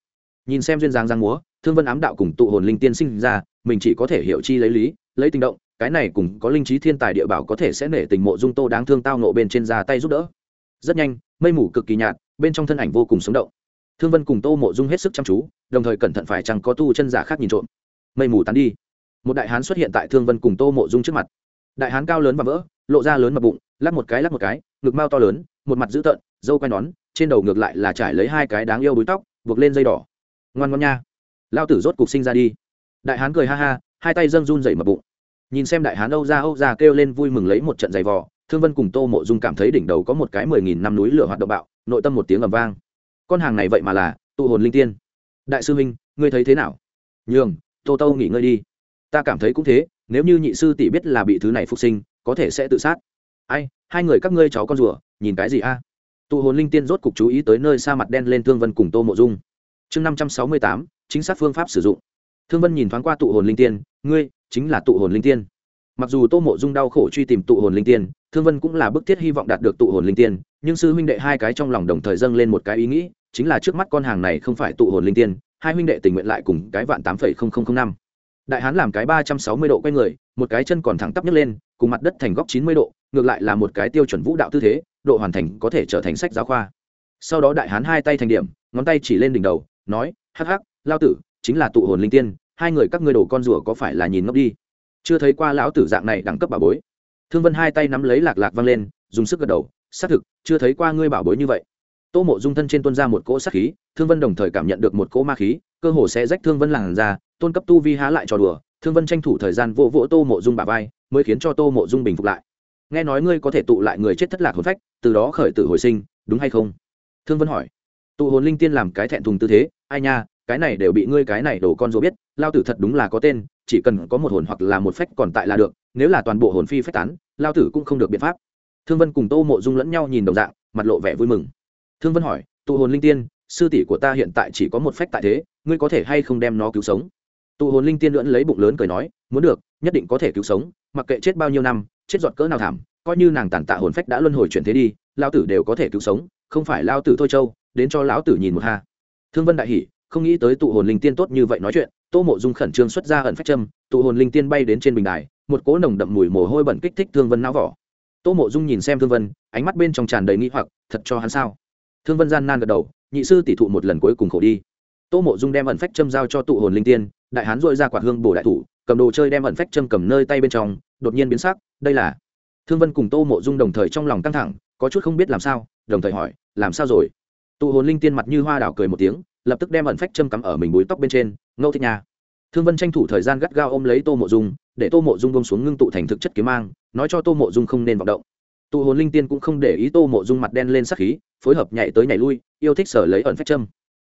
Nhìn xem duyên giang giang múa, thương vân ám đạo cùng tụ hồn linh tiên sinh ra, mình chỉ có thể hiểu chi lấy lý, lấy tình động, cái này cùng có linh trí thiên tài địa bảo có thể sẽ nể tình mộ dung tô đáng thương tao nộ bên trên ra tay giúp đỡ. Rất nhanh, mây mù cực kỳ nhạt, bên trong thân ảnh vô cùng sống động. Thương vân cùng tô mộ dung hết sức chăm chú, đồng thời cẩn thận phải chăng có tu chân giả khác nhìn trộm. Mây mù tán đi một đại hán xuất hiện tại thương vân cùng tô mộ dung trước mặt. Đại hán cao lớn và vỡ, lộ ra lớn mập bụng, lắc một cái lắc một cái, ngực mao to lớn, một mặt dữ tợn, dâu quai nón trên đầu ngược lại là trải lấy hai cái đáng yêu búi tóc, buộc lên dây đỏ. Ngoan ngoan nha. Lao tử rốt cục sinh ra đi. Đại hán cười ha ha, hai tay dâng run dậy mập bụng. Nhìn xem đại hán âu ra âu ra kêu lên vui mừng lấy một trận giày vò, thương vân cùng tô mộ dung cảm thấy đỉnh đầu có một cái mười nghìn năm núi lửa hoạt động bạo, nội tâm một tiếng ầm vang. Con hàng này vậy mà là tụ hồn linh tiên. Đại sư huynh, ngươi thấy thế nào? Nhường, tô Tâu nghỉ ngơi đi ta cảm thấy cũng thế, nếu như nhị sư tỷ biết là bị thứ này phục sinh, có thể sẽ tự sát. Ai, hai người các ngươi cháu con rùa, nhìn cái gì a? Tụ hồn linh tiên rốt cục chú ý tới nơi xa mặt đen lên thương vân cùng tô mộ dung. Chương năm trăm sáu mươi tám, chính xác phương pháp sử dụng. Thương vân nhìn thoáng qua tụ hồn linh tiên, ngươi, chính là tụ hồn linh tiên. Mặc dù tô mộ dung đau khổ truy tìm tụ hồn linh tiên, thương vân cũng là bức thiết hy vọng đạt được tụ hồn linh tiên, nhưng sư huynh đệ hai cái trong lòng đồng thời dâng lên một cái ý nghĩ, chính là trước mắt con hàng này không phải tụ hồn linh tiên, hai huynh đệ tình nguyện lại cùng cái vạn tám phẩy không không không năm đại hán làm cái ba trăm sáu mươi độ quay người, một cái chân còn thẳng tắp nhấc lên, cùng mặt đất thành góc chín mươi độ, ngược lại là một cái tiêu chuẩn vũ đạo tư thế, độ hoàn thành có thể trở thành sách giáo khoa. Sau đó đại hán hai tay thành điểm, ngón tay chỉ lên đỉnh đầu, nói, hắc hắc lao tử, chính là tụ hồn linh tiên, hai người các ngươi đổ con rùa có phải là nhìn ngốc đi? Chưa thấy qua lão tử dạng này đẳng cấp bảo bối. Thương vân hai tay nắm lấy lạc lạc văng lên, dùng sức gật đầu, xác thực, chưa thấy qua ngươi bảo bối như vậy. Tô mộ dung thân trên tuân ra một cỗ sát khí, thương vân đồng thời cảm nhận được một cỗ ma khí, cơ hồ sẽ rách thương vân làn ra tôn cấp tu vi há lại trò đùa, thương vân tranh thủ thời gian vỗ vỗ tô mộ dung bà vai, mới khiến cho tô mộ dung bình phục lại. Nghe nói ngươi có thể tụ lại người chết thất lạc hồn phách, từ đó khởi tử hồi sinh, đúng hay không? Thương vân hỏi. Tụ hồn linh tiên làm cái thẹn thùng tư thế, ai nha, cái này đều bị ngươi cái này đổ con rùa biết, lao tử thật đúng là có tên, chỉ cần có một hồn hoặc là một phách còn tại là được, nếu là toàn bộ hồn phi phách tán, lao tử cũng không được biện pháp. Thương vân cùng tô mộ dung lẫn nhau nhìn đồng dạng, mặt lộ vẻ vui mừng. Thương vân hỏi, tụ hồn linh tiên, sư tỷ của ta hiện tại chỉ có một phách tại thế, ngươi có thể hay không đem nó cứu sống? Tụ hồn linh tiên lưỡn lấy bụng lớn cười nói, muốn được, nhất định có thể cứu sống, mặc kệ chết bao nhiêu năm, chết giọt cỡ nào thảm, coi như nàng tàn tạ hồn phách đã luân hồi chuyển thế đi lao tử đều có thể cứu sống, không phải lao tử thôi châu đến cho lão tử nhìn một ha. Thương vân đại hỉ, không nghĩ tới tụ hồn linh tiên tốt như vậy nói chuyện, tô mộ dung khẩn trương xuất ra ẩn phách châm, tụ hồn linh tiên bay đến trên bình đài, một cỗ nồng đậm mùi mồ hôi bẩn kích thích thương vân não vỏ. Tô mộ dung nhìn xem thương vân, ánh mắt bên trong tràn đầy nghĩ hoặc, thật cho hắn sao? Thương vân gian nan gật đầu, nhị sư tỷ thụ một lần cuối cùng khổ đi. Tô mộ dung đem ẩn phách châm giao cho tụ hồn linh tiên đại hán dội ra quạt hương bổ đại thủ, cầm đồ chơi đem ẩn phách châm cầm nơi tay bên trong, đột nhiên biến sắc, đây là thương vân cùng tô mộ dung đồng thời trong lòng căng thẳng, có chút không biết làm sao, đồng thời hỏi, làm sao rồi? Tụ hồn linh tiên mặt như hoa đảo cười một tiếng, lập tức đem ẩn phách châm cắm ở mình búi tóc bên trên, ngâu thích nhà thương vân tranh thủ thời gian gắt gao ôm lấy tô mộ dung, để tô mộ dung bông xuống ngưng tụ thành thực chất kiếm mang, nói cho tô mộ dung không nên vọng động. Tụ hồn linh tiên cũng không để ý tô mộ dung mặt đen lên sắc khí, phối hợp nhảy tới nhảy lui, yêu thích sở lấy ẩn phách châm.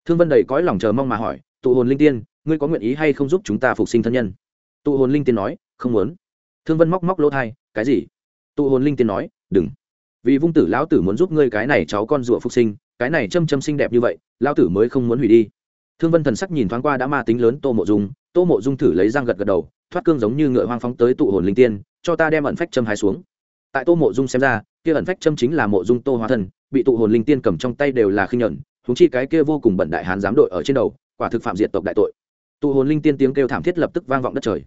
Thương vân đầy cõi lòng chờ mong mà hỏi tụ hồn linh tiên ngươi có nguyện ý hay không giúp chúng ta phục sinh thân nhân? Tụ hồn linh tiên nói không muốn. Thương vân móc móc lỗ thai cái gì? Tụ hồn linh tiên nói đừng. Vì vung tử lão tử muốn giúp ngươi cái này cháu con rụa phục sinh cái này châm châm xinh đẹp như vậy lão tử mới không muốn hủy đi. Thương vân thần sắc nhìn thoáng qua đã ma tính lớn tô mộ dung tô mộ dung thử lấy răng gật gật đầu thoát cương giống như ngựa hoang phóng tới tụ hồn linh tiên cho ta đem ẩn phách châm hai xuống. Tại tô mộ dung xem ra kia ẩn phách châm chính là mộ dung tô hóa Thần, bị tụ hồn linh tiên cầm trong tay đều là khinh nhuận thúng chi cái kia vô cùng bẩn đại hán giám đội ở trên đầu quả thực phạm diệt tộc đại tội tụ hồn linh tiên tiếng kêu thảm thiết lập tức vang vọng đất trời.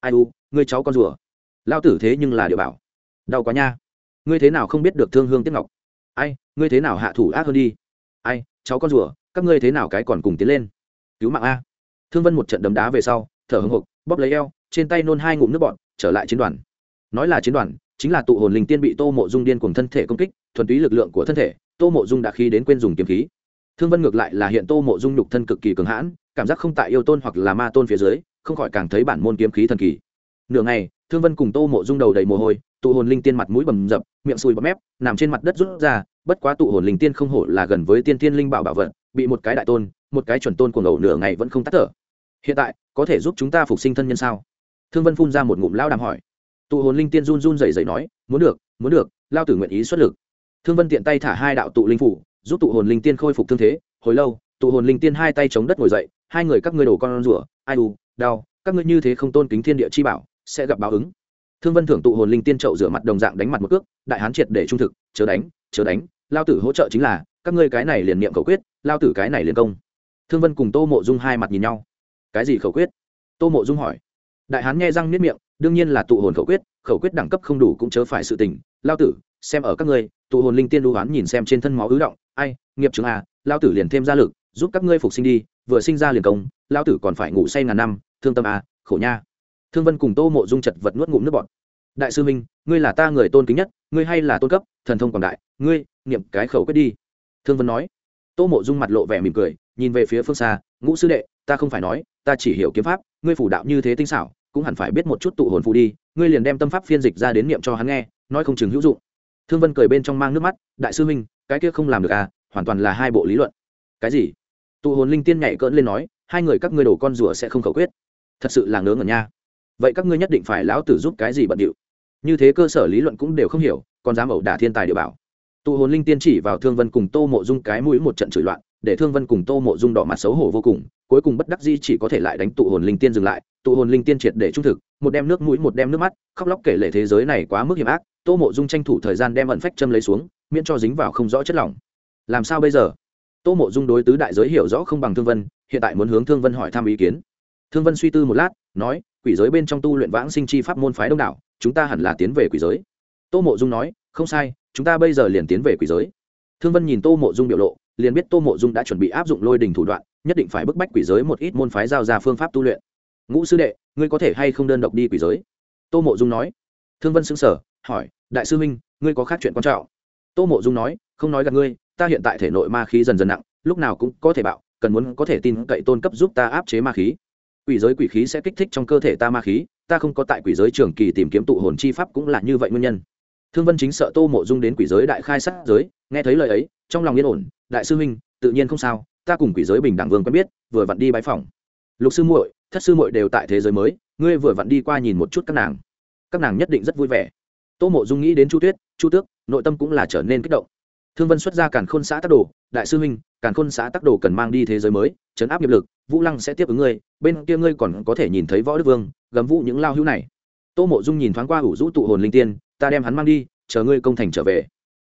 Ai u, ngươi cháu con rùa. Lao tử thế nhưng là địa bảo. Đau quá nha. Ngươi thế nào không biết được thương hương tiếc ngọc? Ai, ngươi thế nào hạ thủ ác hơn đi? Ai, cháu con rùa, các ngươi thế nào cái còn cùng tiến lên? Cứu mạng a. Thương vân một trận đấm đá về sau, thở hưng hục bóp lấy eo, trên tay nôn hai ngụm nước bọn trở lại chiến đoàn. Nói là chiến đoàn, chính là tụ hồn linh tiên bị tô mộ dung điên cùng thân thể công kích, thuần túy lực lượng của thân thể, tô mộ dung đã khi đến quên dùng kiếm khí. Thương vân ngược lại là hiện tô mộ dung nhục thân cực kỳ cường hãn cảm giác không tại yêu tôn hoặc là ma tôn phía dưới, không khỏi càng thấy bản môn kiếm khí thần kỳ. Nửa ngày, thương vân cùng tô mộ rung đầu đầy mồ hôi, tụ hồn linh tiên mặt mũi bầm dập, miệng sùi bọt mép, nằm trên mặt đất rút ra, bất quá tụ hồn linh tiên không hổ là gần với tiên tiên linh bảo bảo vật, bị một cái đại tôn, một cái chuẩn tôn của ngầu nửa ngày vẫn không tắt thở. Hiện tại, có thể giúp chúng ta phục sinh thân nhân sao? Thương vân phun ra một ngụm lao đàm hỏi. Tụ hồn linh tiên run run rẩy rẩy nói, muốn được muốn được, lao tử nguyện ý xuất lực. Thương vân tiện tay thả hai đạo tụ linh phủ, giúp tụ hồn linh tiên khôi phục thương thế, hồi lâu, tụ hồn linh tiên hai tay chống đất ngồi dậy hai người các ngươi đổ con rủa ai u, đau, các ngươi như thế không tôn kính thiên địa chi bảo, sẽ gặp báo ứng. Thương vân thưởng tụ hồn linh tiên trậu rửa mặt đồng dạng đánh mặt một cước, đại hán triệt để trung thực, chớ đánh chớ đánh, lao tử hỗ trợ chính là, các ngươi cái này liền niệm khẩu quyết, lao tử cái này liền công. Thương vân cùng tô mộ dung hai mặt nhìn nhau. Cái gì khẩu quyết? Tô mộ dung hỏi. Đại hán nghe răng niết miệng, đương nhiên là tụ hồn khẩu quyết khẩu quyết đẳng cấp không đủ cũng chớ phải sự tình. Lao tử, xem ở các ngươi, tụ hồn linh tiên đu hoán nhìn xem trên thân máu ứ động, ai, nghiệp chứng à lao tử liền thêm ra lực giúp các ngươi phục sinh đi, vừa sinh ra liền công lao tử còn phải ngủ say ngàn năm, thương tâm à khổ nha. Thương vân cùng tô mộ dung chật vật nuốt ngụm nước bọt. Đại sư minh, ngươi là ta người tôn kính nhất, ngươi hay là tôn cấp, thần thông quảng đại, ngươi, niệm cái khẩu quyết đi. Thương vân nói. Tô mộ dung mặt lộ vẻ mỉm cười, nhìn về phía phương xa, ngũ sư đệ, ta không phải nói, ta chỉ hiểu kiếm pháp, ngươi phủ đạo như thế tinh xảo, cũng hẳn phải biết một chút tụ hồn phù đi, ngươi liền đem tâm pháp phiên dịch ra đến niệm cho hắn nghe, nói không chừng hữu dụng. Thương vân cười bên trong mang nước mắt, đại sư minh, cái kia không làm được à hoàn toàn là hai bộ lý luận. Cái gì? Tụ hồn linh tiên nhảy cỡn lên nói, hai người các ngươi đổ con rùa sẽ không khẩu quyết. Thật sự là ngớ ngẩn nha. Vậy các ngươi nhất định phải lão tử giúp cái gì bận điệu? Như thế cơ sở lý luận cũng đều không hiểu, còn dám ẩu đả thiên tài địa bảo. Tụ hồn linh tiên chỉ vào thương vân cùng tô mộ dung cái mũi một trận chửi loạn, để thương vân cùng tô mộ dung đỏ mặt xấu hổ vô cùng, cuối cùng bất đắc di chỉ có thể lại đánh tụ hồn linh tiên dừng lại. Tụ hồn linh tiên triệt để trung thực, một đem nước mũi, một đem nước mắt, khóc lóc kể lệ thế giới này quá mức hiểm ác. Tô mộ dung tranh thủ thời gian đem ẩn phách châm lấy xuống, miễn cho dính vào không rõ chất lỏng. Làm sao bây giờ? Tô mộ dung đối tứ đại giới hiểu rõ không bằng thương vân, hiện tại muốn hướng thương vân hỏi thăm ý kiến. Thương vân suy tư một lát, nói, quỷ giới bên trong tu luyện vãng sinh chi pháp môn phái đông đảo, chúng ta hẳn là tiến về quỷ giới. Tô mộ dung nói, không sai, chúng ta bây giờ liền tiến về quỷ giới. Thương vân nhìn tô mộ dung biểu lộ, liền biết tô mộ dung đã chuẩn bị áp dụng lôi đình thủ đoạn, nhất định phải bức bách quỷ giới một ít môn phái giao ra phương pháp tu luyện. Ngũ sư đệ, ngươi có thể hay không đơn độc đi quỷ giới? Tô mộ dung nói. Thương vân xứng sở hỏi, đại sư huynh, ngươi có khác chuyện quan trọng? Tô mộ dung nói, không nói gặp ngươi ta hiện tại thể nội ma khí dần dần nặng, lúc nào cũng có thể bạo, cần muốn có thể tin cậy tôn cấp giúp ta áp chế ma khí. Quỷ giới quỷ khí sẽ kích thích trong cơ thể ta ma khí, ta không có tại quỷ giới trường kỳ tìm kiếm tụ hồn chi pháp cũng là như vậy nguyên nhân. Thương vân chính sợ tô mộ dung đến quỷ giới đại khai sát giới, nghe thấy lời ấy, trong lòng yên ổn, đại sư huynh, tự nhiên không sao, ta cùng quỷ giới bình đẳng vương quen biết, vừa vặn đi bãi phòng lục sư muội, thất sư muội đều tại thế giới mới, ngươi vừa vặn đi qua nhìn một chút các nàng. Các nàng nhất định rất vui vẻ. Tô mộ dung nghĩ đến chu tuyết, chu tước, nội tâm cũng là trở nên kích động thương vân xuất ra càn khôn xã tắc đồ, đại sư huynh, càn khôn xã tắc đồ cần mang đi thế giới mới, chấn áp nghiệp lực, vũ lăng sẽ tiếp ứng ngươi, bên kia ngươi còn có thể nhìn thấy võ đức vương gấm vũ những lao hữu này. Tô mộ dung nhìn thoáng qua ủ rũ tụ hồn linh tiên, ta đem hắn mang đi, chờ ngươi công thành trở về.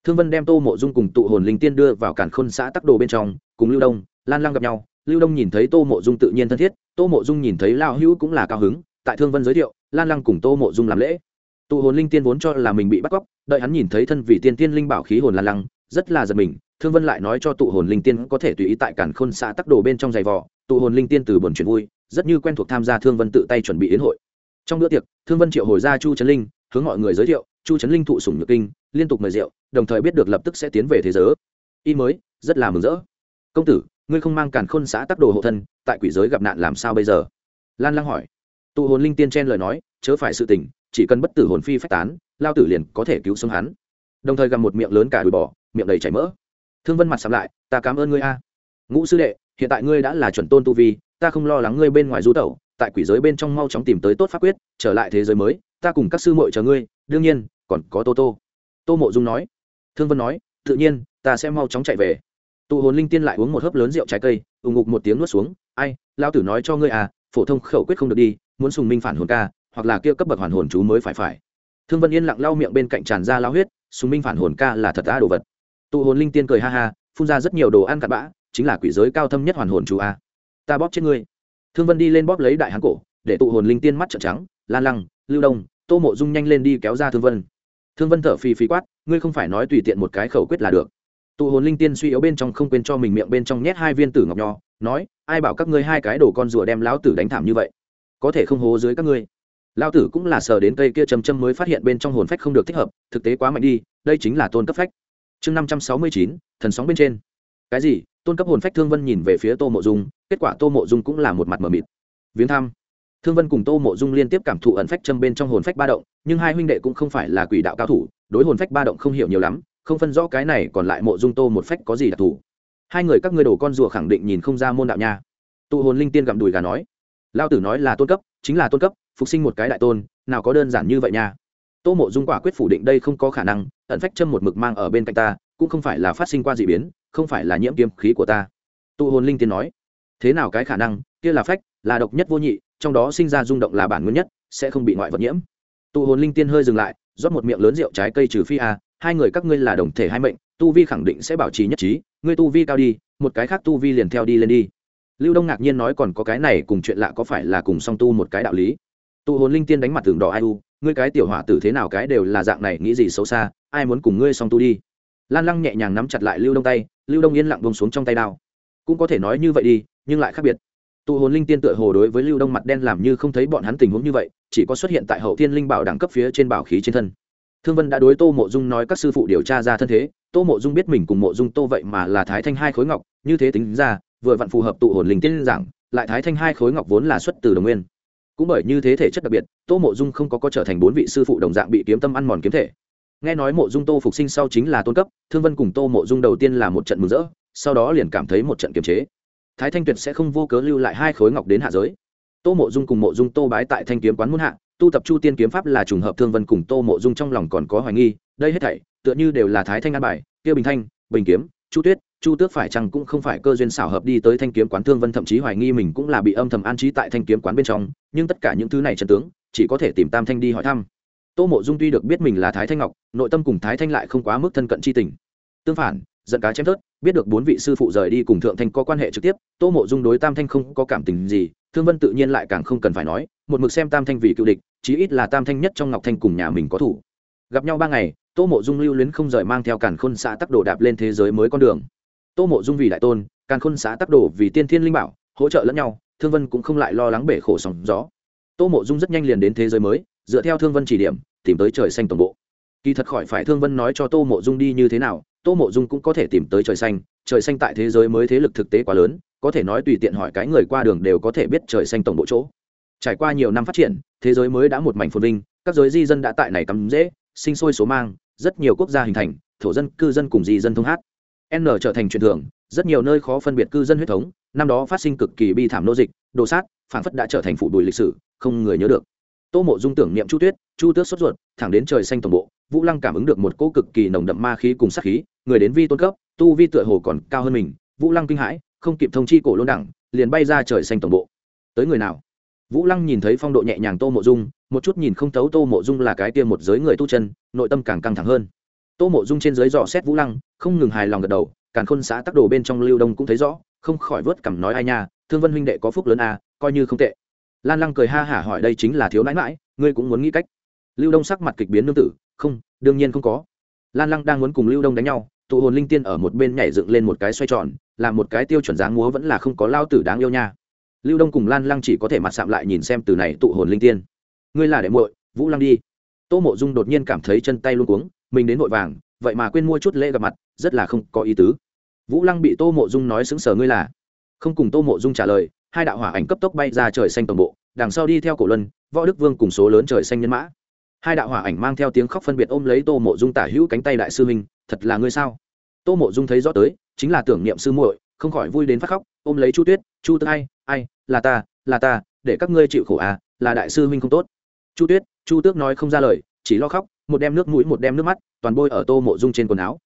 Thương vân đem tô mộ dung cùng tụ hồn linh tiên đưa vào càn khôn xã tắc đồ bên trong, cùng lưu đông, lan lăng gặp nhau. Lưu đông nhìn thấy tô mộ dung tự nhiên thân thiết, tô mộ dung nhìn thấy lao hữu cũng là cao hứng, tại thương vân giới thiệu, lan lăng cùng tô mộ dung làm lễ. Tụ hồn linh tiên vốn cho là mình bị bắt cóc, đợi hắn nhìn thấy thân vị tiên tiên linh bảo khí hồn lan lăng rất là giật mình, thương vân lại nói cho tụ hồn linh tiên có thể tùy ý tại cản khôn xã tắc đồ bên trong giày vò, tụ hồn linh tiên từ buồn chuyện vui, rất như quen thuộc tham gia thương vân tự tay chuẩn bị yến hội. Trong bữa tiệc, thương vân triệu hồi ra chu trấn linh, hướng mọi người giới thiệu, chu trấn linh thụ sủng nhược kinh, liên tục mời rượu, đồng thời biết được lập tức sẽ tiến về thế giới. Y mới, rất là mừng rỡ. Công tử, ngươi không mang cản khôn xã tắc đồ hộ thân, tại quỷ giới gặp nạn làm sao bây giờ? Lan lăng hỏi. Tụ hồn linh tiên chen lời nói, chớ phải sự tình, chỉ cần bất tử hồn phi phách tán, lao tử liền có thể cứu sống hắn. Đồng thời gặp một miệng lớn cả đùi bò miệng đầy chảy mỡ. Thương vân mặt sắm lại, ta cảm ơn ngươi a. Ngũ sư đệ, hiện tại ngươi đã là chuẩn tôn tu vi, ta không lo lắng ngươi bên ngoài du tẩu, tại quỷ giới bên trong mau chóng tìm tới tốt pháp quyết, trở lại thế giới mới, ta cùng các sư muội chờ ngươi, đương nhiên, còn có tô tô. Tô mộ dung nói. Thương vân nói, tự nhiên, ta sẽ mau chóng chạy về. Tụ hồn linh tiên lại uống một hớp lớn rượu trái cây, ù ngục một tiếng nuốt xuống, ai lao tử nói cho ngươi à phổ thông khẩu quyết không được đi, muốn sùng minh phản hồn ca, hoặc là kia cấp bậc hoàn hồn chú mới phải phải. Thương vân yên lặng lau miệng bên cạnh tràn ra lao huyết, sùng minh phản hồn ca là thật ta đồ vật tụ hồn linh tiên cười ha ha, phun ra rất nhiều đồ ăn cặn bã, chính là quỷ giới cao thâm nhất hoàn hồn chú a. Ta bóp chết ngươi. Thương vân đi lên bóp lấy đại hán cổ, để tụ hồn linh tiên mắt trợn trắng, lan lăng, lưu đông, tô mộ dung nhanh lên đi kéo ra thương vân. Thương vân thở phì phì quát, ngươi không phải nói tùy tiện một cái khẩu quyết là được. Tụ hồn linh tiên suy yếu bên trong không quên cho mình miệng bên trong nhét hai viên tử ngọc nho, nói, ai bảo các ngươi hai cái đồ con rùa đem lão tử đánh thảm như vậy? Có thể không hố dưới các ngươi. Lão tử cũng là sờ đến cây kia chầm châm mới phát hiện bên trong hồn phách không được thích hợp, thực tế quá mạnh đi, đây chính là tôn cấp phách chương năm trăm sáu mươi chín, thần sóng bên trên. Cái gì? Tôn cấp hồn phách thương vân nhìn về phía tô mộ dung, kết quả tô mộ dung cũng là một mặt mờ mịt. Viếng thăm. Thương vân cùng tô mộ dung liên tiếp cảm thụ ẩn phách châm bên trong hồn phách ba động, nhưng hai huynh đệ cũng không phải là quỷ đạo cao thủ, đối hồn phách ba động không hiểu nhiều lắm, không phân rõ cái này còn lại mộ dung tô một phách có gì đặc thù. Hai người các ngươi đổ con rùa khẳng định nhìn không ra môn đạo nha. Tụ hồn linh tiên gặm đùi gà nói. Lao tử nói là tôn cấp, chính là tôn cấp, phục sinh một cái đại tôn, nào có đơn giản như vậy nha tô mộ dung quả quyết phủ định đây không có khả năng, ẩn phách châm một mực mang ở bên cạnh ta, cũng không phải là phát sinh qua d ị biến, không phải là nhiễm kiếm khí của ta. Tụ hồn linh tiên nói. Thế nào cái khả năng, kia là phách, là độc nhất vô nhị, trong đó sinh ra rung động là bản nguyên nhất, sẽ không bị ngoại vật nhiễm. Tụ hồn linh tiên hơi dừng lại, rót một miệng lớn rượu trái cây trừ phi a, hai người các ngươi là đồng thể hai mệnh, tu vi khẳng định sẽ bảo trì nhất trí, ngươi tu vi cao đi, một cái khác tu vi liền theo đi lên đi. Lưu đông ngạc nhiên nói còn có cái này cùng chuyện lạ có phải là cùng song tu một cái đạo lý? Tụ hồn linh tiên đánh mặt tường đỏ ai u ngươi cái tiểu hỏa tử thế nào cái đều là dạng này, nghĩ gì xấu xa, ai muốn cùng ngươi song tu đi? Lan lăng nhẹ nhàng nắm chặt lại lưu đông tay, lưu đông yên lặng bông xuống trong tay đao. Cũng có thể nói như vậy đi, nhưng lại khác biệt. Tụ hồn linh tiên tựa hồ đối với lưu đông mặt đen làm như không thấy bọn hắn tình huống như vậy, chỉ có xuất hiện tại hậu thiên linh bảo đẳng cấp phía trên bảo khí trên thân. Thương vân đã đối tô mộ dung nói các sư phụ điều tra ra thân thế, tô mộ dung biết mình cùng mộ dung tô vậy mà là thái thanh hai khối ngọc, như thế tính ra, vừa vặn phù hợp tụ hồn linh tiên giảng lại thái thanh hai khối ngọc vốn là xuất từ đồng nguyên cũng bởi như thế thể chất đặc biệt, tô mộ dung không có có trở thành bốn vị sư phụ đồng dạng bị kiếm tâm ăn mòn kiếm thể. Nghe nói mộ dung tô phục sinh sau chính là tôn cấp, thương vân cùng tô mộ dung đầu tiên là một trận mừng rỡ, sau đó liền cảm thấy một trận kiềm chế. Thái thanh tuyệt sẽ không vô cớ lưu lại hai khối ngọc đến hạ giới. Tô mộ dung cùng mộ dung tô bái tại thanh kiếm quán muôn hạ, tu tập chu tiên kiếm pháp là trùng hợp thương vân cùng tô mộ dung trong lòng còn có hoài nghi, đây hết thảy, tựa như đều là thái thanh an bài kia bình thanh, bình kiếm, chu tuyết chu tước phải chăng cũng không phải cơ duyên xảo hợp đi tới thanh kiếm quán thương vân, thậm chí hoài nghi mình cũng là bị âm thầm an trí tại thanh kiếm quán bên trong, nhưng tất cả những thứ này chân tướng, chỉ có thể tìm tam thanh đi hỏi thăm. Tô mộ dung tuy được biết mình là thái thanh ngọc, nội tâm cùng thái thanh lại không quá mức thân cận c h i tình. Tương phản, giận cá chém thớt, biết được bốn vị sư phụ rời đi cùng thượng thanh có quan hệ trực tiếp, tô mộ dung đối tam thanh không có cảm tình gì, thương vân tự nhiên lại càng không cần phải nói, một mực xem tam thanh vì cựu địch, chí ít là tam thanh nhất trong ngọc thanh cùng nhà mình có thủ. Gặp nhau ba ngày, tô mộ dung lưu luyến không rời mang theo càn khôn xã tắc đồ đạp lên thế giới mới con đường tô mộ dung vì đại tôn, càn khôn xã tắc đồ vì tiên thiên linh bảo, hỗ trợ lẫn nhau, thương vân cũng không lại lo lắng bể khổ sóng gió. Tô mộ dung rất nhanh liền đến thế giới mới, dựa theo thương vân chỉ điểm, tìm tới trời xanh tổng bộ. Kỳ thật khỏi phải thương vân nói cho tô mộ dung đi như thế nào, tô mộ dung cũng có thể tìm tới trời xanh trời xanh tại thế giới mới thế lực thực tế quá lớn, có thể nói tùy tiện hỏi cái người qua đường đều có thể biết trời xanh tổng bộ chỗ. Trải qua nhiều năm phát triển, thế giới mới đã một mảnh phồn vinh, các giới di dân đã tại này cắm dễ sinh sôi số mang, rất nhiều quốc gia hình thành, thổ dân, cư dân cùng di dân thông hát n trở thành truyền thường, rất nhiều nơi khó phân biệt cư dân huyết thống, năm đó phát sinh cực kỳ bi thảm nô dịch, đồ sát, phản phất đã trở thành phụ đùi lịch sử, không người nhớ được. Tô mộ dung tưởng niệm chu tuyết, chu tước sốt ruột, thẳng đến trời xanh tổng bộ, vũ lăng cảm ứng được một cỗ cực kỳ nồng đậm ma khí cùng sát khí, người đến vi tôn cấp, tu vi tựa hồ còn cao hơn mình, vũ lăng kinh hãi, không kịp thông chi cổ lôn đẳng, liền bay ra trời xanh tổng bộ. Tới người nào? Vũ lăng nhìn thấy phong độ nhẹ nhàng tô mộ dung, một chút nhìn không thấu tô mộ dung là cái tiêm một giới người tu chân, nội tâm càng căng thẳng hơn tô mộ dung trên dưới dò xét vũ lăng không ngừng hài lòng gật đầu Càn khôn xã tắc đồ bên trong lưu đông cũng thấy rõ không khỏi vớt cảm nói ai nha thương vân huynh đệ có phúc lớn à, coi như không tệ. Lan lăng cười ha hả hỏi đây chính là thiếu nãi mãi ngươi cũng muốn nghĩ cách. Lưu đông sắc mặt kịch biến nương tử không đương nhiên không có. Lan lăng đang muốn cùng lưu đông đánh nhau tụ hồn linh tiên ở một bên nhảy dựng lên một cái xoay tròn là một cái tiêu chuẩn dáng múa vẫn là không có lao tử đáng yêu nha. Lưu đông cùng lan lăng chỉ có thể mặt sạm lại nhìn xem từ này tụ hồn linh tiên. Ngươi là đệ muội vũ lăng đi. Tô mộ dung đột nhiên cảm thấy chân tay luôn cuống mình đến vội vàng, vậy mà quên mua chút lễ gặp mặt, rất là không có ý tứ. Vũ lăng bị tô mộ dung nói xứng sở ngươi là? Không cùng tô mộ dung trả lời, hai đạo hỏa ảnh cấp tốc bay ra trời xanh toàn bộ, đằng sau đi theo cổ luân, võ đức vương cùng số lớn trời xanh nhân mã. Hai đạo hỏa ảnh mang theo tiếng khóc phân biệt ôm lấy tô mộ dung tả hữu cánh tay đại sư minh thật là ngươi sao? Tô mộ dung thấy rõ tới, chính là tưởng niệm sư muội, không khỏi vui đến phát khóc, ôm lấy chu tuyết, chu tư ai ai, là ta là ta, để các ngươi chịu khổ à là đại sư huynh không tốt. Chu tuyết, chu tước nói không ra lời, chỉ lo khóc một đem nước mũi, một đem nước mắt, toàn bôi ở tô mộ dung trên quần áo.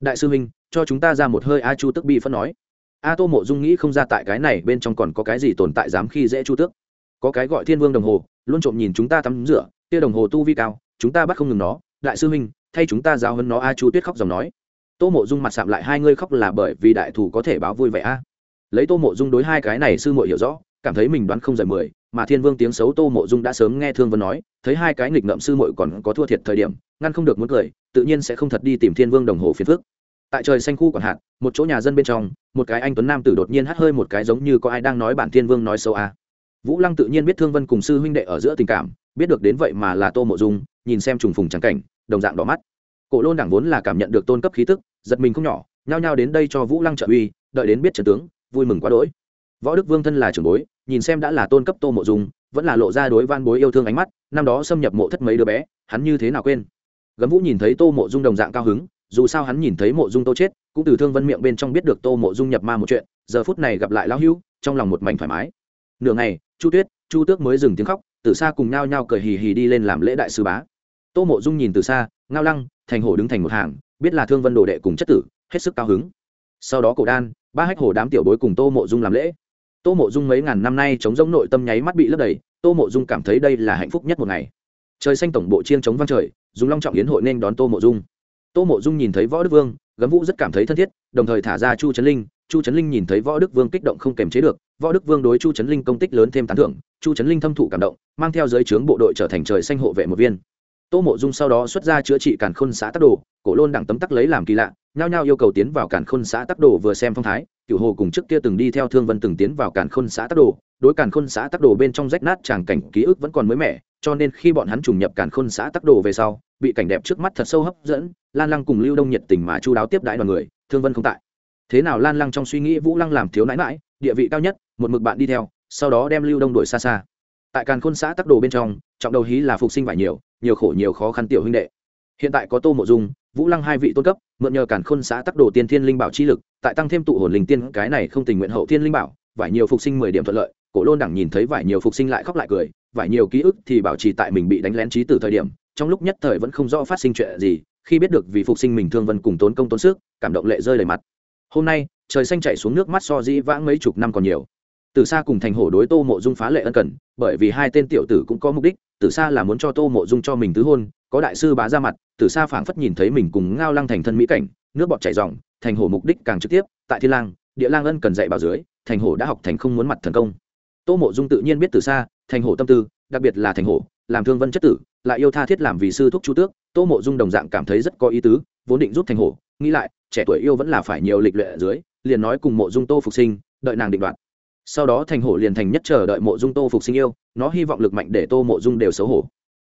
Đại sư huynh, cho chúng ta ra một hơi a chu tức bị phân nói. A tô mộ dung nghĩ không ra tại cái này bên trong còn có cái gì tồn tại dám khi dễ chu tước. Có cái gọi thiên vương đồng hồ, luôn trộm nhìn chúng ta tắm rửa tia đồng hồ tu vi cao, chúng ta bắt không ngừng nó. Đại sư huynh, thay chúng ta giáo hơn nó, a chu tuyết khóc dòng nói. Tô mộ dung mặt sạm lại hai ngươi khóc là bởi vì đại thủ có thể báo vui vẻ a. Lấy tô mộ dung đối hai cái này sư muội hiểu rõ, cảm thấy mình đoán không rời mười mà thiên vương tiếng xấu tô mộ dung đã sớm nghe thương vân nói, thấy hai cái nghịch ngợm sư muội còn có thua thiệt thời điểm, ngăn không được muốn cười, tự nhiên sẽ không thật đi tìm thiên vương đồng hồ phiền phước tại trời xanh khu còn hạn một chỗ nhà dân bên trong, một cái anh tuấn nam tử đột nhiên hắt hơi một cái giống như có ai đang nói bản thiên vương nói xấu à? vũ lăng tự nhiên biết thương vân cùng sư huynh đệ ở giữa tình cảm, biết được đến vậy mà là tô mộ dung, nhìn xem trùng phùng trắng cảnh, đồng dạng đỏ mắt. Cổ lôn đảng vốn là cảm nhận được tôn cấp khí tức, giật mình không nhỏ, nhao nhao đến đây cho vũ lăng trợ uy, đợi đến biết trần tướng, vui mừng quá đỗi võ đức vương thân là trưởng bối nhìn xem đã là tôn cấp tô mộ dung vẫn là lộ ra đối van bối yêu thương ánh mắt năm đó xâm nhập mộ thất mấy đứa bé hắn như thế nào quên? Gấm vũ nhìn thấy tô mộ dung đồng dạng cao hứng dù sao hắn nhìn thấy mộ dung tô chết cũng từ thương vân miệng bên trong biết được tô mộ dung nhập ma một chuyện giờ phút này gặp lại lão hưu, trong lòng một mảnh thoải mái. Nửa ngày chu tuyết chu tước mới dừng tiếng khóc từ xa cùng nhao nhao cười hì hì đi lên làm lễ đại sư bá. Tô mộ dung nhìn từ xa ngao lăng thành hổ đứng thành một hàng biết là thương vân đồ đệ cùng chất tử hết sức cao hứng. Sau đó cổ đan ba hách hổ đám tiểu bối cùng tô mộ dung làm lễ tô mộ dung mấy ngàn năm nay chống giống nội tâm nháy mắt bị lấp đầy, tô mộ dung cảm thấy đây là hạnh phúc nhất một ngày. Trời xanh tổng bộ chiên chống vang trời, dùng long trọng yến hội nên đón tô mộ dung. Tô mộ dung nhìn thấy võ đức vương, gấm vũ rất cảm thấy thân thiết, đồng thời thả ra chu trấn linh. Chu trấn linh nhìn thấy võ đức vương kích động không kềm chế được, võ đức vương đối chu trấn linh công tích lớn thêm tán thưởng, chu trấn linh thâm thụ cảm động, mang theo giới trướng bộ đội trở thành trời xanh hộ vệ một viên tô mộ dung sau đó xuất ra chữa trị càn khôn xã tắc đồ, cổ lôn đẳng tấm tắc lấy làm kỳ lạ, nhao nhao yêu cầu tiến vào càn khôn xã tắc đồ vừa xem phong thái cựu hồ cùng trước kia từng đi theo thương vân từng tiến vào càn khôn xã tắc đồ, đối càn khôn xã tắc đồ bên trong rách nát tràng cảnh ký ức vẫn còn mới mẻ, cho nên khi bọn hắn trùng nhập càn khôn xã tắc đồ về sau, bị cảnh đẹp trước mắt thật sâu hấp dẫn, lan lăng cùng lưu đông nhiệt tình mà chu đáo tiếp đãi đoàn người, thương vân không tại. Thế nào lan lăng trong suy nghĩ vũ lăng làm thiếu nãi mãi địa vị cao nhất, một mực bạn đi theo, sau đó đem lưu đông đuổi xa xa. Tại càn khôn xã tắc đồ bên trong, trọng đầu hí là phục sinh vải nhiều nhiều khổ nhiều khó khăn tiểu huynh đệ. Hiện tại có tô mộ dung, vũ lăng hai vị tôn cấp, mượn nhờ càn khôn xã tắc đồ tiên thiên linh bảo chi lực, tại tăng thêm tụ hồn linh tiên, cái này không tình nguyện hậu thiên linh bảo, vải nhiều phục sinh mười điểm thuận lợi, cổ lôn đẳng nhìn thấy vải nhiều phục sinh lại khóc lại cười, vải nhiều ký ức thì bảo trì tại mình bị đánh lén trí từ thời điểm, trong lúc nhất thời vẫn không rõ phát sinh chuyện gì, khi biết được vì phục sinh mình thương vân cùng tốn công tốn sức, cảm động lệ rơi đầy mặt. Hôm nay, trời xanh chạy xuống nước mắt so dĩ vãng mấy chục năm còn nhiều từ xa cùng thành hổ đối tô mộ dung phá lệ ân cần, bởi vì hai tên tiểu tử cũng có mục đích từ xa là muốn cho tô mộ dung cho mình tứ hôn, có đại sư bá ra mặt từ xa phảng phất nhìn thấy mình cùng ngao lăng thành thân mỹ cảnh, nước bọt chảy dòng thành hổ mục đích càng trực tiếp, tại thiên lang, địa lang ân cần dạy bảo dưới, thành hổ đã học thành không muốn mặt thần công. Tô mộ dung tự nhiên biết từ xa thành hổ tâm tư, đặc biệt là thành hổ, làm thương vân chất tử, lại yêu tha thiết làm vì sư thúc chu tước, tô mộ dung đồng dạng cảm thấy rất có ý tứ, vốn định giúp thành hổ, nghĩ lại, trẻ tuổi yêu vẫn là phải nhiều lịch luyện ở dưới, liền nói cùng mộ dung tô phục sinh, đợi nàng định đoạt sau đó thành hổ liền thành nhất chờ đợi mộ dung tô phục sinh yêu, nó hy vọng lực mạnh để tô mộ dung đều xấu hổ.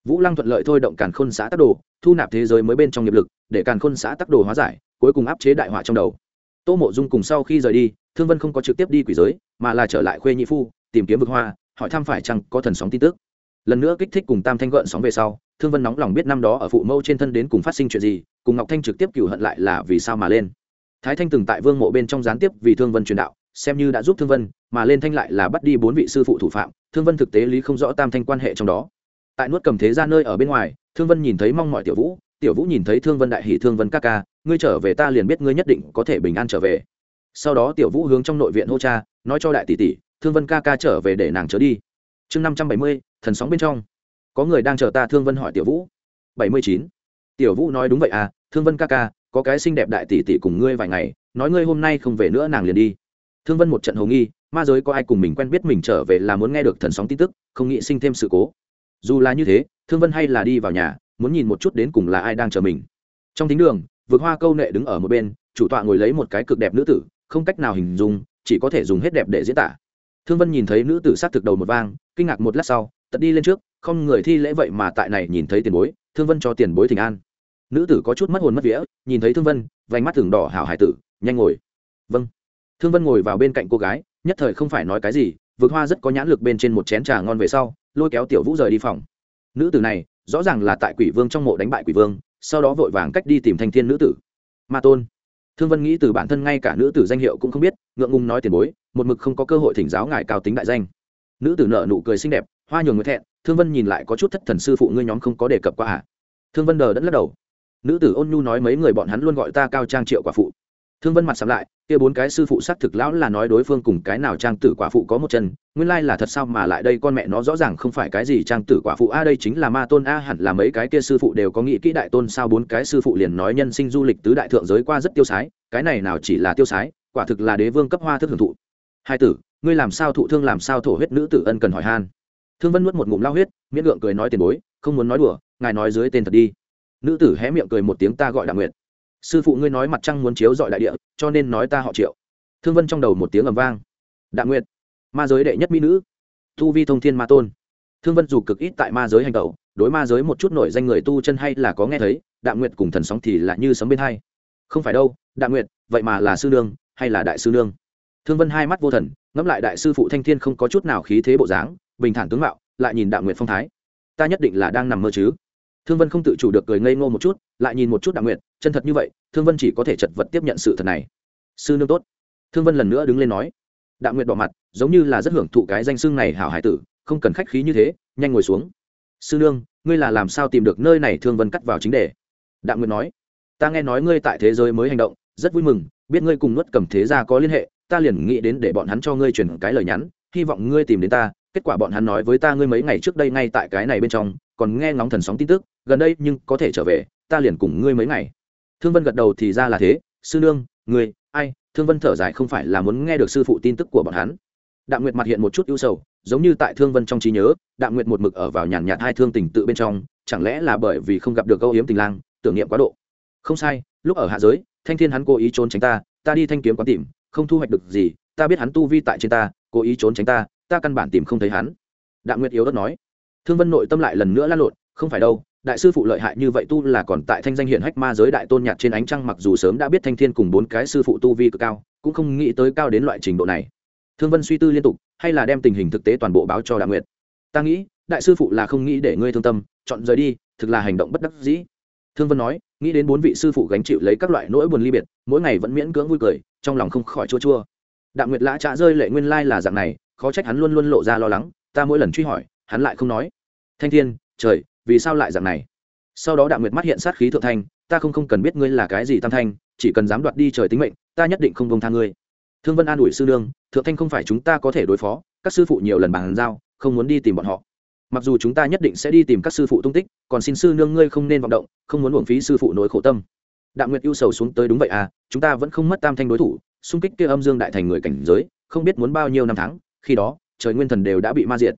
Vũ lăng thuận lợi thôi động càn khôn xã tắc đồ, thu nạp thế giới mới bên trong nghiệp lực, để càn khôn xã tắc đồ hóa giải, cuối cùng áp chế đại họa trong đầu. Tô mộ dung cùng sau khi rời đi, thương vân không có trực tiếp đi quỷ giới, mà là trở lại khuê nhị phu, tìm kiếm vực hoa, hỏi thăm phải chăng có thần sóng tin tức. Lần nữa kích thích cùng tam thanh gợn sóng về sau, thương vân nóng lòng biết năm đó ở phụ mâu trên thân đến cùng phát sinh chuyện gì, cùng ngọc thanh trực tiếp cửu hận lại là vì sao mà lên. Thái thanh từng tại vương mộ bên trong gián tiếp vì thương vân truyền đạo xem như đã giúp thương vân, mà lên thanh lại là bắt đi bốn vị sư phụ thủ phạm, thương vân thực tế lý không rõ tam thanh quan hệ trong đó. Tại nuốt cầm thế ra nơi ở bên ngoài, thương vân nhìn thấy mong mọi tiểu vũ tiểu vũ nhìn thấy thương vân đại hỷ thương vân ca ca, ngươi trở về ta liền biết ngươi nhất định có thể bình an trở về. Sau đó tiểu vũ hướng trong nội viện hô cha, nói cho đại tỷ tỷ, thương vân ca ca trở về để nàng trở đi. Chương năm trăm bảy mươi, thần sóng bên trong. Có người đang chờ ta, thương vân hỏi tiểu vũ. Bảy mươi chín. Tiểu vũ nói đúng vậy à thương vân ca ca, có cái xinh đẹp đại tỷ tỷ cùng ngươi vài ngày, nói ngươi hôm nay không về nữa nàng liền đi thương vân một trận hồ nghi, ma giới có ai cùng mình quen biết mình trở về là muốn nghe được thần sóng tin tức, không nghĩ sinh thêm sự cố. Dù là như thế, thương vân hay là đi vào nhà, muốn nhìn một chút đến cùng là ai đang chờ mình. Trong thính đường, vượt hoa câu nệ đứng ở một bên, chủ tọa ngồi lấy một cái cực đẹp nữ tử, không cách nào hình dung, chỉ có thể dùng hết đẹp để diễn tả. Thương vân nhìn thấy nữ tử sát thực đầu một vang, kinh ngạc một lát sau tật đi lên trước, không người thi lễ vậy mà tại này nhìn thấy tiền bối, thương vân cho tiền bối tình an. Nữ tử có chút mất hồn mất vía, nhìn thấy thương vân, vành mắt thường đỏ hảo hải tử, nhanh ngồi. Vâng thương vân ngồi vào bên cạnh cô gái, nhất thời không phải nói cái gì vượt hoa rất có nhãn lực bên trên một chén trà ngon về sau, lôi kéo tiểu vũ rời đi phòng. Nữ tử này, rõ ràng là tại quỷ vương trong mộ đánh bại quỷ vương, sau đó vội vàng cách đi tìm thanh thiên nữ tử. Ma tôn. Thương vân nghĩ từ bản thân ngay cả nữ tử danh hiệu cũng không biết, ngượng ngùng nói tiền bối, một mực không có cơ hội thỉnh giáo ngài cao tính đại danh. Nữ tử nợ nụ cười xinh đẹp, hoa nhường người thẹn, thương vân nhìn lại có chút thất thần sư phụ ngươi nhóm không có đề cập qua à? Thương vân đờ đẫn lắc đầu. Nữ tử ôn nhu nói mấy người bọn hắn luôn gọi ta cao trang triệu quả phụ thương vân mặt sắm lại, kia bốn cái sư phụ xác thực lão là nói đối phương cùng cái nào trang tử quả phụ có một chân, nguyên lai là thật sao mà lại đây con mẹ nó rõ ràng không phải cái gì trang tử quả phụ. A, đây chính là ma tôn, a, hẳn là mấy cái kia sư phụ đều có nghĩ kỹ đại tôn sao bốn cái sư phụ liền nói nhân sinh du lịch tứ đại thượng giới qua rất tiêu sái, cái này nào chỉ là tiêu sái, quả thực là đế vương cấp hoa thức hưởng thụ. Hai tử, ngươi làm sao thụ thương, làm sao thổ huyết nữ tử ân cần hỏi han. Thương vân nuốt một ngụm lao huyết, miễn lượng cười nói tiền bối, không muốn nói đùa, ngài nói dưới tên thật đi. Nữ tử hé miệng cười một tiếng ta gọi đặng nguyệt sư phụ ngươi nói mặt trăng muốn chiếu dọi đại địa, cho nên nói ta họ triệu. Thương vân trong đầu một tiếng ầm vang. Đạ nguyệt, ma giới đệ nhất mỹ nữ. Tu vi thông thiên ma tôn. Thương vân dù cực ít tại ma giới hành tẩu, đối ma giới một chút nổi danh người tu chân hay là có nghe thấy đạ nguyệt cùng thần sóng thì là như sấm bên hai. Không phải đâu đạ nguyệt, vậy mà là sư nương, hay là đại sư nương? Thương vân hai mắt vô thần, ngẫm lại đại sư phụ thanh thiên không có chút nào khí thế bộ dáng, bình thản tướng mạo, lại nhìn đạ nguyệt phong thái. Ta nhất định là đang nằm mơ chứ. Thương vân không tự chủ được cười ngây ngô một chút, lại nhìn một chút đạ nguyệt chân thật như vậy, thương vân chỉ có thể chật vật tiếp nhận sự thật này. Sư nương tốt. Thương vân lần nữa đứng lên nói. Đạo nguyệt bỏ mặt, giống như là rất hưởng thụ cái danh xưng này hảo hải tử, không cần khách khí như thế, nhanh ngồi xuống. Sư nương, ngươi là làm sao tìm được nơi này thương vân cắt vào chính đề? Đạo nguyệt nói. Ta nghe nói ngươi tại thế giới mới hành động, rất vui mừng, biết ngươi cùng nuốt cầm thế gia có liên hệ, ta liền nghĩ đến để bọn hắn cho ngươi truyền cái lời nhắn, hy vọng ngươi tìm đến ta. Kết quả bọn hắn nói với ta ngươi mấy ngày trước đây ngay tại cái này bên trong, còn nghe ngóng thần sóng tin tức, gần đây nhưng có thể trở về, ta liền cùng ngươi mấy ngày thương vân gật đầu thì ra là thế sư nương người, ai? Thương vân thở dài không phải là muốn nghe được sư phụ tin tức của bọn hắn. Đạm nguyệt mặt hiện một chút ưu sầu giống như tại thương vân trong trí nhớ đạm nguyệt một mực ở vào nhàn nhạt hai thương tình tự bên trong chẳng lẽ là bởi vì không gặp được câu hiếm tình lang tưởng niệm quá độ? Không sai lúc ở hạ giới thanh thiên hắn cố ý trốn tránh ta ta đi thanh kiếm quán tìm không thu hoạch được gì ta biết hắn tu vi tại trên ta cố ý trốn tránh ta ta căn bản tìm không thấy hắn. Đạm nguyệt yếu đất nói. Thương vân nội tâm lại lần nữa lan lộn không phải đâu đại sư phụ lợi hại như vậy tu là còn tại thanh danh hiển hách ma giới đại tôn nhạc trên ánh trăng mặc dù sớm đã biết thanh thiên cùng bốn cái sư phụ tu vi cực cao, cũng không nghĩ tới cao đến loại trình độ này. Thương vân suy tư liên tục, hay là đem tình hình thực tế toàn bộ báo cho đạ nguyệt. Ta nghĩ, đại sư phụ là không nghĩ để ngươi thương tâm, chọn rời đi, thực là hành động bất đắc dĩ. Thương vân nói, nghĩ đến bốn vị sư phụ gánh chịu lấy các loại nỗi buồn ly biệt, mỗi ngày vẫn miễn cưỡng vui cười, trong lòng không khỏi chua chua. Đạ nguyệt lã trạ rơi lệ nguyên lai là dạng này, khó trách hắn luôn luôn lộ ra lo lắng, ta mỗi lần truy hỏi, hắn lại không nói. Thanh thiên, trời vì sao lại dạng này? Sau đó đạm nguyệt mắt hiện sát khí thượng thanh, ta không không cần biết ngươi là cái gì tam thanh, chỉ cần dám đoạt đi trời tính mệnh, ta nhất định không bông tha ngươi. Thương vân an ủi sư đương thượng thanh không phải chúng ta có thể đối phó, các sư phụ nhiều lần bàn giao, không muốn đi tìm bọn họ. Mặc dù chúng ta nhất định sẽ đi tìm các sư phụ tung tích, còn xin sư nương ngươi không nên vọng động, không muốn uổng phí sư phụ nỗi khổ tâm. Đạm nguyệt ưu sầu xuống tới đúng vậy à chúng ta vẫn không mất tam thanh đối thủ, xung kích kia âm dương đại thành người cảnh giới, không biết muốn bao nhiêu năm tháng, khi đó, trời nguyên thần đều đã bị ma diệt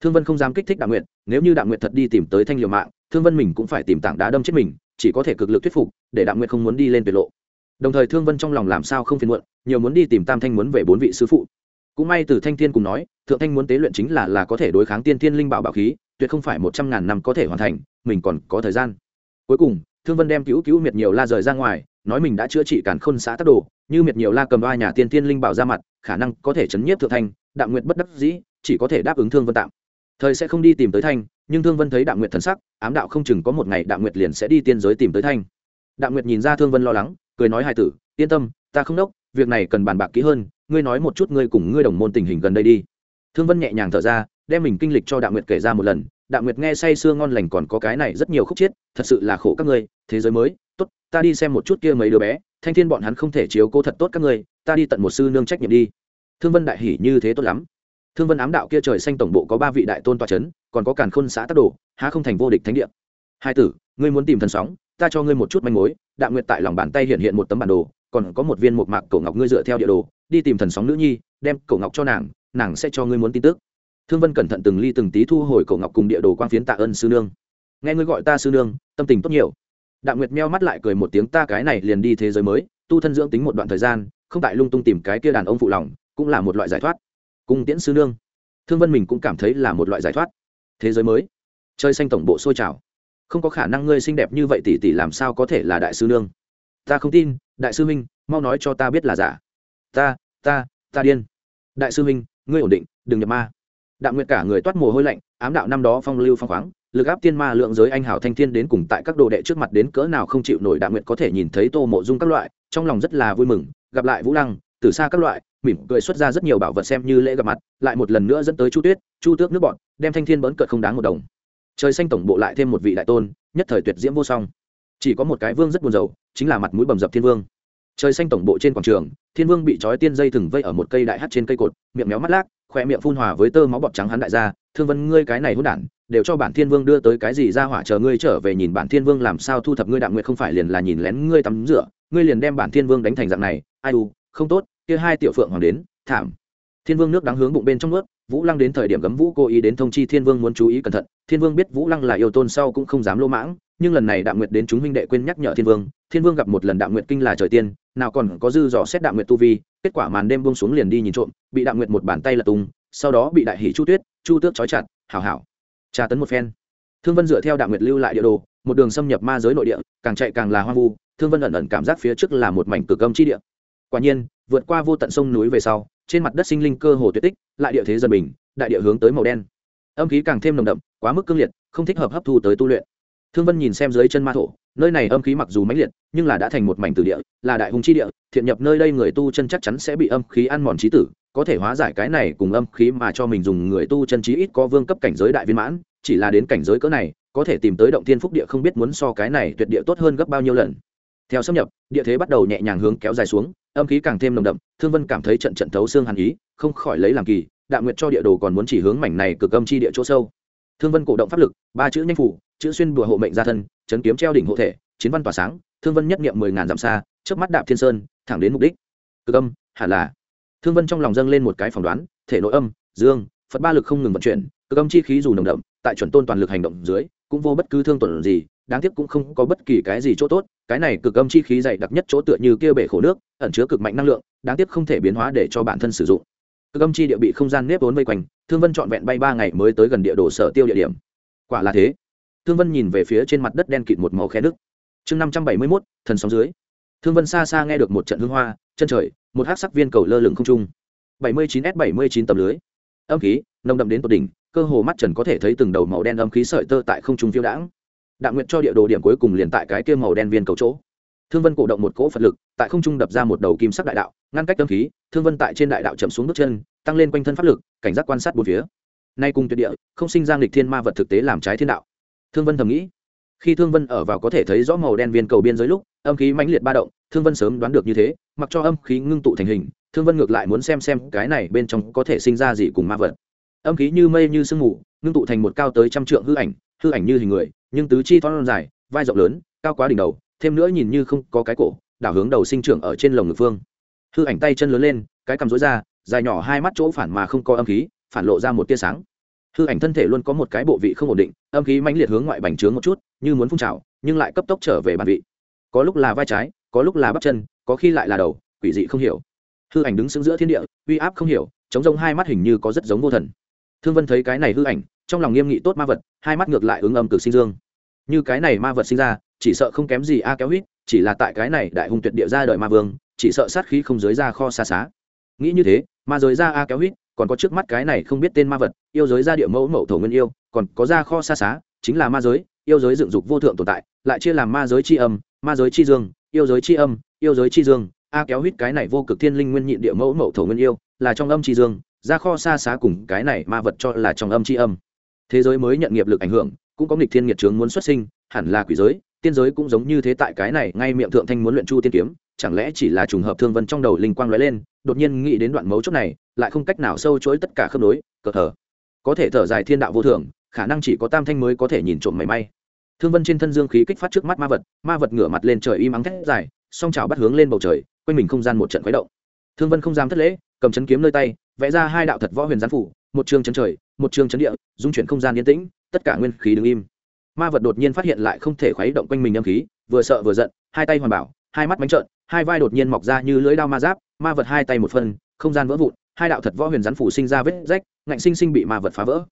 thương vân không dám kích thích đạm nguyện nếu như đạm nguyện thật đi tìm tới thanh liều mạng, thương vân mình cũng phải tìm tảng đá đâm chết mình, chỉ có thể cực lực thuyết phục, để đạm nguyện không muốn đi lên tuyệt lộ. Đồng thời thương vân trong lòng làm sao không phiền muộn, nhiều muốn đi tìm tam thanh muốn về bốn vị sư phụ. Cũng may từ thanh thiên cùng nói, thượng thanh muốn tế luyện chính là là có thể đối kháng tiên thiên linh bảo bảo khí, tuyệt không phải một trăm ngàn năm có thể hoàn thành, mình còn có thời gian. Cuối cùng, thương vân đem cứu cứu miệt nhiều la rời ra ngoài, nói mình đã chữa trị cản khôn xã tắc đồ, như miệt nhiều la cầm ba nhà tiên tiên linh bảo ra mặt, khả năng có thể chấn nhiếp thượng thanh, đạm nguyện bất đắc dĩ, chỉ có thể đáp ứng thương vân tạm thời sẽ không đi tìm tới thanh, nhưng thương vân thấy đạm nguyệt thần sắc, ám đạo không chừng có một ngày đạm nguyệt liền sẽ đi tiên giới tìm tới thanh. Đạm nguyệt nhìn ra thương vân lo lắng, cười nói hai tử, yên tâm, ta không đốc, việc này cần bàn bạc kỹ hơn, ngươi nói một chút ngươi cùng ngươi đồng môn tình hình gần đây đi. Thương vân nhẹ nhàng thở ra, đem mình kinh lịch cho đạm nguyệt kể ra một lần. Đạm nguyệt nghe say sưa ngon lành còn có cái này rất nhiều khúc chiết, thật sự là khổ các ngươi, thế giới mới, tốt, ta đi xem một chút kia mấy đứa bé, thanh thiên bọn hắn không thể chiếu cô thật tốt các ngươi, ta đi tận một sư nương trách nhiệm đi. Thương vân đại hỉ như thế tốt lắm thương vân ám đạo kia trời xanh tổng bộ có ba vị đại tôn toa c h ấ n còn có càn khôn xã tắc đồ, há không thành vô địch thánh địa. Hai tử, ngươi muốn tìm thần sóng, ta cho ngươi một chút manh mối Đạo nguyệt tại lòng bàn tay hiện hiện một tấm bản đồ, còn có một viên một mạc cổ ngọc ngươi dựa theo địa đồ, đi tìm thần sóng nữ nhi, đem cổ ngọc cho nàng nàng sẽ cho ngươi muốn tin tức. Thương vân cẩn thận từng ly từng tí thu hồi cổ ngọc cùng địa đồ quang phiến tạ ơn sư nương. Nghe ngươi gọi ta sư nương, tâm tình tốt nhiều. Đạo nguyệt meo mắt lại cười một tiếng, ta cái này liền đi thế giới mới, tu thân dưỡng tính một đoạn thời gian, không tại lung tung tìm cái kia đàn ông phụ lòng, cũng là một loại giải thoát cung tiễn sư nương. Thương vân mình cũng cảm thấy là một loại giải thoát. Thế giới mới. Chơi xanh tổng bộ sôi trào. Không có khả năng ngươi xinh đẹp như vậy tỷ tỷ làm sao có thể là đại sư nương? Ta không tin, đại sư minh, mau nói cho ta biết là giả. Ta ta ta điên. Đại sư minh, ngươi ổn định, đừng nhập ma. Đạm nguyệt cả người toát mồ hôi lạnh, ám đạo năm đó phong lưu phong khoáng, lực áp tiên ma lượng giới anh hảo thanh thiên đến cùng tại các đồ đệ trước mặt đến cỡ nào không chịu nổi đạm nguyệt có thể nhìn thấy tô mộ dung các loại, trong lòng rất là vui mừng, gặp lại vũ lăng từ xa các loại, mỉm cười xuất ra rất nhiều bảo vật xem như lễ gặp mặt, lại một lần nữa dẫn tới chu tuyết, chu tước nước bọn, đem thanh thiên bỡn cợt không đáng một đồng. Trời xanh tổng bộ lại thêm một vị đại tôn, nhất thời tuyệt diễm vô song. Chỉ có một cái vương rất buồn rầu, chính là mặt mũi bầm dập thiên vương. Trời xanh tổng bộ trên quảng trường, thiên vương bị trói tiên dây thừng vây ở một cây đại hát trên cây cột, miệng méo mắt lác, khoe miệng phun hòa với tơ máu bọt trắng hắn đại gia, thương vân, ngươi cái này hôn đản, đều cho bản thiên vương đưa tới cái gì ra hỏa chờ ngươi trở về nhìn bản thiên vương làm sao thu thập ngươi đạm nguyện không phải liền là nhìn lén ngươi tắm rửa, ngươi liền đem bản thiên vương đánh thành dạng này, ai u không tốt, kia hai tiểu phượng hoàng đến, thảm. Thiên vương nước đáng hướng bụng bên trong nước vũ lăng đến thời điểm gấm vũ cố ý đến thông chi thiên vương muốn chú ý cẩn thận, thiên vương biết vũ lăng là yêu tôn sau cũng không dám lô mãng, nhưng lần này đạm nguyệt đến chúng huynh đệ quên nhắc nhở thiên vương thiên vương gặp một lần đạm nguyệt kinh là trời tiên, nào còn có dư dò xét đạm nguyệt tu vi, kết quả màn đêm buông xuống liền đi nhìn trộm, bị đạm nguyệt một bàn tay lật tung, sau đó bị đại hỷ chu tuyết, chu tước trói chặt, hảo hảo. Tra tấn một phen. Thương vân dựa theo đạm nguyệt lưu lại địa đồ, một đường xâm nhập ma giới nội địa, càng chạy càng là hoang vu, thương vân ẩn ẩn cảm giác phía trước là một mảnh cửa âm chi địa quả nhiên, vượt qua vô tận sông núi về sau, trên mặt đất sinh linh cơ hồ tuyệt tích, lại địa thế dần bình, đại địa hướng tới màu đen. Âm khí càng thêm nồng đậm, quá mức cương liệt, không thích hợp hấp thu tới tu luyện. Thương vân nhìn xem dưới chân ma thổ, nơi này âm khí mặc dù mãnh liệt, nhưng là đã thành một mảnh tử địa, là đại hùng chi địa, thiện nhập nơi đây người tu chân chắc chắn sẽ bị âm khí ăn mòn trí tử, có thể hóa giải cái này cùng âm khí mà cho mình dùng người tu chân trí ít có vương cấp cảnh giới đại viên mãn, chỉ là đến cảnh giới cỡ này, có thể tìm tới động thiên phúc địa không biết muốn so cái này tuyệt địa tốt hơn gấp bao nhiêu lần. Theo xâm nhập, địa thế bắt đầu nhẹ nhàng hướng kéo dài xuống âm khí càng thêm nồng đậm, thương vân cảm thấy trận trận thấu xương hàn ý, không khỏi lấy làm kỳ Đạo nguyện cho địa đồ còn muốn chỉ hướng mảnh này cực âm chi địa chỗ sâu. Thương vân cổ động pháp lực, ba chữ nhanh phủ, chữ xuyên đùa hộ mệnh gia thân, chấn kiếm treo đỉnh hộ thể, chiến văn tỏa sáng, thương vân nhất niệm mười ngàn dặm xa trước mắt đạp thiên sơn, thẳng đến mục đích. Cực âm, hẳn là. Thương vân trong lòng dâng lên một cái phỏng đoán, thể nội âm, dương, phật ba lực không ngừng vận chuyển, cực âm chi khí dù nồng đậm, tại chuẩn tôn toàn lực hành động dưới, cũng vô bất cứ thương tuần gì, đáng tiếc cũng không có bất kỳ cái gì chỗ tốt cái này cực âm chi khí dày đặc nhất chỗ tựa như kia bể khổ nước, ẩn chứa cực mạnh năng lượng, đáng tiếc không thể biến hóa để cho bản thân sử dụng. Cực âm chi địa bị không gian nếp vốn vây quanh, thương vân trọn vẹn bay ba ngày mới tới gần địa đồ sở tiêu địa điểm. Quả là thế. Thương vân nhìn về phía trên mặt đất đen kịt một màu khe đức chương năm trăm bảy mươi mốt, thần sóng dưới. Thương vân xa xa nghe được một trận hương hoa, chân trời, một hát sắc viên cầu lơ lửng không trung. bảy mươi chín s, bảy mươi chín tầm lưới. Âm khí, nồng đậm đến tột đỉnh, cơ hồ mắt trần có thể thấy từng đầu màu đen âm khí sợi tơ tại không trung phiêu đãng đạm nguyện cho địa đồ điểm cuối cùng liền tại cái kia màu đen viên cầu chỗ. Thương vân cổ động một cỗ phật lực, tại không trung đập ra một đầu kim sắc đại đạo, ngăn cách tâm khí, thương vân tại trên đại đạo chậm xuống bước chân, tăng lên quanh thân pháp lực, cảnh giác quan sát bốn phía. Nay cùng tuyệt địa, không sinh ra nghịch thiên ma vật thực tế làm trái thiên đạo. Thương vân thầm nghĩ, khi thương vân ở vào có thể thấy rõ màu đen viên cầu biên giới lúc, âm khí mãnh liệt ba động, thương vân sớm đoán được như thế, mặc cho âm khí ngưng tụ thành hình, thương vân ngược lại muốn xem xem cái này bên trong có thể sinh ra gì cùng ma vật. Âm khí như mây như sương mù, ngưng tụ thành một cao tới trăm trượng hư ảnh hư ảnh như hình người nhưng tứ chi thon dài, vai rộng lớn, cao quá đỉnh đầu, thêm nữa nhìn như không có cái cổ, đảo hướng đầu sinh trưởng ở trên lồng ngực phương. Hư ảnh tay chân lớn lên, cái cầm rối ra, dài nhỏ hai mắt chỗ phản mà không có âm khí, phản lộ ra một tia sáng. Hư ảnh thân thể luôn có một cái bộ vị không ổn định, âm khí mãnh liệt hướng ngoại bành trướng một chút, như muốn phun trào, nhưng lại cấp tốc trở về bản vị. Có lúc là vai trái, có lúc là bắp chân, có khi lại là đầu, quỷ dị không hiểu. Hư ảnh đứng sững giữa thiên địa, uy áp không hiểu, chống rông hai mắt hình như có rất giống vô thần. Thương vân thấy cái này hư ảnh trong lòng nghiêm nghị tốt ma vật, hai mắt ngược lại ứng âm cực sinh dương. Như cái này ma vật sinh ra, chỉ sợ không kém gì a kéo hít chỉ là tại cái này đại hùng tuyệt địa ra đời ma vương, chỉ sợ sát khí không giới ra kho xa xá. Nghĩ như thế, ma giới ra a kéo hít còn có trước mắt cái này không biết tên ma vật, yêu giới ra địa mẫu mẫu thổ nguyên yêu, còn có ra kho xa xá, chính là ma giới, yêu giới dựng dục vô thượng tồn tại, lại chia làm ma giới c h i âm, ma giới c h i dương, yêu giới c h i âm, yêu giới c h i dương. A kéo hít cái này vô cực thiên linh nguyên nhị địa mẫu mẫu thổ nguyên yêu, là trong âm c h i dương, ra kho xa xá cùng cái này ma vật cho là trong âm c h i âm thế giới mới nhận nghiệp lực ảnh hưởng, cũng có nghịch thiên nghiệt trướng muốn xuất sinh, hẳn là quỷ giới, tiên giới cũng giống như thế tại cái này, ngay miệng thượng thanh muốn luyện chu tiên kiếm, chẳng lẽ chỉ là trùng hợp thương vân trong đầu linh quang lóe lên, đột nhiên nghĩ đến đoạn mấu chốt này, lại không cách nào sâu chối tất cả khớp nối cờ thở. Có thể thở dài thiên đạo vô thường, khả năng chỉ có tam thanh mới có thể nhìn trộm mảy may. Thương vân trên thân dương khí kích phát trước mắt ma vật ma vật ngửa mặt lên trời im ắng thét dài, song trào bắt hướng lên bầu trời, quanh mình không gian một trận khuấy động. Thương vân không dám thất lễ, cầm chấn kiếm nơi tay, vẽ ra hai đạo thật võ huyền gián phủ một trường chấn trời, một trường chấn địa, dung chuyển không gian yên tĩnh, tất cả nguyên khí đứng im. Ma vật đột nhiên phát hiện lại không thể khuấy động quanh mình âm khí, vừa sợ vừa giận, hai tay hoàn bảo, hai mắt bánh trợn, hai vai đột nhiên mọc ra như lưỡi đao ma giáp, ma vật hai tay một phân, không gian vỡ vụn, hai đạo thật võ huyền rắn phủ sinh ra vết rách, ngạnh sinh sinh bị ma vật phá vỡ.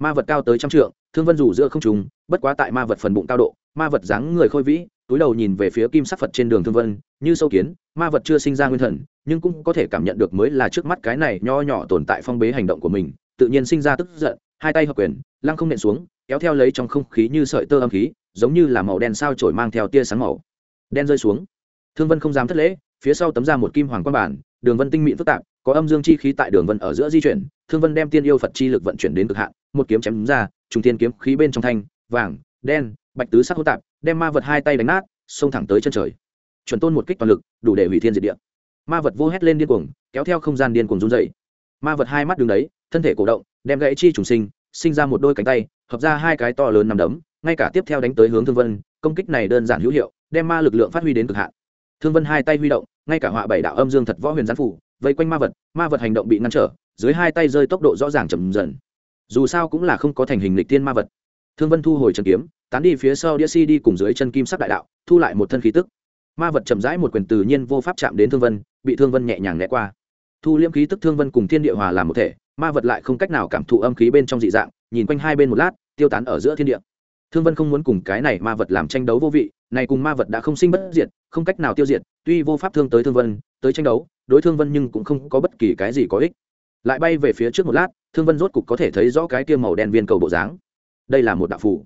Ma vật cao tới trăm trượng, thương vân rủ giữa không trùng, bất quá tại ma vật phần bụng cao độ ma vật dáng người khôi vĩ, túi đầu nhìn về phía kim sắc phật trên đường thương vân, như sâu kiến, ma vật chưa sinh ra nguyên thần, nhưng cũng có thể cảm nhận được mới là trước mắt cái này nho nhỏ tồn tại phong bế hành động của mình, tự nhiên sinh ra tức giận, hai tay hợp quyền, lăng không nện xuống, kéo theo lấy trong không khí như sợi tơ âm khí, giống như là màu đen sao trổi mang theo tia sáng màu. Đen rơi xuống. Thương vân không dám thất lễ, phía sau tấm ra một kim hoàng quan bản, đường vân tinh mịn phức tạp, có âm dương chi khí tại đường vân ở giữa di chuyển, thương vân đem tiên yêu phật chi lực vận chuyển đến cực hạn, một kiếm chém ra, trùng tiên kiếm khí bên trong thanh, vàng, đen bạch tứ sắc hỗn tạp, đem ma vật hai tay đánh nát, xông thẳng tới chân trời. Chuẩn tôn một kích toàn lực, đủ để hủy thiên diệt địa. Ma vật vô hét lên điên cuồng, kéo theo không gian điên cuồng run rẩy. ma vật hai mắt đứng đấy, thân thể cổ động, đem gãy chi trùng sinh sinh ra một đôi cánh tay, hợp ra hai cái to lớn nằm đấm, ngay cả tiếp theo đánh tới hướng thương vân, công kích này đơn giản hữu hiệu, đem ma lực lượng phát huy đến cực hạn. Thương vân hai tay huy động, ngay cả họa bảy đạo âm dương thật võ huyền gián phủ, vây quanh ma vật ma vật hành động bị ngăn trở, dưới hai tay rơi tốc độ rõ ràng chậm dần. Dù sao cũng là không có thành hình lịch tiên ma vật. Thương vân thu hồi trần kiếm tán đi phía sau đĩa si đi cùng dưới chân kim sắc đại đạo, thu lại một thân khí tức. Ma vật chậm rãi một quyền tự nhiên vô pháp chạm đến thương vân, bị thương vân nhẹ nhàng né qua. Thu liễm khí tức thương vân cùng thiên địa hòa làm một thể, ma vật lại không cách nào cảm thụ âm khí bên trong dị dạng, nhìn quanh hai bên một lát, tiêu tán ở giữa thiên địa. Thương vân không muốn cùng cái này ma vật làm tranh đấu vô vị, này cùng ma vật đã không sinh bất diệt, không cách nào tiêu diệt, tuy vô pháp thương tới thương vân, tới tranh đấu, đối thương vân nhưng cũng không có bất kỳ cái gì có ích. Lại bay về phía trước một lát, thương vân rốt cục có thể thấy rõ cái kia màu đen viên cầu bộ dáng. Đây là một đạo phù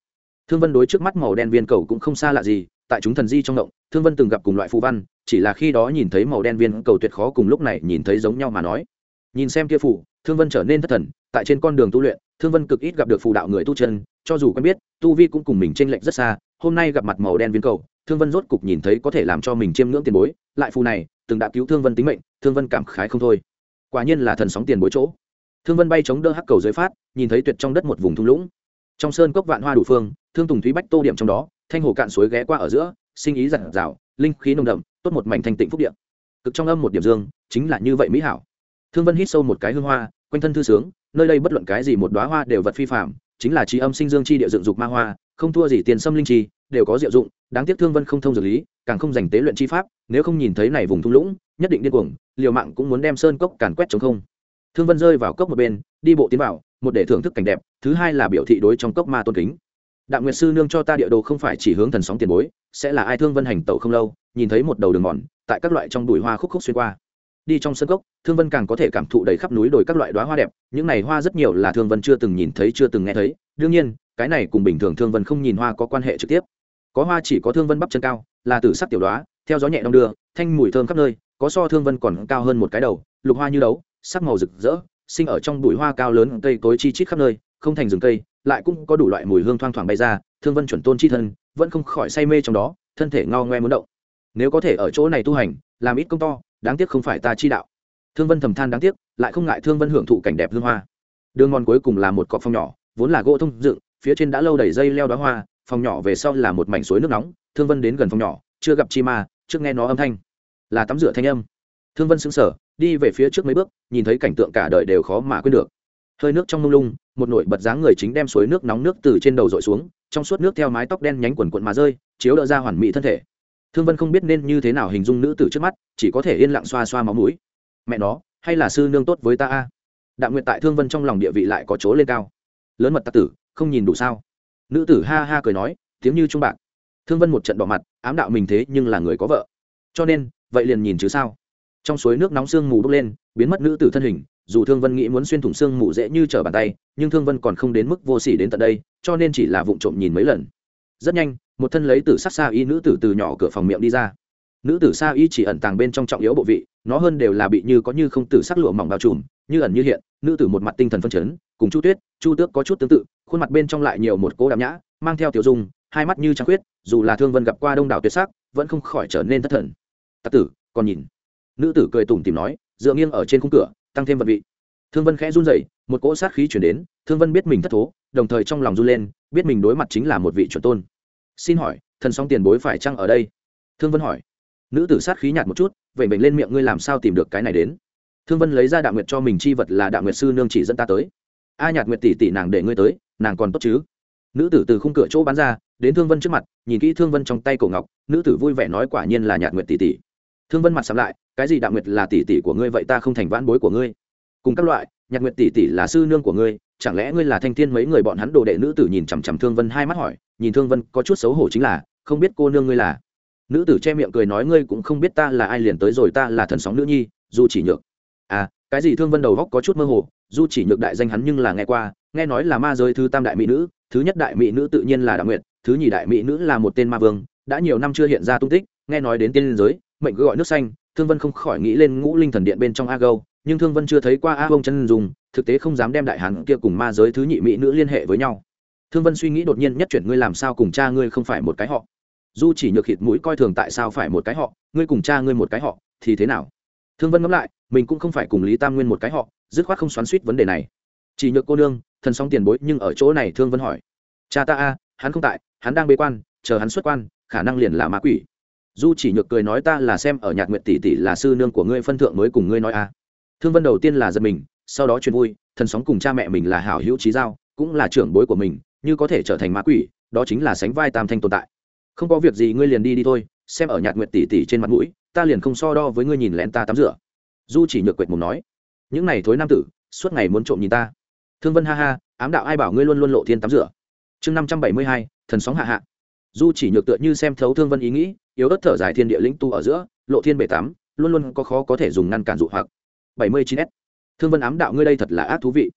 thương vân đối trước mắt màu đen viên cầu cũng không xa lạ gì, tại chúng thần di trong động, thương vân từng gặp cùng loại phù văn, chỉ là khi đó nhìn thấy màu đen viên cầu tuyệt khó cùng lúc này nhìn thấy giống nhau mà nói. Nhìn xem kia phù, thương vân trở nên thất thần, tại trên con đường tu luyện, thương vân cực ít gặp được phù đạo người tu chân, cho dù quen biết, tu vi cũng cùng mình t r lệch rất xa, hôm nay gặp mặt màu đen viên cầu, thương vân rốt cục nhìn thấy có thể làm cho mình chiêm ngưỡng tiền bối, lại phù này, từng đã cứu thương vân tính mệnh, thương vân cảm khái không thôi. Quả nhiên là thần sóng tiền bối chỗ. Thương vân bay chống đỡ hắc cầu dưới phát, nhìn thấy tuyệt trong đất một vùng thung lũng trong sơn cốc vạn hoa đủ phương, thương tùng thúy bách tô điểm trong đó, thanh hồ cạn suối ghé qua ở giữa, sinh ý giặt rào linh khí nồng đậm, tốt một mảnh thanh tịnh phúc điện cực trong âm một điểm dương, chính là như vậy mỹ hảo. Thương vân hít sâu một cái hương hoa, quanh thân thư sướng, nơi đây bất luận cái gì một đoá hoa đều vật phi phạm chính là trí âm sinh dương chi địa dựng dục ma hoa, không thua gì tiền xâm linh chi, đều có diệu dụng, đáng tiếc thương vân không thông dược lý, càng không dành tế luyện chi pháp, nếu không nhìn thấy này vùng thung lũng, nhất định điên cuồng, liều mạng cũng muốn đem sơn cốc càn quét chống không. Thương vân rơi vào cốc một bên, đi bộ tiến vào một để thưởng thức cảnh đẹp, thứ hai là biểu thị đối trong cốc ma tôn kính. Đạo nguyệt sư nương cho ta địa đồ không phải chỉ hướng thần sóng tiền bối, sẽ là ai thương vân hành tẩu không lâu, nhìn thấy một đầu đường mòn, tại các loại trong đùi hoa khúc khúc xuyên qua. Đi trong sân cốc, thương vân càng có thể cảm thụ đầy khắp núi đồi các loại đoá hoa đẹp, những này hoa rất nhiều là thương vân chưa từng nhìn thấy chưa từng nghe thấy, đương nhiên, cái này cùng bình thường thương vân không nhìn hoa có quan hệ trực tiếp. Có hoa chỉ có thương vân bắp chân cao, là tử sắc tiểu đoá theo gió nhẹ đong đưa, thanh mùi thơm khắp nơi, có so thương vân còn cao hơn một cái đầu, lục hoa như đấu, sắc màu rực rỡ sinh ở trong bụi hoa cao lớn cây cối chi chít khắp nơi, không thành rừng cây, lại cũng có đủ loại mùi hương thoang thoảng bay ra, thương vân chuẩn tôn chi thân, vẫn không khỏi say mê trong đó, thân thể ngao ngoe muốn động. Nếu có thể ở chỗ này tu hành, làm ít công to, đáng tiếc không phải ta chi đạo. Thương vân thầm than đáng tiếc, lại không ngại thương vân hưởng thụ cảnh đẹp hương hoa. Đường ngon cuối cùng là một cọc phong nhỏ, vốn là gỗ thông dựng, phía trên đã lâu đầy dây leo đóa hoa, phòng nhỏ về sau là một mảnh suối nước nóng, thương vân đến gần phòng nhỏ, chưa gặp chi ma trước nghe nó âm thanh. Là tắm rửa thanh âm thương vân xứng sở đi về phía trước mấy bước, nhìn thấy cảnh tượng cả đời đều khó mà quên được. Hơi nước trong mông lung, một nổi bật dáng người chính đem suối nước nóng nước từ trên đầu dội xuống, trong suốt nước theo mái tóc đen nhánh quần quận mà rơi, chiếu đỡ ra hoàn mỹ thân thể. Thương vân không biết nên như thế nào hình dung nữ tử trước mắt, chỉ có thể yên lặng xoa xoa máu mũi. Mẹ nó, hay là sư nương tốt với ta a? Đạm nguyện tại thương vân trong lòng địa vị lại có chỗ lên cao. Lớn mật tặc tử, không nhìn đủ sao? Nữ tử ha ha cười nói, tiếng như trung bạc. Thương vân một trận bỏ mặt, ám đạo mình thế nhưng là người có vợ. Cho nên, vậy liền nhìn chứ sao? Trong suối nước nóng sương mù bốc lên, biến mất nữ tử thân hình, dù thương vân nghĩ muốn xuyên thủng sương mù dễ như trở bàn tay, nhưng thương vân còn không đến mức vô s ỉ đến tận đây, cho nên chỉ là vụ trộm nhìn mấy lần. Rất nhanh, một thân lấy tử sắc xa y nữ tử từ nhỏ cửa phòng miệng đi ra. Nữ tử xa y chỉ ẩn tàng bên trong trọng yếu bộ vị, nó hơn đều là bị như có như không tử sắc lụa mỏng bao trùm, như ẩn như hiện, nữ tử một mặt tinh thần phân chấn, cùng chu tuyết, chu tước có chút tương tự, khuôn mặt bên trong lại nhiều một cố đạm nhã, mang theo tiểu dung, hai mắt như trăng khuyết, dù là thương vân gặp qua đông đảo tuyệt sắc, vẫn không khỏi trở nên thất thần. Tặc tử, còn nhìn? Nữ tử cười tủm tìm nói, dựa nghiêng ở trên khung cửa, tăng thêm vật vị. Thương vân khẽ run rẩy, một cỗ sát khí chuyển đến, thương vân biết mình thất thố, đồng thời trong lòng run lên, biết mình đối mặt chính là một vị chuẩn tôn. Xin hỏi, thần song tiền bối phải chăng ở đây? Thương vân hỏi. Nữ tử sát khí nhạt một chút vậy bệnh lên miệng, ngươi làm sao tìm được cái này đến? Thương vân lấy ra đạo nguyệt cho mình chi vật là đạo nguyệt sư nương chỉ dẫn ta tới. A nhạt nguyệt tỷ tỷ nàng để ngươi tới, nàng còn tốt chứ? Nữ tử từ khung cửa chỗ bán ra, đến thương vân trước mặt, nhìn kỹ thương vân trong tay cổ ngọc, nữ tử vui vẻ nói quả nhiên là nhạt nguyệt tỷ tỷ. Thương vân mặt sắm lại cái gì đạo nguyệt là tỷ tỷ của ngươi vậy ta không thành vãn bối của ngươi. Cùng các loại, nhạc nguyệt tỷ tỷ là sư nương của ngươi, chẳng lẽ ngươi là thanh thiên mấy người bọn hắn đồ đệ nữ tử nhìn chằm chằm thương vân hai mắt hỏi, nhìn thương vân có chút xấu hổ chính là, không biết cô nương ngươi là. Nữ tử che miệng cười nói ngươi cũng không biết ta là ai liền tới rồi ta là thần sóng nữ nhi, du chỉ nhược. À cái gì thương vân đầu góc có chút mơ hồ, du chỉ nhược đại danh hắn nhưng là nghe qua, nghe nói là ma giới thứ tam đại mỹ nữ, thứ nhất đại mỹ nữ tự nhiên là đạo nguyệt, thứ nhì đại mỹ nữ là một tên ma vương, đã nhiều năm chưa hiện ra tung tích, nghe nói đến tiên giới, mệnh cứ gọi nước xanh thương vân không khỏi nghĩ lên ngũ linh thần điện bên trong a gâu nhưng thương vân chưa thấy qua a bông chân dùng thực tế không dám đem đại hán kia cùng ma giới thứ nhị mỹ nữ liên hệ với nhau. Thương vân suy nghĩ đột nhiên nhất chuyển ngươi làm sao cùng cha ngươi không phải một cái họ. Du chỉ nhược thịt mũi coi thường tại sao phải một cái họ, ngươi cùng cha ngươi một cái họ, thì thế nào? Thương vân ngẫm lại, mình cũng không phải cùng lý tam nguyên một cái họ, dứt khoát không xoắn suýt vấn đề này. Chỉ nhược cô nương, thần song tiền bối nhưng ở chỗ này thương vân hỏi. Cha ta a, hắn không tại, hắn đang bế quan, chờ hắn xuất quan, khả năng liền là ma quỷ du chỉ nhược cười nói ta là xem ở nhạc nguyện tỷ tỷ là sư nương của ngươi phân thượng mới cùng ngươi nói a. À. Thương vân đầu tiên là giật mình, sau đó chuyện vui, thần sóng cùng cha mẹ mình là hảo hữu trí giao, cũng là trưởng bối của mình, như có thể trở thành ma quỷ, đó chính là sánh vai tam thanh tồn tại. Không có việc gì ngươi liền đi đi thôi, xem ở nhạc nguyệt tỷ tỷ trên mặt mũi, ta liền không so đo với ngươi nhìn lén ta tắm rửa. Du chỉ nhược quệt mồm nói, những này thối nam tử, suốt ngày muốn trộm nhìn ta. Thương vân ha ha, ám đạo ai bảo ngươi luôn luôn lộ thiên tắm rửa. Chương năm trăm bảy mươi hai, thần sóng hạ hạ du chỉ nhược tựa như xem thấu thương vân ý nghĩ, yếu ớt thở dài thiên địa lĩnh tu ở giữa, lộ thiên bể tắm, luôn luôn có khó có thể dùng ngăn cản dụ hoặc. Bảy mươi chín s. Thương vân ám đạo ngươi đây thật là ác thú vị.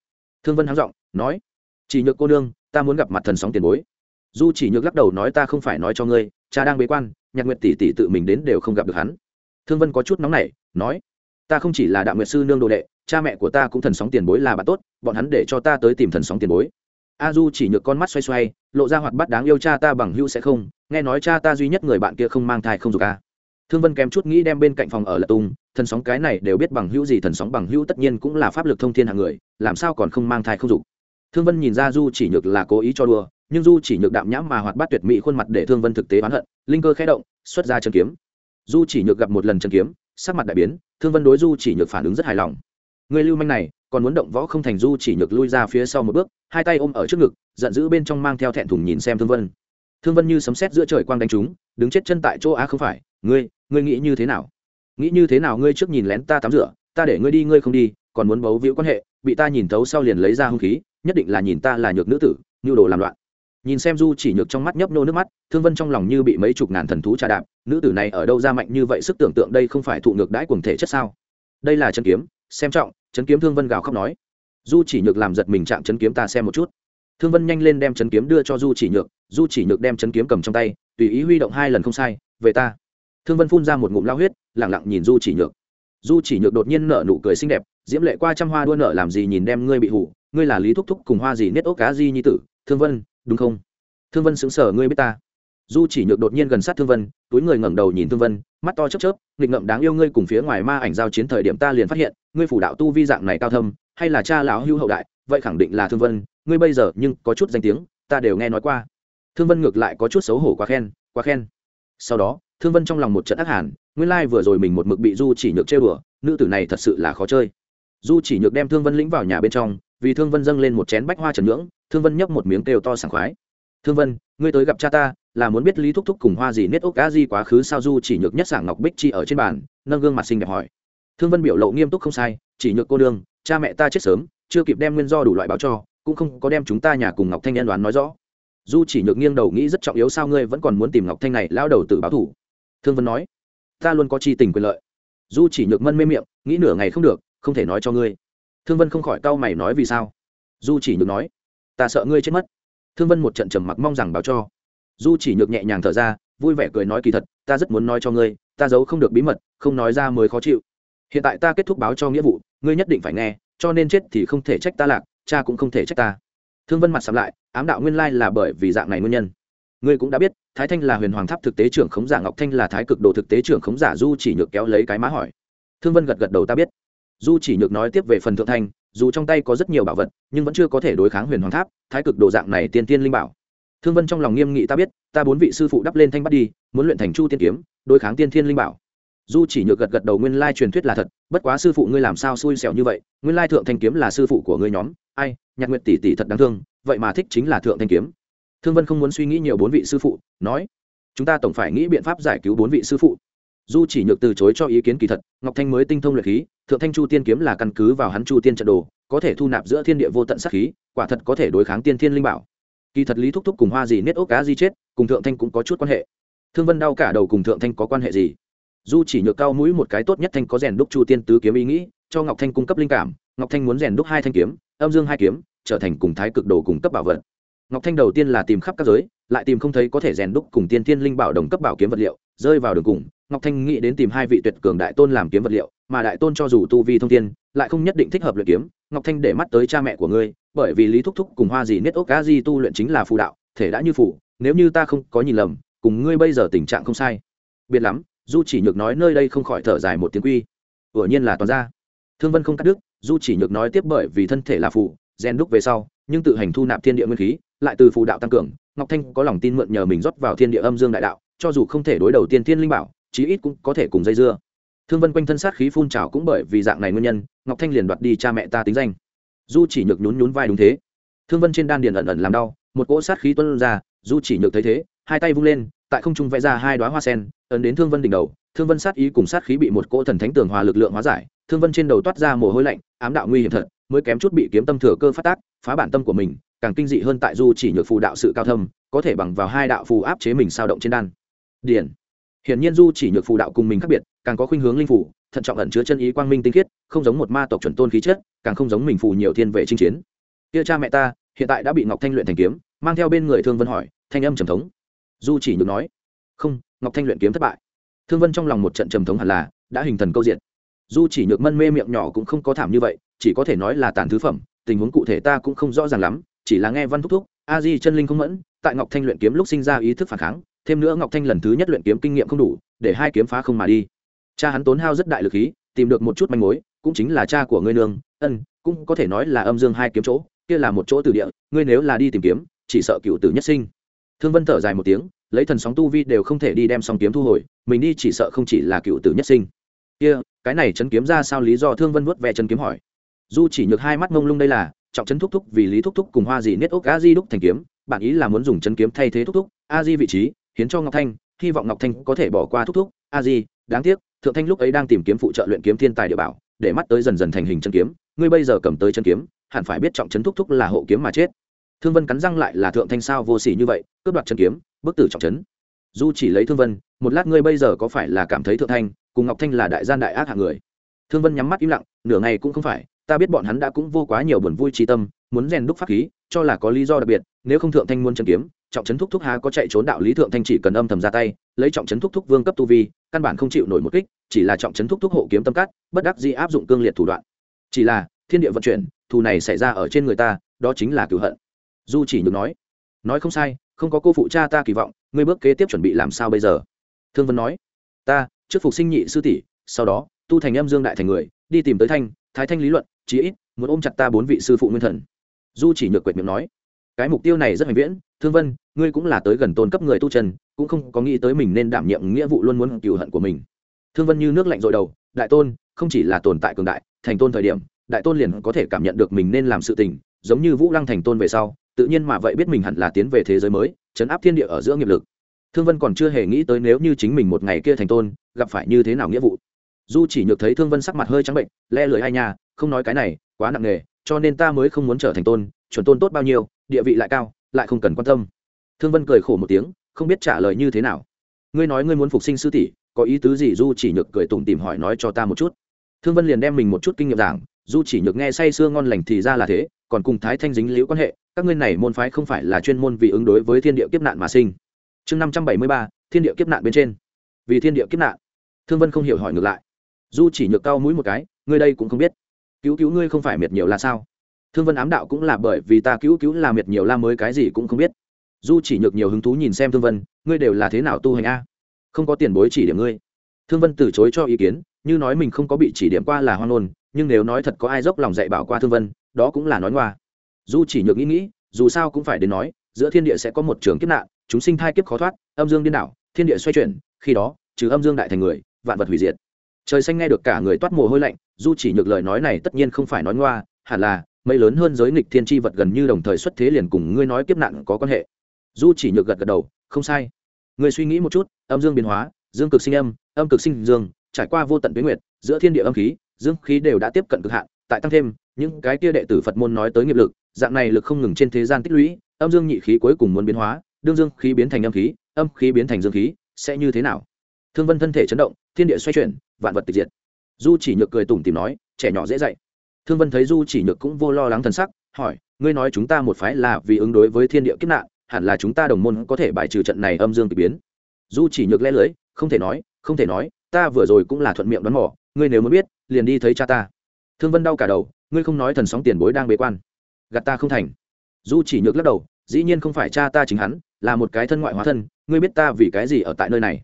Thương vân háng giọng, nói, chỉ nhược cô nương, ta muốn gặp mặt thần sóng tiền bối. Du chỉ nhược lắc đầu nói, ta không phải nói cho ngươi, cha đang bế quan, nhạc nguyệt tỷ tỷ tự mình đến đều không gặp được hắn. Thương vân có chút nóng nảy, nói, ta không chỉ là đạo nguyệt sư nương đồ đệ, cha mẹ của ta cũng thần sóng tiền bối là bạn tốt, bọn hắn để cho ta tới tìm thần sóng tiền bối a du chỉ nhược con mắt xoay xoay, lộ ra hoạt bắt đáng yêu cha ta bằng hữu sẽ không, nghe nói cha ta duy nhất người bạn kia không mang thai không dục a. Thương vân kém chút nghĩ đem bên cạnh phòng ở lật tung, thần sóng cái này đều biết bằng hữu gì thần sóng bằng hữu tất nhiên cũng là pháp lực thông thiên hạng người, làm sao còn không mang thai không dục. Thương vân nhìn ra du chỉ nhược là cố ý cho đùa, nhưng du chỉ nhược đạm nhãm mà hoạt bát tuyệt mỹ khuôn mặt để thương vân thực tế oán hận, linh cơ khẽ động, xuất ra chân kiếm. Du chỉ nhược gặp một lần chân kiếm, sắc mặt đại biến, thương vân đối du chỉ nhược phản ứng rất hài lòng. Người lưu manh này còn muốn động võ không thành du chỉ nhược lui ra phía sau một bước, hai tay ôm ở trước ngực, giận dữ bên trong mang theo thẹn thùng nhìn xem thương vân. Thương vân như sấm sét giữa trời quang đánh trúng, đứng chết chân tại chỗ á không phải, ngươi ngươi nghĩ như thế nào? Nghĩ như thế nào ngươi trước nhìn lén ta tắm rửa, ta để ngươi đi, ngươi không đi, còn muốn bấu víu quan hệ, bị ta nhìn thấu sau liền lấy ra hung khí, nhất định là nhìn ta là nhược nữ tử nhu đồ làm loạn. Nhìn xem du chỉ nhược trong mắt nhấp nô nước mắt, thương vân trong lòng như bị mấy chục ngàn thần thú trà đạp, nữ tử này ở đâu ra mạnh như vậy, sức tưởng tượng đây không phải thụ ngược đãi quần thể chất sao? Đây là chân kiếm xem trọng chấn kiếm thương vân gào khóc nói. Du chỉ nhược làm giật mình chạm chấn kiếm ta xem một chút. Thương vân nhanh lên đem chấn kiếm đưa cho du chỉ nhược du chỉ nhược đem chấn kiếm cầm trong tay, tùy ý huy động hai lần không sai, về ta. Thương vân phun ra một ngụm lao huyết lẳng lặng nhìn du chỉ nhược. Du chỉ nhược đột nhiên nở nụ cười xinh đẹp, diễm lệ qua trăm hoa đua nở làm gì nhìn đem ngươi bị hủ, ngươi là lý thúc thúc cùng hoa gì nết ốc cá di nhi tử, thương vân, đúng không? Thương vân xứng sở ngươi biết ta. Du chỉ nhược đột nhiên gần sát thương vân, túi người ngẩng đầu nhìn thương vân mắt to chớp chớp, nghịch ngậm đáng yêu ngươi cùng phía ngoài ma ảnh giao chiến thời điểm ta liền phát hiện, ngươi phủ đạo tu vi dạng này cao thâm, hay là cha lão hưu hậu đại, vậy khẳng định là thương vân, ngươi bây giờ nhưng có chút danh tiếng, ta đều nghe nói qua. Thương vân ngược lại có chút xấu hổ quá khen quá khen. Sau đó, thương vân trong lòng một trận ác hàn, nguyên lai vừa rồi mình một mực bị du chỉ nhược chơi bừa nữ tử này thật sự là khó chơi. Du chỉ nhược đem thương vân lĩnh vào nhà bên trong, vì thương vân dâng lên một chén bách hoa trần ngưỡng thương vân nhấp một miếng kêu to sảng khoái. Thương vân, ngươi tới gặp cha ta là muốn biết lý thúc thúc cùng hoa gì nết ốc cá di quá khứ sao du chỉ nhược nhất sảng ngọc bích chi ở trên bàn, nâng gương mặt xinh đẹp hỏi. Thương vân biểu lộ nghiêm túc không sai, chỉ nhược cô đương cha mẹ ta chết sớm, chưa kịp đem nguyên do đủ loại báo cho, cũng không có đem chúng ta nhà cùng ngọc thanh nhân đoán nói rõ. Du chỉ nhược nghiêng đầu nghĩ rất trọng yếu sao ngươi vẫn còn muốn tìm ngọc thanh này lao đầu tự báo thủ. Thương vân nói, ta luôn có chi tình quyền lợi. Du chỉ nhược mân mê miệng, nghĩ nửa ngày không được, không thể nói cho ngươi. Thương vân không khỏi cau mày nói vì sao. Du chỉ nhược nói, ta sợ ngươi chết mất. Thương vân một trận trầm mặc mong rằng báo cho du chỉ nhược nhẹ nhàng thở ra, vui vẻ cười nói kỳ thật, ta rất muốn nói cho ngươi, ta giấu không được bí mật, không nói ra mới khó chịu. Hiện tại ta kết thúc báo cho nghĩa vụ, ngươi nhất định phải nghe, cho nên chết thì không thể trách ta lạc, cha cũng không thể trách ta. Thương vân mặt sắm lại, ám đạo nguyên lai là bởi vì dạng này nguyên nhân. Ngươi cũng đã biết, thái thanh là huyền hoàng tháp thực tế trưởng khống giả, ngọc thanh là thái cực đồ thực tế trưởng khống giả, du chỉ nhược kéo lấy cái má hỏi. Thương vân gật gật đầu, ta biết. Du chỉ nhược nói tiếp về phần thượng thanh, dù trong tay có rất nhiều bảo vật, nhưng vẫn chưa có thể đối kháng huyền hoàng tháp, thái cực đồ dạng này tiên tiên linh bảo thương vân trong lòng nghiêm nghị, ta biết, ta bốn vị sư phụ đắp lên thanh bắt đi, muốn luyện thành chu tiên kiếm, đối kháng tiên thiên linh bảo. Du chỉ nhược gật gật đầu, nguyên lai truyền thuyết là thật, bất quá sư phụ ngươi làm sao xui xẻo như vậy? Nguyên lai thượng thanh kiếm là sư phụ của ngươi nhóm. Ai, nhạc nguyệt tỷ tỷ thật đáng thương, vậy mà thích chính là thượng thanh kiếm. Thương vân không muốn suy nghĩ nhiều, bốn vị sư phụ nói, chúng ta tổng phải nghĩ biện pháp giải cứu bốn vị sư phụ. Du chỉ nhược từ chối cho ý kiến kỳ thật, ngọc thanh mới tinh thông luyện khí, thượng thanh chu tiên kiếm là căn cứ vào hắn chu tiên trận đồ, có thể thu nạp giữa thiên địa vô tận sát khí, quả thật có thể đối kháng tiên thiên linh bảo kỳ thật lý thúc thúc cùng hoa gì nết ốc cá di chết, cùng thượng thanh cũng có chút quan hệ. Thương vân đau cả đầu cùng thượng thanh có quan hệ gì? Du chỉ nhược cao mũi một cái tốt nhất thanh có rèn đúc chu tiên tứ kiếm ý nghĩ, cho ngọc thanh cung cấp linh cảm, ngọc thanh muốn rèn đúc hai thanh kiếm, âm dương hai kiếm, trở thành cùng thái cực đồ cùng cấp bảo vật. Ngọc thanh đầu tiên là tìm khắp các giới, lại tìm không thấy có thể rèn đúc cùng tiên thiên linh bảo đồng cấp bảo kiếm vật liệu, rơi vào đường cùng, ngọc thanh nghĩ đến tìm hai vị tuyệt cường đại tôn làm kiếm vật liệu, mà đại tôn cho dù tu vi thông tiên lại không nhất định thích hợp luyện kiếm, ngọc thanh để mắt tới cha mẹ của ngươi bởi vì lý thúc thúc cùng hoa gì nết ốc cá di tu luyện chính là phù đạo, thể đã như phủ nếu như ta không có nhìn lầm, cùng ngươi bây giờ tình trạng không sai. Biệt lắm du chỉ nhược nói nơi đây không khỏi thở dài một tiếng quy. Ủa nhiên là toàn ra. Thương vân không cắt đứt du chỉ nhược nói tiếp bởi vì thân thể là phù, gen đúc về sau, nhưng tự hành thu nạp thiên địa nguyên khí, lại từ phù đạo tăng cường. Ngọc thanh có lòng tin mượn nhờ mình rót vào thiên địa âm dương đại đạo, cho dù không thể đối đầu tiên thiên linh bảo, chí ít cũng có thể cùng dây dưa. Thương vân quanh thân sát khí phun trào cũng bởi vì dạng này nguyên nhân, ngọc thanh liền đoạt đi cha mẹ ta tính danh du chỉ nhược nhún nhún vai đúng thế. Thương vân trên đan điền ẩn ẩn làm đau, một cỗ sát khí tuân ra, du chỉ nhược thấy thế, hai tay vung lên, tại không trung vẽ ra hai đoá hoa sen, ấn đến thương vân đỉnh đầu. Thương vân sát ý cùng sát khí bị một cỗ thần thánh tường hòa lực lượng hóa giải, thương vân trên đầu toát ra mồ hôi lạnh, ám đạo nguy hiểm thật, mới kém chút bị kiếm tâm thừa cơ phát tác, phá bản tâm của mình, càng kinh dị hơn tại du chỉ nhược phù đạo sự cao thâm, có thể bằng vào hai đạo phù áp chế mình sao động trên đan. Điển hiển nhiên du chỉ nhược phù đạo cùng mình khác biệt, càng có khuynh hướng linh phủ thận trọng ẩn chứa chân ý quang minh tinh khiết, không giống một ma tộc chuẩn tôn khí chất, càng không giống mình phù nhiều thiên vệ chinh chiến. Kia cha mẹ ta, hiện tại đã bị ngọc thanh luyện thành kiếm, mang theo bên người thương vân hỏi, thanh âm trầm thống. Du chỉ nhược nói, không, ngọc thanh luyện kiếm thất bại. Thương vân trong lòng một trận trầm thống hẳn là, đã hình thần câu diện du chỉ nhược mân mê miệng nhỏ cũng không có thảm như vậy, chỉ có thể nói là tàn thứ phẩm, tình huống cụ thể ta cũng không rõ ràng lắm, chỉ là nghe văn thúc thúc, a di chân linh không mẫn, tại ngọc thanh luyện kiếm lúc sinh ra ý thức phản kháng, thêm nữa ngọc thanh lần thứ nhất luyện kiếm kinh nghiệm không đủ, để hai kiếm phá không mà đi cha hắn tốn hao rất đại lực khí, tìm được một chút manh mối, cũng chính là cha của ngươi nương. Ân, cũng có thể nói là âm dương hai kiếm chỗ, kia là một chỗ từ địa, ngươi nếu là đi tìm kiếm, chỉ sợ cựu tử nhất sinh. Thương vân thở dài một tiếng, lấy thần sóng tu vi đều không thể đi đem song kiếm thu hồi, mình đi chỉ sợ không chỉ là cựu tử nhất sinh. Kia, cái này chấn kiếm ra sao lý do thương vân vuốt ve chân kiếm hỏi. Du chỉ nhược hai mắt mông lung đây là, trọng chấn thúc thúc vì lý thúc thúc cùng hoa dị niết ốc a di đúc thành kiếm bản ý là muốn dùng chân kiếm thay thế thúc thúc, a di vị trí, hiến cho ngọc thanh, hy vọng ngọc thanh có thể bỏ qua thúc thúc a di, đáng tiếc, thượng thanh lúc ấy đang tìm kiếm phụ trợ luyện kiếm thiên tài địa bảo, để mắt tới dần dần thành hình chân kiếm, ngươi bây giờ cầm tới chân kiếm, hẳn phải biết trọng chấn thúc thúc là hộ kiếm mà chết. Thương vân cắn răng lại là thượng thanh sao vô sỉ như vậy, cướp đoạt chân kiếm, bức tử trọng chấn du chỉ lấy thương vân, một lát ngươi bây giờ có phải là cảm thấy thượng thanh, cùng ngọc thanh là đại gian đại ác hạng người? Thương vân nhắm mắt im lặng, nửa ngày cũng không phải, ta biết bọn hắn đã cũng vô quá nhiều buồn vui trí tâm, muốn rèn đúc pháp khí, cho là có lý do đặc biệt, nếu không thượng thanh muốn chân kiếm trọng trấn thúc thúc há có chạy trốn đạo lý thượng thanh chỉ cần âm thầm ra tay, lấy trọng trấn thúc thúc vương cấp tu vi, căn bản không chịu nổi một kích, chỉ là trọng trấn thúc thúc hộ kiếm tâm cát, bất đắc dĩ áp dụng cương liệt thủ đoạn. Chỉ là, thiên địa vận chuyển, thù này xảy ra ở trên người ta, đó chính là cửu hận. Du chỉ nhược nói nói không sai, không có cô phụ cha ta kỳ vọng, ngươi bước kế tiếp chuẩn bị làm sao bây giờ? Thương vân nói, ta, trước phục sinh nhị sư tỷ, sau đó, tu thành âm dương đại thành người, đi tìm tới thanh, thái thanh lý luận, chí ít, muốn ôm chặt ta bốn vị sư phụ nguyên thần. Du chỉ nhược quệt miệng nói cái mục tiêu này rất hoành viễn. Thương vân, ngươi cũng là tới gần tôn cấp người tu trần cũng không có nghĩ tới mình nên đảm nhiệm nghĩa vụ luôn muốn cựu hận của mình. Thương vân như nước lạnh dội đầu, đại tôn, không chỉ là tồn tại cường đại, thành tôn thời điểm, đại tôn liền có thể cảm nhận được mình nên làm sự tình, giống như vũ lăng thành tôn về sau, tự nhiên mà vậy biết mình hẳn là tiến về thế giới mới chấn áp thiên địa ở giữa nghiệp lực. Thương vân còn chưa hề nghĩ tới nếu như chính mình một ngày kia thành tôn, gặp phải như thế nào nghĩa vụ. Du chỉ nhược thấy thương vân sắc mặt hơi trắng bệnh, le lưỡi hai nhà không nói cái này, quá nặng nề, cho nên ta mới không muốn trở thành tôn chuẩn tôn tốt bao nhiêu, địa vị lại cao, lại không cần quan tâm. Thương vân cười khổ một tiếng, không biết trả lời như thế nào. Ngươi nói ngươi muốn phục sinh sư tỷ, có ý tứ gì? Du chỉ nhược cười tủm tìm hỏi nói cho ta một chút. Thương vân liền đem mình một chút kinh nghiệm giảng du chỉ nhược nghe say sưa ngon lành thì ra là thế, còn cùng thái thanh dính liễu quan hệ, các ngươi này môn phái không phải là chuyên môn vì ứng đối với thiên địa kiếp nạn mà sinh. Chương năm trăm bảy mươi ba, thiên địa kiếp nạn bên trên. Vì thiên địa kiếp nạn. Thương vân không hiểu hỏi ngược lại. Du chỉ nhược cao mũi một cái, ngươi đây cũng không biết. Cứu cứu ngươi không phải miệt nhiều là sao? Thương vân ám đạo cũng là bởi vì ta cứu cứu là miệt nhiều la mới cái gì cũng không biết. Du chỉ nhược nhiều hứng thú nhìn xem thương vân, ngươi đều là thế nào tu hành a? Không có tiền bối chỉ điểm ngươi. Thương vân từ chối cho ý kiến, như nói mình không có bị chỉ điểm qua là hoan nôn nhưng nếu nói thật có ai dốc lòng dạy bảo qua thương vân, đó cũng là nói ngoa. Du chỉ nhược nghĩ nghĩ, dù sao cũng phải đến nói, giữa thiên địa sẽ có một trường kiếp nạn, chúng sinh thai kiếp khó thoát, âm dương điên đảo, thiên địa xoay chuyển, khi đó, trừ âm dương đại thành người, vạn vật hủy diệt. Trời xanh nghe được cả người toát mồ hôi lạnh du chỉ nhược lời nói này tất nhiên không phải nói ngoa, hẳn là mây lớn hơn giới nghịch thiên tri vật gần như đồng thời xuất thế liền cùng ngươi nói kiếp nạn có quan hệ. Du chỉ nhược gật gật đầu, không sai. Người suy nghĩ một chút, âm dương biến hóa, dương cực sinh âm âm cực sinh dương, trải qua vô tận tuyến nguyệt, giữa thiên địa âm khí, dương khí đều đã tiếp cận cực hạn, tại tăng thêm, những cái kia đệ tử phật môn nói tới nghiệp lực, dạng này lực không ngừng trên thế gian tích lũy, âm dương nhị khí cuối cùng muốn biến hóa, đương dương khí biến thành âm khí âm khí biến thành dương khí, sẽ như thế nào? Thương vân thân thể chấn động, thiên địa xoay chuyển, vạn vật tịch diệt. Du chỉ nhược cười tủm tìm nói, trẻ nhỏ dễ dạy thương vân thấy du chỉ nhược cũng vô lo lắng thần sắc, hỏi, ngươi nói chúng ta một phái là vì ứng đối với thiên địa kiếp nạn, hẳn là chúng ta đồng môn có thể bài trừ trận này âm dương kỳ biến? Du chỉ nhược lẽ lưới không thể nói, không thể nói, ta vừa rồi cũng là thuận miệng đoán mò, ngươi nếu muốn biết, liền đi thấy cha ta. Thương vân đau cả đầu, ngươi không nói thần sóng tiền bối đang bế quan, gạt ta không thành. Du chỉ nhược lắc đầu, dĩ nhiên không phải cha ta chính hắn, là một cái thân ngoại hóa thân, ngươi biết ta vì cái gì ở tại nơi này?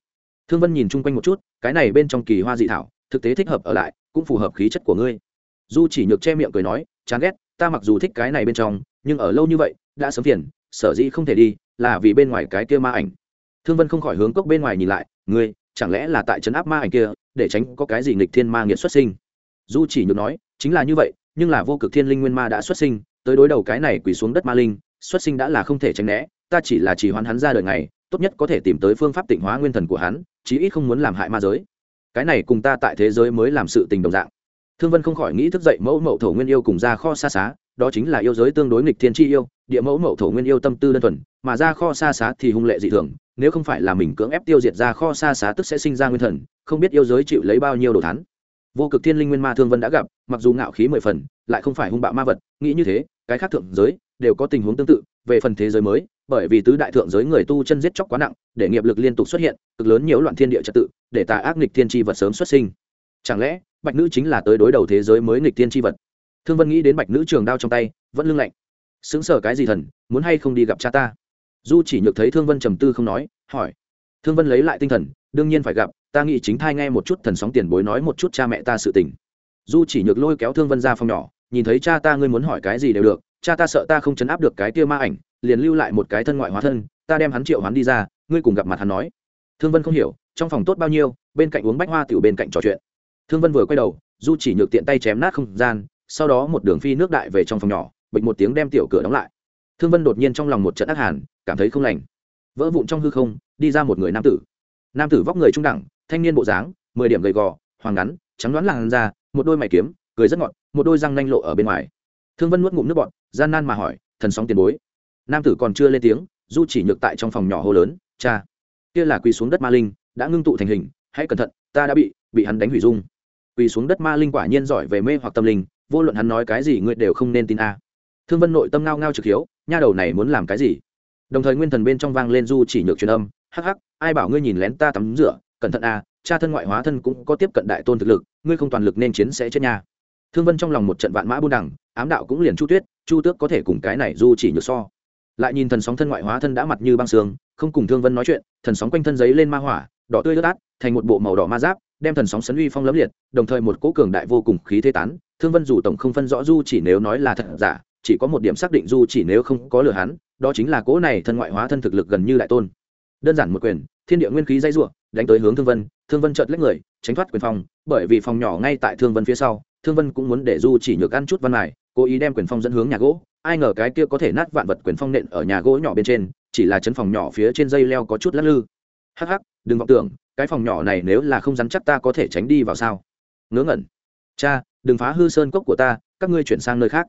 Thương vân nhìn chung quanh một chút, cái này bên trong kỳ hoa dị thảo, thực tế thích hợp ở lại, cũng phù hợp khí chất của ngươi du chỉ nhược che miệng cười nói, chán ghét, ta mặc dù thích cái này bên trong, nhưng ở lâu như vậy, đã sớm phiền, sở dĩ không thể đi, là vì bên ngoài cái kia ma ảnh. Thương vân không khỏi hướng cốc bên ngoài nhìn lại, ngươi, chẳng lẽ là tại trấn áp ma ảnh kia, để tránh có cái gì nghịch thiên ma nghiệt xuất sinh? Du chỉ nhược nói, chính là như vậy, nhưng là vô cực thiên linh nguyên ma đã xuất sinh, tới đối đầu cái này quỳ xuống đất ma linh, xuất sinh đã là không thể tránh né, ta chỉ là chỉ hoán hắn ra đời ngày, tốt nhất có thể tìm tới phương pháp tịnh hóa nguyên thần của hắn, chí ít không muốn làm hại ma giới. Cái này cùng ta tại thế giới mới làm sự tình đồng dạng thương vân không khỏi nghĩ thức dậy mẫu mậu thổ nguyên yêu cùng ra kho xa xá, đó chính là yêu giới tương đối nghịch thiên chi yêu, địa mẫu mậu thổ nguyên yêu tâm tư đơn thuần, mà ra kho xa xá thì hung lệ dị thường, nếu không phải là mình cưỡng ép tiêu diệt ra kho xa xá tức sẽ sinh ra nguyên thần, không biết yêu giới chịu lấy bao nhiêu đồ thắn vô cực thiên linh nguyên ma thương vân đã gặp, mặc dù ngạo khí mười phần, lại không phải hung bạo ma vật, nghĩ như thế, cái khác thượng giới đều có tình huống tương tự, về phần thế giới mới, bởi vì tứ đại thượng giới người tu chân giết chóc quá nặng, để nghiệp lực liên tục xuất hiện, cực lớn nhiễu loạn thiên địa trật tự, để tà ác nghịch thiên tri vật sớm xuất sinh. Chẳng lẽ bạch nữ chính là tới đối đầu thế giới mới nghịch thiên tri vật. Thương vân nghĩ đến bạch nữ trường đao trong tay, vẫn lưng lạnh. Xứng sở cái gì thần, muốn hay không đi gặp cha ta? Du chỉ nhược thấy thương vân trầm tư không nói, hỏi. Thương vân lấy lại tinh thần, đương nhiên phải gặp, ta nghĩ chính thai nghe một chút thần sóng tiền bối nói một chút cha mẹ ta sự tình. Du chỉ nhược lôi kéo thương vân ra phòng nhỏ, nhìn thấy cha ta ngươi muốn hỏi cái gì đều được, cha ta sợ ta không chấn áp được cái kia ma ảnh, liền lưu lại một cái thân ngoại hóa thân, ta đem hắn triệu hắn đi ra, ngươi cùng gặp mặt hắn nói. Thương vân không hiểu, trong phòng tốt bao nhiêu, bên cạnh uống bách hoa tiểu bên cạnh trò chuyện thương vân vừa quay đầu, du chỉ nhược tiện tay chém nát không gian, sau đó một đường phi nước đại về trong phòng nhỏ, bịch một tiếng đem tiểu cửa đóng lại. Thương vân đột nhiên trong lòng một trận ác hàn, cảm thấy không lành. Vỡ vụn trong hư không, đi ra một người nam tử. Nam tử vóc người trung đẳng, thanh niên bộ dáng, mười điểm gầy gò hoàng ngắn, trắng đoán làn da, một đôi mày kiếm, cười rất ngọt, một đôi răng nanh lộ ở bên ngoài. Thương vân nuốt ngụm nước bọt, gian nan mà hỏi, thần sóng tiền bối? Nam tử còn chưa lên tiếng, du chỉ nhược tại trong phòng nhỏ hô lớn, cha, kia là quỳ xuống đất ma linh, đã ngưng tụ thành hình, hãy cẩn thận, ta đã bị bị hắn đánh hủy dung quỳ xuống đất ma linh quả nhiên giỏi về mê hoặc tâm linh, vô luận hắn nói cái gì ngươi đều không nên tin a. Thương vân nội tâm ngao ngao trực hiếu, nha đầu này muốn làm cái gì? Đồng thời nguyên thần bên trong vang lên du chỉ nhược truyền âm, hắc hắc, ai bảo ngươi nhìn lén ta tắm rửa, cẩn thận a, cha thân ngoại hóa thân cũng có tiếp cận đại tôn thực lực, ngươi không toàn lực nên chiến sẽ chết nha. Thương vân trong lòng một trận vạn mã buôn đẳng ám đạo cũng liền chu tuyết, chu tước có thể cùng cái này du chỉ nhược so. Lại nhìn thần sóng thân ngoại hóa thân đã mặt như băng sương, không cùng thương vân nói chuyện, thần sóng quanh thân giấy lên ma hỏa, đỏ tươi ướt át, thành một bộ màu đỏ ma giáp đem thần sóng sấn uy phong lấm liệt đồng thời một cỗ cường đại vô cùng khí thế tán thương vân dù tổng không phân rõ du chỉ nếu nói là thật giả chỉ có một điểm xác định du chỉ nếu không có lừa hắn đó chính là cỗ này thân ngoại hóa thân thực lực gần như đại tôn. Đơn giản một quyền thiên địa nguyên khí dây rủa đánh tới hướng thương vân thương vân chợt lấy người tránh thoát quyền phong, bởi vì phòng nhỏ ngay tại thương vân phía sau thương vân cũng muốn để du chỉ nhược ăn chút văn mài cố ý đem quyền phong dẫn hướng nhà gỗ ai ngờ cái kia có thể nát vạn vật quyền phong nện ở nhà gỗ nhỏ bên trên chỉ là chấn phòng nhỏ phía trên dây leo có chút lắc lư. Hắc hắc đừng vọng tưởng cái phòng nhỏ này nếu là không rắn chắc ta có thể tránh đi vào sao? Ngớ ngẩn. Cha, đừng phá hư sơn cốc của ta, các ngươi chuyển sang nơi khác.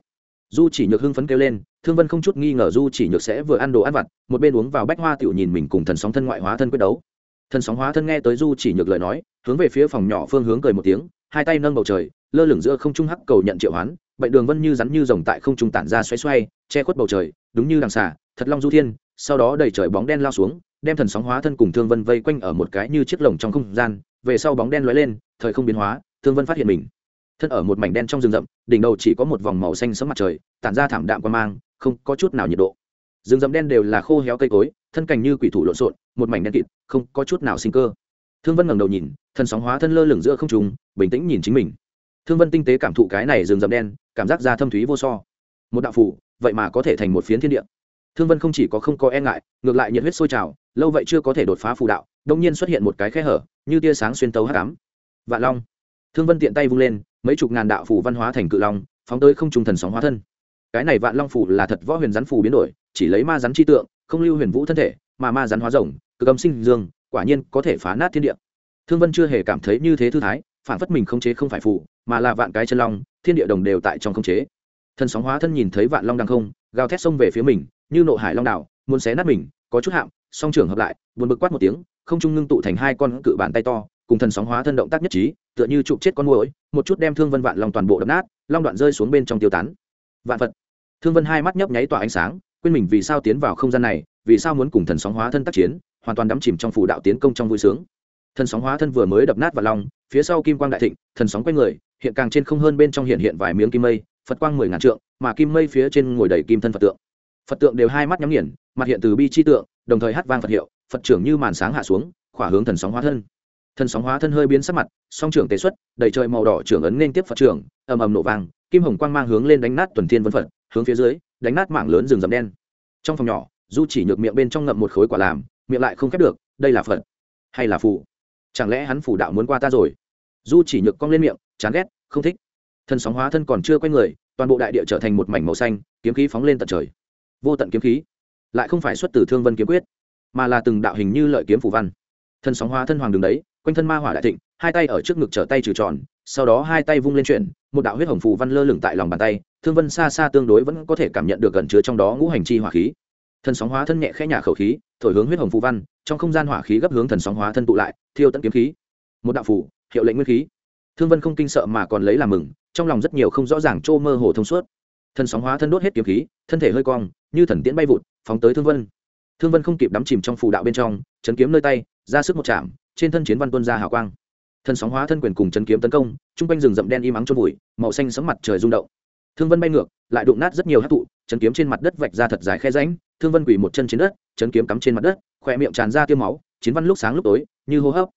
Du chỉ nhược hưng phấn kêu lên, thương vân không chút nghi ngờ du chỉ nhược sẽ vừa ăn đồ ăn vặt, một bên uống vào bách hoa tiểu nhìn mình cùng thần sóng thân ngoại hóa thân quyết đấu. Thần sóng hóa thân nghe tới du chỉ nhược lời nói, hướng về phía phòng nhỏ phương hướng cười một tiếng, hai tay nâng bầu trời, lơ lửng giữa không trung hắc cầu nhận triệu hoán, bệnh đường vân như rắn như rồng tại không trung tản ra xoay xoay, che khuất bầu trời, đúng như đằng xà, thật long du thiên, sau đó đẩy trời bóng đen lao xuống đem thần sóng hóa thân cùng thương vân vây quanh ở một cái như chiếc lồng trong không gian, về sau bóng đen lóe lên, thời không biến hóa, thương vân phát hiện mình. Thân ở một mảnh đen trong rừng rậm, đỉnh đầu chỉ có một vòng màu xanh sấm mặt trời, tản ra thảm đạm qua mang, không có chút nào nhiệt độ. Rừng rậm đen đều là khô héo cây cối, thân cành như quỷ thủ lộn xộn, một mảnh đen kịt, không có chút nào sinh cơ. Thương vân ngẩng đầu nhìn, thần sóng hóa thân lơ lửng giữa không trùng bình tĩnh nhìn chính mình. Thương vân tinh tế cảm thụ cái này rừng rậm đen, cảm giác ra thâm thúy vô so. Một đạo phủ, vậy mà có thể thành một phiến thiên địa. Thương vân không chỉ có không có e ngại, ngược lại nhiệt huyết sôi trào lâu vậy chưa có thể đột phá phù đạo, đông nhiên xuất hiện một cái khe hở, như tia sáng xuyên tấu hắc ám. Vạn long. Thương vân tiện tay vung lên, mấy chục ngàn đạo phù văn hóa thành cự long, phóng tới không trung thần sóng hóa thân. Cái này vạn long phù là thật võ huyền rắn phù biến đổi, chỉ lấy ma rắn chi tượng, không lưu huyền vũ thân thể, mà ma rắn hóa rồng, cực âm sinh dương, quả nhiên có thể phá nát thiên địa. Thương vân chưa hề cảm thấy như thế thư thái, phản phất mình không chế không phải phù, mà là vạn cái chân long, thiên địa đồng đều tại trong không chế. Thần sóng hóa thân nhìn thấy vạn long đang không, gào thét xông về phía mình, như nộ hải long đảo, muốn xé nát mình, có chút hạm song trưởng hợp lại, buồn bực quát một tiếng, không trung ngưng tụ thành hai con cự bàn tay to, cùng thần sóng hóa thân động tác nhất trí, tựa như chụp chết con mồi một chút đem thương vân vạn long toàn bộ đập nát, long đoạn rơi xuống bên trong tiêu tán. Vạn phật. Thương vân hai mắt nhấp nháy tỏa ánh sáng, quên mình vì sao tiến vào không gian này, vì sao muốn cùng thần sóng hóa thân tác chiến, hoàn toàn đắm chìm trong phủ đạo tiến công trong vui sướng. Thần sóng hóa thân vừa mới đập nát vạn long, phía sau kim quang đại thịnh, thần sóng quay người, hiện càng trên không hơn bên trong hiện hiện vài miếng kim mây, phật quang mười ngàn trượng, mà kim mây phía trên ngồi đầy kim thân phật tượng. Phật tượng đều hai mắt nhắm nghiền, mặt hiện từ bi chi tượng đồng thời hát vang phật hiệu, phật trưởng như màn sáng hạ xuống, khỏa hướng thần sóng hóa thân. Thần sóng hóa thân hơi biến sắc mặt, song trưởng tế xuất, đầy trời màu đỏ trưởng ấn nên tiếp phật trưởng, ầm ầm nổ vàng kim hồng quang mang hướng lên đánh nát tuần thiên vân phật, hướng phía dưới, đánh nát mảng lớn rừng rậm đen. Trong phòng nhỏ, du chỉ nhược miệng bên trong ngậm một khối quả làm, miệng lại không khép được, đây là phật hay là phù? Chẳng lẽ hắn phủ đạo muốn qua ta rồi? Du chỉ nhược cong lên miệng, chán ghét, không thích. Thần sóng hóa thân còn chưa quay người, toàn bộ đại địa trở thành một mảnh màu xanh, kiếm khí phóng lên tận trời. Vô tận kiếm khí lại không phải xuất từ thương vân kiếm quyết, mà là từng đạo hình như lợi kiếm phủ văn. Thân sóng hóa thân hoàng đường đấy, quanh thân ma hỏa đại thịnh, hai tay ở trước ngực trở tay trừ tròn, sau đó hai tay vung lên chuyển, một đạo huyết hồng phù văn lơ lửng tại lòng bàn tay, thương vân xa xa tương đối vẫn có thể cảm nhận được gần chứa trong đó ngũ hành chi hỏa khí. Thần sóng hóa thân nhẹ khẽ nhả khẩu khí, thổi hướng huyết hồng phù văn, trong không gian hỏa khí gấp hướng thần sóng hóa thân tụ lại, thiêu tận kiếm khí. Một đạo phủ hiệu lệnh nguyên khí. Thương vân không kinh sợ mà còn lấy làm mừng, trong lòng rất nhiều không rõ ràng trô mơ hồ thông suốt thần sóng hóa thân đốt hết kiếm khí, thân thể hơi cong, như thần tiễn bay vụt, phóng tới thương vân. Thương vân không kịp đắm chìm trong phù đạo bên trong, chấn kiếm nơi tay, ra sức một chạm, trên thân chiến văn tuân ra hào quang. Thần sóng hóa thân quyền cùng chấn kiếm tấn công chung quanh rừng rậm đen im ắng trôn vùi, màu xanh sấm mặt trời rung động. Thương vân bay ngược, lại đụng nát rất nhiều hát tụ, chấn kiếm trên mặt đất vạch ra thật dài khe ránh thương vân quỳ một chân trên đất, chấn kiếm cắm trên mặt đất khỏe miệng tràn ra tiêu máu, chiến văn lúc sáng lúc tối, như hô hấp.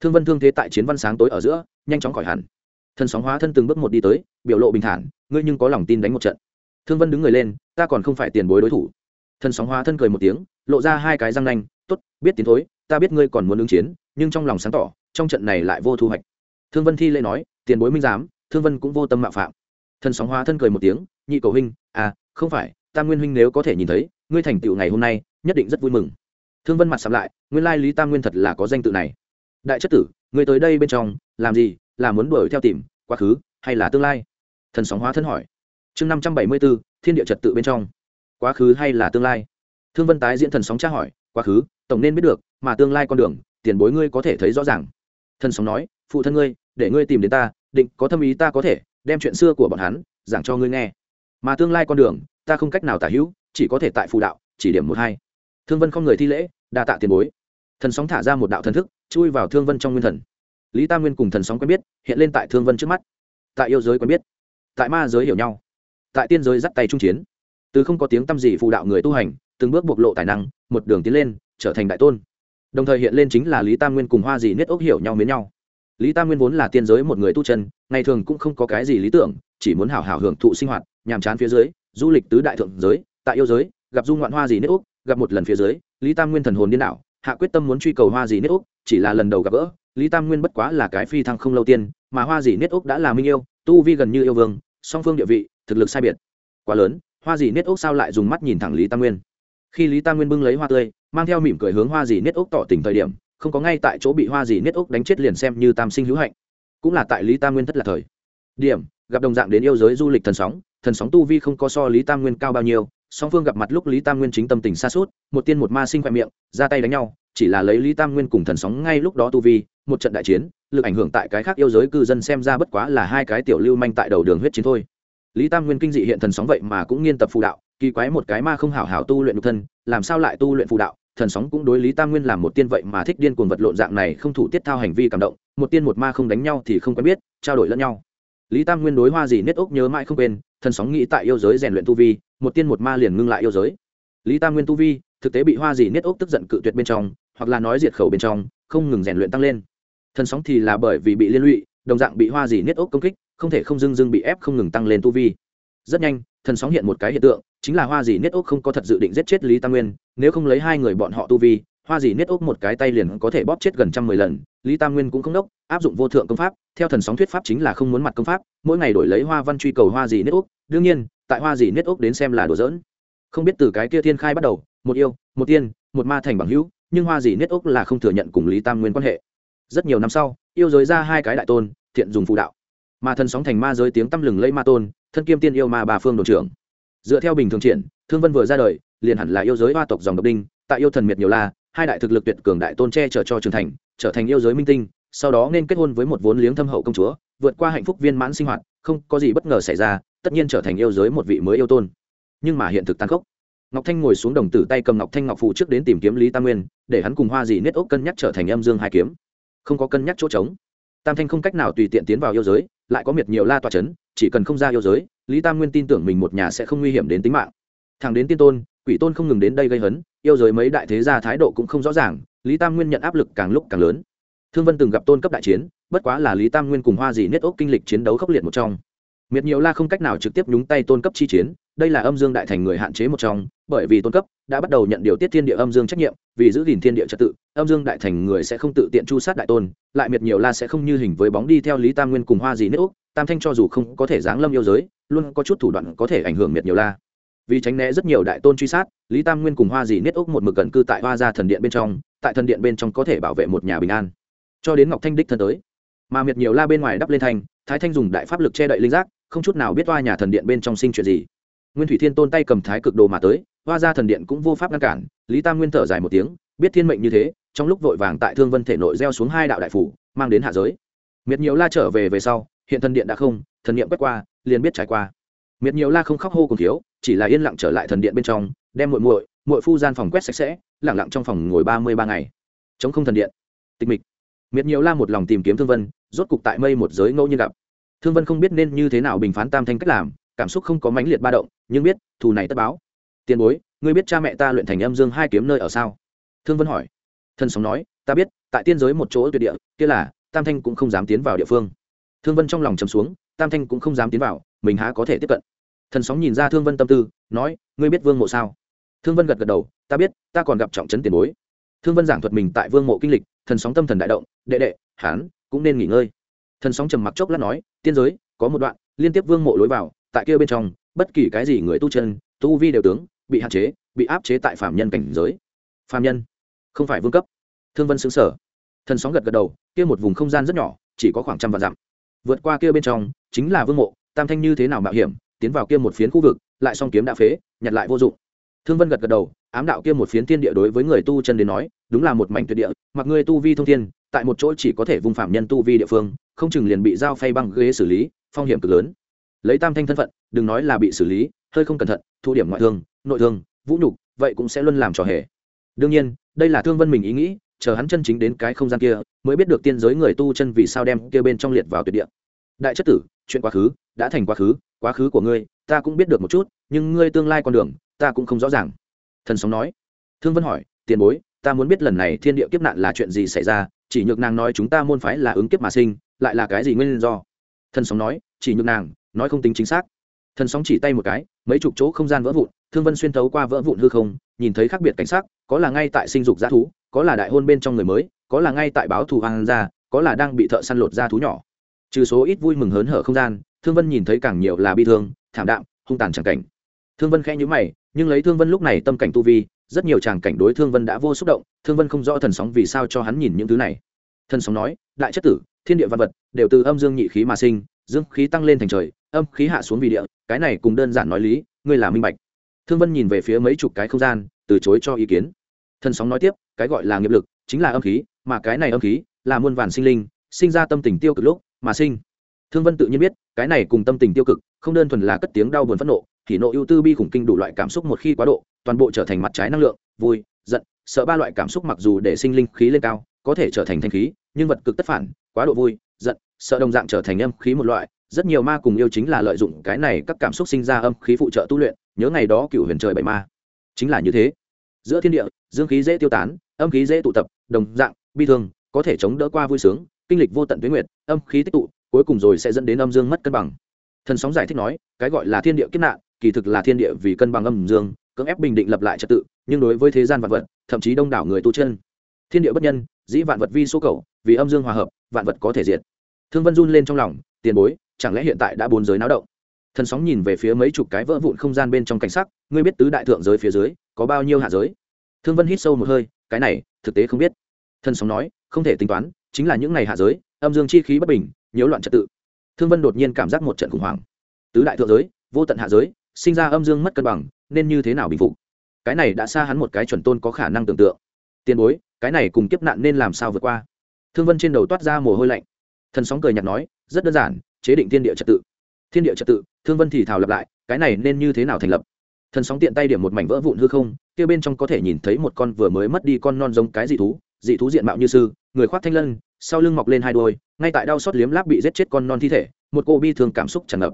Thương vân thương thế tại chiến văn sáng tối ở giữa, nhanh chóng khỏi hẳn. Thần sóng hóa thân từng bước một đi tới, biểu lộ bình thản, ngươi nhưng có lòng tin đánh một trận thương vân đứng người lên, ta còn không phải tiền bối đối thủ. Thần sóng hóa thân cười một tiếng, lộ ra hai cái răng nanh t ố t biết tiến thối, ta biết ngươi còn muốn ứng chiến, nhưng trong lòng sáng tỏ, trong trận này lại vô thu hoạch. Thương vân thi lễ nói, tiền bối minh giám, thương vân cũng vô tâm mạo phạm. Thần sóng hóa thân cười một tiếng, nhị cầu huynh à không phải tam nguyên huynh nếu có thể nhìn thấy, ngươi thành tựu ngày hôm nay, nhất định rất vui mừng. Thương vân mặt sắm lại, nguyên lai lý tam nguyên thật là có danh tự này. Đại chất tử, ngươi tới đây bên trong, làm gì, là muốn đuổi theo tìm, quá khứ, hay là tương lai? Thần sóng hóa thân hỏi chương năm trăm bảy mươi b ố thiên địa trật tự bên trong. Quá khứ hay là tương lai? Thương vân tái diễn thần sóng tra hỏi, quá khứ, tổng nên biết được, mà tương lai con đường, tiền bối ngươi có thể thấy rõ ràng. Thần sóng nói, phụ thân ngươi, để ngươi tìm đến ta, định có thâm ý ta có thể, đem chuyện xưa của bọn hắn, giảng cho ngươi nghe. Mà tương lai con đường, ta không cách nào tả hữu, chỉ có thể tại phù đạo, chỉ điểm một hai. Thương vân không người thi lễ, đa tạ tiền bối. Thần sóng thả ra một đạo thần thức, chui vào thương vân trong nguyên thần. Lý tam nguyên cùng thần sóng quen biết, hiện lên tại thương vân trước mắt. Tại yêu giới quen biết, tại ma giới hiểu nhau tại tiên giới dắt tay trung chiến. Từ không có tiếng t â m gì phụ đạo người tu hành, từng bước bộc lộ tài năng, một đường tiến lên, trở thành đại tôn. Đồng thời hiện lên chính là lý tam nguyên cùng hoa dì niết ốc hiểu nhau miến nhau. Lý tam nguyên vốn là tiên giới một người tu chân, ngày thường cũng không có cái gì lý tưởng, chỉ muốn hảo hảo hưởng thụ sinh hoạt, nhàm chán phía dưới, du lịch tứ đại thượng giới, tại yêu giới, gặp du ngoạn hoa dì niết ốc, gặp một lần phía dưới, lý tam nguyên thần hồn điên đảo, hạ quyết tâm muốn truy cầu hoa dì niết ốc, chỉ là lần đầu gặp gỡ, lý tam nguyên bất quá là cái phi thăng không lâu tiên, mà hoa dì niết ốc đã là minh yêu, tu vi gần như yêu vương, song phương địa vị thực lực sai biệt. Quá lớn, hoa dì nết ốc sao lại dùng mắt nhìn thẳng lý tam nguyên? Khi lý tam nguyên bưng lấy hoa tươi, mang theo mỉm cười hướng hoa dì nết ốc tỏ tình thời điểm, không có ngay tại chỗ bị hoa dì nết ốc đánh chết liền xem như tam sinh hữu hạnh. Cũng là tại lý tam nguyên thất là thời. Điểm, gặp đồng dạng đến yêu giới du lịch thần sóng thần sóng tu vi không có so lý tam nguyên cao bao nhiêu, song phương gặp mặt lúc lý tam nguyên chính tâm tình xa suốt một tiên một ma sinh khoe miệng, ra tay đánh nhau, chỉ là lấy lý tam nguyên cùng thần sóng ngay lúc đó tu vi, một trận đại chiến, lực ảnh hưởng tại cái khác yêu giới cư dân xem ra bất quá là hai cái tiểu lưu manh tại đầu đường huyết chiến thôi lý tam nguyên kinh dị hiện thần sóng vậy mà cũng nghiên tập phù đạo, kỳ quái một cái ma không hảo hảo tu luyện nhục thân, làm sao lại tu luyện phù đạo? Thần sóng cũng đối lý tam nguyên làm một tiên vậy mà thích điên cuồng vật lộn dạng này không thủ tiết thao hành vi cảm động, một tiên một ma không đánh nhau thì không quen biết, trao đổi lẫn nhau. Lý tam nguyên đối hoa gì nết ốc nhớ mãi không quên, thần sóng nghĩ tại yêu giới rèn luyện tu vi, một tiên một ma liền ngưng lại yêu giới. Lý tam nguyên tu vi, thực tế bị hoa gì nết ốc tức giận cự tuyệt bên trong, hoặc là nói diệt khẩu bên trong, không ngừng rèn luyện tăng lên. Thần sóng thì là bởi vì bị liên lụy, đồng dạng bị hoa gì nết ốc công kích không thể không dưng dưng bị ép không ngừng tăng lên tu vi. Rất nhanh, thần sóng hiện một cái hiện tượng, chính là hoa dì nết ốc không có thật dự định giết chết lý tam nguyên, nếu không lấy hai người bọn họ tu vi, hoa dì nết ốc một cái tay liền có thể bóp chết gần trăm mười lần, lý tam nguyên cũng không đốc, áp dụng vô thượng công pháp, theo thần sóng thuyết pháp chính là không muốn mặt công pháp, mỗi ngày đổi lấy hoa văn truy cầu hoa dì nết ốc, đương nhiên, tại hoa dì nết ốc đến xem là đùa giỡn. Không biết từ cái kia thiên khai bắt đầu, một yêu, một tiên, một ma thành bằng hữu, nhưng hoa dì nết ốc là không thừa nhận cùng lý tam nguyên quan hệ. Rất nhiều năm sau, yêu giới ra hai cái đại tôn, thiện dùng phụ đạo mà thần sóng thành ma giới tiếng tăm lừng lấy ma tôn, thân kiêm tiên yêu ma bà phương đồn trưởng. Dựa theo bình thường triển, thương vân vừa ra đời, liền hẳn là yêu giới hoa tộc dòng độc đinh, tại yêu thần miệt nhiều la, hai đại thực lực tuyệt cường đại tôn che chở cho trưởng thành, trở thành yêu giới minh tinh, sau đó nên kết hôn với một vốn liếng thâm hậu công chúa, vượt qua hạnh phúc viên mãn sinh hoạt, không có gì bất ngờ xảy ra, tất nhiên trở thành yêu giới một vị mới yêu tôn. Nhưng mà hiện thực tăng khốc. Ngọc thanh ngồi xuống đồng tử tay cầm ngọc thanh ngọc phụ trước đến tìm kiếm lý tam nguyên, để hắn cùng hoa dì nết ốc cân nhắc trở thành âm dương hai kiếm. Không có cân nhắc chỗ trống. Tam thanh không cách nào tùy tiện tiến vào yêu giới lại có miệt nhiều la tòa c h ấ n chỉ cần không ra yêu giới, lý tam nguyên tin tưởng mình một nhà sẽ không nguy hiểm đến tính mạng. Thằng đến tiên tôn, quỷ tôn không ngừng đến đây gây hấn, yêu giới mấy đại thế gia thái độ cũng không rõ ràng, lý tam nguyên nhận áp lực càng lúc càng lớn. Thương vân từng gặp tôn cấp đại chiến, bất quá là lý tam nguyên cùng hoa Dị nết ốc kinh lịch chiến đấu khốc liệt một trong. Miệt nhiều la không cách nào trực tiếp nhúng tay tôn cấp chi chiến đây là âm dương đại thành người hạn chế một trong bởi vì tôn cấp đã bắt đầu nhận điều tiết thiên địa âm dương trách nhiệm vì giữ gìn thiên địa trật tự âm dương đại thành người sẽ không tự tiện chu sát đại tôn lại miệt nhiều la sẽ không như hình với bóng đi theo lý tam nguyên cùng hoa gì nữa tam thanh cho dù không có thể giáng lâm yêu giới luôn có chút thủ đoạn có thể ảnh hưởng miệt nhiều la. Vì tránh né rất nhiều đại tôn truy sát lý tam nguyên cùng hoa dì niết úc một mực gần cư tại hoa gia thần điện bên trong tại thần điện bên trong có thể bảo vệ một nhà bình an. Cho đến ngọc thanh đích thân tới mà miệt nhiều la bên ngoài đắp lên thành, thái thanh dùng đại pháp lực che đậy linh giác không chút nào biết hoa nhà thần điện bên trong sinh chuyện gì nguyên thủy thiên tôn tay cầm thái cực đồ mà tới, hoa gia thần điện cũng vô pháp ngăn cản, lý tam nguyên thở dài một tiếng, biết thiên mệnh như thế, trong lúc vội vàng tại thương vân thể nội gieo xuống hai đạo đại phủ, mang đến hạ giới. Miệt nhiều la trở về về sau, hiện thần điện đã không, thần niệm quét qua, liền biết trải qua. Miệt nhiều la không khóc hô cùng thiếu, chỉ là yên lặng trở lại thần điện bên trong, đem muội muội muội phu gian phòng quét sạch sẽ lẳng lặng trong phòng ngồi ba mươi ba ngày. Chống không thần điện. Tịch mịch. Miệt nhiều la một lòng tìm kiếm thương vân, rốt cục tại mây một giới ngẫu nhiên gặp. Thương vân không biết nên như thế nào bình phán tam thanh cách làm cảm xúc không có mãnh liệt ba động, nhưng biết, thù này tất báo. Tiền bối, ngươi biết cha mẹ ta luyện thành âm dương hai kiếm nơi ở sao? Thương vân hỏi. Thân sóng nói, ta biết, tại tiên giới một chỗ tuyệt địa, kia là, tam thanh cũng không dám tiến vào địa phương. Thương vân trong lòng chầm xuống, tam thanh cũng không dám tiến vào, mình há có thể tiếp cận. Thần sóng nhìn ra thương vân tâm tư, nói, ngươi biết vương mộ sao? Thương vân gật gật đầu, ta biết, ta còn gặp trọng trấn tiền bối. Thương vân giảng thuật mình tại vương mộ kinh lịch, thần sóng tâm thần đại động, đệ đệ hán cũng nên nghỉ ngơi. Thần sóng trầm mặc chốc lát nói, tiên giới, có một đoạn, liên tiếp vương mộ lối vào tại kia bên trong, bất kỳ cái gì người tu chân, tu vi đều tướng, bị hạn chế, bị áp chế tại phạm nhân cảnh giới. Phạm nhân, không phải vương cấp. Thương vân xứng sở thần sóng gật gật đầu, kia một vùng không gian rất nhỏ, chỉ có khoảng trăm vạn dặm. Vượt qua kia bên trong, chính là vương mộ, tam thanh như thế nào mạo hiểm, tiến vào kia một phiến khu vực, lại song kiếm đã phế, nhặt lại vô dụng. Thương vân gật gật đầu, ám đạo kia một phiến tiên địa đối với người tu chân đến nói, đúng là một mảnh tuyệt địa, mặc người tu vi thông thiên, tại một chỗ chỉ có thể vùng phạm nhân tu vi địa phương, không chừng liền bị giao phay băng ghế xử lý, phong hiểm cực lớn lấy tam thanh thân phận, đừng nói là bị xử lý, hơi không cẩn thận thu điểm ngoại thương, nội thương, vũ nhục, vậy cũng sẽ luôn làm trò hề. Đương nhiên, đây là thương vân mình ý nghĩ, chờ hắn chân chính đến cái không gian kia, mới biết được tiên giới người tu chân vì sao đem kia bên trong liệt vào tuyệt địa. Đại chất tử, chuyện quá khứ, đã thành quá khứ quá khứ của ngươi, ta cũng biết được một chút, nhưng ngươi tương lai con đường, ta cũng không rõ ràng. Thần sóng nói. Thương vân hỏi, tiền bối, ta muốn biết lần này thiên địa kiếp nạn là chuyện gì xảy ra, chỉ nhược nàng nói chúng ta môn phái là ứng kiếp mà sinh, lại là cái gì nguyên do? Thần sóng nói, chỉ nhược nàng nói không tính chính xác. Thần sóng chỉ tay một cái, mấy chục chỗ không gian vỡ vụn, thương vân xuyên thấu qua vỡ vụn hư không, nhìn thấy khác biệt cảnh sắc, có là ngay tại sinh dục g thú, có là đại hôn bên trong người mới, có là ngay tại báo thù hoàng ra, có là đang bị thợ săn lột ra thú nhỏ. Trừ số ít vui mừng hớn hở không gian, thương vân nhìn thấy càng nhiều là bi thương, thảm đạm, hung tàn tràng cảnh. Thương vân khẽ nhữ mày, nhưng lấy thương vân lúc này tâm cảnh tu vi, rất nhiều tràng cảnh đối thương vân đã vô xúc động, thương vân không rõ thần sóng vì sao cho hắn nhìn những thứ này. Thần sóng nói, đại chất tử, thiên địa văn vật đều từ âm dương nhị khí mà sinh dương khí tăng lên thành trời, âm khí hạ xuống vì địa, cái này cùng đơn giản nói lý, ngươi là minh bạch. Thương vân nhìn về phía mấy chục cái không gian, từ chối cho ý kiến. Thần sóng nói tiếp, cái gọi là nghiệp lực, chính là âm khí, mà cái này âm khí là muôn vàn sinh linh, sinh ra tâm tình tiêu cực lúc mà sinh. Thương vân tự nhiên biết, cái này cùng tâm tình tiêu cực, không đơn thuần là cất tiếng đau buồn phẫn nộ, thì nộ ưu tư bi khủng kinh đủ loại cảm xúc một khi quá độ, toàn bộ trở thành mặt trái năng lượng, vui, giận, sợ ba loại cảm xúc mặc dù để sinh linh khí lên cao, có thể trở thành thanh khí, nhưng vật cực tất phản, quá độ vui, giận sợ đồng dạng trở thành âm khí một loại, rất nhiều ma cùng yêu chính là lợi dụng cái này các cảm xúc sinh ra âm khí phụ trợ tu luyện, nhớ ngày đó cựu huyền trời bảy ma. Chính là như thế. Giữa thiên địa, dương khí dễ tiêu tán, âm khí dễ tụ tập, đồng dạng, bi thương, có thể chống đỡ qua vui sướng, kinh lịch vô tận tuyến nguyệt, âm khí tích tụ, cuối cùng rồi sẽ dẫn đến âm dương mất cân bằng. Thần sóng giải thích nói, cái gọi là thiên địa kiếp nạn, kỳ thực là thiên địa vì cân bằng âm dương, cưỡng ép bình định lập lại trật tự, nhưng đối với thế gian vạn vật, thậm chí đông đảo người tu chân. Thiên địa bất nhân, dĩ vạn vật vi số cầu, vì âm dương hòa hợp, vạn vật có thể diệt thương vân run lên trong lòng, tiền bối, chẳng lẽ hiện tại đã bốn giới náo động? Thần sóng nhìn về phía mấy chục cái vỡ vụn không gian bên trong cảnh sắc, ngươi biết tứ đại thượng giới phía dưới có bao nhiêu hạ giới? Thương vân hít sâu một hơi, cái này, thực tế không biết. Thần sóng nói, không thể tính toán, chính là những ngày hạ giới, âm dương chi khí bất bình, nhiễu loạn trật tự. Thương vân đột nhiên cảm giác một trận khủng hoảng. Tứ đại thượng giới, vô tận hạ giới, sinh ra âm dương mất cân bằng, nên như thế nào bình phục? Cái này đã xa hắn một cái chuẩn tôn có khả năng tưởng tượng. Tiền bối, cái này cùng kiếp nạn nên làm sao vượt qua? Thương vân trên đầu toát ra mồ hôi lạnh thần sóng cười nhạt nói, rất đơn giản, chế định thiên địa trật tự. Thiên địa trật tự, thương vân thì thảo lập lại, cái này nên như thế nào thành lập? Thần sóng tiện tay điểm một mảnh vỡ vụn hư không, kia bên trong có thể nhìn thấy một con vừa mới mất đi con non giống cái dị thú dị thú diện mạo như sư, người khoác thanh lân, sau lưng mọc lên hai đôi, ngay tại đau xót liếm láp bị giết chết con non thi thể, một cô bi thường cảm xúc tràn ngập.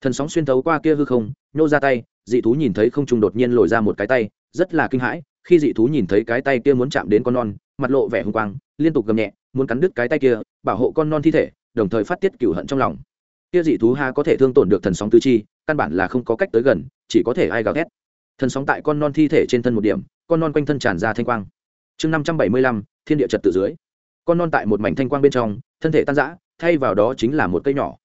Thần sóng xuyên thấu qua kia hư không, nhô ra tay, dị thú nhìn thấy không trùng đột nhiên lồi ra một cái tay, rất là kinh hãi, khi dị thú nhìn thấy cái tay kia muốn chạm đến con non, mặt lộ vẻ hung quang, liên tục gầm nhẹ muốn cắn đứt cái tay kia, bảo hộ con non thi thể, đồng thời phát tiết cửu hận trong lòng. Kia dị thú ha có thể thương tổn được thần sóng tứ chi, căn bản là không có cách tới gần, chỉ có thể ai gào ghét thần sóng tại con non thi thể trên thân một điểm, con non quanh thân tràn ra thanh quang. Chương năm trăm bảy mươi lăm, thiên địa trật tự dưới. Con non tại một mảnh thanh quang bên trong, thân thể tan rã, thay vào đó chính là một cây nhỏ.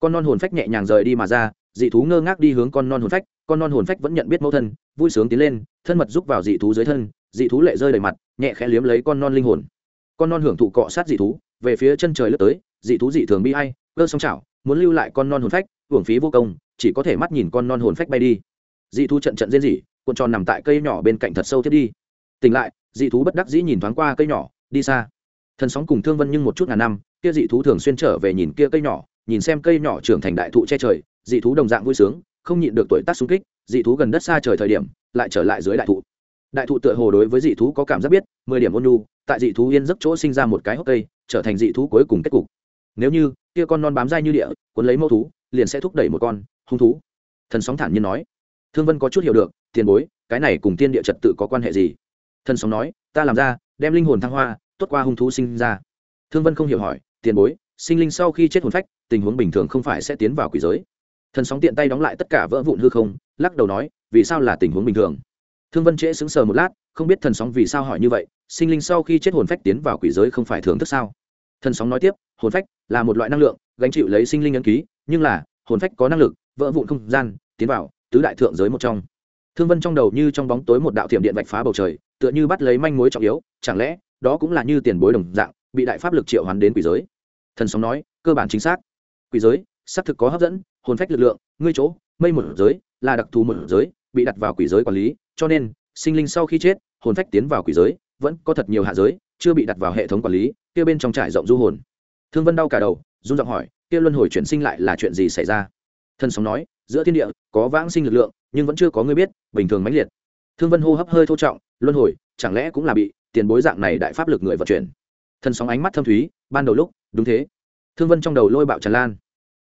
Con non hồn phách nhẹ nhàng rời đi mà ra, dị thú ngơ ngác đi hướng con non hồn phách, con non hồn phách vẫn nhận biết mẫu thân, vui sướng tiến lên, thân mật giúp vào dị thú dưới thân, dị thú lệ rơi đầy mặt, nhẹ khẽ liếm lấy con non linh hồn con non hưởng thụ cọ sát dị thú, về phía chân trời lướt tới, dị thú dị thường bi hay cơ song chảo, muốn lưu lại con non hồn phách, hưởng phí vô công, chỉ có thể mắt nhìn con non hồn phách bay đi. Dị thú trận trận rên rỉ, cuộn tròn nằm tại cây nhỏ bên cạnh thật sâu thiết đi. Tỉnh lại, dị thú bất đắc dĩ nhìn thoáng qua cây nhỏ, đi xa. Thần sóng cùng thương vân nhưng một chút ngàn năm, kia dị thú thường xuyên trở về nhìn kia cây nhỏ, nhìn xem cây nhỏ trưởng thành đại thụ che trời, dị thú đồng dạng vui sướng, không nhịn được tuổi tác xung kích, dị thú gần đất xa trời thời điểm, lại trở lại dưới đại thụ đại thụ tựa hồ đối với dị thú có cảm giác biết, mười điểm ôn nhu, tại dị thú yên giấc chỗ sinh ra một cái hốc cây, trở thành dị thú cuối cùng kết cục. Nếu như, kia con non bám dai như địa, cuốn lấy mẫu thú, liền sẽ thúc đẩy một con, hung thú. Thần sóng thản nhiên nói. Thương vân có chút hiểu được, tiền bối, cái này cùng tiên địa trật tự có quan hệ gì? Thần sóng nói, ta làm ra, đem linh hồn thăng hoa, tốt qua hung thú sinh ra. Thương vân không hiểu hỏi, tiền bối, sinh linh sau khi chết hồn phách, tình huống bình thường không phải sẽ tiến vào quỷ giới? Thần sóng tiện tay đóng lại tất cả vỡ vụn hư không, lắc đầu nói, vì sao là tình huống bình thường? Thương vân trễ sững sờ một lát, không biết thần sóng vì sao hỏi như vậy, sinh linh sau khi chết hồn phách tiến vào quỷ giới không phải thường thức sao? Thần sóng nói tiếp, hồn phách là một loại năng lượng, gánh chịu lấy sinh linh ấn ký, nhưng là, hồn phách có năng lực, vỡ vụn không gian, tiến vào tứ đại thượng giới một trong. Thương vân trong đầu như trong bóng tối một đạo thiểm điện vạch phá bầu trời, tựa như bắt lấy manh mối trọng yếu, chẳng lẽ, đó cũng là như tiền bối đồng dạng, bị đại pháp lực triệu hoán đến quỷ giới? Thần sóng nói, cơ bản chính xác. Quỷ giới, xác thực có hấp dẫn, hồn phách lực lượng, ngươi chỗ, mây một giới, là đặc thù một giới bị đặt vào quỷ giới quản lý, cho nên, sinh linh sau khi chết, hồn phách tiến vào quỷ giới, vẫn có thật nhiều hạ giới, chưa bị đặt vào hệ thống quản lý, kia bên trong trải rộng du hồn. Thương vân đau cả đầu, run giọng hỏi, kia luân hồi chuyển sinh lại là chuyện gì xảy ra? Thân sóng nói, giữa thiên địa, có vãng sinh lực lượng, nhưng vẫn chưa có người biết, bình thường mãnh liệt. Thương vân hô hấp hơi thô trọng, luân hồi, chẳng lẽ cũng là bị tiền bối dạng này đại pháp lực người vận chuyển? Thân sóng ánh mắt thâm thúy, ban đầu lúc, đúng thế. Thương vân trong đầu lôi bạo tràn lan.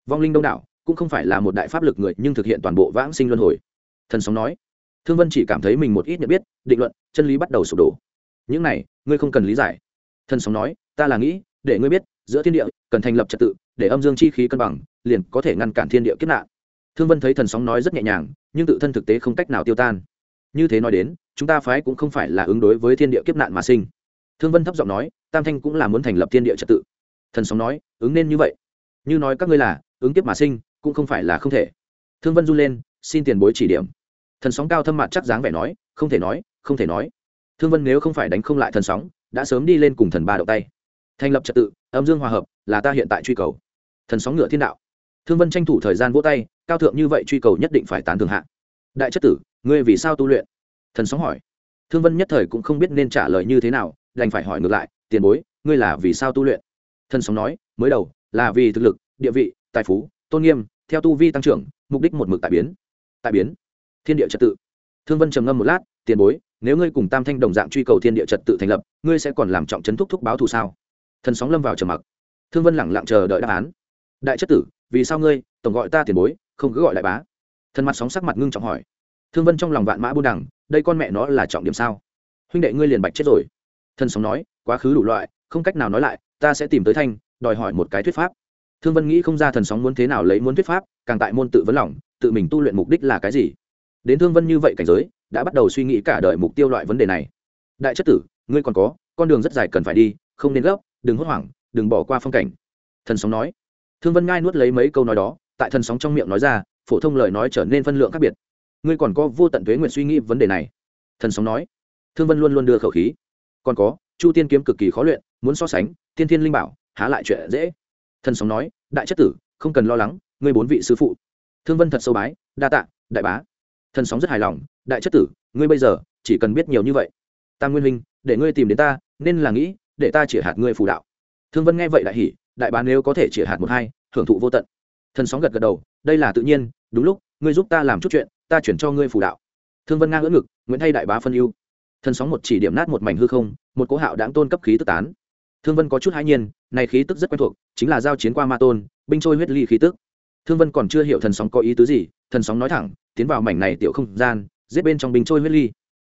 Vong linh đông đảo, cũng không phải là một đại pháp lực người, nhưng thực hiện toàn bộ vãng sinh luân hồi thần sóng nói, thương vân chỉ cảm thấy mình một ít nhận biết, định luận, chân lý bắt đầu sụp đổ. Những này, ngươi không cần lý giải. Thần sóng nói, ta là nghĩ, để ngươi biết, giữa thiên địa, cần thành lập trật tự, để âm dương chi khí cân bằng, liền có thể ngăn cản thiên địa kiếp nạn. Thương vân thấy thần sóng nói rất nhẹ nhàng, nhưng tự thân thực tế không cách nào tiêu tan. Như thế nói đến, chúng ta phái cũng không phải là ứng đối với thiên địa kiếp nạn mà sinh. Thương vân thấp giọng nói, tam thanh cũng là muốn thành lập thiên địa trật tự. Thần sóng nói, ứng nên như vậy. Như nói các ngươi là, ứng kiếp mà sinh, cũng không phải là không thể. Thương vân run lên xin tiền bối chỉ điểm. Thần sóng cao thâm mặt chắc dáng vẻ nói, không thể nói, không thể nói. Thương vân nếu không phải đánh không lại thần sóng, đã sớm đi lên cùng thần ba động tay. Thành lập trật tự, âm dương hòa hợp, là ta hiện tại truy cầu. Thần sóng ngựa thiên đạo. Thương vân tranh thủ thời gian vỗ tay, cao thượng như vậy truy cầu nhất định phải tán thường hạ. Đại chất tử, ngươi vì sao tu luyện? Thần sóng hỏi. Thương vân nhất thời cũng không biết nên trả lời như thế nào, đành phải hỏi ngược lại, tiền bối, ngươi là vì sao tu luyện? Thần sóng nói, mới đầu, là vì thực lực, địa vị, tài phú, tôn nghiêm, theo tu vi tăng trưởng, mục đích một mực tại biến tại biến. Thiên địa trật tự. Thương vân trầm ngâm một lát, tiền bối, nếu ngươi cùng tam thanh đồng dạng truy cầu thiên địa trật tự thành lập, ngươi sẽ còn làm trọng chấn thúc thúc báo thù sao? Thần sóng lâm vào trầm mặc. Thương vân lẳng lặng chờ đợi đáp án. Đại chất tử, vì sao ngươi, tổng gọi ta tiền bối, không cứ gọi đại bá? Thần mặt sóng sắc mặt ngưng trọng hỏi. Thương vân trong lòng vạn mã buôn đẳng đây con mẹ nó là trọng điểm sao? Huynh đệ ngươi liền bạch chết rồi. Thần sóng nói, quá khứ đủ loại, không cách nào nói lại, ta sẽ tìm tới thanh, đòi hỏi một cái thuyết pháp. Thương vân nghĩ không ra thần sóng muốn thế nào lấy muốn thuyết pháp, càng tại môn tự vấn lòng tự mình tu luyện mục đích là cái gì? Đến thương vân như vậy cảnh giới, đã bắt đầu suy nghĩ cả đời mục tiêu loại vấn đề này. Đại chất tử, ngươi còn có, con đường rất dài cần phải đi, không nên gấp, đừng hốt hoảng, đừng bỏ qua phong cảnh. Thần sóng nói. Thương vân ngai nuốt lấy mấy câu nói đó, tại thần sóng trong miệng nói ra, phổ thông lời nói trở nên phân lượng khác biệt. Ngươi còn có vô tận thuế nguyện suy nghĩ vấn đề này. Thần sóng nói. Thương vân luôn luôn đưa khẩu khí. Còn có, chu tiên kiếm cực kỳ khó luyện, muốn so sánh thiên thiên linh bảo, há lại chuyện dễ. Thần sóng nói. Đại chất tử, không cần lo lắng, ngươi bốn vị sư phụ thương vân thật sâu bái, đa tạ, đại bá. Thần sóng rất hài lòng, đại chất tử, ngươi bây giờ chỉ cần biết nhiều như vậy, tam nguyên minh để ngươi tìm đến ta, nên là nghĩ để ta chỉ hạt ngươi phù đạo. Thương vân nghe vậy đại hỉ, đại bá nếu có thể chỉ hạt một hai, hưởng thụ vô tận. Thần sóng gật gật đầu, đây là tự nhiên, đúng lúc, ngươi giúp ta làm chút chuyện, ta chuyển cho ngươi phù đạo. Thương vân ngang ngỡ ngực nguyễn thay đại bá phân ưu. Thần sóng một chỉ điểm nát một mảnh hư không, một cố hạo đáng tôn cấp khí tức tán. Thương vân có chút hãi nhiên, này khí tức rất quen thuộc, chính là giao chiến qua ma tôn, binh trôi huyết ly khí tức thương vân còn chưa hiểu thần sóng có ý tứ gì, thần sóng nói thẳng, tiến vào mảnh này tiểu không gian, giết bên trong binh trôi huyết ly.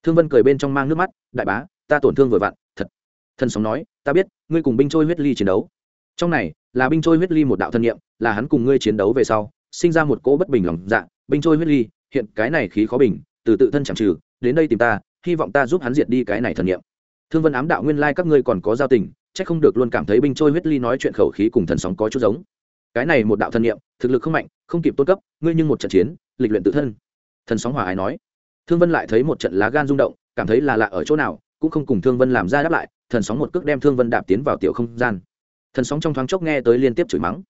Thương vân cười bên trong mang nước mắt, đại bá, ta tổn thương vừa vặn, thật. Thần sóng nói, ta biết, ngươi cùng binh trôi huyết ly chiến đấu. Trong này, là binh trôi huyết ly một đạo thân nhiệm là hắn cùng ngươi chiến đấu về sau, sinh ra một cỗ bất bình lòng dạ binh trôi huyết ly, hiện cái này khí khó bình, từ tự thân chẳng trừ, đến đây tìm ta, hy vọng ta giúp hắn diệt đi cái này thần niệm. Thương vân ám đạo nguyên lai các ngươi còn có giao tình, chắc không được luôn cảm thấy binh trôi huyết ly nói chuyện khẩu khí cùng thần sóng có chút giống cái này một đạo thần niệm, thực lực không mạnh, không kịp tôn cấp, ngươi nhưng một trận chiến, lịch luyện tự thân. Thần sóng hỏa ái nói. Thương vân lại thấy một trận lá gan rung động, cảm thấy là lạ ở chỗ nào, cũng không cùng thương vân làm ra đáp lại, thần sóng một cước đem thương vân đạp tiến vào tiểu không gian. Thần sóng trong thoáng chốc nghe tới liên tiếp chửi mắng.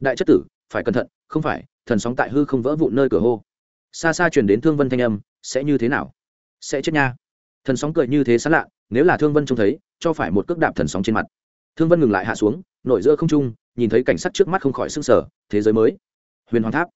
Đại chất tử, phải cẩn thận, không phải, thần sóng tại hư không vỡ vụn nơi cửa hô. Xa xa truyền đến thương vân thanh âm, sẽ như thế nào? Sẽ chết nha. Thần sóng cười như thế xa lạ, nếu là thương vân trông thấy, cho phải một cước đạp thần sóng trên mặt. Thương vân ngừng lại hạ xuống nội giữa không trung, nhìn thấy cảnh sắc trước mắt không khỏi s ư n g sở thế giới mới. Huyền hoàng tháp.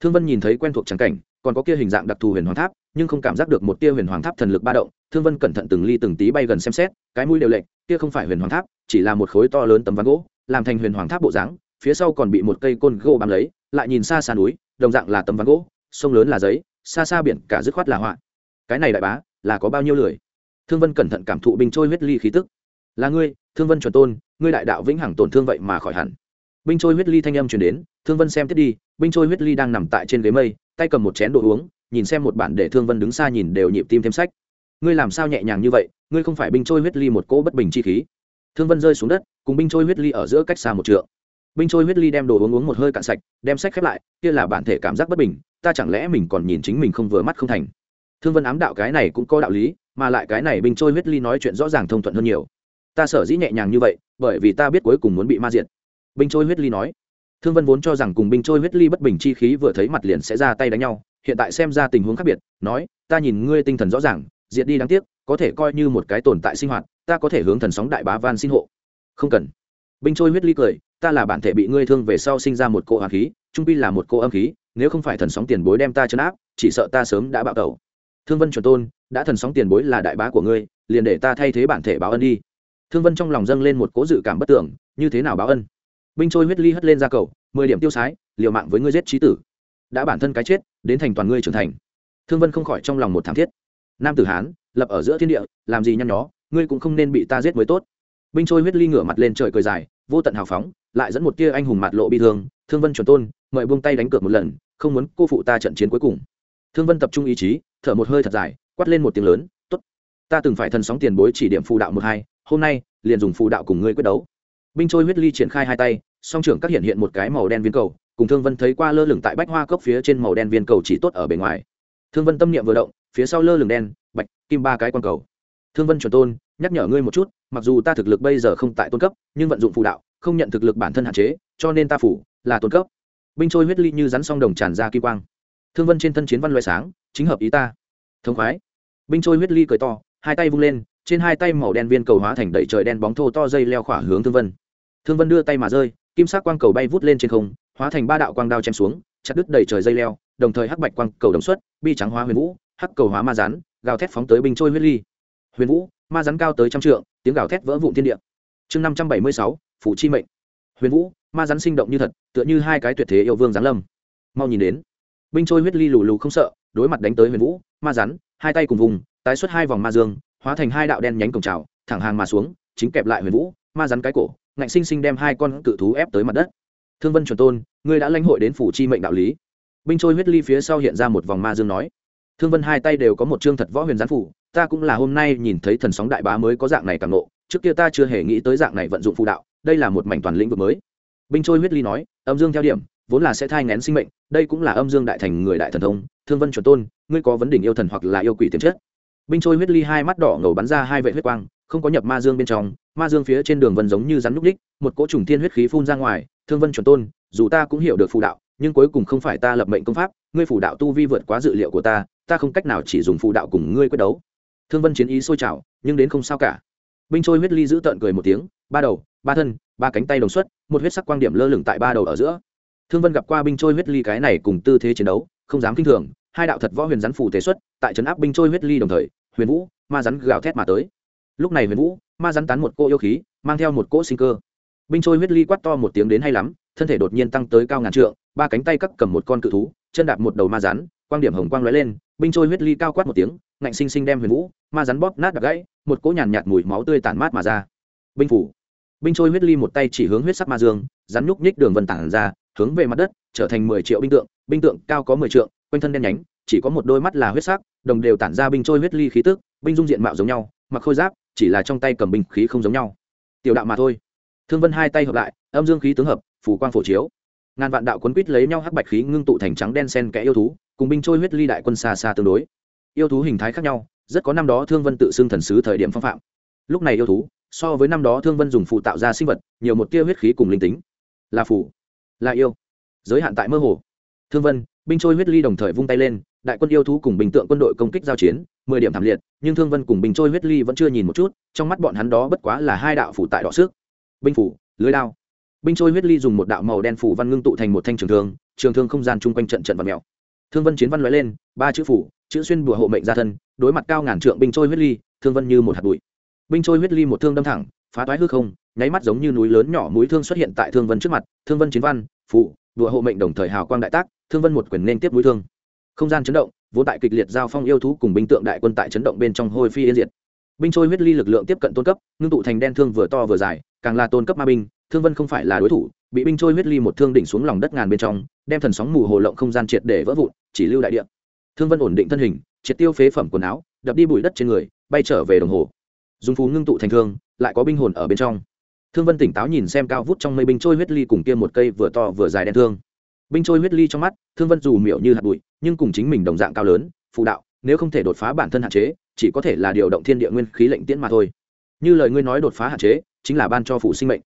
Thương vân nhìn thấy quen thuộc trắng cảnh, còn có kia hình dạng đặc thù huyền hoàng tháp, nhưng không cảm giác được một tia huyền hoàng tháp thần lực ba động. Thương vân cẩn thận từng ly từng tí bay gần xem xét, cái mũi đều lệnh kia không phải huyền hoàng tháp, chỉ là một khối to lớn tấm ván gỗ, làm thành huyền hoàng tháp bộ dáng, phía sau còn bị một cây côn gỗ bám lấy, lại nhìn xa xa núi, đồng dạng là tấm ván gỗ, sông lớn là giấy, xa xa biển, cả dứt khoát là họa. Cái này đại bá, là có bao nhiêu lười? Thương vân cẩn thận cảm thụ binh trôi huyết ly khí tức. Là ngươi thương vân chuẩn tôn, ngươi đại đạo vĩnh hằng tổn thương vậy mà khỏi hẳn. Binh trôi huyết ly thanh âm chuyển đến, thương vân xem tiếp đi, binh trôi huyết ly đang nằm tại trên ghế mây, tay cầm một chén đồ uống, nhìn xem một bản để thương vân đứng xa nhìn đều nhịp tim thêm sách. Ngươi làm sao nhẹ nhàng như vậy, ngươi không phải binh trôi huyết ly một cỗ bất bình chi khí. Thương vân rơi xuống đất, cùng binh trôi huyết ly ở giữa cách xa một trượng. Binh trôi huyết ly đem đồ uống uống một hơi cạn sạch, đem sách khép lại, kia là bản thể cảm giác bất bình, ta chẳng lẽ mình còn nhìn chính mình không vừa mắt không thành. Thương vân ám đạo cái này cũng có đạo lý, mà lại cái này binh trôi huyết ly nói chuyện rõ ràng thông thuận hơn nhiều ta sở dĩ nhẹ nhàng như vậy, bởi vì ta biết cuối cùng muốn bị ma diệt. Binh trôi huyết ly nói. Thương vân vốn cho rằng cùng binh trôi huyết ly bất bình chi khí vừa thấy mặt liền sẽ ra tay đánh nhau, hiện tại xem ra tình huống khác biệt, nói, ta nhìn ngươi tinh thần rõ ràng, diệt đi đáng tiếc, có thể coi như một cái tồn tại sinh hoạt, ta có thể hướng thần sóng đại bá van xin hộ. Không cần. Binh trôi huyết ly cười, ta là bản thể bị ngươi thương về sau sinh ra một cỗ hoàng khí, trung pi là một cỗ âm khí, nếu không phải thần sóng tiền bối đem ta chấn áp, chỉ sợ ta sớm đã bạo tẩu. Thương vân chuẩn tôn, đã thần sóng tiền bối là đại bá của ngươi, liền để ta thay thế bản thể báo ân đi thương vân trong lòng dâng lên một cố dự cảm bất tưởng, như thế nào báo ân? Binh trôi huyết ly hất lên ra cầu, mười điểm tiêu sái, liều mạng với ngươi giết trí tử. Đã bản thân cái chết, đến thành toàn ngươi trưởng thành. Thương vân không khỏi trong lòng một thảm thiết. Nam tử hán, lập ở giữa thiên địa, làm gì nhăn nhó, ngươi cũng không nên bị ta giết mới tốt. Binh trôi huyết ly ngửa mặt lên trời cười dài, vô tận hào phóng, lại dẫn một tia anh hùng mặt lộ bi thương. Thương vân chuẩn tôn, mời buông tay đánh cược một lần, không muốn cô phụ ta trận chiến cuối cùng. Thương vân tập trung ý chí, thở một hơi thật dài, quát lên một tiếng lớn t ố t ta từng phải thần sóng tiền bối chỉ điểm phù đạo một hai hôm nay, liền dùng phù đạo cùng ngươi quyết đấu. Binh trôi huyết ly triển khai hai tay, song trưởng các hiện hiện một cái màu đen viên cầu, cùng thương vân thấy qua lơ lửng tại bách hoa cốc phía trên màu đen viên cầu chỉ tốt ở bề ngoài. Thương vân tâm niệm vừa động, phía sau lơ lửng đen, bạch, kim ba cái quan cầu. Thương vân chuẩn tôn, nhắc nhở ngươi một chút, mặc dù ta thực lực bây giờ không tại tôn cấp, nhưng vận dụng phụ đạo, không nhận thực lực bản thân hạn chế, cho nên ta phủ là tôn cấp. Binh trôi huyết ly như rắn song đồng tràn ra kim quang. Thương vân trên thân chiến văn loại sáng, chính hợp ý ta. Thông khoái. Binh trôi huyết ly cười to, hai tay vung lên trên hai tay màu đen viên cầu hóa thành đầy trời đen bóng thô to dây leo khỏa hướng thương vân. Thương vân đưa tay mà rơi, kim sắc quang cầu bay vút lên trên không, hóa thành ba đạo quang đao chém xuống, chặt đứt đầy trời dây leo, đồng thời hắc bạch quang cầu đồng xuất, bi trắng hóa huyền vũ, hắc cầu hóa ma rắn gào thét phóng tới binh trôi huyết ly. Huyền vũ, ma rắn cao tới trăm trượng, tiếng gào thét vỡ vụn thiên địa. Chương năm trăm bảy mươi sáu, phủ chi mệnh. Huyền vũ, ma rắn sinh động như thật, tựa như hai cái tuyệt thế yêu vương giáng lâm. Mau nhìn đến. Binh trôi huyết ly lù lù không sợ, đối mặt đánh tới huyền vũ, ma rắn hai tay cùng vùng, tái xuất hai vòng ma dương hóa thành hai đạo đen nhánh cổng trào, thẳng hàng mà xuống, chính kẹp lại huyền vũ, ma rắn cái cổ, ngạnh sinh sinh đem hai con cự thú ép tới mặt đất. Thương vân chuẩn tôn, ngươi đã lãnh hội đến phủ chi mệnh đạo lý. Binh trôi huyết ly phía sau hiện ra một vòng ma dương nói. Thương vân hai tay đều có một chương thật võ huyền gián phủ, ta cũng là hôm nay nhìn thấy thần sóng đại bá mới có dạng này càng nộ, trước kia ta chưa hề nghĩ tới dạng này vận dụng phụ đạo, đây là một mảnh toàn lĩnh vực mới. Binh trôi huyết ly nói, âm dương theo điểm, vốn là sẽ thai ngén sinh mệnh, đây cũng là âm dương đại thành người đại thần thông. Thương vân chuẩn tôn, ngươi có vấn đỉnh yêu thần hoặc là yêu quỷ tiềm chất? Binh trôi huyết ly hai mắt đỏ ngầu bắn ra hai vệ huyết quang, không có nhập ma dương bên trong, ma dương phía trên đường vân giống như rắn núp đích, một cỗ trùng thiên huyết khí phun ra ngoài, thương vân chuẩn tôn, dù ta cũng hiểu được phù đạo, nhưng cuối cùng không phải ta lập mệnh công pháp, ngươi phù đạo tu vi vượt quá dự liệu của ta ta không cách nào chỉ dùng phù đạo cùng ngươi quyết đấu. Thương vân chiến ý sôi trào, nhưng đến không sao cả. Binh trôi huyết ly giữ tợn cười một tiếng, ba đầu, ba thân, ba cánh tay đồng xuất, một huyết sắc quang điểm lơ lửng tại ba đầu ở giữa. Thương vân gặp qua binh trôi huyết ly cái này cùng tư thế chiến đấu, không dám kinh thường hai đạo thật võ huyền rắn phủ tế xuất tại trấn áp binh trôi huyết ly đồng thời huyền vũ ma rắn gào thét mà tới. Lúc này huyền vũ ma rắn tán một cô yêu khí mang theo một cỗ sinh cơ. Binh trôi huyết ly quát to một tiếng đến hay lắm thân thể đột nhiên tăng tới cao ngàn trượng ba cánh tay cắt cầm một con cự thú chân đạp một đầu ma rắn quang điểm hồng quang lóe lên binh trôi huyết ly cao quát một tiếng ngạnh sinh sinh đem huyền vũ ma rắn bóp nát đập gãy một cỗ nhàn nhạt, mùi máu tươi tản mát mà ra. Binh phủ binh trôi huyết ly một tay chỉ hướng huyết sắc ma dương rắn nhúc nhích đường vần tản ra hướng về mặt đất trở thành mười triệu binh tượng binh tượng cao có mười trượng quanh thân đen nhánh, chỉ có một đôi mắt là huyết sắc, đồng đều tản ra binh trôi huyết ly khí tức, binh dung diện mạo giống nhau, mặc khôi giáp, chỉ là trong tay cầm binh khí không giống nhau. Tiểu đạo mà thôi. Thương vân hai tay hợp lại, âm dương khí tướng hợp phủ quang phổ chiếu. Ngàn vạn đạo quấn quýt lấy nhau hắc bạch khí ngưng tụ thành trắng đen sen kẽ yêu thú, cùng binh trôi huyết ly đại quân xa xa tương đối. Yêu thú hình thái khác nhau, rất có năm đó thương vân tự xưng thần sứ thời điểm phong phạm. Lúc này yêu thú, so với năm đó thương vân dùng phụ tạo ra sinh vật, nhiều một tia huyết khí cùng linh tính. Là phủ là yêu. Giới hạn tại mơ hồ. Thương vân binh trôi huyết ly đồng thời vung tay lên, đại quân yêu thú cùng bình tượng quân đội công kích giao chiến, mười điểm thảm liệt, nhưng thương vân cùng bình trôi huyết ly vẫn chưa nhìn một chút, trong mắt bọn hắn đó bất quá là hai đạo phủ tại đọ xước. Binh phủ, lưới đao. Binh trôi huyết ly dùng một đạo màu đen phủ văn ngưng tụ thành một thanh trường thương trường thương không gian chung quanh trận trận vật mèo. Thương vân chiến văn l lên, ba chữ phủ, chữ xuyên bùa hộ mệnh gia thân, đối mặt cao ngàn trượng binh trôi huyết ly, thương vân như một hạt bụi. Binh trôi huyết ly một thương đâm thẳng, phá toái hư không, nháy mắt giống như núi lớn nhỏ mũi thương xuất hiện tại thương vân trước mặt, thương vân chiến văn, phủ đùa hộ mệnh đồng thời hào quang đại tác, thương vân một quyền nên tiếp mũi thương. Không gian chấn động, vốn tại kịch liệt giao phong yêu thú cùng binh tượng đại quân tại chấn động bên trong hôi phi yên diệt. Binh trôi huyết ly lực lượng tiếp cận tôn cấp, ngưng tụ thành đen thương vừa to vừa dài, càng là tôn cấp ma binh, thương vân không phải là đối thủ, bị binh trôi huyết ly một thương đỉnh xuống lòng đất ngàn bên trong, đem thần sóng mù hồ lộng không gian triệt để vỡ vụn, chỉ lưu đại địa. Thương vân ổn định thân hình, triệt tiêu phế phẩm quần áo, đập đi bụi đất trên người, bay trở về đồng hồ. Dùng phú ngưng tụ thành thương, lại có binh hồn ở bên trong thương vân tỉnh táo nhìn xem cao vút trong mây binh trôi huyết ly cùng kia một cây vừa to vừa dài đen thương. Binh trôi huyết ly trong mắt, thương vân dù miểu như hạt bụi, nhưng cùng chính mình đồng dạng cao lớn phụ đạo, nếu không thể đột phá bản thân hạn chế, chỉ có thể là điều động thiên địa nguyên khí lệnh tiễn mà thôi. Như lời ngươi nói đột phá hạn chế, chính là ban cho phụ sinh mệnh.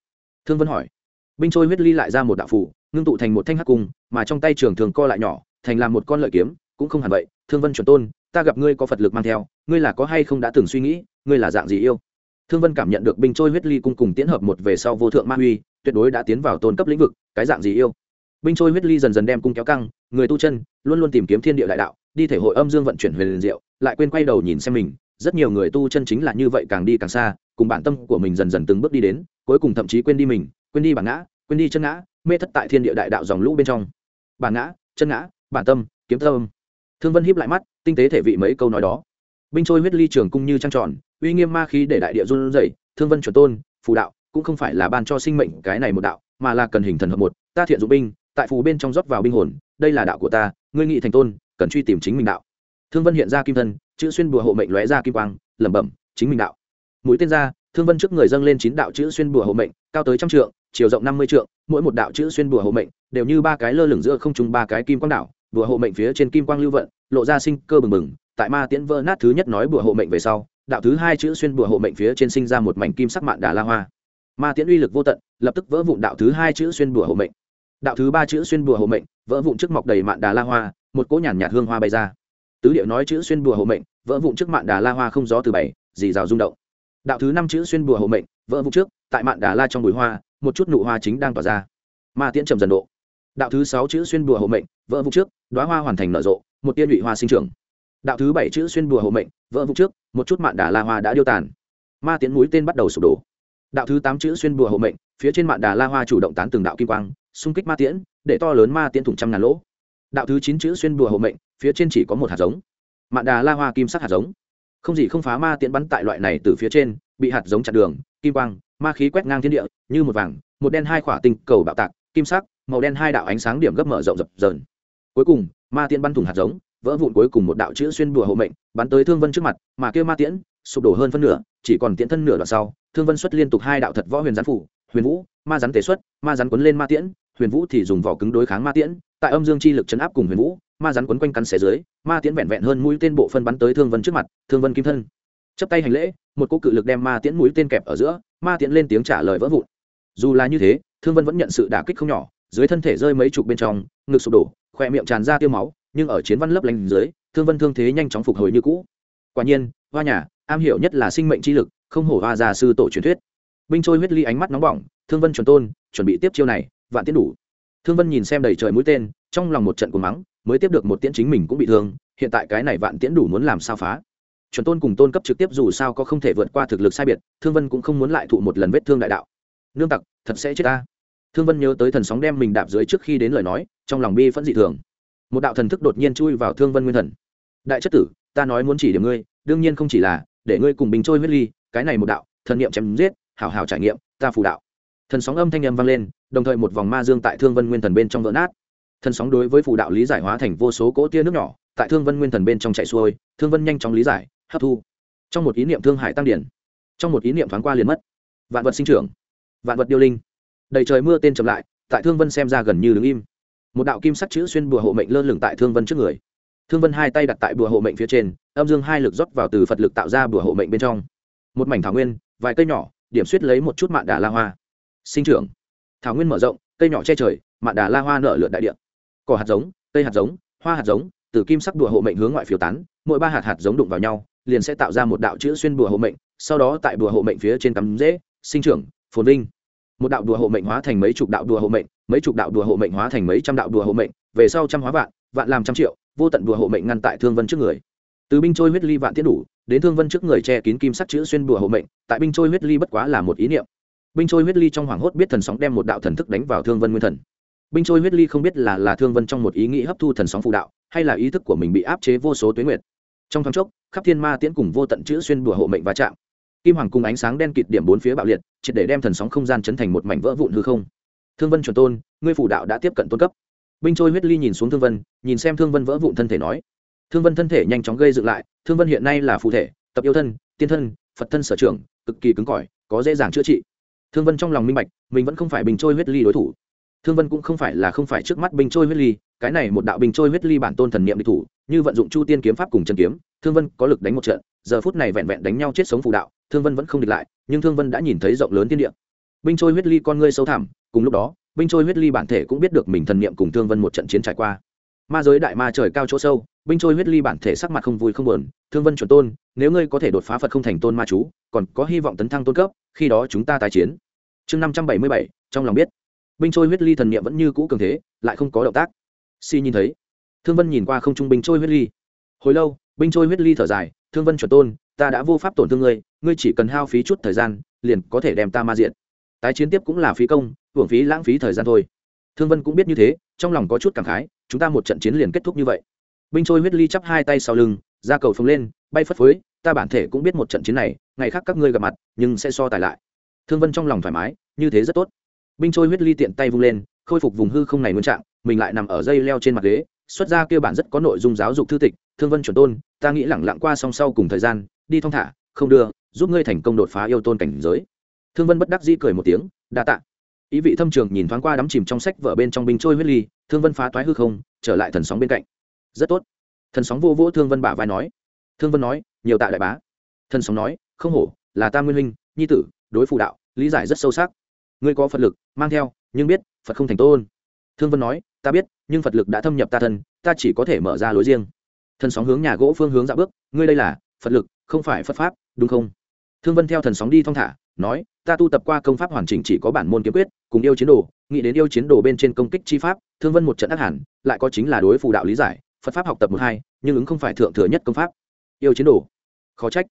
Thương vân hỏi. Binh trôi huyết ly lại ra một đạo phủ ngưng tụ thành một thanh hắc cung, mà trong tay trường thường co lại nhỏ, thành làm một con lợi kiếm, cũng không hẳn vậy. Thương vân chuẩn tôn, ta gặp ngươi có phật lực mang theo, ngươi là có hay không đã từng suy nghĩ, ngươi là dạng gì yêu? Thương vân cảm nhận được binh trôi huyết ly cung cùng tiến hợp một về sau vô thượng ma huy, tuyệt đối đã tiến vào tôn cấp lĩnh vực, cái dạng gì yêu? Binh trôi huyết ly dần dần đem cung kéo căng, người tu chân luôn luôn tìm kiếm thiên địa đại đạo, đi thể hội âm dương vận chuyển huyền diệu, lại quên quay đầu nhìn xem mình, rất nhiều người tu chân chính là như vậy càng đi càng xa, cùng bản tâm của mình dần dần từng bước đi đến, cuối cùng thậm chí quên đi mình, quên đi bản ngã, quên đi chân ngã, mê thất tại thiên địa đại đạo dòng lũ bên trong. Bản ngã, chân ngã, bản tâm, kiếm tâm. Thương vân hiếp lại mắt, tinh tế thể vị mấy câu nói đó. Binh trôi huyết ly trường cung như trăng tròn uy nghiêm ma khí để đại địa run rẩy thương vân chuẩn tôn phù đạo cũng không phải là ban cho sinh mệnh cái này một đạo mà là cần hình thần hợp một ta thiện dụng binh tại phù bên trong rót vào binh hồn đây là đạo của ta ngươi nghị thành tôn cần truy tìm chính mình đạo. Thương vân hiện ra kim thân chữ xuyên bùa hộ mệnh lóe ra kim quang lẩm bẩm chính mình đạo. Mũi tên ra thương vân trước người dâng lên chín đạo chữ xuyên bùa hộ mệnh cao tới trăm trượng chiều rộng năm mươi trượng mỗi một đạo chữ xuyên bùa hộ mệnh đều như ba cái lơ lửng giữa không trung ba cái kim quang đạo, bùa hộ mệnh phía trên kim quang lưu vận lộ ra sinh cơ bừng bừng tại ma tiễn vỡ nát thứ nhất nói bùa hộ mệnh về sau đạo thứ hai chữ xuyên bùa hộ mệnh phía trên sinh ra một mảnh kim sắc mạn đà la hoa. Ma tiễn uy lực vô tận, lập tức vỡ vụn đạo thứ hai chữ xuyên bùa hộ mệnh. Đạo thứ ba chữ xuyên bùa hộ mệnh, vỡ vụn trước mọc đầy mạn đà la hoa, một cỗ nhàn nhạt hương hoa bay ra. Tứ điệu nói chữ xuyên bùa hộ mệnh, vỡ vụn trước mạn đà la hoa không gió từ bảy, dì rào rung động. Đạo thứ năm chữ xuyên bùa hộ mệnh, vỡ vụn trước, tại mạn đà la trong bụi hoa, một chút nụ hoa chính đang tỏa ra. Ma tiễn trầm dần độ. Đạo thứ sáu chữ xuyên bùa hộ mệnh, vỡ vụn trước đoá hoa hoàn thành nở rộ, một tiên nhụy hoa sinh trưởng đạo thứ bảy chữ xuyên bùa hộ mệnh, vỡ vụ trước, một chút mạn đà la hoa đã điêu tàn. Ma tiễn mũi tên bắt đầu sụp đổ. Đạo thứ tám chữ xuyên bùa hộ mệnh, phía trên mạn đà la hoa chủ động tán từng đạo kim quang, xung kích ma tiễn, để to lớn ma tiễn thủng trăm ngàn lỗ. Đạo thứ chín chữ xuyên bùa hộ mệnh, phía trên chỉ có một hạt giống. Mạn đà la hoa kim sắc hạt giống. Không gì không phá ma tiễn bắn tại loại này từ phía trên, bị hạt giống chặn đường, kim quang, ma khí quét ngang thiên địa, như một vàng, một đen hai khỏa tinh cầu bạo tạc, kim sắc, màu đen hai đạo ánh sáng điểm gấp mở rộng rập rờn cuối cùng, ma tiễn bắn thủng hạt giống vỡ vụn cuối cùng một đạo chữ xuyên bùa hộ mệnh, bắn tới thương vân trước mặt, mà kêu ma tiễn, sụp đổ hơn phân nửa, chỉ còn tiễn thân nửa đoạn sau, thương vân xuất liên tục hai đạo thật võ huyền gián phủ, huyền vũ, ma rắn tế xuất, ma rắn quấn lên ma tiễn, huyền vũ thì dùng vỏ cứng đối kháng ma tiễn, tại âm dương chi lực chấn áp cùng huyền vũ, ma rắn quấn quanh cắn xé dưới, ma tiễn vẹn vẹn hơn mũi tên bộ phân bắn tới thương vân trước mặt, thương vân kim thân. Chấp tay hành lễ, một cô cự lực đem ma tiễn mũi tên kẹp ở giữa, ma tiễn lên tiếng trả lời vỡ vụn. Dù là như thế, thương vân vẫn nhận sự đả kích không nhỏ, dưới thân thể rơi mấy chục bên trong, ngực sụp đổ, khoe miệng tràn ra tiêu máu nhưng ở chiến văn lấp lánh dưới, thương vân thương thế nhanh chóng phục hồi như cũ. Quả nhiên, hoa nhà, am hiểu nhất là sinh mệnh chi lực, không hổ hoa già sư tổ truyền thuyết. Binh trôi huyết ly ánh mắt nóng bỏng, thương vân chuẩn tôn, chuẩn bị tiếp chiêu này, vạn tiễn đủ. Thương vân nhìn xem đầy trời mũi tên, trong lòng một trận cuồng mắng, mới tiếp được một tiễn chính mình cũng bị thương, hiện tại cái này vạn tiễn đủ muốn làm sao phá? Chuẩn tôn cùng tôn cấp trực tiếp dù sao có không thể vượt qua thực lực sai biệt, thương vân cũng không muốn lại thụ một lần vết thương đại đạo. Nương tặc, thật sẽ chết ta. Thương vân nhớ tới thần sóng đem mình đạp dưới trước khi đến lời nói, trong lòng bi phẫn dị thường một đạo thần thức đột nhiên chui vào thương vân nguyên thần. Đại chất tử, ta nói muốn chỉ điểm ngươi, đương nhiên không chỉ là, để ngươi cùng bình trôi huyết ly, cái này một đạo, thần niệm chém giết, hảo hảo trải nghiệm, ta phù đạo. Thần sóng âm thanh âm vang lên, đồng thời một vòng ma dương tại thương vân nguyên thần bên trong vỡ nát. Thần sóng đối với phù đạo lý giải hóa thành vô số cỗ tia nước nhỏ, tại thương vân nguyên thần bên trong chạy xuôi, thương vân nhanh chóng lý giải, hấp thu. Trong một ý niệm thương hải tăng điển, trong một ý niệm thoáng qua liền mất. Vạn vật sinh trưởng, vạn vật điêu linh. Đầy trời mưa tên chậm lại, tại thương vân xem ra gần như đứng im một đạo kim sắc chữ xuyên bùa hộ mệnh lơ lửng tại thương vân trước người. Thương vân hai tay đặt tại bùa hộ mệnh phía trên, âm dương hai lực rót vào từ phật lực tạo ra bùa hộ mệnh bên trong. Một mảnh thảo nguyên, vài cây nhỏ, điểm suýt lấy một chút mạn đà la hoa. Sinh trưởng. Thảo nguyên mở rộng, cây nhỏ che trời, mạn đà la hoa nở lượn đại địa. Cỏ hạt giống, cây hạt giống, hoa hạt giống, từ kim sắc bùa hộ mệnh hướng ngoại phiếu tán, mỗi ba hạt hạt giống đụng vào nhau, liền sẽ tạo ra một đạo chữ xuyên bùa hộ mệnh, sau đó tại bùa hộ mệnh phía trên cắm rễ, sinh trưởng, phồn vinh một đạo đùa hộ mệnh hóa thành mấy chục đạo đùa hộ mệnh, mấy chục đạo đùa hộ mệnh hóa thành mấy trăm đạo đùa hộ mệnh, về sau trăm hóa vạn vạn làm trăm triệu, vô tận đùa hộ mệnh ngăn tại thương vân trước người. Từ binh trôi huyết ly vạn tiết đủ, đến thương vân trước người che kín kim sắc chữ xuyên đùa hộ mệnh, tại binh trôi huyết ly bất quá là một ý niệm. Binh trôi huyết ly trong hoàng hốt biết thần sóng đem một đạo thần thức đánh vào thương vân nguyên thần. Binh trôi huyết ly không biết là là thương vân trong một ý nghĩ hấp thu thần sóng phụ đạo, hay là ý thức của mình bị áp chế vô số tuyến nguyệt. Trong thoáng chốc, khắp thiên ma tiễn cùng vô tận chữ xuyên đùa hộ mệnh va chạm. Kim hoàng cùng ánh sáng đen kịt điểm bốn phía bạo liệt triệt để đem thần sóng không gian chấn thành một mảnh vỡ vụn hư không. Thương vân chuẩn tôn, ngươi phủ đạo đã tiếp cận tôn cấp. Binh trôi huyết ly nhìn xuống thương vân, nhìn xem thương vân vỡ vụn thân thể nói. Thương vân thân thể nhanh chóng gây dựng lại, thương vân hiện nay là phụ thể, tập yêu thân, tiên thân, phật thân sở trường, cực kỳ cứng cỏi, có dễ dàng chữa trị. Thương vân trong lòng minh bạch, mình vẫn không phải bình trôi huyết ly đối thủ. Thương vân cũng không phải là không phải trước mắt bình trôi huyết ly, cái này một đạo bình trôi huyết ly bản tôn thần niệm địch thủ, như vận dụng chu tiên kiếm pháp cùng chân kiếm, thương vân có lực đánh một trận, giờ phút này vẹn vẹn đánh nhau chết sống phù đạo thương vân vẫn không địch lại, nhưng thương vân đã nhìn thấy rộng lớn tiên địa. Binh trôi huyết ly con ngươi sâu thẳm, cùng lúc đó, binh trôi huyết ly bản thể cũng biết được mình thần niệm cùng thương vân một trận chiến trải qua. Ma giới đại ma trời cao chỗ sâu, binh trôi huyết ly bản thể sắc mặt không vui không buồn, thương vân chuẩn tôn, nếu ngươi có thể đột phá phật không thành tôn ma chú, còn có hy vọng tấn thăng tôn cấp, khi đó chúng ta tái chiến. Chương năm trăm bảy mươi bảy, trong lòng biết. Binh trôi huyết ly thần niệm vẫn như cũ cường thế, lại không có động tác. Si nhìn thấy, thương vân nhìn qua không trung binh trôi huyết ly. Hồi lâu, binh trôi huyết ly thở dài, thương vân chuẩn tôn, ta đã vô pháp tổn thương ngươi ngươi chỉ cần hao phí chút thời gian, liền có thể đem ta ma diện. Tái chiến tiếp cũng là phí công, hưởng phí lãng phí thời gian thôi. Thương vân cũng biết như thế, trong lòng có chút cảm khái, chúng ta một trận chiến liền kết thúc như vậy. Binh trôi huyết ly chắp hai tay sau lưng, ra cầu phồng lên, bay phất phới, ta bản thể cũng biết một trận chiến này, ngày khác các ngươi gặp mặt, nhưng sẽ so tài lại. Thương vân trong lòng thoải mái, như thế rất tốt. Binh trôi huyết ly tiện tay vung lên, khôi phục vùng hư không này nguyên trạng, mình lại nằm ở dây leo trên mặt ghế, xuất ra kia bản rất có nội dung giáo dục thư tịch, thương vân chuẩn tôn, ta nghĩ lẳng lặng qua song sau cùng thời gian, đi thong thả, không đưa giúp ngươi thành công đột phá yêu tôn cảnh giới. Thương vân bất đắc dĩ cười một tiếng, đa tạ. Ý vị thâm trường nhìn thoáng qua đắm chìm trong sách vở bên trong binh trôi huyết ly, thương vân phá toái hư không, trở lại thần sóng bên cạnh. Rất tốt. Thần sóng vô vỗ thương vân bả vai nói. Thương vân nói, nhiều tạ đại bá. Thần sóng nói, không hổ là ta nguyên linh nhi tử, đối phụ đạo, lý giải rất sâu sắc. Ngươi có phật lực, mang theo, nhưng biết, phật không thành tôn. Thương vân nói, ta biết, nhưng phật lực đã thâm nhập ta thân, ta chỉ có thể mở ra lối riêng. Thần sóng hướng nhà gỗ phương hướng dạ bước, ngươi đây là phật lực, không phải phật pháp, đúng không? Thương vân theo thần sóng đi thong thả, nói, ta tu tập qua công pháp hoàn chỉnh chỉ có bản môn kiếm quyết, cùng yêu chiến đồ, nghĩ đến yêu chiến đồ bên trên công kích chi pháp, thương vân một trận ác hẳn, lại có chính là đối phù đạo lý giải, phật pháp học tập một hai, nhưng ứng không phải thượng thừa nhất công pháp. Yêu chiến đồ? Khó trách.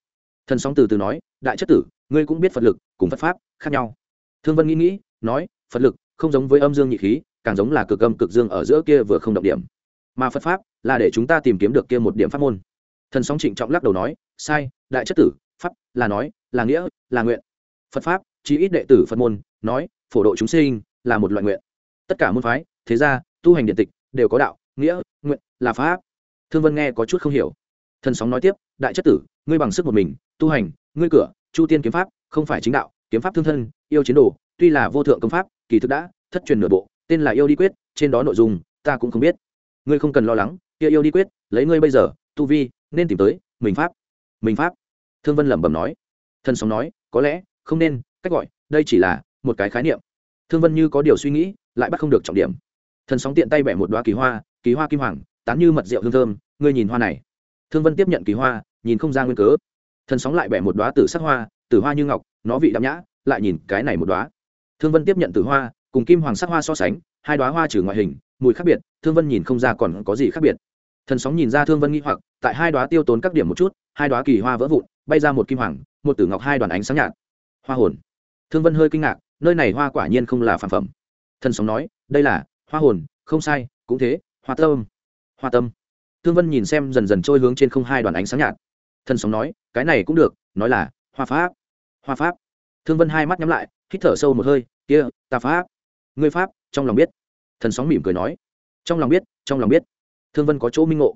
Thần sóng từ từ nói, đại chất tử, ngươi cũng biết phật lực cùng phật pháp khác nhau. Thương vân nghĩ nghĩ, nói, phật lực không giống với âm dương nhị khí, càng giống là cực âm cực dương ở giữa kia vừa không động điểm. Mà phật pháp là để chúng ta tìm kiếm được kia một điểm pháp môn. Thần sóng trịnh trọng lắc đầu nói, sai, đại chất tử, pháp là nói là nghĩa, là nguyện. Phật pháp chỉ ít đệ tử phật môn, nói, phổ độ chúng sinh là một loại nguyện. Tất cả môn phái, thế gia, tu hành điện tịch đều có đạo, nghĩa, nguyện là pháp. Thương vân nghe có chút không hiểu. Thần sóng nói tiếp, đại chất tử, ngươi bằng sức một mình, tu hành, ngươi cửa, chu tiên kiếm pháp, không phải chính đạo, kiếm pháp thương thân, yêu chiến đồ, tuy là vô thượng công pháp, kỳ thực đã, thất truyền nửa bộ, tên là yêu đi quyết, trên đó nội dung, ta cũng không biết. Ngươi không cần lo lắng, kia yêu đi quyết, lấy ngươi bây giờ, tu vi, nên tìm tới, mình pháp mình pháp. Thương vân lẩm bẩm nói thân sóng nói, có lẽ, không nên, cách gọi, đây chỉ là một cái khái niệm. Thương vân như có điều suy nghĩ, lại bắt không được trọng điểm. Thần sóng tiện tay bẻ một đoá kỳ hoa kỳ hoa kim hoàng, tán như mật rượu hương thơm, ngươi nhìn hoa này. Thương vân tiếp nhận kỳ hoa, nhìn không ra nguyên cớ. Thần sóng lại bẻ một đoá tử sắc hoa, tử hoa như ngọc, nó vị đạm nhã, lại nhìn cái này một đoá thương vân tiếp nhận tử hoa, cùng kim hoàng sắc hoa so sánh, hai đoá hoa trừ ngoại hình, mùi khác biệt, thương vân nhìn không ra còn có gì khác biệt. Thần sóng nhìn ra thương vân nghi hoặc, tại hai đoá tiêu tốn các điểm một chút, hai đoá kỳ hoa vỡ vụn, bay ra một kim hoàng một tử ngọc hai đoàn ánh sáng nhạt. Hoa hồn. Thương vân hơi kinh ngạc, nơi này hoa quả nhiên không là phản phẩm. Thần sóng nói, đây là, hoa hồn, không sai, cũng thế, hoa tâm. Hoa tâm. Thương vân nhìn xem dần dần trôi hướng trên không hai đoàn ánh sáng nhạt. Thần sóng nói, cái này cũng được, nói là, hoa pháp. Hoa pháp. Thương vân hai mắt nhắm lại, hít thở sâu một hơi, kia, ta pháp. Ngươi pháp, trong lòng biết. Thần sóng mỉm cười nói. Trong lòng biết, trong lòng biết. Thương vân có chỗ minh ngộ.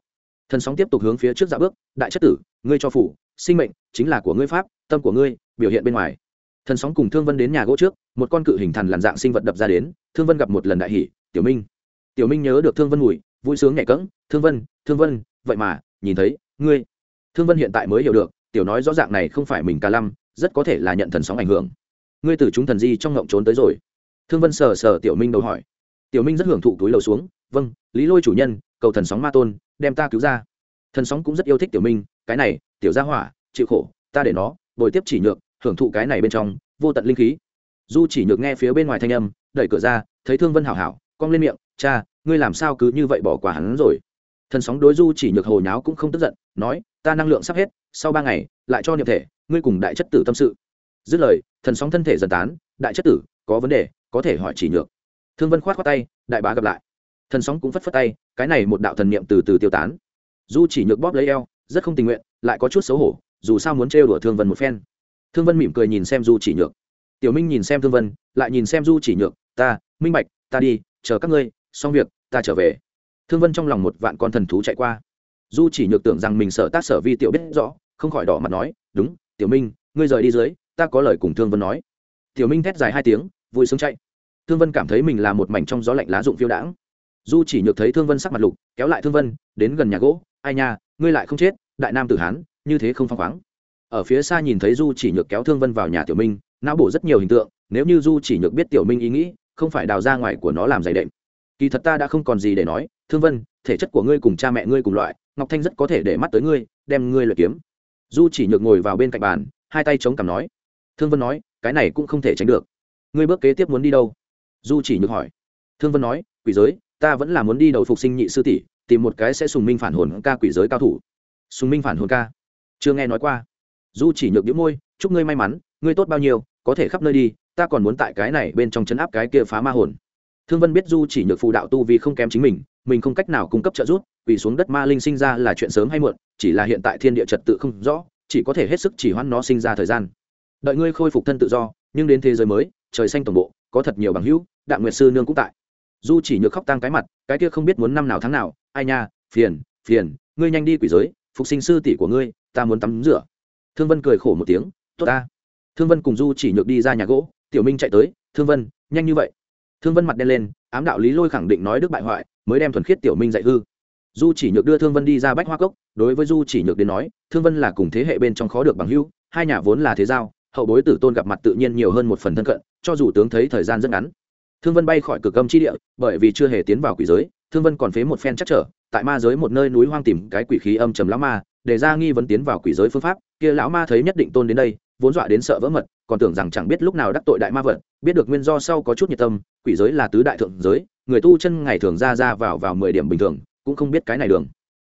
Thần sóng tiếp tục hướng phía trước dạ bước, đại chất tử, ngươi cho phủ, sinh mệnh, chính là của ngươi pháp tâm của ngươi, biểu hiện bên ngoài. Thần sóng cùng thương vân đến nhà gỗ trước, một con cự hình thần làn dạng sinh vật đập ra đến, thương vân gặp một lần đại hỷ tiểu minh. Tiểu minh nhớ được thương vân ngủi vui sướng nhẹ cẫng, thương vân thương vân, vậy mà, nhìn thấy, ngươi. Thương vân hiện tại mới hiểu được, tiểu nói rõ ràng này không phải mình ca lăm, rất có thể là nhận thần sóng ảnh hưởng. Ngươi từ chúng thần di trong ngộng trốn tới rồi. Thương vân sờ sờ tiểu minh đầu hỏi. Tiểu minh rất hưởng thụ túi lầu xuống vâng lý lôi chủ nhân, cầu thần sóng ma tôn, đem ta cứu ra. Thần sóng cũng rất yêu thích tiểu minh, cái này, tiểu gia hỏa, chịu khổ, ta để nó bồi tiếp chỉ nhược, hưởng thụ cái này bên trong, vô tận linh khí. Du chỉ nhược nghe phía bên ngoài thanh âm, đẩy cửa ra, thấy thương vân hảo hảo, cong lên miệng, cha, ngươi làm sao cứ như vậy bỏ quả hắn rồi? Thần sóng đối du chỉ nhược hồ nháo cũng không tức giận, nói, ta năng lượng sắp hết, sau ba ngày, lại cho niệm thể, ngươi cùng đại chất tử tâm sự. Dứt lời, thần sóng thân thể dần tán, đại chất tử, có vấn đề, có thể hỏi chỉ nhược. Thương vân khoát khoát tay, đại bá gặp lại. Thần sóng cũng phất phất tay, cái này một đạo thần niệm từ từ tiêu tán. Du chỉ nhược bóp lấy eo, rất không tình nguyện, lại có chút xấu hổ dù sao muốn trêu đùa thương vân một phen. Thương vân mỉm cười nhìn xem du chỉ nhược. Tiểu minh nhìn xem thương vân, lại nhìn xem du chỉ nhược, ta, minh bạch, ta đi, chờ các ngươi, xong việc, ta trở về. Thương vân trong lòng một vạn con thần thú chạy qua. Du chỉ nhược tưởng rằng mình sợ tác sở vi tiểu biết rõ, không khỏi đỏ mặt nói, đúng, tiểu minh, ngươi rời đi dưới, ta có lời cùng thương vân nói. Tiểu minh thét dài hai tiếng, vui sướng chạy. Thương vân cảm thấy mình là một mảnh trong gió lạnh lá dụng phiêu đãng. Du chỉ nhược thấy thương vân sắc mặt lục, kéo lại thương vân, đến gần nhà gỗ, ai nha, ngươi lại không chết, đại nam tử hán như thế không phăng khoáng. Ở phía xa nhìn thấy du chỉ nhược kéo thương vân vào nhà tiểu minh, não bổ rất nhiều hình tượng, nếu như du chỉ nhược biết tiểu minh ý nghĩ, không phải đào ra ngoài của nó làm dày đệm. Kỳ thật ta đã không còn gì để nói, thương vân, thể chất của ngươi cùng cha mẹ ngươi cùng loại, ngọc thanh rất có thể để mắt tới ngươi, đem ngươi lợi kiếm. Du chỉ nhược ngồi vào bên cạnh bàn, hai tay chống cằm nói. Thương vân nói, cái này cũng không thể tránh được. Ngươi bước kế tiếp muốn đi đâu? Du chỉ nhược hỏi. Thương vân nói, quỷ giới, ta vẫn là muốn đi đầu phục sinh nhị sư tỷ, tìm một cái sẽ sùng minh phản hồn ca quỷ giới cao thủ. Sùng minh phản hồn ca chưa nghe nói qua. Du chỉ nhược đĩu môi, chúc ngươi may mắn, ngươi tốt bao nhiêu, có thể khắp nơi đi, ta còn muốn tại cái này bên trong chấn áp cái kia phá ma hồn. Thương vân biết du chỉ nhược phù đạo tu vì không kém chính mình mình không cách nào cung cấp trợ giúp vì xuống đất ma linh sinh ra là chuyện sớm hay muộn, chỉ là hiện tại thiên địa trật tự không rõ, chỉ có thể hết sức chỉ hoãn nó sinh ra thời gian. Đợi ngươi khôi phục thân tự do, nhưng đến thế giới mới, trời xanh tổng bộ, có thật nhiều bằng hữu đạm nguyệt sư nương cũng tại. Du chỉ nhược khóc tang cái mặt, cái kia không biết muốn năm nào tháng nào, ai nha, phiền phiền, ngươi nhanh đi quỷ giới phục sinh sư tỷ của ngươi, ta muốn tắm rửa. Thương vân cười khổ một tiếng, tốt ta. Thương vân cùng du chỉ nhược đi ra nhà gỗ, tiểu minh chạy tới, thương vân, nhanh như vậy. Thương vân mặt đen lên, ám đạo lý lôi khẳng định nói đức bại hoại, mới đem thuần khiết tiểu minh dạy hư. Du chỉ nhược đưa thương vân đi ra bách hoa cốc, đối với du chỉ nhược đến nói, thương vân là cùng thế hệ bên trong khó được bằng hữu, hai nhà vốn là thế giao, hậu bối tử tôn gặp mặt tự nhiên nhiều hơn một phần thân cận, cho dù tướng thấy thời gian rất ngắn. Thương vân bay khỏi cửa cầm chi địa, bởi vì chưa hề tiến vào quỷ giới, thương vân còn phế một phen chắc trở tại ma giới một nơi núi hoang tìm cái quỷ khí âm trầm lão ma, để ra nghi vấn tiến vào quỷ giới phương pháp. Kia lão ma thấy nhất định tôn đến đây, vốn dọa đến sợ vỡ mật, còn tưởng rằng chẳng biết lúc nào đắc tội đại ma vật, biết được nguyên do sau có chút nhiệt tâm, quỷ giới là tứ đại thượng giới, người tu chân ngày thường ra ra vào vào mười điểm bình thường, cũng không biết cái này đường.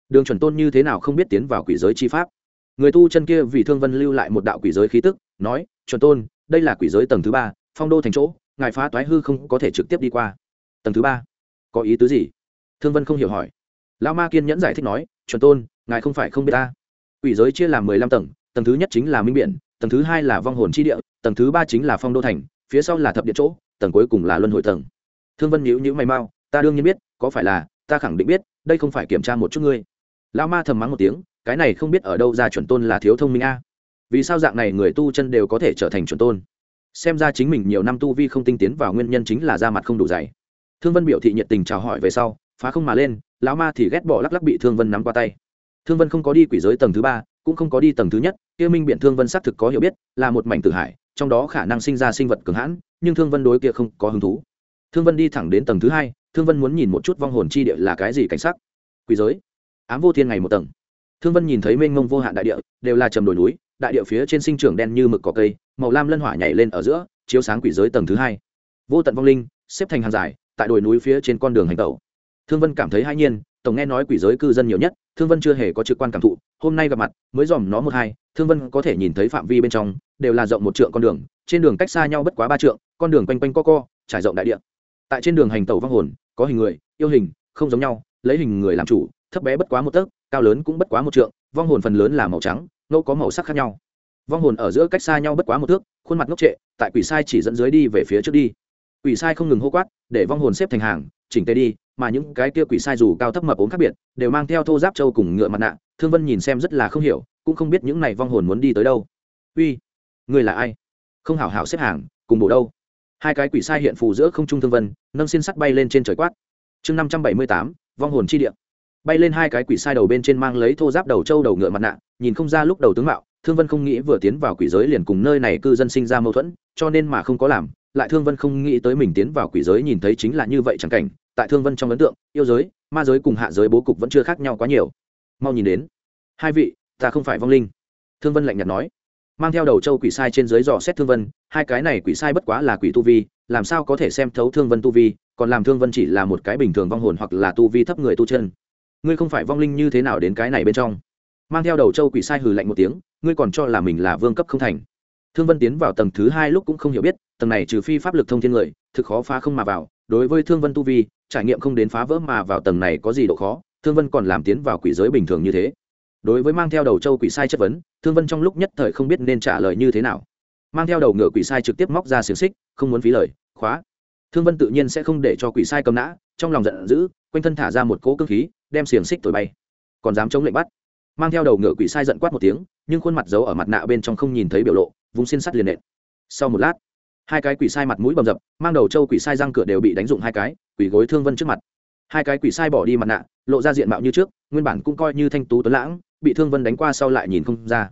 Đường chuẩn tôn như thế nào không biết tiến vào quỷ giới chi pháp. Người tu chân kia vì thương vân lưu lại một đạo quỷ giới khí tức, nói, chuẩn tôn, đây là quỷ giới tầng thứ ba, phong đô thành chỗ, ngài phá toái hư không có thể trực tiếp đi qua. Tầng thứ ba? Có ý tứ gì? Thương vân không hiểu hỏi lão ma kiên nhẫn giải thích nói, chuẩn tôn, ngài không phải không biết ta. Quỷ giới chia làm mười lăm tầng tầng thứ nhất chính là minh biển, tầng thứ hai là vong hồn chi địa, tầng thứ ba chính là phong đô thành, phía sau là thập địa chỗ, tầng cuối cùng là luân hồi tầng. Thương vân nhữ nhữ mày mau, ta đương nhiên biết, có phải là ta khẳng định biết, đây không phải kiểm tra một chút ngươi. Lão ma thầm mắng một tiếng, cái này không biết ở đâu ra chuẩn tôn là thiếu thông minh a. Vì sao dạng này người tu chân đều có thể trở thành chuẩn tôn? Xem ra chính mình nhiều năm tu vi không tinh tiến vào nguyên nhân chính là da mặt không đủ dày. Thương vân biểu thị nhiệt tình chào hỏi về sau phá không mà lên, lão ma thì ghét bỏ lắc lắc bị thương vân nắm qua tay. Thương vân không có đi quỷ giới tầng thứ ba, cũng không có đi tầng thứ nhất, kia minh biện thương vân xác thực có hiểu biết, là một mảnh tử hải, trong đó khả năng sinh ra sinh vật cường hãn, nhưng thương vân đối kia không có hứng thú. Thương vân đi thẳng đến tầng thứ hai, thương vân muốn nhìn một chút vong hồn chi địa là cái gì cảnh sắc. Quỷ giới? Ám vô thiên ngày một tầng. Thương vân nhìn thấy mênh mông vô hạn đại địa, đều là trầm đồi núi, đại địa phía trên sinh trưởng đen như mực cỏ cây, màu lam lân hỏa nhảy lên ở giữa, chiếu sáng quỷ giới tầng thứ hai. Vô tận vong linh, xếp thành hàng dài, tại đồi núi phía trên con đường hành tẩu thương vân cảm thấy hai nhiên, tổng nghe nói quỷ giới cư dân nhiều nhất, thương vân chưa hề có trực quan cảm thụ, hôm nay gặp mặt, mới dòm nó một hai, thương vân có thể nhìn thấy phạm vi bên trong, đều là rộng một trượng con đường, trên đường cách xa nhau bất quá ba trượng, con đường quanh quanh co co, trải rộng đại địa. Tại trên đường hành tẩu vong hồn, có hình người, yêu hình, không giống nhau, lấy hình người làm chủ, thấp bé bất quá một tấc, cao lớn cũng bất quá một trượng, vong hồn phần lớn là màu trắng, ngẫu có màu sắc khác nhau. Vong hồn ở giữa cách xa nhau bất quá một thước, khuôn mặt ngốc trệ, tại quỷ sai chỉ dẫn dưới đi về phía trước đi. Quỷ sai không ngừng hô quát, để vong hồn xếp thành hàng, chỉnh tề đi mà những cái kia quỷ sai dù cao thấp mập ốm khác biệt, đều mang theo thô giáp trâu cùng ngựa mặt nạ. Thương vân nhìn xem rất là không hiểu, cũng không biết những này vong hồn muốn đi tới đâu. Uy, người là ai? Không hảo hảo xếp hàng, cùng bộ đâu? Hai cái quỷ sai hiện phù giữa không trung thương vân, nâng xin sắt bay lên trên trời quát. Chương năm trăm bảy mươi tám, vong hồn chi địa. Bay lên hai cái quỷ sai đầu bên trên mang lấy thô giáp đầu trâu đầu ngựa mặt nạ, nhìn không ra lúc đầu tướng mạo, thương vân không nghĩ vừa tiến vào quỷ giới liền cùng nơi này cư dân sinh ra mâu thuẫn, cho nên mà không có làm, lại thương vân không nghĩ tới mình tiến vào quỷ giới nhìn thấy chính là như vậy chẳng cảnh tại thương vân trong ấn tượng, yêu giới, ma giới cùng hạ giới bố cục vẫn chưa khác nhau quá nhiều. Mau nhìn đến. Hai vị, ta không phải vong linh. Thương vân lạnh nhạt nói. Mang theo đầu châu quỷ sai trên dưới dò xét thương vân, hai cái này quỷ sai bất quá là quỷ tu vi, làm sao có thể xem thấu thương vân tu vi, còn làm thương vân chỉ là một cái bình thường vong hồn hoặc là tu vi thấp người tu chân. Ngươi không phải vong linh như thế nào đến cái này bên trong? Mang theo đầu châu quỷ sai hừ lạnh một tiếng, ngươi còn cho là mình là vương cấp không thành. Thương vân tiến vào tầng thứ hai lúc cũng không hiểu biết, tầng này trừ phi pháp lực thông thiên người, thực khó phá không mà vào đối với thương vân tu vi, trải nghiệm không đến phá vỡ mà vào tầng này có gì độ khó, thương vân còn làm tiến vào quỷ giới bình thường như thế. Đối với mang theo đầu châu quỷ sai chất vấn, thương vân trong lúc nhất thời không biết nên trả lời như thế nào. Mang theo đầu ngựa quỷ sai trực tiếp móc ra xiềng xích, không muốn phí lời, khóa. Thương vân tự nhiên sẽ không để cho quỷ sai cầm nã, trong lòng giận dữ, quanh thân thả ra một cỗ cơ khí, đem xiềng xích thổi bay. Còn dám chống lệnh bắt. Mang theo đầu ngựa quỷ sai giận quát một tiếng, nhưng khuôn mặt giấu ở mặt nạ bên trong không nhìn thấy biểu lộ, vùng xiên sắt liền nện. Sau một lát hai cái quỷ sai mặt mũi bầm dập, mang đầu trâu quỷ sai răng cửa đều bị đánh dụng hai cái, quỷ gối thương vân trước mặt. Hai cái quỷ sai bỏ đi mặt nạ, lộ ra diện mạo như trước, nguyên bản cũng coi như thanh tú tuấn lãng, bị thương vân đánh qua sau lại nhìn không ra.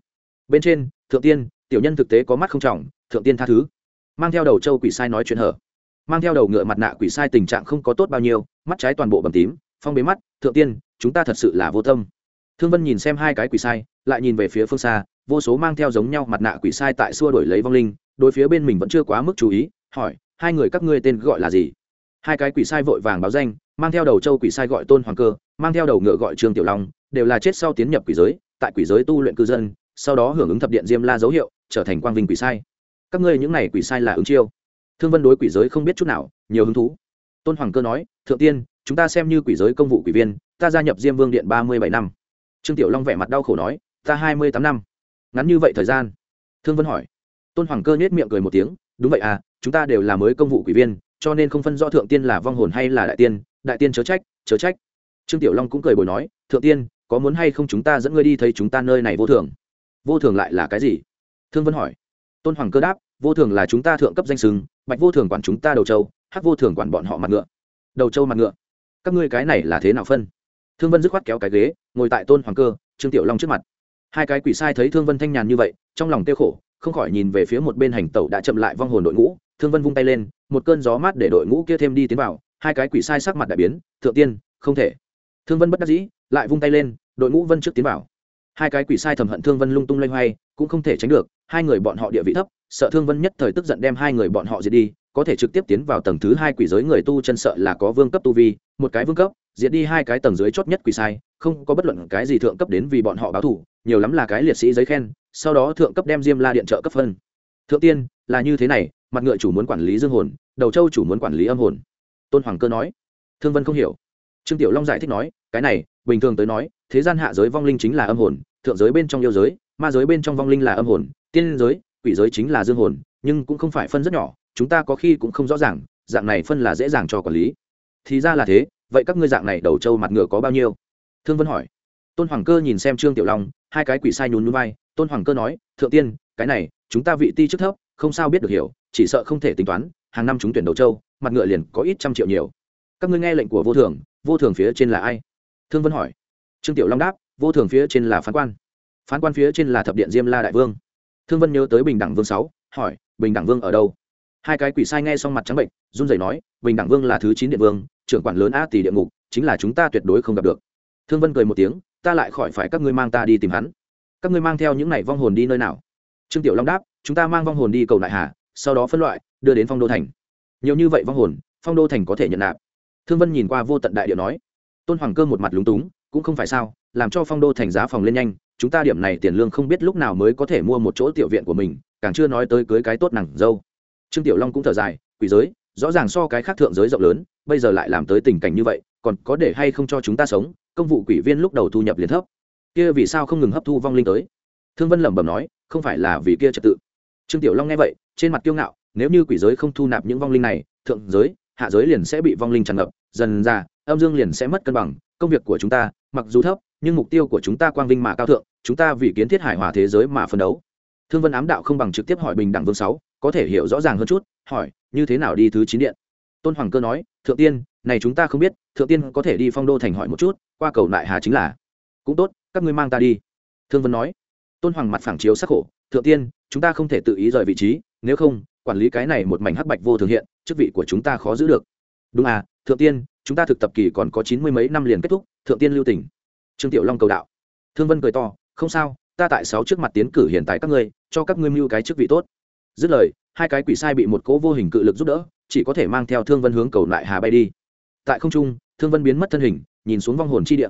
Bên trên, thượng tiên, tiểu nhân thực tế có mắt không trọng, thượng tiên tha thứ. Mang theo đầu trâu quỷ sai nói chuyện hở. Mang theo đầu ngựa mặt nạ quỷ sai tình trạng không có tốt bao nhiêu, mắt trái toàn bộ bầm tím, phong bế mắt, thượng tiên, chúng ta thật sự là vô tâm. Thương vân nhìn xem hai cái quỷ sai, lại nhìn về phía phương xa, vô số mang theo giống nhau mặt nạ quỷ sai tại xua đổi lấy vong linh đối phía bên mình vẫn chưa quá mức chú ý, hỏi, hai người các ngươi tên gọi là gì? Hai cái quỷ sai vội vàng báo danh, mang theo đầu châu quỷ sai gọi tôn hoàng cơ, mang theo đầu ngựa gọi trương tiểu long, đều là chết sau tiến nhập quỷ giới, tại quỷ giới tu luyện cư dân, sau đó hưởng ứng thập điện diêm la dấu hiệu, trở thành quang vinh quỷ sai. Các ngươi những này quỷ sai là ứng chiêu. Thương vân đối quỷ giới không biết chút nào, nhiều hứng thú. Tôn hoàng cơ nói, thượng tiên, chúng ta xem như quỷ giới công vụ quỷ viên, ta gia nhập diêm vương điện ba mươi bảy năm. Trương tiểu long vẻ mặt đau khổ nói, ta hai mươi tám năm. Ngắn như vậy thời gian. Thương vân hỏi tôn hoàng cơ nhếch miệng cười một tiếng, đúng vậy à chúng ta đều là mới công vụ quỷ viên, cho nên không phân rõ thượng tiên là vong hồn hay là đại tiên đại tiên chớ trách chớ trách. Trương tiểu long cũng cười bồi nói, thượng tiên, có muốn hay không chúng ta dẫn ngươi đi thấy chúng ta nơi này vô thường? Vô thường lại là cái gì? Thương vân hỏi. Tôn hoàng cơ đáp, vô thường là chúng ta thượng cấp danh sừng bạch vô thường quản chúng ta đầu châu hắc vô thường quản bọn họ mặt ngựa. Đầu châu mặt ngựa? Các ngươi cái này là thế nào phân? Thương vân dứt khoát kéo cái ghế, ngồi tại tôn hoàng cơ, trương tiểu long trước mặt. Hai cái quỷ sai thấy thương vân thanh nhàn như vậy, trong lòng tiêu khổ không khỏi nhìn về phía một bên hành tẩu đã chậm lại vong hồn đội ngũ, thương vân vung tay lên, một cơn gió mát để đội ngũ kia thêm đi tiến vào, hai cái quỷ sai sắc mặt đại biến, thượng tiên, không thể. Thương vân bất đắc dĩ, lại vung tay lên, đội ngũ vân trước tiến vào. Hai cái quỷ sai thầm hận thương vân lung tung lanh hoay, cũng không thể tránh được, hai người bọn họ địa vị thấp, sợ thương vân nhất thời tức giận đem hai người bọn họ diệt đi, có thể trực tiếp tiến vào tầng thứ hai quỷ giới người tu chân sợ là có vương cấp tu vi, một cái vương cấp, diệt đi hai cái tầng dưới chót nhất quỷ sai, không có bất luận cái gì thượng cấp đến vì bọn họ báo thủ nhiều lắm là cái liệt sĩ giấy khen sau đó thượng cấp đem diêm la điện trợ cấp phân. Thượng tiên, là như thế này, mặt ngựa chủ muốn quản lý dương hồn, đầu châu chủ muốn quản lý âm hồn. Tôn hoàng cơ nói. Thương vân không hiểu. Trương tiểu long giải thích nói, cái này, bình thường tới nói, thế gian hạ giới vong linh chính là âm hồn, thượng giới bên trong yêu giới, ma giới bên trong vong linh là âm hồn, tiên giới, quỷ giới chính là dương hồn, nhưng cũng không phải phân rất nhỏ, chúng ta có khi cũng không rõ ràng, dạng này phân là dễ dàng cho quản lý. Thì ra là thế, vậy các ngươi dạng này đầu trâu mặt ngựa có bao nhiêu? Thương vân hỏi. Tôn hoàng cơ nhìn xem trương tiểu long, hai cái quỷ sai nhún núi vai tôn hoàng cơ nói thượng tiên cái này chúng ta vị ti chức thấp không sao biết được hiểu chỉ sợ không thể tính toán hàng năm chúng tuyển đầu châu, mặt ngựa liền có ít trăm triệu nhiều. Các ngươi nghe lệnh của vô thường vô thường phía trên là ai? Thương vân hỏi. Trương tiểu long đáp vô thường phía trên là phán quan. Phán quan phía trên là thập điện diêm la đại vương. Thương vân nhớ tới bình đẳng vương sáu hỏi bình đẳng vương ở đâu? Hai cái quỷ sai nghe xong mặt trắng bệnh run rẩy nói bình đẳng vương là thứ chín điện vương trưởng quản lớn a tỷ địa ngục chính là chúng ta tuyệt đối không gặp được. Thương vân cười một tiếng ta lại khỏi phải các ngươi mang ta đi tìm hắn các ngươi mang theo những này vong hồn đi nơi nào? Trương tiểu long đáp, chúng ta mang vong hồn đi cầu đại hà, sau đó phân loại, đưa đến phong đô thành. Nhiều như vậy vong hồn, phong đô thành có thể nhận nạp. Thương vân nhìn qua vô tận đại địa nói, tôn hoàng cơ một mặt lúng túng, cũng không phải sao, làm cho phong đô thành giá phòng lên nhanh, chúng ta điểm này tiền lương không biết lúc nào mới có thể mua một chỗ tiểu viện của mình, càng chưa nói tới cưới cái tốt nặng dâu. Trương tiểu long cũng thở dài, quỷ giới, rõ ràng so cái khác thượng giới rộng lớn, bây giờ lại làm tới tình cảnh như vậy, còn có để hay không cho chúng ta sống, công vụ quỷ viên lúc đầu thu nhập liền thấp kia vì sao không ngừng hấp thu vong linh tới? Thương vân lẩm bẩm nói, không phải là vì kia trật tự. Trương tiểu long nghe vậy, trên mặt kiêu ngạo, nếu như quỷ giới không thu nạp những vong linh này, thượng giới, hạ giới liền sẽ bị vong linh tràn ngập, dần ra, âm dương liền sẽ mất cân bằng, công việc của chúng ta, mặc dù thấp, nhưng mục tiêu của chúng ta quang vinh mà cao thượng, chúng ta vì kiến thiết hải hòa thế giới mà phấn đấu. Thương vân ám đạo không bằng trực tiếp hỏi bình đẳng vương sáu, có thể hiểu rõ ràng hơn chút, hỏi, như thế nào đi thứ chín điện? Tôn hoàng cơ nói, thượng tiên, này chúng ta không biết, thượng tiên có thể đi phong đô thành hỏi một chút, qua cầu nại hà chính là. Cũng tốt các ngươi mang ta đi. Thương vân nói. Tôn hoàng mặt phẳng chiếu sắc khổ. Thượng tiên, chúng ta không thể tự ý rời vị trí, nếu không, quản lý cái này một mảnh hắc bạch vô thường hiện, chức vị của chúng ta khó giữ được. Đúng à thượng tiên, chúng ta thực tập kỳ còn có chín mươi mấy năm liền kết thúc, thượng tiên lưu tỉnh trương tiểu long cầu đạo. Thương vân cười to. Không sao, ta tại sáu trước mặt tiến cử hiện tại các ngươi, cho các ngươi mưu cái chức vị tốt. Dứt lời, hai cái quỷ sai bị một cỗ vô hình cự lực giúp đỡ, chỉ có thể mang theo thương vân hướng cầu lại hà bay đi. Tại không trung, thương vân biến mất thân hình, nhìn xuống vong hồn chi địa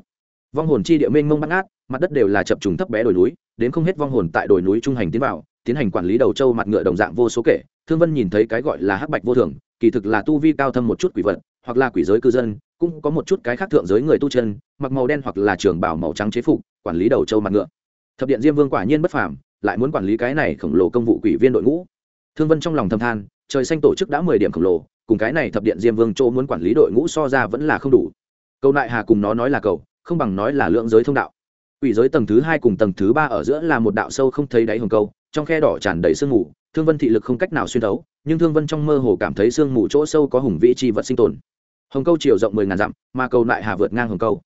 vong hồn chi địa mênh mông bắt ngát mặt đất đều là chập trùng thấp bé đồi núi, đến không hết vong hồn tại đồi núi trung hành tiến vào, tiến hành quản lý đầu châu mặt ngựa đồng dạng vô số kể. Thương vân nhìn thấy cái gọi là hắc bạch vô thường, kỳ thực là tu vi cao thâm một chút quỷ vật, hoặc là quỷ giới cư dân, cũng có một chút cái khác thượng giới người tu chân, mặc màu đen hoặc là trường bảo màu trắng chế phục, quản lý đầu châu mặt ngựa. Thập điện diêm vương quả nhiên bất phàm, lại muốn quản lý cái này khổng lồ công vụ quỷ viên đội ngũ. Thương vân trong lòng thâm than, trời xanh tổ chức đã mười điểm khổng lồ, cùng cái này thập điện diêm vương châu muốn quản lý đội ngũ so ra vẫn là không đủ. Câu nại hà cùng nó nói là cầu không bằng nói là lượng giới thông đạo. Quỷ giới tầng thứ hai cùng tầng thứ ba ở giữa là một đạo sâu không thấy đáy hồng câu, trong khe đỏ tràn đầy sương mù, thương vân thị lực không cách nào xuyên thấu, nhưng thương vân trong mơ hồ cảm thấy sương mù chỗ sâu có hùng vĩ chi vật sinh tồn. Hồng câu chiều rộng mười ngàn dặm, mà cầu nại hà vượt ngang hồng câu.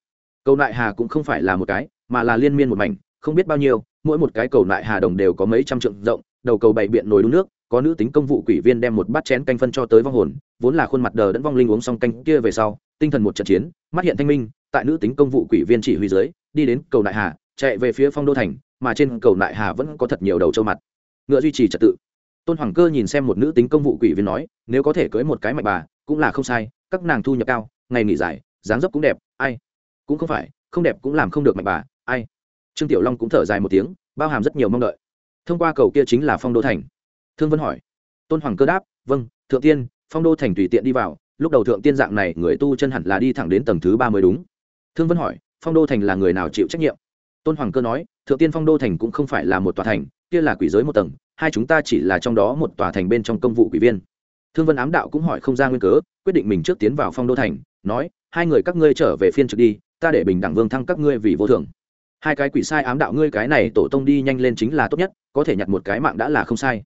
Cầu nại hà cũng không phải là một cái, mà là liên miên một mảnh, không biết bao nhiêu, mỗi một cái cầu nại hà đồng đều có mấy trăm trượng rộng, đầu cầu bảy biện nồi đun nước, có nữ tính công vụ quỷ viên đem một bát chén canh phân cho tới vong hồn vốn là khuôn mặt đờ đẫn vong linh uống xong canh kia về sau, tinh thần một trận chiến, mắt hiện thanh minh, tại nữ tính công vụ quỷ viên chỉ huy dưới, đi đến cầu nại hà, chạy về phía phong đô thành, mà trên cầu nại hà vẫn có thật nhiều đầu trâu mặt. Ngựa duy trì trật tự. Tôn hoàng cơ nhìn xem một nữ tính công vụ quỷ viên nói, nếu có thể cưới một cái mạnh bà, cũng là không sai, các nàng thu nhập cao, ngày nghỉ dài, dáng dấp cũng đẹp, ai? Cũng không phải, không đẹp cũng làm không được mạnh bà, ai? Trương tiểu long cũng thở dài một tiếng, bao hàm rất nhiều mong đợi. Thông qua cầu kia chính là phong đô thành. Thương vân hỏi. Tôn hoàng cơ đáp vâng thượng tiên phong đô thành tùy tiện đi vào, lúc đầu thượng tiên dạng này, người tu chân hẳn là đi thẳng đến tầng thứ ba mới đúng. Thương vân hỏi, phong đô thành là người nào chịu trách nhiệm? Tôn hoàng cơ nói, thượng tiên phong đô thành cũng không phải là một tòa thành, kia là quỷ giới một tầng, hai chúng ta chỉ là trong đó một tòa thành bên trong công vụ quỷ viên. Thương vân ám đạo cũng hỏi không ra nguyên cớ, quyết định mình trước tiến vào phong đô thành, nói, hai người các ngươi trở về phiên trực đi, ta để bình đẳng vương thăng các ngươi vì vô thường hai cái quỷ sai ám đạo ngươi cái này tổ tông đi nhanh lên chính là tốt nhất, có thể nhặt một cái mạng đã là không sai.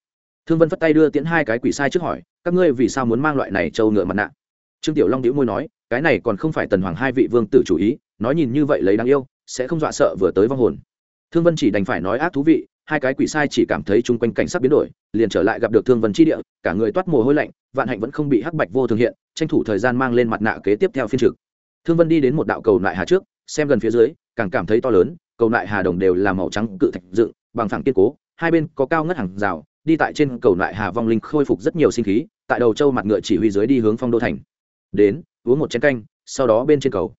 Thương vân phất tay đưa tiễn hai cái quỷ sai trước hỏi các ngươi vì sao muốn mang loại này trâu ngựa mặt nạ? Trương tiểu long đĩu môi nói, cái này còn không phải tần hoàng hai vị vương tử chủ ý, nói nhìn như vậy lấy đáng yêu, sẽ không dọa sợ vừa tới vong hồn. Thương vân chỉ đành phải nói ác thú vị, hai cái quỷ sai chỉ cảm thấy chung quanh cảnh sắc biến đổi, liền trở lại gặp được thương vân chi địa, cả người toát mồ hôi lạnh, vạn hạnh vẫn không bị hắc bạch vô thường hiện, tranh thủ thời gian mang lên mặt nạ kế tiếp theo phiên trực. Thương vân đi đến một đạo cầu nại hà trước, xem gần phía dưới, càng cảm thấy to lớn, cầu nại hà đồng đều là màu trắng cự thạch dựng, bằng phẳng kiên cố, hai bên có cao ngất hàng rào, đi tại trên cầu nại hà vong linh khôi phục rất nhiều sinh khí tại đầu châu mặt ngựa chỉ huy dưới đi hướng phong đô thành. Đến, uống một chén canh, sau đó bên trên cầu.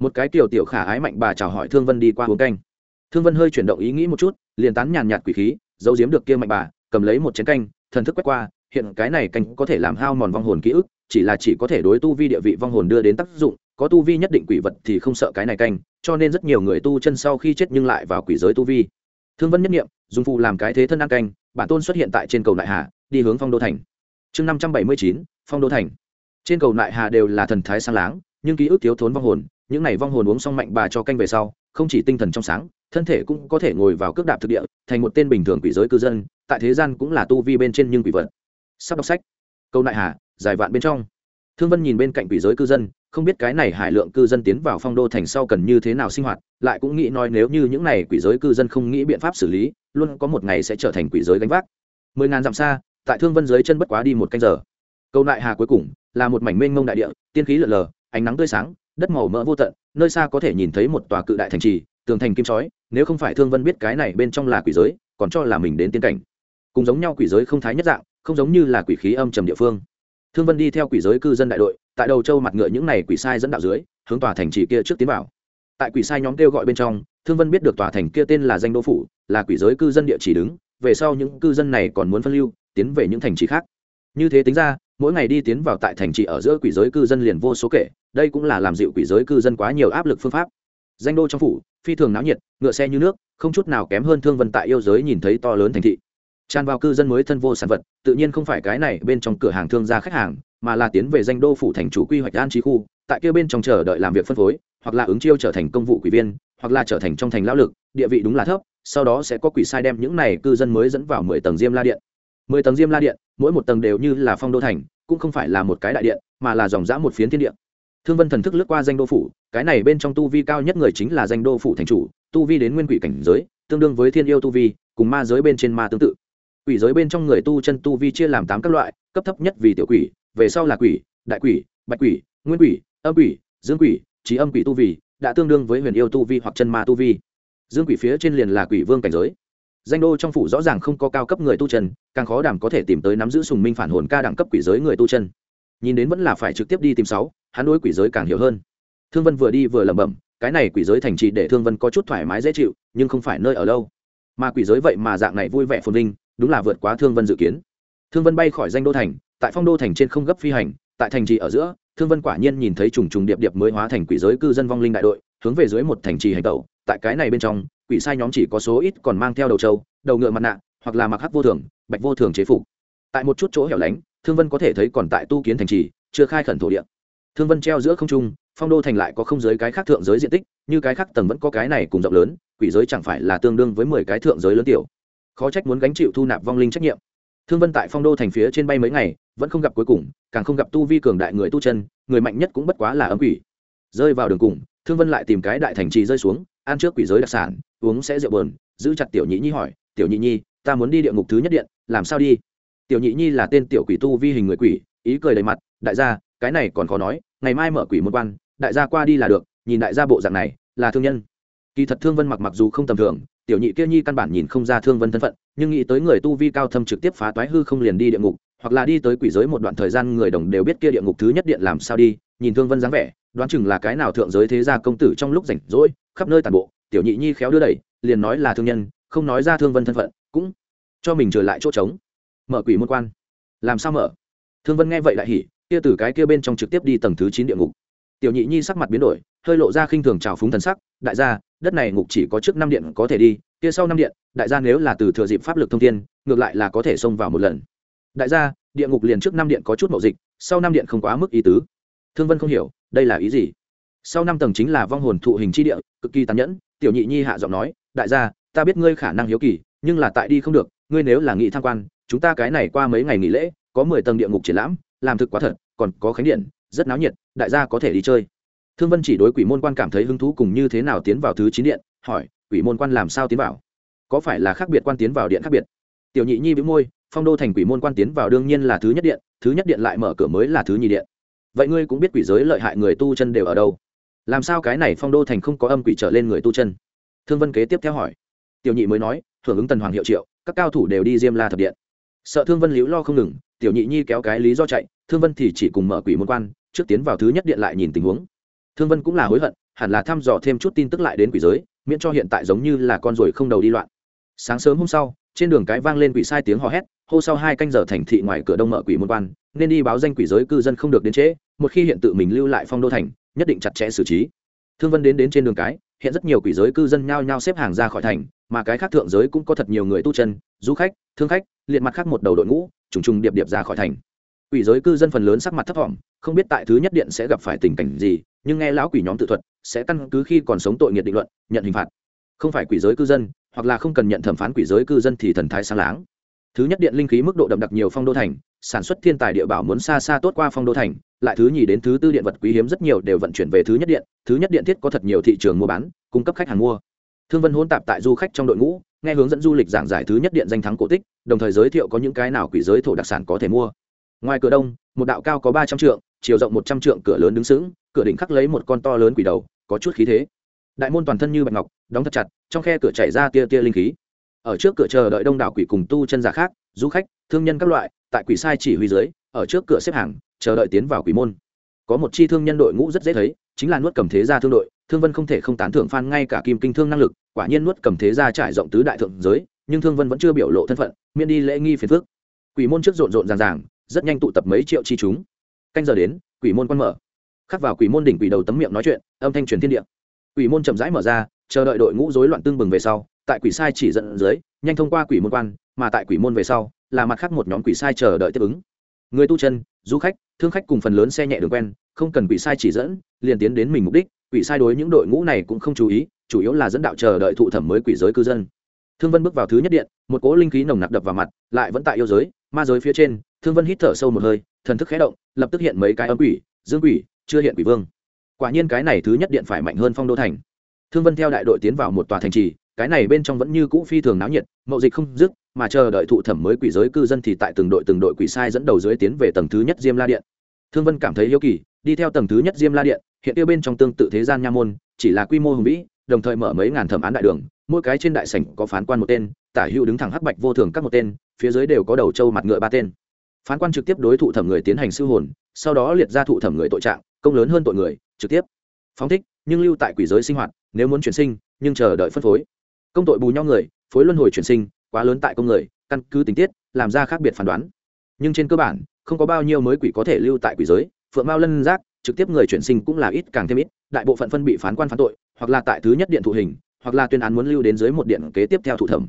Một cái tiểu tiểu khả ái mạnh bà chào hỏi thương vân đi qua uống canh. Thương vân hơi chuyển động ý nghĩ một chút, liền tán nhàn nhạt quỷ khí, giấu giếm được kia mạnh bà, cầm lấy một chén canh, thần thức quét qua, hiện cái này canh có thể làm hao mòn vong hồn ký ức, chỉ là chỉ có thể đối tu vi địa vị vong hồn đưa đến tác dụng, có tu vi nhất định quỷ vật thì không sợ cái này canh, cho nên rất nhiều người tu chân sau khi chết nhưng lại vào quỷ giới tu vi. Thương vân nhất nghiệm dùng phụ làm cái thế thân ăn canh, bản tôn xuất hiện tại trên cầu đại hà, đi hướng phong đô thành chương năm trăm bảy mươi chín, phong đô thành. Trên cầu nại hà đều là thần thái sáng láng, nhưng ký ức thiếu thốn vong hồn, những n à y vong hồn uống xong mạnh bà cho canh về sau, không chỉ tinh thần trong sáng, thân thể cũng có thể ngồi vào cước đạp thực địa, thành một tên bình thường quỷ giới cư dân, tại thế gian cũng là tu vi bên trên nhưng quỷ vật. Sắp đọc sách. Câu nại hà, dài vạn bên trong. Thương vân nhìn bên cạnh quỷ giới cư dân, không biết cái này hải lượng cư dân tiến vào phong đô thành sau cần như thế nào sinh hoạt, lại cũng nghĩ nói nếu như những này quỷ giới cư dân không nghĩ biện pháp xử lý, luôn có một ngày sẽ trở thành quỷ giới gánh vác. Mười ngàn dặm xa tại thương vân dưới chân bất quá đi một canh giờ. Câu nại hà cuối cùng là một mảnh mênh mông đại địa, tiên khí lợn lờ, ánh nắng tươi sáng, đất màu mỡ vô tận, nơi xa có thể nhìn thấy một tòa cự đại thành trì, tường thành kim chói, nếu không phải thương vân biết cái này bên trong là quỷ giới, còn cho là mình đến tiên cảnh. Cùng giống nhau quỷ giới không thái nhất dạng, không giống như là quỷ khí âm trầm địa phương. Thương vân đi theo quỷ giới cư dân đại đội, tại đầu châu mặt ngựa những này quỷ sai dẫn đạo dưới, hướng tòa thành trì kia trước tiến vào. Tại quỷ sai nhóm kêu gọi bên trong, thương vân biết được tòa thành kia tên là danh đô phủ, là quỷ giới cư dân địa chỉ đứng, về sau những cư dân này còn muốn phân lưu tiến về những thành trì khác. Như thế tính ra, mỗi ngày đi tiến vào tại thành trì ở giữa quỷ giới cư dân liền vô số kể, đây cũng là làm dịu quỷ giới cư dân quá nhiều áp lực phương pháp. Danh đô trong phủ, phi thường náo nhiệt, ngựa xe như nước, không chút nào kém hơn thương vân tại yêu giới nhìn thấy to lớn thành thị. Tràn vào cư dân mới thân vô sản vật, tự nhiên không phải cái này bên trong cửa hàng thương gia khách hàng, mà là tiến về danh đô phủ thành chủ quy hoạch an trí khu, tại kia bên trong chờ đợi làm việc phân phối, hoặc là ứng chiêu trở thành công vụ quỷ viên, hoặc là trở thành trong thành lão lực, địa vị đúng là thấp, sau đó sẽ có quỷ sai đem những này cư dân mới dẫn vào mười tầng diêm la điện mười tầng diêm la điện, mỗi một tầng đều như là phong đô thành, cũng không phải là một cái đại điện, mà là dòng dã một phiến thiên điện thương vân thần thức lướt qua danh đô phủ, cái này bên trong tu vi cao nhất người chính là danh đô phủ thành chủ, tu vi đến nguyên quỷ cảnh giới, tương đương với thiên yêu tu vi, cùng ma giới bên trên ma tương tự. Quỷ giới bên trong người tu chân tu vi chia làm tám các loại, cấp thấp nhất vì tiểu quỷ, về sau là quỷ, đại quỷ, bạch quỷ, nguyên quỷ, âm quỷ, dương quỷ, trí âm quỷ tu vi, đã tương đương với huyền yêu tu vi hoặc chân ma tu vi. Dương quỷ phía trên liền là quỷ vương cảnh giới danh đô trong phủ rõ ràng không có cao cấp người tu chân, càng khó đảm có thể tìm tới nắm giữ sùng minh phản hồn ca đẳng cấp quỷ giới người tu chân. Nhìn đến vẫn là phải trực tiếp đi tìm sáu, hắn đối quỷ giới càng hiểu hơn. Thương vân vừa đi vừa lẩm bẩm, cái này quỷ giới thành trì để thương vân có chút thoải mái dễ chịu, nhưng không phải nơi ở lâu. Mà quỷ giới vậy mà dạng này vui vẻ phồn vinh, đúng là vượt quá thương vân dự kiến. Thương vân bay khỏi danh đô thành, tại phong đô thành trên không gấp phi hành, tại thành trì ở giữa, thương vân quả nhiên nhìn thấy trùng trùng điệp điệp mới hóa thành quỷ giới cư dân vong linh đại đội, hướng về dưới một thành trì hành tẩu tại cái này bên trong, quỷ sai nhóm chỉ có số ít còn mang theo đầu trâu, đầu ngựa mặt nạ, hoặc là mặc hắc vô thường, bạch vô thường chế phục. Tại một chút chỗ hẻo lánh, thương vân có thể thấy còn tại tu kiến thành trì, chưa khai khẩn thổ địa. Thương vân treo giữa không trung, phong đô thành lại có không giới cái khác thượng giới diện tích, như cái khác tầng vẫn có cái này cùng rộng lớn, quỷ giới chẳng phải là tương đương với mười cái thượng giới lớn tiểu. Khó trách muốn gánh chịu thu nạp vong linh trách nhiệm. Thương vân tại phong đô thành phía trên bay mấy ngày, vẫn không gặp cuối cùng, càng không gặp tu vi cường đại người tu chân, người mạnh nhất cũng bất quá là ấm quỷ. Rơi vào đường cùng, thương vân lại tìm cái đại thành trì rơi xuống ăn trước quỷ giới đặc sản, uống sẽ rượu bờn giữ chặt tiểu nhị nhi hỏi, tiểu nhị nhi, ta muốn đi địa ngục thứ nhất điện, làm sao đi? Tiểu nhị nhi là tên tiểu quỷ tu vi hình người quỷ, ý cười đầy mặt, đại gia, cái này còn khó nói, ngày mai mở quỷ một quan, đại gia qua đi là được, nhìn đại gia bộ dạng này, là thương nhân. Kỳ thật thương vân mặc mặc dù không tầm thường, tiểu nhị kia nhi căn bản nhìn không ra thương vân thân phận, nhưng nghĩ tới người tu vi cao thâm trực tiếp phá toái hư không liền đi địa ngục, hoặc là đi tới quỷ giới một đoạn thời gian người đồng đều biết kia địa ngục thứ nhất điện làm sao đi nhìn thương vân dáng vẻ, đoán chừng là cái nào thượng giới thế gia công tử trong lúc rảnh rỗi, khắp nơi tàn bộ, tiểu nhị nhi khéo đưa đẩy, liền nói là thương nhân, không nói ra thương vân thân phận, cũng cho mình trở lại chỗ trống. Mở quỷ môn quan. Làm sao mở? Thương vân nghe vậy lại hỉ, kia từ cái kia bên trong trực tiếp đi tầng thứ chín địa ngục. Tiểu nhị nhi sắc mặt biến đổi, hơi lộ ra khinh thường trào phúng thần sắc, đại gia, đất này ngục chỉ có trước năm điện có thể đi, kia sau năm điện, đại gia nếu là từ thừa dịp pháp lực thông thiên, ngược lại là có thể xông vào một lần. Đại gia, địa ngục liền trước năm điện có chút mậu dịch, sau năm điện không quá mức ý tứ thương vân không hiểu, đây là ý gì? Sau năm tầng chính là vong hồn thụ hình chi địa, cực kỳ tàn nhẫn, tiểu nhị nhi hạ giọng nói, đại gia, ta biết ngươi khả năng hiếu kỳ, nhưng là tại đi không được, ngươi nếu là nghị tham quan, chúng ta cái này qua mấy ngày nghỉ lễ, có mười tầng địa ngục triển lãm, làm thực quá thật, còn có khánh điện, rất náo nhiệt, đại gia có thể đi chơi. Thương vân chỉ đối quỷ môn quan cảm thấy hứng thú cùng như thế nào tiến vào thứ chín điện, hỏi, quỷ môn quan làm sao tiến vào? Có phải là khác biệt quan tiến vào điện khác biệt? Tiểu nhị nhi bĩu môi, phong đô thành quỷ môn quan tiến vào đương nhiên là thứ nhất điện, thứ nhất điện lại mở cửa mới là thứ nhị điện vậy ngươi cũng biết quỷ giới lợi hại người tu chân đều ở đâu? Làm sao cái này phong đô thành không có âm quỷ trở lên người tu chân? Thương vân kế tiếp theo hỏi. Tiểu nhị mới nói, hưởng ứng tần hoàng hiệu triệu, các cao thủ đều đi diêm la thập điện. Sợ thương vân liễu lo không ngừng, tiểu nhị nhi kéo cái lý do chạy, thương vân thì chỉ cùng mở quỷ môn quan, trước tiến vào thứ nhất điện lại nhìn tình huống. Thương vân cũng là hối hận, hẳn là thăm dò thêm chút tin tức lại đến quỷ giới, miễn cho hiện tại giống như là con ruồi không đầu đi loạn. Sáng sớm hôm sau, trên đường cái vang lên quỷ sai tiếng hò hét hô sau hai canh giờ thành thị ngoài cửa đông mở quỷ môn quan, nên đi báo danh quỷ giới cư dân không được đến trễ, một khi hiện tự mình lưu lại phong đô thành, nhất định chặt chẽ xử trí. Thương vân đến đến trên đường cái, hiện rất nhiều quỷ giới cư dân nhao nhao xếp hàng ra khỏi thành, mà cái khác thượng giới cũng có thật nhiều người tu chân, du khách, thương khách, liệt mặt khác một đầu đội ngũ, trùng trùng điệp điệp ra khỏi thành. Quỷ giới cư dân phần lớn sắc mặt thấp thỏm, không biết tại thứ nhất điện sẽ gặp phải tình cảnh gì, nhưng nghe lão quỷ nhóm tự thuật, sẽ căn cứ khi còn sống tội nghiệt định luận, nhận hình phạt. Không phải quỷ giới cư dân, hoặc là không cần nhận thẩm phán quỷ giới cư dân thì thần thái sáng láng thứ nhất điện linh khí mức độ đậm đặc nhiều phong đô thành, sản xuất thiên tài địa bảo muốn xa xa tốt qua phong đô thành, lại thứ nhì đến thứ tư điện vật quý hiếm rất nhiều đều vận chuyển về thứ nhất điện, thứ nhất điện thiết có thật nhiều thị trường mua bán, cung cấp khách hàng mua. Thương vân hôn tạp tại du khách trong đội ngũ, nghe hướng dẫn du lịch giảng giải thứ nhất điện danh thắng cổ tích, đồng thời giới thiệu có những cái nào quỷ giới thổ đặc sản có thể mua. Ngoài cửa đông, một đạo cao có ba trăm trượng, chiều rộng một trăm trượng, cửa lớn đứng sững, cửa đỉnh khắc lấy một con to lớn quỷ đầu, có chút khí thế. Đại môn toàn thân như bạch ngọc, đóng thật chặt, trong khe cửa chảy ra tia tia linh khí ở trước cửa chờ đợi đông đảo quỷ cùng tu chân giả khác, du khách, thương nhân các loại, tại quỷ sai chỉ huy dưới, ở trước cửa xếp hàng, chờ đợi tiến vào quỷ môn. Có một chi thương nhân đội ngũ rất dễ thấy, chính là nuốt cầm thế gia thương đội, thương vân không thể không tán thưởng phan ngay cả kim kinh thương năng lực, quả nhiên nuốt cầm thế gia trải rộng tứ đại thượng giới, nhưng thương vân vẫn chưa biểu lộ thân phận, miễn đi lễ nghi phiền phước quỷ môn trước rộn rộn ràng ràng, rất nhanh tụ tập mấy triệu chi chúng. Canh giờ đến, quỷ môn quan mở. Khắc vào quỷ môn đỉnh quỷ đầu tấm miệng nói chuyện, âm thanh truyền thiên địa. Quỷ môn chậm rãi mở ra, chờ đợi đội ngũ rối loạn tương bừng về sau tại quỷ sai chỉ dẫn dưới, nhanh thông qua quỷ môn quan, mà tại quỷ môn về sau, là mặt khác một nhóm quỷ sai chờ đợi tiếp ứng. Người tu chân, du khách, thương khách cùng phần lớn xe nhẹ đường quen, không cần quỷ sai chỉ dẫn, liền tiến đến mình mục đích, quỷ sai đối những đội ngũ này cũng không chú ý, chủ yếu là dẫn đạo chờ đợi thụ thẩm mới quỷ giới cư dân. Thương vân bước vào thứ nhất điện, một cỗ linh khí nồng nặc đập vào mặt, lại vẫn tại yêu giới, ma giới phía trên, thương vân hít thở sâu một hơi, thần thức khé động, lập tức hiện mấy cái âm quỷ, dương quỷ, chưa hiện quỷ vương. Quả nhiên cái này thứ nhất điện phải mạnh hơn phong đô thành. Thương vân theo đại đội tiến vào một tòa thành trì cái này bên trong vẫn như cũ phi thường náo nhiệt, mậu dịch không dứt, mà chờ đợi thụ thẩm mới quỷ giới cư dân thì tại từng đội từng đội quỷ sai dẫn đầu dưới tiến về tầng thứ nhất diêm la điện. Thương vân cảm thấy hiếu kỳ, đi theo tầng thứ nhất diêm la điện, hiện tiêu bên trong tương tự thế gian nha môn, chỉ là quy mô hùng vĩ, đồng thời mở mấy ngàn thẩm án đại đường, mỗi cái trên đại sảnh có phán quan một tên, tả hữu đứng thẳng hắc bạch vô thường các một tên, phía dưới đều có đầu trâu mặt ngựa ba tên. Phán quan trực tiếp đối thụ thẩm người tiến hành sư hồn, sau đó liệt ra thụ thẩm người tội trạng, công lớn hơn tội người, trực tiếp phóng thích, nhưng lưu tại quỷ giới sinh hoạt, nếu muốn chuyển sinh, nhưng chờ đợi phân phối công tội bù nhau người, phối luân hồi chuyển sinh, quá lớn tại công người, căn cứ tình tiết, làm ra khác biệt phán đoán. Nhưng trên cơ bản, không có bao nhiêu mới quỷ có thể lưu tại quỷ giới, phượng mao lân giác, trực tiếp người chuyển sinh cũng là ít càng thêm ít, đại bộ phận phân bị phán quan phán tội, hoặc là tại thứ nhất điện thụ hình, hoặc là tuyên án muốn lưu đến dưới một điện kế tiếp theo thụ thẩm.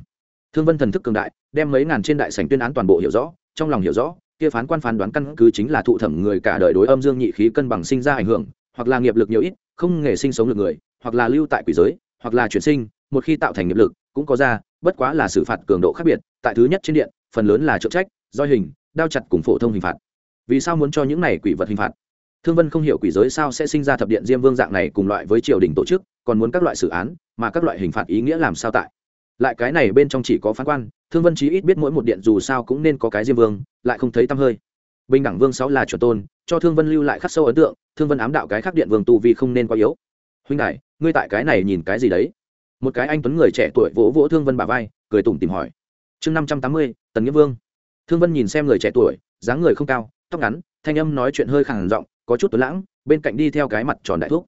Thương vân thần thức cường đại, đem mấy ngàn trên đại sảnh tuyên án toàn bộ hiểu rõ, trong lòng hiểu rõ, kia phán quan phán đoán căn cứ chính là thụ thẩm người cả đời đối âm dương nhị khí cân bằng sinh ra ảnh hưởng, hoặc là nghiệp lực nhiều ít, không nghề sinh sống được người, hoặc là lưu tại quỷ giới, hoặc là chuyển sinh một khi tạo thành nghiệp lực, cũng có ra, bất quá là xử phạt cường độ khác biệt, tại thứ nhất trên điện, phần lớn là trợ trách do hình, đao chặt cùng phổ thông hình phạt. Vì sao muốn cho những này quỷ vật hình phạt? Thương vân không hiểu quỷ giới sao sẽ sinh ra thập điện diêm vương dạng này cùng loại với triều đình tổ chức, còn muốn các loại xử án, mà các loại hình phạt ý nghĩa làm sao tại? Lại cái này bên trong chỉ có phán quan, thương vân chí ít biết mỗi một điện dù sao cũng nên có cái diêm vương, lại không thấy tăm hơi. Bình đẳng vương sáu là chuẩn tôn, cho thương vân lưu lại khắc sâu ấn tượng, thương vân ám đạo cái khác điện vương tu vì không nên quá yếu. Huynh đại, ngươi tại cái này nhìn cái gì đấy? Một cái anh tuấn người trẻ tuổi vỗ vỗ thương vân bà vai, cười tủm tìm hỏi. Chương năm trăm tám mươi, tần nghĩa vương. Thương vân nhìn xem người trẻ tuổi, dáng người không cao, tóc ngắn, thanh âm nói chuyện hơi khẳng giọng, có chút tuấn lãng, bên cạnh đi theo cái mặt tròn đại thuốc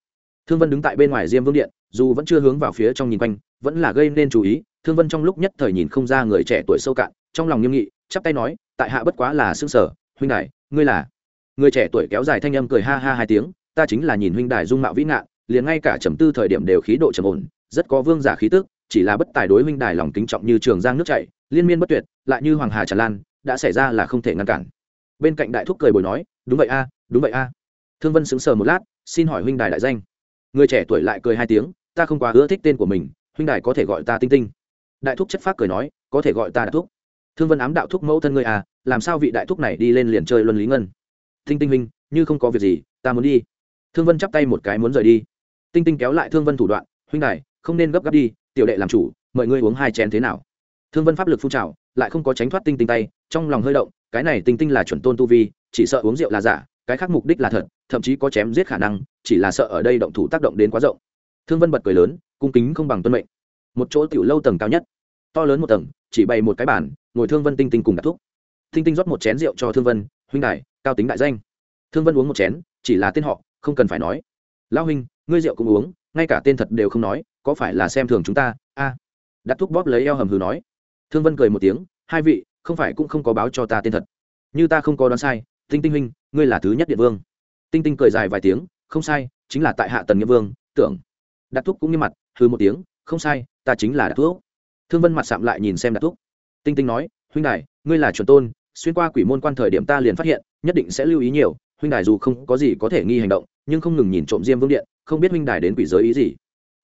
thương vân đứng tại bên ngoài diêm vương điện, dù vẫn chưa hướng vào phía trong nhìn quanh, vẫn là gây nên chú ý. Thương vân trong lúc nhất thời nhìn không ra người trẻ tuổi sâu cạn, trong lòng nghiêm nghị, chắp tay nói, tại hạ bất quá là xương sở, huynh đài, ngươi là người trẻ tuổi kéo dài thanh âm cười ha ha hai tiếng, ta chính là nhìn huynh đài dung mạo vĩ ngạn, liền ngay cả trầm tư thời điểm đều khí độ trầm ổn rất có vương giả khí tức, chỉ là bất tài đối huynh đài lòng kính trọng như trường giang nước chảy, liên miên bất tuyệt, lại như hoàng hà tràn lan, đã xảy ra là không thể ngăn cản. Bên cạnh đại thúc cười bồi nói, đúng vậy a, đúng vậy a. Thương vân sững sờ một lát, xin hỏi huynh đài đại danh. Người trẻ tuổi lại cười hai tiếng, ta không quá ưa thích tên của mình, huynh đài có thể gọi ta tinh tinh. Đại thúc chất phác cười nói, có thể gọi ta đại thúc. Thương vân ám đạo thúc mẫu thân ngươi à làm sao vị đại thúc này đi lên liền chơi luân lý ngân? Tinh tinh huynh, như không có việc gì, ta muốn đi. Thương vân chắp tay một cái muốn rời đi. Tinh tinh kéo lại thương vân thủ đoạn, huynh đài không nên gấp gáp đi, tiểu đệ làm chủ, mời ngươi uống hai chén thế nào. Thương vân pháp lực phun trào, lại không có tránh thoát tinh tinh tay, trong lòng hơi động, cái này tinh tinh là chuẩn tôn tu vi, chỉ sợ uống rượu là giả, cái khác mục đích là thật, thậm chí có chém giết khả năng, chỉ là sợ ở đây động thủ tác động đến quá rộng. Thương vân bật cười lớn, cung kính không bằng tuân mệnh. Một chỗ tiểu lâu tầng cao nhất, to lớn một tầng, chỉ bày một cái bàn, ngồi thương vân tinh tinh cùng đặt thuốc. Tinh tinh rót một chén rượu cho thương vân, huynh đại cao tính đại danh. Thương vân uống một chén, chỉ là tên họ, không cần phải nói. Lão huynh, ngươi rượu cũng uống, ngay cả tên thật đều không nói có phải là xem thường chúng ta? A. Đặt thuốc bóp lấy eo hầm hừ nói. Thương vân cười một tiếng, hai vị, không phải cũng không có báo cho ta tên thật. Như ta không có đoán sai, tinh tinh huynh, ngươi là thứ nhất điện vương. Tinh tinh cười dài vài tiếng, không sai, chính là tại hạ tần nghĩa vương, tưởng. Đặt thuốc cũng như mặt hư một tiếng, không sai, ta chính là đặt thuốc thương vân mặt sạm lại nhìn xem đặt thuốc tinh tinh nói, huynh đài, ngươi là chuẩn tôn, xuyên qua quỷ môn quan thời điểm ta liền phát hiện, nhất định sẽ lưu ý nhiều, huynh đài dù không có gì có thể nghi hành động, nhưng không ngừng nhìn trộm diêm vương điện, không biết huynh đài đến quỷ giới ý gì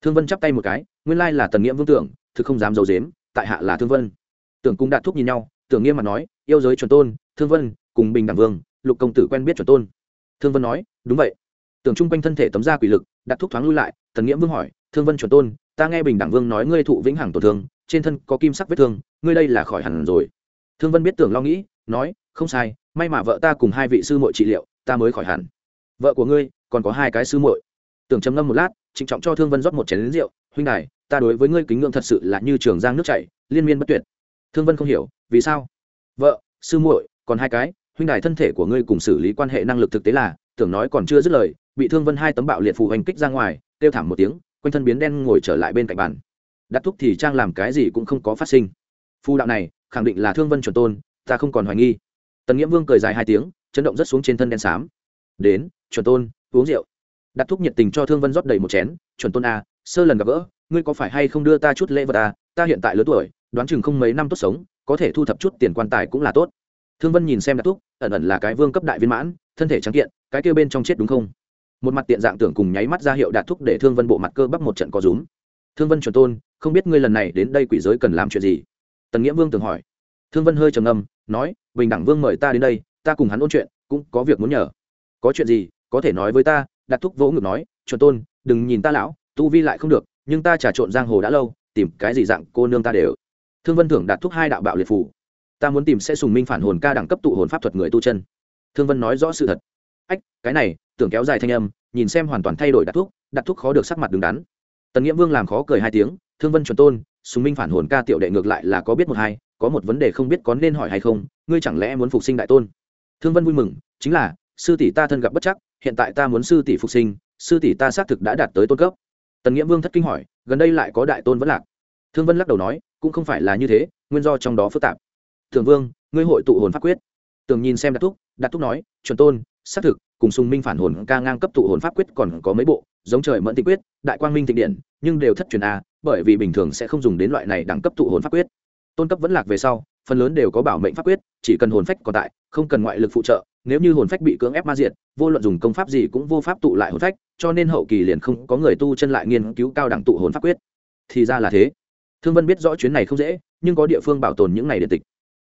thương vân chắp tay một cái, nguyên lai là tần nghĩa vương tưởng, thực không dám d i ấ u dếm tại hạ là thương vân. Tưởng cũng đạt thúc nhìn nhau, tưởng nghiêm mặt nói, yêu giới chuẩn tôn, thương vân, cùng bình đẳng vương, lục công tử quen biết chuẩn tôn. Thương vân nói, đúng vậy. Tưởng chung quanh thân thể tấm ra quỷ lực đặt thúc thoáng lui lại, tần nghĩa vương hỏi, thương vân chuẩn tôn, ta nghe bình đẳng vương nói ngươi thụ vĩnh hằng tổn thương, trên thân có kim sắc vết thương, ngươi đây là khỏi hẳn rồi. Thương vân biết tưởng lo nghĩ, nói, không sai, may mà vợ ta cùng hai vị sư muội trị liệu, ta mới khỏi hẳn. Vợ của ngươi, còn có hai cái sư muội. Tưởng trầm ngâm một lát trịnh trọng cho thương vân rót một chén lính rượu, huynh đài, ta đối với ngươi kính ngưỡng thật sự là như trường giang nước chảy, liên miên bất tuyệt. Thương vân không hiểu, vì sao? Vợ, sư muội, còn hai cái, huynh đài thân thể của ngươi cùng xử lý quan hệ năng lực thực tế là, tưởng nói còn chưa dứt lời, bị thương vân hai tấm bạo liệt phù hành kích ra ngoài, kêu thảm một tiếng, quanh thân biến đen ngồi trở lại bên cạnh bàn. Đặt thúc thì trang làm cái gì cũng không có phát sinh. Phù đạo này, khẳng định là thương vân chuẩn tôn, ta không còn hoài nghi. Tần nghĩa vương cười dài hai tiếng, chấn động rất xuống trên thân đen xám. Đến, chuẩn tôn, uống rượu đặt thúc nhiệt tình cho thương vân rót đầy một chén chuẩn tôn a à, sơ lần gặp gỡ ngươi có phải hay không đưa ta chút lễ vật à? Ta hiện tại lớn tuổi đoán chừng không mấy năm tốt sống có thể thu thập chút tiền quan tài cũng là tốt. Thương vân nhìn xem đặt thúc ẩn ẩn là cái vương cấp đại viên mãn thân thể trắng kiện cái kêu bên trong chết đúng không? Một mặt tiện dạng tưởng cùng nháy mắt ra hiệu đạt thúc để thương vân bộ mặt cơ bắp một trận có rúm. Thương vân chuẩn tôn không biết ngươi lần này đến đây quỷ giới cần làm chuyện gì? Tần nghĩa vương tưởng hỏi. Thương vân hơi trầm ngâm nói bình đẳng vương mời ta đến đây ta cùng hắn ôn chuyện cũng có việc muốn nhờ. Có chuyện gì có thể nói với ta đặt thúc vỗ ngực nói, chuẩn tôn, đừng nhìn ta lão, tu vi lại không được, nhưng ta trà trộn giang hồ đã lâu, tìm cái gì dạng cô nương ta đều. Thương vân thưởng đạt thúc hai đạo bạo liệt phủ ta muốn tìm sẽ sùng minh phản hồn ca đẳng cấp tụ hồn pháp thuật người tu chân. Thương vân nói rõ sự thật. Ách, cái này, tưởng kéo dài thanh âm, nhìn xem hoàn toàn thay đổi đặt thuốc đặt thuốc khó được sắc mặt đứng đắn. Tần nghĩa vương làm khó cười hai tiếng, thương vân chuẩn tôn, sùng minh phản hồn ca tiểu đệ ngược lại là có biết một hai, có một vấn đề không biết có nên hỏi hay không, ngươi chẳng lẽ muốn phục sinh đại tôn? Thương vân vui mừng, chính là, sư tỷ ta thân gặp bất chắc hiện tại ta muốn sư tỷ phục sinh, sư tỷ ta xác thực đã đạt tới tôn cấp. Tần nghĩa vương thất kinh hỏi, gần đây lại có đại tôn vẫn lạc? Thương vân lắc đầu nói, cũng không phải là như thế, nguyên do trong đó phức tạp. Thường vương, ngươi hội tụ hồn pháp quyết. Tường nhìn xem đạt thúc đạt thúc nói, chuẩn tôn, xác thực, cùng sùng minh phản hồn ca ngang cấp tụ hồn pháp quyết còn có mấy bộ, giống trời mẫn tịnh quyết, đại quang minh thịnh điện, nhưng đều thất truyền a, bởi vì bình thường sẽ không dùng đến loại này đẳng cấp tụ hồn pháp quyết. Tôn cấp vẫn lạc về sau, phần lớn đều có bảo mệnh pháp quyết chỉ cần hồn phách còn tại, không cần ngoại lực phụ trợ, nếu như hồn phách bị cưỡng ép ma diệt, vô luận dùng công pháp gì cũng vô pháp tụ lại hồn phách, cho nên hậu kỳ liền không có người tu chân lại nghiên cứu cao đẳng tụ hồn pháp quyết. Thì ra là thế. Thương vân biết rõ chuyến này không dễ, nhưng có địa phương bảo tồn những này điện tịch.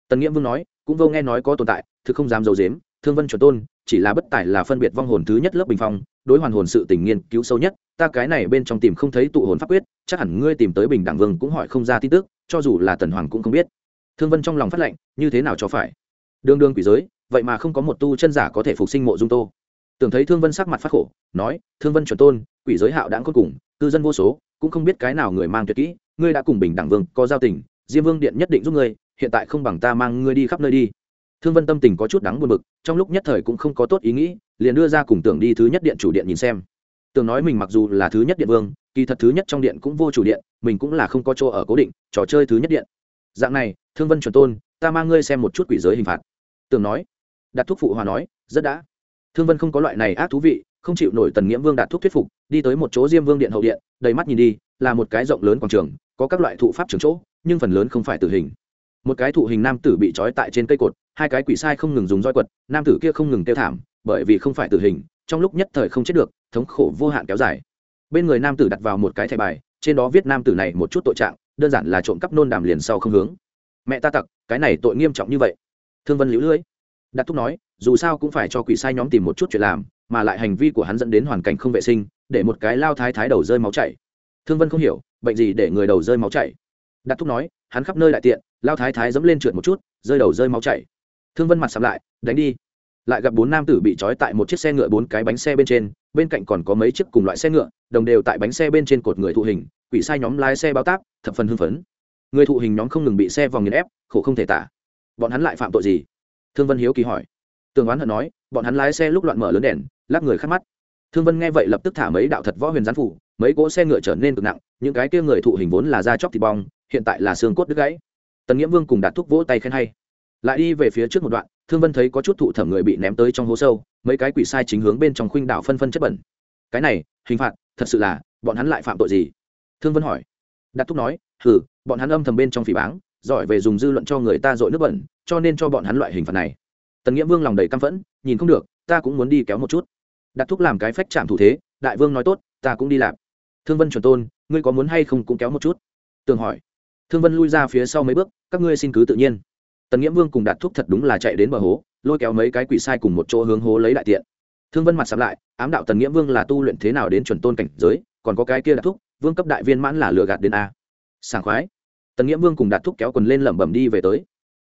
Tần nghĩa vương nói, cũng vô nghe nói có tồn tại, thực không dám d i ấ u dếm thương vân chuẩn tôn, chỉ là bất tài là phân biệt vong hồn thứ nhất lớp bình phong, đối hoàn hồn sự tình nghiên cứu sâu nhất, ta cái này bên trong tìm không thấy tụ hồn pháp quyết, chắc hẳn ngươi tìm tới bình đẳng vương cũng hỏi không ra tin tức, cho dù là tần hoàng cũng không biết thương vân trong lòng phát lệnh, như thế nào cho phải? Đương đương quỷ giới, vậy mà không có một tu chân giả có thể phục sinh mộ dung tô. Tưởng thấy thương vân sắc mặt phát khổ, nói, thương vân chuẩn tôn, quỷ giới hạo đãng cuối cùng, cư dân vô số, cũng không biết cái nào người mang tuyệt kỹ, ngươi đã cùng bình đẳng vương có giao tình, diêm vương điện nhất định giúp ngươi, hiện tại không bằng ta mang ngươi đi khắp nơi đi. Thương vân tâm tình có chút đắng buồn bực, trong lúc nhất thời cũng không có tốt ý nghĩ, liền đưa ra cùng tưởng đi thứ nhất điện chủ điện nhìn xem. Tưởng nói mình mặc dù là thứ nhất điện vương, kỳ thật thứ nhất trong điện cũng vô chủ điện, mình cũng là không có chỗ ở cố định, trò chơi thứ nhất điện dạng này, thương vân chuẩn tôn, ta mang ngươi xem một chút quỷ giới hình phạt. Tường nói. Đặt thuốc phụ hòa nói, rất đã. Thương vân không có loại này ác thú vị, không chịu nổi tần nghiễm vương đạt thuốc thuyết phục, đi tới một chỗ diêm vương điện hậu điện, đầy mắt nhìn đi, là một cái rộng lớn quảng trường, có các loại thụ pháp trường chỗ, nhưng phần lớn không phải tử hình. Một cái thụ hình nam tử bị trói tại trên cây cột, hai cái quỷ sai không ngừng dùng roi quật, nam tử kia không ngừng tiêu thảm, bởi vì không phải tử hình, trong lúc nhất thời không chết được, thống khổ vô hạn kéo dài. Bên người nam tử đặt vào một cái thẻ bài, trên đó viết nam tử này một chút tội trạng đơn giản là trộm cắp nôn đàm liền sau không hướng. Mẹ ta tặc, cái này tội nghiêm trọng như vậy. Thương vân liễu lưỡi. Đặt thúc nói, dù sao cũng phải cho quỷ sai nhóm tìm một chút chuyện làm, mà lại hành vi của hắn dẫn đến hoàn cảnh không vệ sinh, để một cái lao thái thái đầu rơi máu chảy. Thương vân không hiểu, bệnh gì để người đầu rơi máu chảy? Đặt thúc nói, hắn khắp nơi đại tiện, lao thái thái dẫm lên trượt một chút, rơi đầu rơi máu chảy. Thương vân mặt sắm lại, đánh đi. Lại gặp bốn nam tử bị trói tại một chiếc xe ngựa bốn cái bánh xe bên trên, bên cạnh còn có mấy chiếc cùng loại xe ngựa, đồng đều tại bánh xe bên trên cột người thụ hình quỷ sai nhóm lái xe báo tác thập phần hưng phấn. Người thụ hình nhóm không ngừng bị xe vòng nghiền ép, khổ không thể tả. Bọn hắn lại phạm tội gì? Thương vân hiếu kỳ hỏi. Tường oán hận nói, bọn hắn lái xe lúc loạn mở lớn đèn, lắc người khát mắt. Thương vân nghe vậy lập tức thả mấy đạo thật võ huyền gián phủ, mấy cỗ xe ngựa trở nên cực nặng, những cái kia người thụ hình vốn là da chóc thịt bong, hiện tại là xương cốt đứt gãy. Tần nghĩa vương cùng đạt thúc vỗ tay khen hay. Lại đi về phía trước một đoạn, thương vân thấy có chút thụ thẩm người bị ném tới trong hố sâu, mấy cái quỷ sai chính hướng bên trong khuynh đảo phân phân chất bẩn. Cái này, hình phạt, thật sự là, bọn hắn lại phạm tội gì? Thương vân hỏi. Đạt thúc nói, hừ, bọn hắn âm thầm bên trong phỉ báng, giỏi về dùng dư luận cho người ta dội nước bẩn, cho nên cho bọn hắn loại hình phạt này. Tần nghĩa vương lòng đầy căm phẫn, nhìn không được, ta cũng muốn đi kéo một chút. Đặt thúc làm cái phách chạm thủ thế, đại vương nói tốt, ta cũng đi làm. Thương vân chuẩn tôn, ngươi có muốn hay không cũng kéo một chút. Tường hỏi. Thương vân lui ra phía sau mấy bước, các ngươi xin cứ tự nhiên. Tần nghĩa vương cùng đạt thúc thật đúng là chạy đến bờ hố, lôi kéo mấy cái quỷ sai cùng một chỗ hướng hố lấy đại tiện. Thương vân mặt sắm lại, ám đạo tần nghĩa vương là tu luyện thế nào đến chuẩn tôn cảnh giới còn có cái kia đạt thúc, vương cấp đại viên mãn là lừa gạt đến a. Sảng khoái. Tần nghĩa vương cùng đạt thúc kéo quần lên lẩm bẩm đi về tới.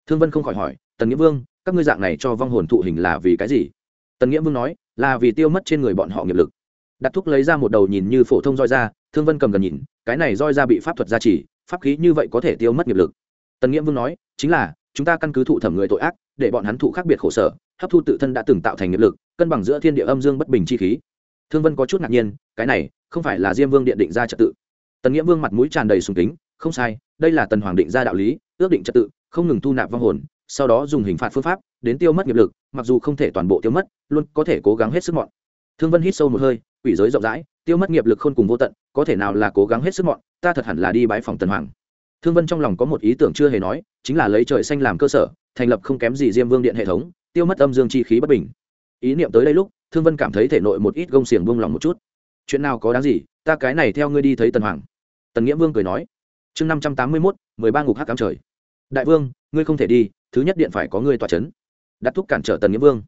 Thương vân không khỏi hỏi, tần nghĩa vương, các ngươi dạng này cho vong hồn thụ hình là vì cái gì? Tần nghĩa vương nói, là vì tiêu mất trên người bọn họ nghiệp lực. Đặt thúc lấy ra một đầu nhìn như phổ thông roi ra, thương vân cầm gần nhìn, cái này roi ra bị pháp thuật gia trì, pháp khí như vậy có thể tiêu mất nghiệp lực. Tần nghĩa vương nói, chính là, chúng ta căn cứ thụ thẩm người tội ác, để bọn hắn thụ khác biệt khổ sở, hấp thu tự thân đã từng tạo thành nghiệp lực, cân bằng giữa thiên địa âm dương bất bình chi khí. Thương vân có chút ngạc nhiên, cái này không phải là diêm vương điện định ra trật tự. Tần nghĩa vương mặt mũi tràn đầy sùng kính, không sai, đây là tần hoàng định ra đạo lý, ước định trật tự, không ngừng thu nạp vong hồn, sau đó dùng hình phạt phương pháp, đến tiêu mất nghiệp lực, mặc dù không thể toàn bộ tiêu mất, luôn có thể cố gắng hết sức mọn. Thương vân hít sâu một hơi, quỷ giới rộng rãi, tiêu mất nghiệp lực khôn cùng vô tận, có thể nào là cố gắng hết sức mọn, ta thật hẳn là đi bãi phòng tần hoàng. Thương vân trong lòng có một ý tưởng chưa hề nói, chính là lấy trời xanh làm cơ sở, thành lập không kém gì diêm vương điện hệ thống, tiêu mất âm dương chi khí bất bình. Ý niệm tới đây lúc, thương vân cảm thấy thể nội một ít gông xiềng buông lòng một chút chuyện nào có đáng gì, ta cái này theo ngươi đi thấy tần hoàng. Tần nghĩa vương cười nói. Chương năm trăm tám mươi mốt, mười ba ngục hắc cám trời. Đại vương, ngươi không thể đi, thứ nhất điện phải có ngươi tọa c h ấ n đặt thúc cản trở tần nghĩa vương.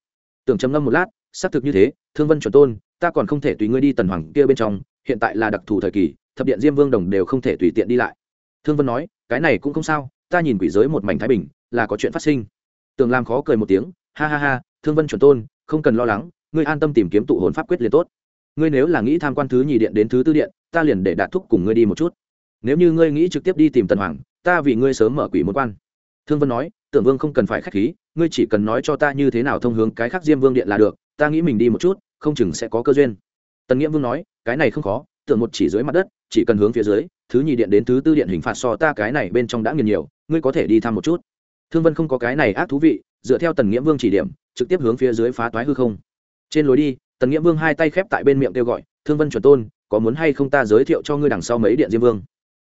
Tưởng trầm ngâm một lát, xác thực như thế, thương vân chuẩn tôn, ta còn không thể tùy ngươi đi tần hoàng kia bên trong, hiện tại là đặc thù thời kỳ, thập điện diêm vương đồng đều không thể tùy tiện đi lại. Thương vân nói, cái này cũng không sao, ta nhìn quỷ giới một mảnh thái bình, là có chuyện phát sinh. Tường làm khó cười một tiếng, ha ha ha, thương vân chuẩn tôn, không cần lo lắng, ngươi an tâm tìm kiếm tụ hồn pháp quyết liền tốt ngươi nếu là nghĩ tham quan thứ nhì điện đến thứ tư điện, ta liền để đạt thúc cùng ngươi đi một chút. Nếu như ngươi nghĩ trực tiếp đi tìm tần hoàng, ta vì ngươi sớm mở quỷ môn quan. Thương vân nói, tưởng vương không cần phải k h á c h khí, ngươi chỉ cần nói cho ta như thế nào thông hướng cái khác diêm vương điện là được, ta nghĩ mình đi một chút, không chừng sẽ có cơ duyên. Tần nghĩa vương nói, cái này không khó, tưởng một chỉ dưới mặt đất, chỉ cần hướng phía dưới, thứ nhì điện đến thứ tư điện hình phạt so ta cái này bên trong đã nghiền nhiều, ngươi có thể đi thăm một chút. Thương vân không có cái này ác thú vị, dựa theo tần nghĩa vương chỉ điểm, trực tiếp hướng phía dưới phá toái hư không. Trên lối đi tần nghĩa vương hai tay khép tại bên miệng kêu gọi, thương vân chuẩn tôn, có muốn hay không ta giới thiệu cho ngươi đằng sau mấy điện diêm vương?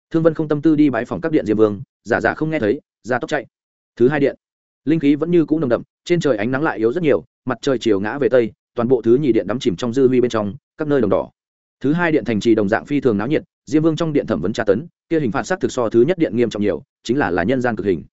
Thương vân không tâm tư đi bãi phòng các điện diêm vương, giả giả không nghe thấy, ra tốc chạy. Thứ hai điện, linh khí vẫn như cũ nồng đậm, trên trời ánh nắng lại yếu rất nhiều, mặt trời chiều ngã về tây, toàn bộ thứ nhì điện đắm chìm trong dư huy bên trong, các nơi đồng đỏ. Thứ hai điện thành trì đồng dạng phi thường náo nhiệt, diêm vương trong điện thẩm vấn tra tấn, kia hình phạt s á t thực so thứ nhất điện nghiêm trọng nhiều, chính là là nhân gian cực hình.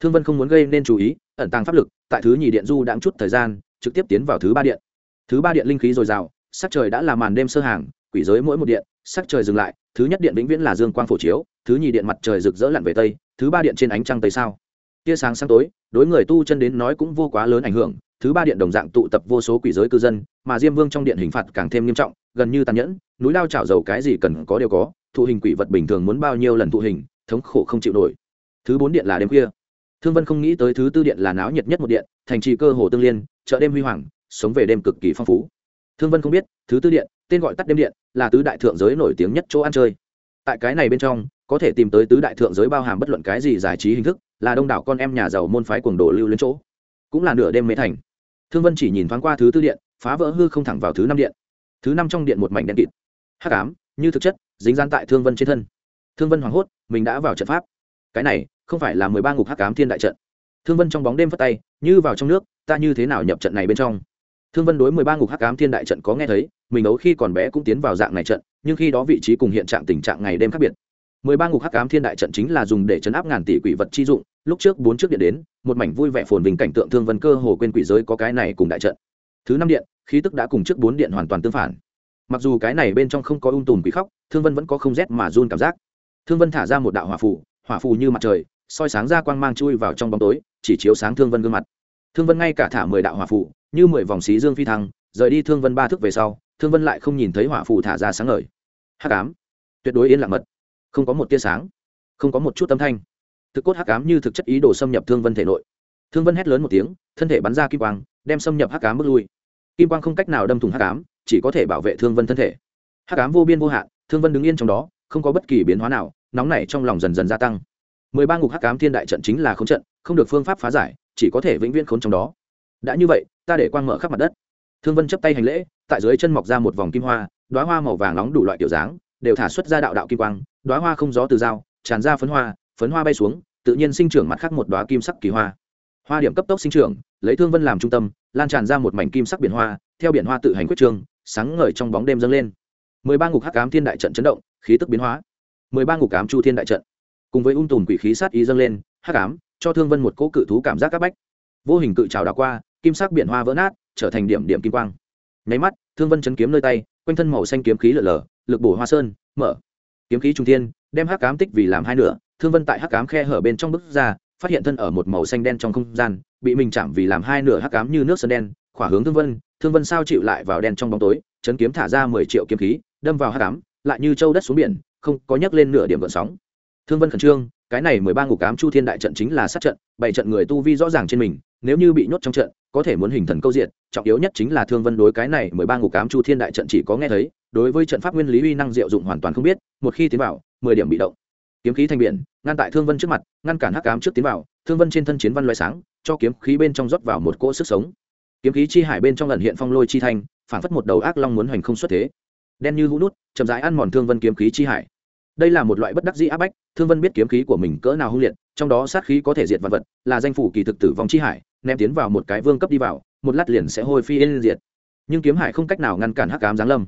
Thương vân không muốn gây nên chú ý, ẩn tàng pháp lực, tại thứ nhì điện du đãng chút thời gian, trực tiếp tiến vào thứ ba điện thứ ba điện linh khí dồi dào, sắc trời đã là màn đêm sơ hàng, quỷ giới mỗi một điện, sắc trời dừng lại, thứ nhất điện vĩnh viễn là dương quang phổ chiếu, thứ nhì điện mặt trời rực rỡ lặn về tây, thứ ba điện trên ánh trăng tây sao. Tia sáng sáng tối, đối người tu chân đến nói cũng vô quá lớn ảnh hưởng, thứ ba điện đồng dạng tụ tập vô số quỷ giới cư dân, mà diêm vương trong điện hình phạt càng thêm nghiêm trọng, gần như tàn nhẫn, núi lao chảo dầu cái gì cần có đều có, thụ hình quỷ vật bình thường muốn bao nhiêu lần thụ hình, thống khổ không chịu nổi. Thứ bốn điện là đêm khuya. Thương vân không nghĩ tới thứ tư điện là náo nhiệt nhất một điện, thành trì cơ hồ tương liên, chợ đêm huy hoàng sống về đêm cực kỳ phong phú. Thương vân không biết, thứ tư điện, tên gọi tắt đêm điện, là tứ đại thượng giới nổi tiếng nhất chỗ ăn chơi. Tại cái này bên trong, có thể tìm tới tứ đại thượng giới bao hàm bất luận cái gì giải trí hình thức, là đông đảo con em nhà giàu môn phái cuồng đồ lưu lên chỗ. Cũng là nửa đêm mê thành. Thương vân chỉ nhìn thoáng qua thứ tư điện, phá vỡ hư không thẳng vào thứ năm điện. Thứ năm trong điện một mảnh đen kịt. Hắc ám, như thực chất, dính gian tại thương vân trên thân. Thương vân hoảng hốt, mình đã vào trận pháp. Cái này, không phải là mười ba ngục hắc ám thiên đại trận. Thương vân trong bóng đêm phất tay, như vào trong nước, ta như thế nào nhập trận này bên trong? Thương vân đối mười ba ngục hắc ám thiên đại trận có nghe thấy, mình ấu khi còn bé cũng tiến vào dạng này trận, nhưng khi đó vị trí cùng hiện trạng tình trạng ngày đêm khác biệt. Mười ba ngục hắc ám thiên đại trận chính là dùng để chấn áp ngàn tỷ quỷ vật chi dụng, lúc trước bốn trước điện đến, một mảnh vui vẻ phồn vinh cảnh tượng thương vân cơ hồ quên quỷ giới có cái này cùng đại trận. Thứ năm điện, khí tức đã cùng trước bốn điện hoàn toàn tương phản. Mặc dù cái này bên trong không có ung tùm quỷ khóc, thương vân vẫn có không rét mà run cảm giác. Thương vân thả ra một đạo hỏa phù hỏa phù như mặt trời, soi sáng ra quang mang chui vào trong bóng tối, chỉ chiếu sáng thương vân gương mặt. Thương vân ngay cả thả mười đạo hỏa phù như mười vòng xí dương phi thăng, rời đi thương vân ba thước về sau, thương vân lại không nhìn thấy hỏa phù thả ra sáng ngời. Hắc ám. Tuyệt đối yên lặng mật. Không có một tia sáng. Không có một chút âm thanh. Thực cốt hắc ám như thực chất ý đồ xâm nhập thương vân thể nội. Thương vân hét lớn một tiếng, thân thể bắn ra kim quang, đem xâm nhập hắc ám bước lui. Kim quang không cách nào đâm thủng hắc ám, chỉ có thể bảo vệ thương vân thân thể. Hắc ám vô biên vô hạn, thương vân đứng yên trong đó, không có bất kỳ biến hóa nào, nóng nảy trong lòng dần dần gia tăng. Mười ba ngục hắc ám thiên đại trận chính là khống trận, không được phương pháp phá giải, chỉ có thể vĩnh viễn khốn trong đó đã như vậy ta để quang mở khắp mặt đất. Thương vân chấp tay hành lễ tại dưới chân mọc ra một vòng kim hoa đoá hoa màu vàng nóng đủ loại kiểu dáng đều thả xuất ra đạo đạo kim quang đoá hoa không gió từ dao tràn ra phấn hoa phấn hoa bay xuống tự nhiên sinh trưởng mặt khác một đoá kim sắc kỳ hoa. Hoa điểm cấp tốc sinh trưởng lấy thương vân làm trung tâm lan tràn ra một mảnh kim sắc biển hoa theo biển hoa tự hành quyết trường, sáng ngời trong bóng đêm dâng lên. Mười ba ngục hắc ám thiên đại trận chấn động khí tức biến hóa. Mười ba ngục ám chu thiên đại trận cùng với ung tùm quỷ khí sát ý dâng lên hắc ám cho thương vân một cỗ cự thú cảm giác c áp bách. Vô hình cự trào đào qua kim sắc biển hoa vỡ nát, trở thành điểm điểm kim quang. Nháy mắt, thương vân chấn kiếm nơi tay, quanh thân màu xanh kiếm khí lở lở, lực bổ hoa sơn, mở. Kiếm khí trung thiên, đem hắc ám tích vì làm hai nửa, thương vân tại hắc ám khe hở bên trong bức ra, phát hiện thân ở một màu xanh đen trong không gian, bị mình chạm vì làm hai nửa hắc ám như nước sơn đen, khỏa hướng thương vân thương vân sao chịu lại vào đen trong bóng tối, chấn kiếm thả ra mười triệu kiếm khí, đâm vào hắc ám, lại như châu đất xuống biển, không có nhấc lên nửa điểm gợn sóng. Thương vân khẩn trương cái này mười ba ngục ám chu thiên đại trận chính là sát trận, bảy trận người tu vi rõ ràng trên mình, nếu như bị nhốt trong trận, có thể muốn hình thần câu diện, trọng yếu nhất chính là thương vân đối cái này mười ba ngục ám chu thiên đại trận chỉ có nghe thấy, đối với trận pháp nguyên lý uy năng diệu dụng hoàn toàn không biết, một khi tiến vào, mười điểm bị động. Kiếm khí thành biển, ngăn tại thương vân trước mặt, ngăn cản hắc ám trước tiến vào, thương vân trên thân chiến văn loại sáng, cho kiếm khí bên trong rót vào một cỗ sức sống. Kiếm khí chi hải bên trong lần hiện phong lôi chi thanh, phản phất một đầu ác long muốn hoành không xuất thế. Đen như hũ nút, chậm rãi ăn mòn thương vân kiếm khí chi hải đây là một loại bất đắc dĩ áp bách, thương vân biết kiếm khí của mình cỡ nào hung liệt, trong đó sát khí có thể diệt vật vật, là danh phủ kỳ thực tử vong chi hải, ném tiến vào một cái vương cấp đi vào, một lát liền sẽ hôi phi yên diệt. Nhưng kiếm hải không cách nào ngăn cản hắc ám giáng lâm.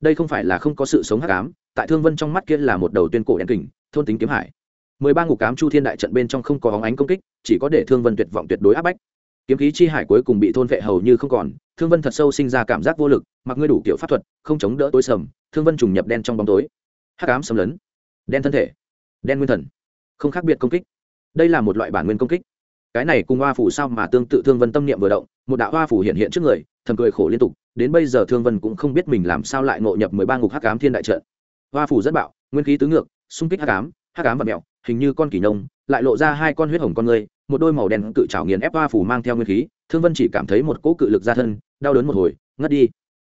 Đây không phải là không có sự sống hắc ám, tại thương vân trong mắt kia là một đầu tuyên cổ đèn kình, thôn tính kiếm hải. Mười ba ngục cám chu thiên đại trận bên trong không có hóng ánh công kích, chỉ có để thương vân tuyệt vọng tuyệt đối áp bách. Kiếm khí chi hải cuối cùng bị thôn vệ hầu như không còn, thương vân thật sâu sinh ra cảm giác vô lực, mặc ngươi đủ kiểu pháp thuật, không chống đỡ tối sầm, thương vân trùng nhập đen trong bóng tối hắc ám xâm lấn, đen thân thể, đen nguyên thần, không khác biệt công kích. Đây là một loại bản nguyên công kích. Cái này cùng hoa phủ sao mà tương tự thương vân tâm niệm vừa động, một đạo hoa phủ hiện hiện trước người, thầm cười khổ liên tục, đến bây giờ thương vân cũng không biết mình làm sao lại ngộ nhập mười ba ngục hắc ám thiên đại trận. Hoa phủ rất bạo, nguyên khí tứ ngược, xung kích hắc ám hắc ám và mẹo hình như con kỳ nông, lại lộ ra hai con huyết hồng con người, một đôi màu đen cự trào nghiền ép hoa phủ mang theo nguyên khí, thương vân chỉ cảm thấy một cỗ cự lực ra thân, đau đớn một hồi, ngất đi.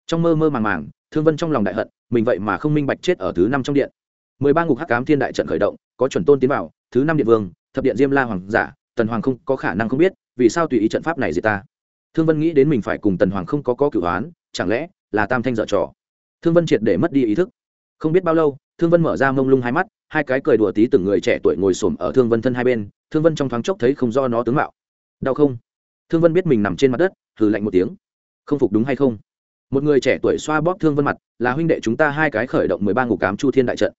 Trong mơ mơ màng màng, thương vân trong lòng đại hận mình vậy mà không minh bạch chết ở thứ năm trong điện. Mười ba ngục hắc ám thiên đại trận khởi động, có chuẩn tôn tiến vào, thứ năm điện vương, thập điện diêm la hoàng giả, tần hoàng không có khả năng không biết, vì sao tùy ý trận pháp này gì ta. Thương vân nghĩ đến mình phải cùng tần hoàng không có có cửu hoán chẳng lẽ là tam thanh dở trò? Thương vân triệt để mất đi ý thức. Không biết bao lâu, thương vân mở ra mông lung hai mắt, hai cái cười đùa tí từng người trẻ tuổi ngồi xổm ở thương vân thân hai bên, thương vân trong thoáng chốc thấy không do nó tướng mạo. Đau không? Thương vân biết mình nằm trên mặt đất, hừ lạnh một tiếng. Không phục đúng hay không? Một người trẻ tuổi xoa bóp thương vân mặt, là huynh đệ chúng ta hai cái khởi động mười ba ngục cám chu thiên đại trận.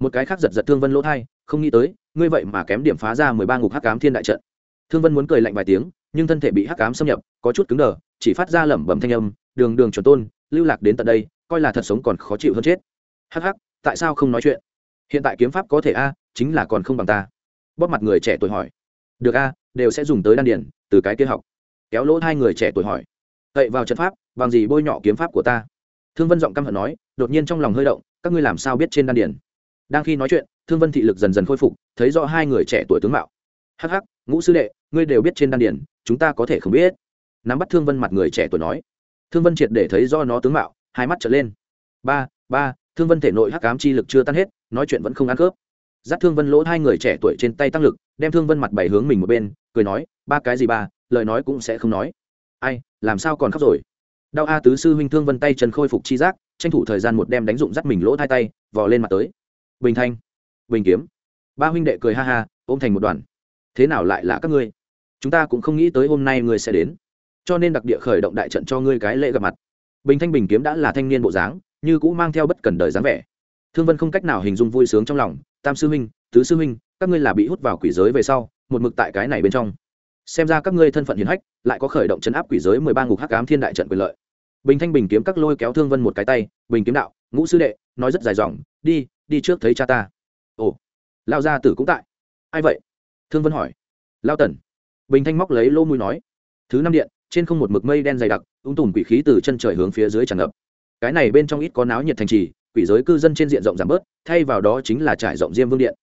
Một cái khác giật giật thương vân lỗ thai, không nghĩ tới, ngươi vậy mà kém điểm phá ra mười ba ngục hắc cám thiên đại trận. Thương vân muốn cười lạnh vài tiếng, nhưng thân thể bị hắc cám xâm nhập, có chút cứng đờ, chỉ phát ra lẩm bẩm thanh âm, đường đường chuẩn tôn, lưu lạc đến tận đây, coi là thật sống còn khó chịu hơn chết. Hắc hắc, tại sao không nói chuyện? Hiện tại kiếm pháp có thể a, chính là còn không bằng ta. Bóp mặt người trẻ tuổi hỏi. Được a, đều sẽ dùng tới đan điển từ cái kia học. Kéo lỗ hai người trẻ tuổi hỏi cậy vào trận pháp, bằng gì bôi nhọ kiếm pháp của ta? Thương vân giọng căm hận nói, đột nhiên trong lòng hơi động, các ngươi làm sao biết trên đan điền? Đang khi nói chuyện, thương vân thị lực dần dần khôi phục, thấy rõ hai người trẻ tuổi tướng mạo. Hắc hắc, ngũ sư đệ, ngươi đều biết trên đan điền, chúng ta có thể không biết. Nắm bắt thương vân mặt người trẻ tuổi nói. Thương vân triệt để thấy do nó tướng mạo, hai mắt trở lên. Ba ba, thương vân thể nội hắc cám chi lực chưa tan hết, nói chuyện vẫn không ăn khớp. Dắt thương vân lỗ hai người trẻ tuổi trên tay tăng lực, đem thương vân mặt bảy hướng mình một bên, cười nói, ba cái gì ba, lời nói cũng sẽ không nói ai, làm sao còn khóc rồi? Đau a tứ sư huynh thương vân tay chân khôi phục chi giác, tranh thủ thời gian một đem đánh dụng dắt mình lỗ hai tay, vò lên mặt tới. Bình thanh, bình kiếm. Ba huynh đệ cười ha ha, ôm thành một đoàn. Thế nào lại là các ngươi? Chúng ta cũng không nghĩ tới hôm nay ngươi sẽ đến. Cho nên đặc địa khởi động đại trận cho ngươi cái lễ gặp mặt. Bình thanh, bình kiếm đã là thanh niên bộ dáng, như cũng mang theo bất cần đời dáng vẻ. Thương vân không cách nào hình dung vui sướng trong lòng. Tam sư huynh, tứ sư huynh, các ngươi là bị hút vào quỷ giới về sau, một mực tại cái này bên trong xem ra các ngươi thân phận hiền hách, lại có khởi động chấn áp quỷ giới mười ba ngục hắc ám thiên đại trận quyền lợi. Bình thanh bình kiếm các lôi kéo thương vân một cái tay, bình kiếm đạo, ngũ sư đệ, nói rất dài dòng, đi đi trước thấy cha ta. Ồ lao gia tử cũng tại. Ai vậy? Thương vân hỏi. Lao tần. Bình thanh móc lấy lô mùi nói. Thứ năm điện, trên không một mực mây đen dày đặc, ung tùm quỷ khí từ chân trời hướng phía dưới tràn ngập. Cái này bên trong ít có náo nhiệt thành trì, quỷ giới cư dân trên diện rộng giảm bớt, thay vào đó chính là trải rộng diêm vương điện.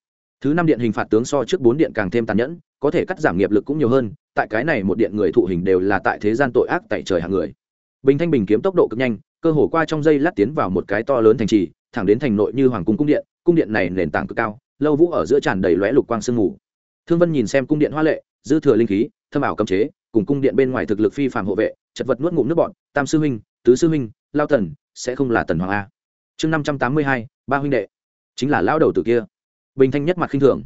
Thứ năm điện hình phạt tướng so trước bốn điện càng thêm tàn nhẫn có thể cắt giảm nghiệp lực cũng nhiều hơn, tại cái này một điện người thụ hình đều là tại thế gian tội ác tại trời hàng người. Bình thanh bình kiếm tốc độ cực nhanh, cơ hồ qua trong giây lát tiến vào một cái to lớn thành trì, thẳng đến thành nội như hoàng cung cung điện cung điện này nền tảng cực cao, lâu vũ ở giữa tràn đầy lóe lục quang sương mù. Thương vân nhìn xem cung điện hoa lệ, dư thừa linh khí, thâm ảo cấm chế, cùng cung điện bên ngoài thực lực phi phạm hộ vệ, chật vật nuốt ngụm nước bọn tam sư huynh, tứ sư huynh, lao tần, sẽ không là tần hoàng a. Chương năm trăm tám mươi hai, ba huynh đệ. Chính là lao đầu tử kia. Bình thanh nhất mặt khinh thường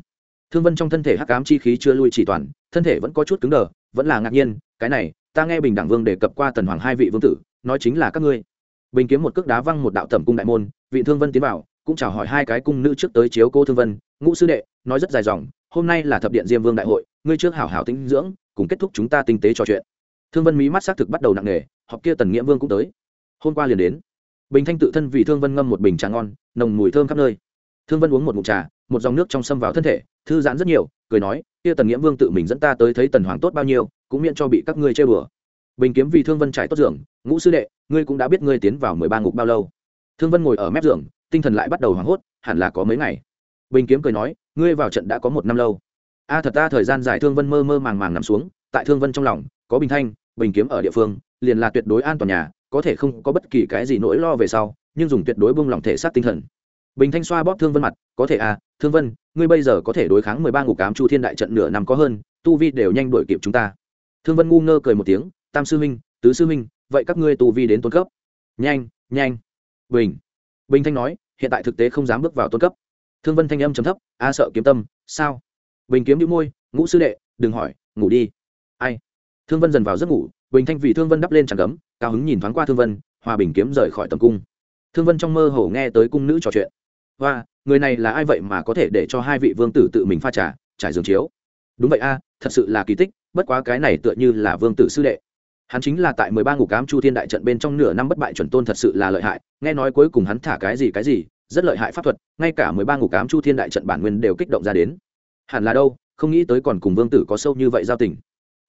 thương vân trong thân thể hắc ám chi khí chưa lui chỉ toàn, thân thể vẫn có chút cứng đờ, vẫn là ngạc nhiên, cái này, ta nghe bình đẳng vương đề cập qua tần hoàng hai vị vương tử, nói chính là các ngươi. Bình kiếm một cước đá văng một đạo tẩm cung đại môn, vị thương vân tiến vào, cũng chào hỏi hai cái cung nữ trước tới chiếu cô thương vân, ngũ sư đệ, nói rất dài dòng, hôm nay là thập điện diêm vương đại hội, ngươi trước hảo hảo tinh dưỡng, cùng kết thúc chúng ta tinh tế trò chuyện. Thương vân mí mắt xác thực bắt đầu nặng nề, họp kia tần nghĩa vương cũng tới. Hôm qua liền đến. Bình thanh tự thân vì thương vân ngâm một bình trà ngon, nồng mùi thơm khắp nơi. Thương vân uống một mụn trà, một dòng nước trong xâm vào thân thể thư giãn rất nhiều, cười nói, kia tần nghĩa vương tự mình dẫn ta tới thấy tần hoàng tốt bao nhiêu, cũng miễn cho bị các ngươi chơi bừa bình kiếm vì thương vân trải tốt giường, ngũ sư đệ, ngươi cũng đã biết ngươi tiến vào mười ba ngục bao lâu. Thương vân ngồi ở mép giường, tinh thần lại bắt đầu hoảng hốt, hẳn là có mấy ngày. Bình kiếm cười nói, ngươi vào trận đã có một năm lâu. A, thật ta, thời gian dài thương vân mơ mơ màng màng nằm xuống, tại thương vân trong lòng, có bình thanh, bình kiếm ở địa phương, liền là tuyệt đối an toàn nhà, có thể không có bất kỳ cái gì nỗi lo về sau, nhưng dùng tuyệt đối buông lòng thể xác tinh thần bình thanh xoa bóp thương vân mặt, có thể à thương vân, ngươi bây giờ có thể đối kháng mười ba ngục cám chu thiên đại trận nửa năm có hơn, tu vi đều nhanh đuổi kịp chúng ta. Thương vân ngu ngơ cười một tiếng, tam sư minh tứ sư minh vậy các ngươi tu vi đến tôn cấp. Nhanh nhanh. Bình bình thanh nói, hiện tại thực tế không dám bước vào tôn cấp. Thương vân thanh âm chấm thấp, a sợ kiếm tâm, sao? Bình kiếm đĩu môi, ngũ sư đệ, đừng hỏi, ngủ đi. Ai? Thương vân dần vào giấc ngủ, bình thanh vì thương vân đắp lên tràn cấm cao hứng nhìn thoáng qua thương vân, hòa bình kiếm rời khỏi tầm cung. Thương vân trong mơ hồ nghe tới cung nữ trò chuyện và người này là ai vậy mà có thể để cho hai vị vương tử tự mình pha trà, trải giường chiếu? Đúng vậy a, thật sự là kỳ tích, bất quá cái này tựa như là vương tử sư đệ. Hắn chính là tại mười ba ngục cám chu thiên đại trận bên trong nửa năm bất bại chuẩn tôn thật sự là lợi hại, nghe nói cuối cùng hắn thả cái gì cái gì, rất lợi hại pháp thuật, ngay cả mười ba ngục cám chu thiên đại trận bản nguyên đều kích động ra đến. Hẳn là đâu, không nghĩ tới còn cùng vương tử có sâu như vậy giao tình.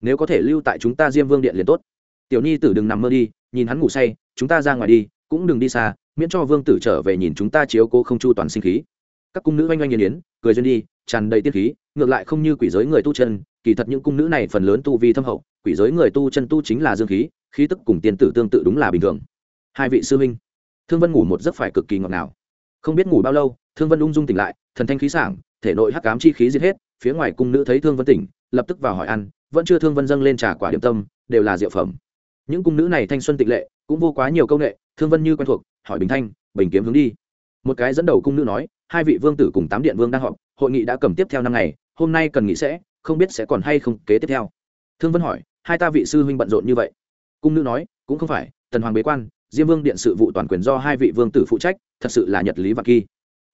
Nếu có thể lưu tại chúng ta diêm vương điện liền tốt. Tiểu nhi tử đừng nằm mơ đi, nhìn hắn ngủ say, chúng ta ra ngoài đi, cũng đừng đi xa miễn cho vương tử trở về nhìn chúng ta chiếu cố không chu toàn sinh khí. Các cung nữ oanh oanh yên yến, cười duyên đi, tràn đầy tiết khí, ngược lại không như quỷ giới người tu chân, kỳ thật những cung nữ này phần lớn tu vi thâm hậu, quỷ giới người tu chân tu chính là dương khí khí tức cùng tiên tử tương tự đúng là bình thường. Hai vị sư huynh, thương vân ngủ một giấc phải cực kỳ ngọt ngào. Không biết ngủ bao lâu, thương vân ung dung tỉnh lại, thần thanh khí sảng, thể nội hắc cám chi khí giết hết, phía ngoài cung nữ thấy thương vân tỉnh, lập tức vào hỏi ăn, vẫn chưa thương vân dâng lên trà quả điểm tâm, đều là diệu phẩm. Những cung nữ này thanh xuân tịnh lệ, cũng vô quá nhiều công nghệ, thương vân như quen thuộc hỏi bình thanh, bình kiếm hướng đi. Một cái dẫn đầu cung nữ nói, hai vị vương tử cùng tám điện vương đang họp, hội nghị đã cầm tiếp theo năm ngày, hôm nay cần nghỉ sẽ, không biết sẽ còn hay không kế tiếp theo. Thương vân hỏi, hai ta vị sư huynh bận rộn như vậy? Cung nữ nói, cũng không phải, tần hoàng bế quan, diêm vương điện sự vụ toàn quyền do hai vị vương tử phụ trách, thật sự là nhật lý và kỳ.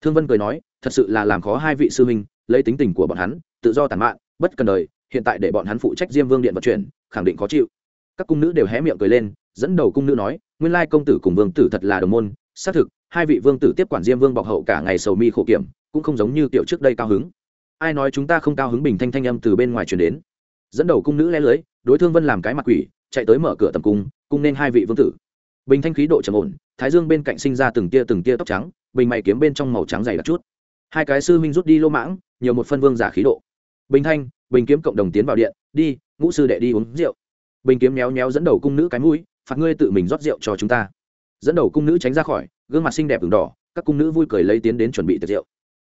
Thương vân cười nói, thật sự là làm khó hai vị sư huynh, lấy tính tình của bọn hắn, tự do tàn mạn, bất cần đời, hiện tại để bọn hắn phụ trách diêm vương điện vận chuyển, khẳng định khó chịu. Các cung nữ đều hé miệng cười lên, dẫn đầu cung nữ nói nguyên lai công tử cùng vương tử thật là đồng môn, xác thực, hai vị vương tử tiếp quản diêm vương bọc hậu cả ngày sầu mi khổ kiểm, cũng không giống như kiểu trước đây cao hứng. Ai nói chúng ta không cao hứng bình thanh thanh âm từ bên ngoài truyền đến. Dẫn đầu cung nữ lẽ lưới, đối thương vân làm cái mặt quỷ, chạy tới mở cửa tầm cung cung nên hai vị vương tử. Bình thanh khí độ trầm ổn, thái dương bên cạnh sinh ra từng tia từng tia tóc trắng, bình mày kiếm bên trong màu trắng dày đặc chút. Hai cái sư minh rút đi lô mãng, nhiều một phân vương giả khí độ. Bình thanh, bình kiếm cộng đồng tiến vào điện, đi, ngũ sư đệ đi uống rượu. Bình kiếm méo méo dẫn đầu cung nữ cái mũi phạt ngươi tự mình rót rượu cho chúng ta. Dẫn đầu cung nữ tránh ra khỏi, gương mặt xinh đẹp ửng đỏ, các cung nữ vui cười lấy tiến đến chuẩn bị tiệc rượu.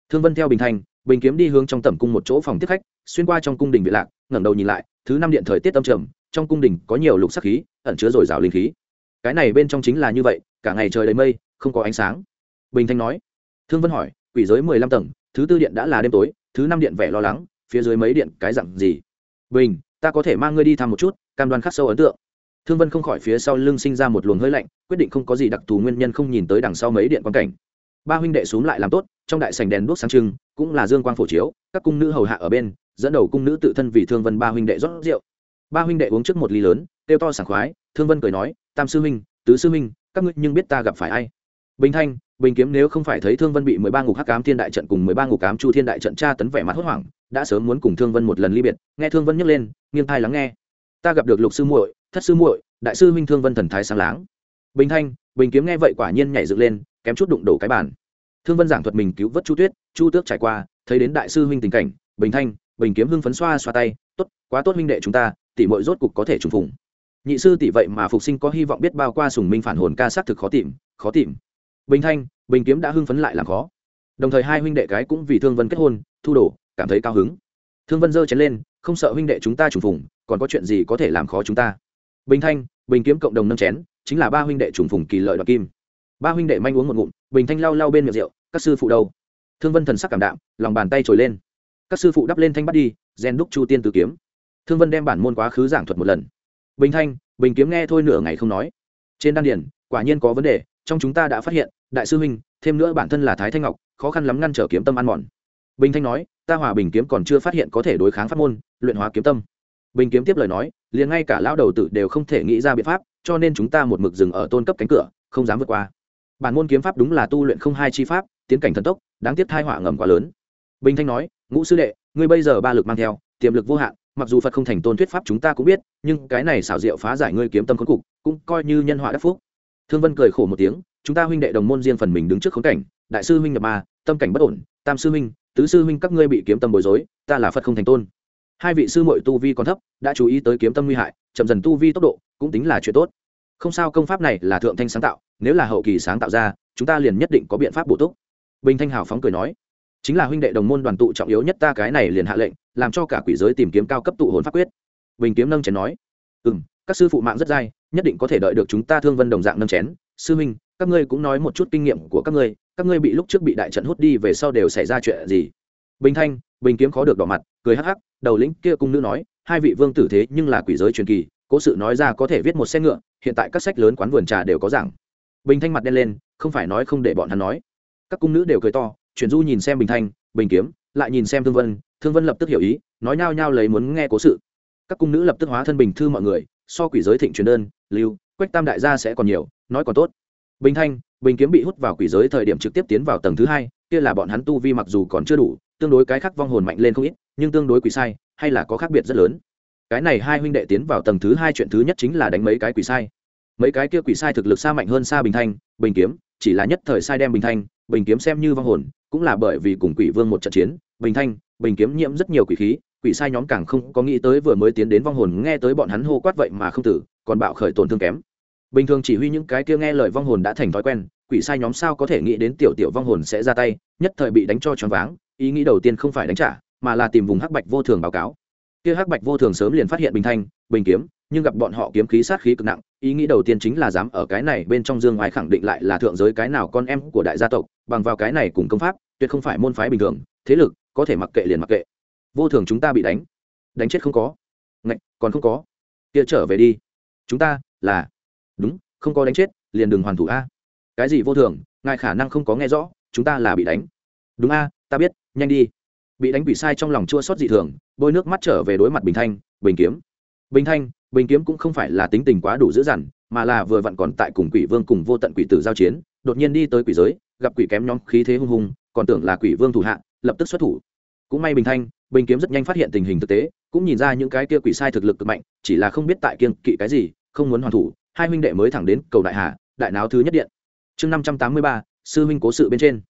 Thương vân theo bình thanh bình kiếm đi hướng trong tầm cung một chỗ phòng tiếp khách, xuyên qua trong cung đình viện lạc, ngẩng đầu nhìn lại, thứ năm điện thời tiết âm trầm, trong cung đình có nhiều lục sắc khí, ẩn chứa dồi dào linh khí. Cái này bên trong chính là như vậy, cả ngày trời đầy mây, không có ánh sáng. Bình thanh nói. Thương vân hỏi, quỷ giới mười lăm tầng, thứ tư điện đã là đêm tối, thứ năm điện vẻ lo lắng, phía dưới mấy điện cái dặn gì? Bình, ta có thể mang ngươi đi thăm một chút, cam đoan khắc sâu ấn tượng thương vân không khỏi phía sau lưng sinh ra một luồng hơi lạnh, quyết định không có gì đặc thù nguyên nhân không nhìn tới đằng sau mấy điện quan cảnh. Ba huynh đệ xuống lại làm tốt, trong đại sành đèn đuốc sáng trưng, cũng là dương quang phổ chiếu, các cung nữ hầu hạ ở bên, dẫn đầu cung nữ tự thân vì thương vân ba huynh đệ rót rượu. Ba huynh đệ uống trước một ly lớn, kêu to sảng khoái, thương vân cười nói, tam sư huynh, tứ sư huynh, các ngươi nhưng biết ta gặp phải ai? Bình thanh, bình kiếm nếu không phải thấy thương vân bị mười ba ngục hắc cám thiên đại trận cùng mười ba ngục cám chu thiên đại trận tra tấn vẻ mặt hốt hoảng, đã sớm muốn cùng thương vân một lần ly biệt, nghe thương vân nhấc lên, nghiêng thai lắng nghe. Ta gặp được lục sư muội thất sư muội, đại sư huynh thương vân thần thái sáng láng. Bình thanh, bình kiếm nghe vậy quả nhiên nhảy dựng lên, kém chút đụng đổ cái bàn. Thương vân giảng thuật mình cứu vớt chu tuyết, chu tước trải qua, thấy đến đại sư huynh tình cảnh, bình thanh, bình kiếm hưng phấn xoa xoa tay, tốt, quá tốt huynh đệ chúng ta, tỷ muội rốt cục có thể trùng phùng. Nhị sư tỷ vậy mà phục sinh có hy vọng biết bao qua sùng minh phản hồn ca xác thực khó tìm khó tìm. Bình thanh, bình kiếm đã hưng phấn lại làm khó. Đồng thời hai huynh đệ cái cũng vì thương vân kết hôn, thu đồ, cảm thấy cao hứng. Thương vân giơ chén lên, không sợ huynh đệ chúng ta trùng phùng, còn có chuyện gì có thể làm khó chúng ta? Bình thanh, bình kiếm cộng đồng nâng chén, chính là ba huynh đệ trùng phùng kỳ lợi đoạt kim. Ba huynh đệ manh uống một ngụm, bình thanh lau lau bên miệng rượu, các sư phụ đâu? Thương vân thần sắc cảm đạm, lòng bàn tay trồi lên. Các sư phụ đắp lên thanh bắt đi gen đúc chu tiên tử kiếm. Thương vân đem bản môn quá khứ giảng thuật một lần. Bình thanh, bình kiếm nghe thôi nửa ngày không nói. Trên đan điển quả nhiên có vấn đề, trong chúng ta đã phát hiện, đại sư huynh, thêm nữa bản thân là thái thanh ngọc, khó khăn lắm ngăn trở kiếm tâm ăn mòn. Bình thanh nói, ta hòa bình kiếm còn chưa phát hiện có thể đối kháng pháp môn, luyện hóa kiếm tâm bình kiếm tiếp lời nói, liền ngay cả lão đầu tử đều không thể nghĩ ra biện pháp, cho nên chúng ta một mực dừng ở tôn cấp cánh cửa, không dám vượt qua. Bản môn kiếm pháp đúng là tu luyện không hai chi pháp, tiến cảnh thần tốc, đáng tiếc thai họa ngầm quá lớn. Bình thanh nói, ngũ sư đệ, ngươi bây giờ ba lực mang theo, tiềm lực vô hạn, mặc dù phật không thành tôn thuyết pháp chúng ta cũng biết, nhưng cái này xảo diệu phá giải ngươi kiếm tâm khốn cục, cũng coi như nhân họa đắc phúc. Thương vân cười khổ một tiếng, chúng ta huynh đệ đồng môn riêng phần mình đứng trước khốn cảnh, đại sư huynh nhập ma, tâm cảnh bất ổn, tam sư huynh, tứ sư huynh các ngươi bị kiếm tâm bối rối, ta là phật không thành tôn hai vị sư muội tu vi còn thấp, đã chú ý tới kiếm tâm nguy hại, chậm dần tu vi tốc độ cũng tính là chuyện tốt. Không sao, công pháp này là thượng thanh sáng tạo, nếu là hậu kỳ sáng tạo ra, chúng ta liền nhất định có biện pháp bổ túc. Bình thanh hào phóng cười nói. Chính là huynh đệ đồng môn đoàn tụ trọng yếu nhất ta cái này liền hạ lệnh, làm cho cả quỷ giới tìm kiếm cao cấp tụ hồn pháp quyết. Bình kiếm nâng chén nói. Ừ m các sư phụ mạng rất dai, nhất định có thể đợi được chúng ta thương vân đồng dạng nâng chén. Sư huynh, các ngươi cũng nói một chút kinh nghiệm của các ngươi các ngươi bị lúc trước bị đại trận hút đi về sau đều xảy ra chuyện gì? Bình thanh bình kiếm khó được đỏ mặt, cười hắc hắc, đầu lĩnh kia cung nữ nói, hai vị vương tử thế nhưng là quỷ giới truyền kỳ, cố sự nói ra có thể viết một xe ngựa, hiện tại các sách lớn quán vườn trà đều có giảng. Bình thanh mặt đen lên, không phải nói không để bọn hắn nói. Các cung nữ đều cười to, chuyển du nhìn xem bình thanh, bình kiếm, lại nhìn xem thương vân thương vân lập tức hiểu ý, nói nhao nhao lấy muốn nghe cố sự. Các cung nữ lập tức hóa thân bình thư mọi người, so quỷ giới thịnh truyền đơn, lưu, quách tam đại gia sẽ còn nhiều, nói còn tốt. Bình thanh, bình kiếm bị hút vào quỷ giới thời điểm trực tiếp tiến vào tầng thứ hai, kia là bọn hắn tu vi mặc dù còn chưa đủ tương đối cái khác vong hồn mạnh lên không ít, nhưng tương đối quỷ sai, hay là có khác biệt rất lớn. Cái này hai huynh đệ tiến vào tầng thứ hai chuyện thứ nhất chính là đánh mấy cái quỷ sai. Mấy cái kia quỷ sai thực lực xa mạnh hơn xa bình thanh, bình kiếm, chỉ là nhất thời sai đem bình thanh, bình kiếm xem như vong hồn, cũng là bởi vì cùng quỷ vương một trận chiến, bình thanh, bình kiếm nhiễm rất nhiều quỷ khí, quỷ sai nhóm càng không có nghĩ tới vừa mới tiến đến vong hồn, nghe tới bọn hắn hô quát vậy mà không tử, còn bạo khởi tổn thương kém. Bình thường chỉ huy những cái kia nghe lời vong hồn đã thành thói quen quỷ sai nhóm sao có thể nghĩ đến tiểu tiểu vong hồn sẽ ra tay, nhất thời bị đánh cho choáng váng, ý nghĩ đầu tiên không phải đánh trả, mà là tìm vùng hắc bạch vô thường báo cáo. Kia hắc bạch vô thường sớm liền phát hiện bình thanh, bình kiếm, nhưng gặp bọn họ kiếm khí sát khí cực nặng, ý nghĩ đầu tiên chính là dám ở cái này bên trong dương ngoài khẳng định lại là thượng giới cái nào con em của đại gia tộc, bằng vào cái này cùng công pháp, tuyệt không phải môn phái bình thường, thế lực, có thể mặc kệ liền mặc kệ. Vô thường chúng ta bị đánh đánh chết không có. Ngạch, còn không có. Kia trở về đi. Chúng ta, là, đúng, không có đánh chết, liền đừng hoàn thủ a cái gì vô thường, ngài khả năng không có nghe rõ, chúng ta là bị đánh. Đúng a, ta biết, nhanh đi. Bị đánh bị sai trong lòng chua xót dị thường, bôi nước mắt trở về đối mặt bình thanh, bình kiếm. Bình thanh, bình kiếm cũng không phải là tính tình quá đủ dữ dằn, mà là vừa vặn còn tại cùng quỷ vương cùng vô tận quỷ tử giao chiến, đột nhiên đi tới quỷ giới, gặp quỷ kém nhóm khí thế hung hùng, còn tưởng là quỷ vương thủ hạ, lập tức xuất thủ. Cũng may bình thanh, bình kiếm rất nhanh phát hiện tình hình thực tế, cũng nhìn ra những cái kia quỷ sai thực lực cực mạnh, chỉ là không biết tại kiên kỵ cái gì, không muốn hoàn thủ, hai huynh đệ mới thẳng đến cầu đại hà đại náo thứ nhất điện chương năm trăm tám mươi ba, sư huynh cố sự bên trên.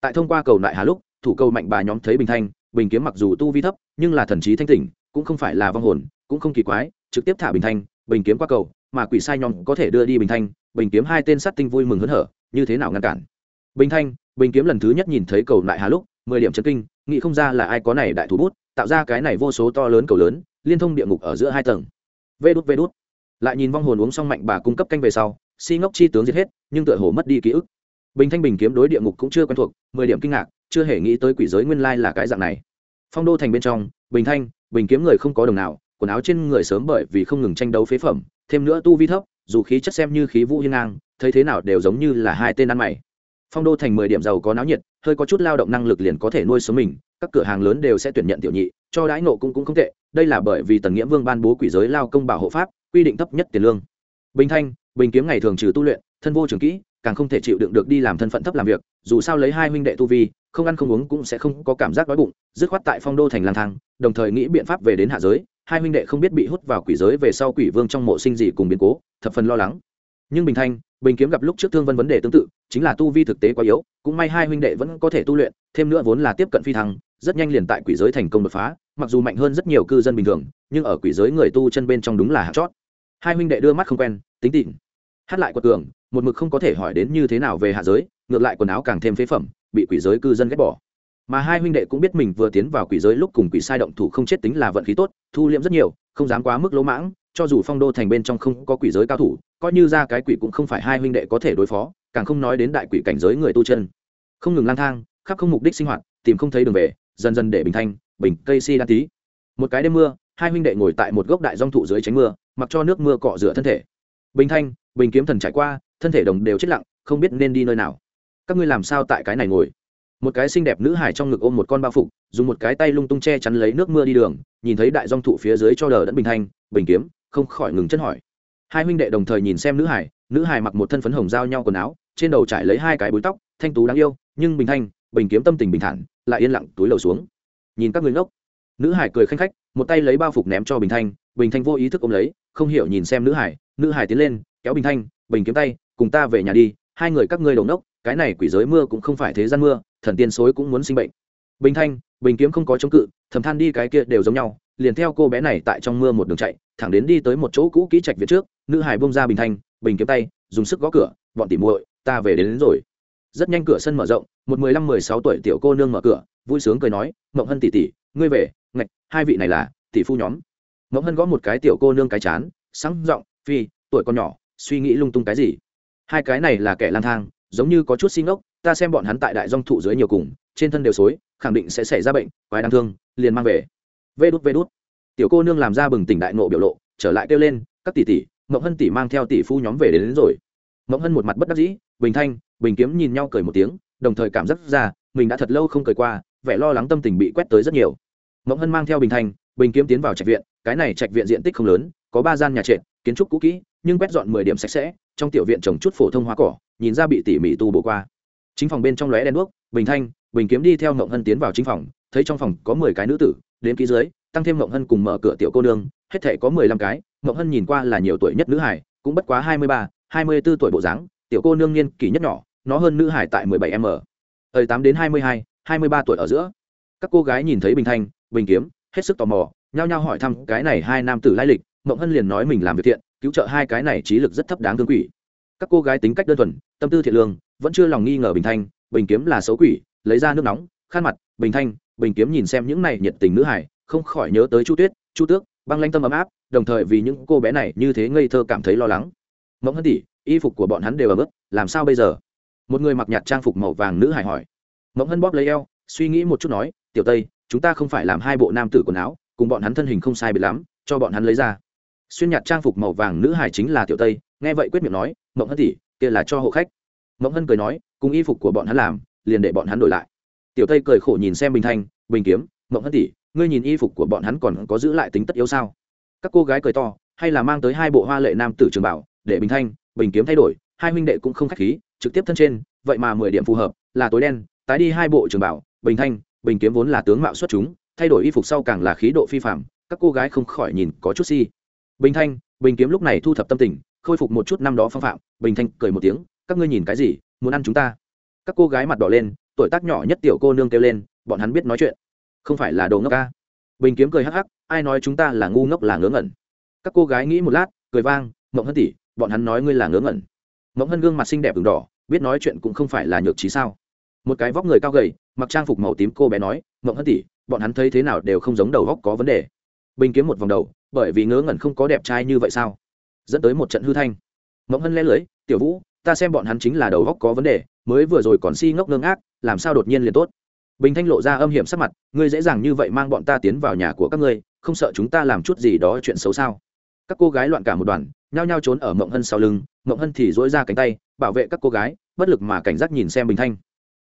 Tại thông qua cầu đại hà lúc, thủ cầu mạnh bà nhóm thấy bình thanh, bình kiếm mặc dù tu vi thấp, nhưng là thần trí thanh tỉnh cũng không phải là vong hồn, cũng không kỳ quái, trực tiếp thả bình thanh, bình kiếm qua cầu, mà quỷ sai nhóm có thể đưa đi bình thanh, bình kiếm hai tên sát tinh vui mừng hớn hở, như thế nào ngăn cản? Bình thanh, bình kiếm lần thứ nhất nhìn thấy cầu đại hà lúc, mười điểm chấn kinh, nghĩ không ra là ai có này đại thủ bút, tạo ra cái này vô số to lớn cầu lớn, liên thông địa ngục ở giữa hai tầng. Vê đút vê đút. Lại nhìn vong hồn uống xong mạnh bà cung cấp canh về sau si ngốc chi tướng giết hết, nhưng tựa hồ mất đi ký ức. Bình thanh bình kiếm đối địa ngục cũng chưa quen thuộc, mười điểm kinh ngạc, chưa hề nghĩ tới quỷ giới nguyên lai là cái dạng này. Phong đô thành bên trong, bình thanh, bình kiếm người không có đồng nào, quần áo trên người sớm bởi vì không ngừng tranh đấu phế phẩm, thêm nữa tu vi thấp, dù khí chất xem như khí vũ hiên ngang, thấy thế nào đều giống như là hai tên ăn mày. Phong đô thành mười điểm giàu có náo nhiệt, hơi có chút lao động năng lực liền có thể nuôi sống mình, các cửa hàng lớn đều sẽ tuyển nhận tiểu nhị, cho đãi nộ cũng cũng không tệ, đây là bởi vì tần nghĩa vương ban bố quỷ giới lao công bảo hộ pháp, quy định thấp nhất tiền lương. Bình thanh bình kiếm ngày thường trừ tu luyện, thân vô trường kỹ, càng không thể chịu đựng được đi làm thân phận thấp làm việc, dù sao lấy hai huynh đệ tu vi, không ăn không uống cũng sẽ không có cảm giác đói bụng, dứt khoát tại phong đô thành lang thang, đồng thời nghĩ biện pháp về đến hạ giới, hai huynh đệ không biết bị hút vào quỷ giới về sau quỷ vương trong mộ sinh gì cùng biến cố, thập phần lo lắng. Nhưng bình thanh, bình kiếm gặp lúc trước thương vân vấn đề tương tự, chính là tu vi thực tế quá yếu, cũng may hai huynh đệ vẫn có thể tu luyện, thêm nữa vốn là tiếp cận phi thăng, rất nhanh liền tại quỷ giới thành công đột phá, mặc dù mạnh hơn rất nhiều cư dân bình thường, nhưng ở quỷ giới người tu chân bên trong đúng là hạt chót. Hai huynh đệ đưa mắt không quen tính tịnh hát lại quật cường, một mực không có thể hỏi đến như thế nào về hạ giới, ngược lại quần áo càng thêm phế phẩm, bị quỷ giới cư dân ghét bỏ. Mà hai huynh đệ cũng biết mình vừa tiến vào quỷ giới lúc cùng quỷ sai động thủ không chết tính là vận khí tốt, thu liễm rất nhiều, không dám quá mức lỗ mãng, cho dù phong đô thành bên trong không có quỷ giới cao thủ, coi như ra cái quỷ cũng không phải hai huynh đệ có thể đối phó, càng không nói đến đại quỷ cảnh giới người tu chân. Không ngừng lang thang, khắp không mục đích sinh hoạt, tìm không thấy đường về, dần dần để bình thanh, bình cây si đa tí. Một cái đêm mưa, hai huynh đệ ngồi tại một gốc đại dong thụ dưới tránh mưa, mặc cho nước mưa cọ rửa thân thể bình thanh, bình kiếm thần trải qua, thân thể đồng đều chết lặng, không biết nên đi nơi nào. Các ngươi làm sao tại cái này ngồi? Một cái xinh đẹp nữ hải trong ngực ôm một con bao phục, dùng một cái tay lung tung che chắn lấy nước mưa đi đường, nhìn thấy đại dong thụ phía dưới cho đờ đẫn bình thanh, bình kiếm, không khỏi ngừng chân hỏi. Hai huynh đệ đồng thời nhìn xem nữ hải nữ hải mặc một thân phấn hồng giao nhau quần áo, trên đầu trải lấy hai cái búi tóc, thanh tú đáng yêu, nhưng bình thanh, bình kiếm tâm tình bình thản, lại yên lặng túi lầu xuống. Nhìn các người ngốc. Nữ hải cười khanh khách, một tay lấy bao phục ném cho bình thanh bình thanh vô ý thức ôm lấy, không hiểu nhìn xem nữ hải nữ hải tiến lên kéo bình thanh bình kiếm tay cùng ta về nhà đi hai người các ngươi đầu nốc cái này quỷ giới mưa cũng không phải thế gian mưa thần tiên xối cũng muốn sinh bệnh. Bình thanh bình kiếm không có chống cự thầm than đi cái kia đều giống nhau liền theo cô bé này tại trong mưa một đường chạy thẳng đến đi tới một chỗ cũ kỹ trạch viện trước nữ hải bông ra bình thanh bình kiếm tay dùng sức gõ cửa bọn tỉ muội ta về đến, đến rồi. Rất nhanh cửa sân mở rộng một mười lăm mười sáu tuổi tiểu cô nương mở cửa vui sướng cười nói mộng hân tỷ tỷ ngươi về ngạch hai vị này là tỷ phu nhóm. Mộng hân gõ một cái tiểu cô nương cái chán sáng giọng phi tuổi con nhỏ suy nghĩ lung tung cái gì? Hai cái này là kẻ lang thang giống như có chút xin ốc ta xem bọn hắn tại đại dong thụ dưới nhiều cùng trên thân đều xối khẳng định sẽ xảy ra bệnh quái đáng thương liền mang về. Vê đút vê đút. Tiểu cô nương làm ra bừng tỉnh đại nộ biểu lộ trở lại kêu lên các tỷ tỷ mộng hân tỷ mang theo tỷ phu nhóm về đến, đến rồi. Mộng hân một mặt bất đắc dĩ bình thanh bình kiếm nhìn nhau cười một tiếng đồng thời cảm giác ra mình đã thật lâu không cười qua vẻ lo lắng tâm tình bị quét tới rất nhiều. Mộng hân mang theo bình thanh bình kiếm tiến vào trạch viện cái này trạch viện diện tích không lớn có ba gian nhà trệt kiến trúc cũ kỹ, nhưng quét dọn mười điểm sạch sẽ, trong tiểu viện trồng chút phổ thông hoa cỏ, nhìn ra bị tỉ mỉ tu bổ qua. Chính phòng bên trong lóe đen đuốc, bình thanh, bình kiếm đi theo ngộng hân tiến vào chính phòng, thấy trong phòng có mười cái nữ tử, đến ký dưới, tăng thêm ngộng hân cùng mở cửa tiểu cô nương, hết thể có mười lăm cái, ngộng hân nhìn qua là nhiều tuổi nhất nữ hải, cũng bất quá hai mươi ba, hai mươi b ố tuổi bộ dáng, tiểu cô nương niên kỷ nhất nhỏ, nó hơn nữ hải tại mười bảy m ở. Tám đến hai mươi hai hai mươi ba tuổi ở giữa. Các cô gái nhìn thấy bình thanh, bình kiếm, hết sức tò mò, nhao nhao hỏi thăm, cái này hai nam tử lai lịch mộng hân liền nói mình làm việc thiện, cứu trợ hai cái này trí lực rất thấp đáng thương quỷ. Các cô gái tính cách đơn thuần, tâm tư thiện lương, vẫn chưa lòng nghi ngờ bình thanh, bình kiếm là xấu quỷ, lấy ra nước nóng, khăn mặt, bình thanh, bình kiếm nhìn xem những này nhiệt tình nữ hải không khỏi nhớ tới chu tuyết, chu tước, băng lanh tâm ấm áp, đồng thời vì những cô bé này như thế ngây thơ cảm thấy lo lắng. Mộng hân tỉ y phục của bọn hắn đều ở mức làm sao bây giờ? Một người mặc nhạt trang phục màu vàng nữ hải hỏi. Mộng hân bóp lấy eo, suy nghĩ một chút nói, tiểu tây, chúng ta không phải làm hai bộ nam tử quần áo, cùng bọn hắn thân hình không sai biệt lắm, cho bọn hắn lấy ra xuyên nhạt trang phục màu vàng nữ hải chính là tiểu tây, nghe vậy quyết miệng nói, mộng hân tỉ kia là cho hộ khách. Mộng hân cười nói, cùng y phục của bọn hắn làm, liền để bọn hắn đổi lại. Tiểu tây cười khổ nhìn xem bình thanh, bình kiếm, mộng hân tỉ ngươi nhìn y phục của bọn hắn còn có giữ lại tính tất yếu sao? Các cô gái cười to, hay là mang tới hai bộ hoa lệ nam tử trường bảo, để bình thanh, bình kiếm thay đổi, hai huynh đệ cũng không k h á c h khí, trực tiếp thân trên, vậy mà mười điểm phù hợp, là tối đen, tái đi hai bộ trường bảo, bình thanh, bình kiếm vốn là tướng mạo xuất chúng, thay đổi y phục sau càng là khí độ phi phạm các cô gái không khỏi nhìn có chút si bình thanh, bình kiếm lúc này thu thập tâm tình, khôi phục một chút năm đó phong phạm. Bình thanh cười một tiếng, các ngươi nhìn cái gì, muốn ăn chúng ta? Các cô gái mặt đỏ lên, tuổi tác nhỏ nhất tiểu cô nương kêu lên, bọn hắn biết nói chuyện. Không phải là đồ ngốc ca bình kiếm cười hắc hắc, ai nói chúng ta là ngu ngốc là ngớ ngẩn. Các cô gái nghĩ một lát, cười vang, mộng hân tỉ bọn hắn nói ngươi là ngớ ngẩn. Mộng hân gương mặt xinh đẹp v đỏ, biết nói chuyện cũng không phải là nhược trí sao? Một cái vóc người cao gầy, mặc trang phục màu tím cô bé nói, mộng hân tỉ bọn hắn thấy thế nào đều không giống đầu góc có vấn đề. Bình kiếm một vòng đầu bởi vì ngớ ngẩn không có đẹp trai như vậy sao? Dẫn tới một trận hư thanh. Mộng hân lẽ lưới, tiểu vũ, ta xem bọn hắn chính là đầu góc có vấn đề, mới vừa rồi còn si ngốc ngưng ngác, làm sao đột nhiên liền tốt? Bình thanh lộ ra âm hiểm sắc mặt, ngươi dễ dàng như vậy mang bọn ta tiến vào nhà của các ngươi, không sợ chúng ta làm chút gì đó chuyện xấu sao? Các cô gái loạn cả một đoàn, nhao nhao trốn ở mộng hân sau lưng, mộng hân thì dỗi ra cánh tay, bảo vệ các cô gái, bất lực mà cảnh giác nhìn xem bình thanh.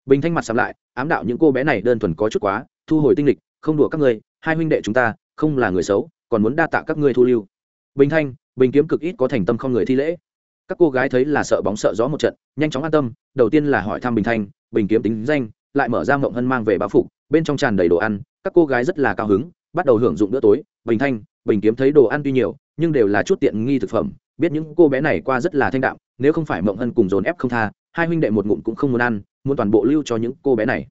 Bình thanh mặt sắm lại, ám đạo những cô bé này đơn thuần có chút quá, thu hồi tinh lịch, không đùa các ngươi, hai huynh đệ chúng ta, không là người xấu còn muốn đa tạ các ngươi thu lưu. Bình thanh, bình kiếm cực ít có thành tâm không người thi lễ. Các cô gái thấy là sợ bóng sợ gió một trận, nhanh chóng an tâm, đầu tiên là hỏi thăm bình thanh, bình kiếm tính danh, lại mở ra mộng hân mang về báo phục, bên trong tràn đầy đồ ăn, các cô gái rất là cao hứng, bắt đầu hưởng dụng bữa tối. Bình thanh, bình kiếm thấy đồ ăn tuy nhiều, nhưng đều là chút tiện nghi thực phẩm, biết những cô bé này qua rất là thanh đạm, nếu không phải mộng hân cùng dồn ép không tha, hai huynh đệ một ngụm cũng không muốn ăn, muốn toàn bộ lưu cho những cô bé này.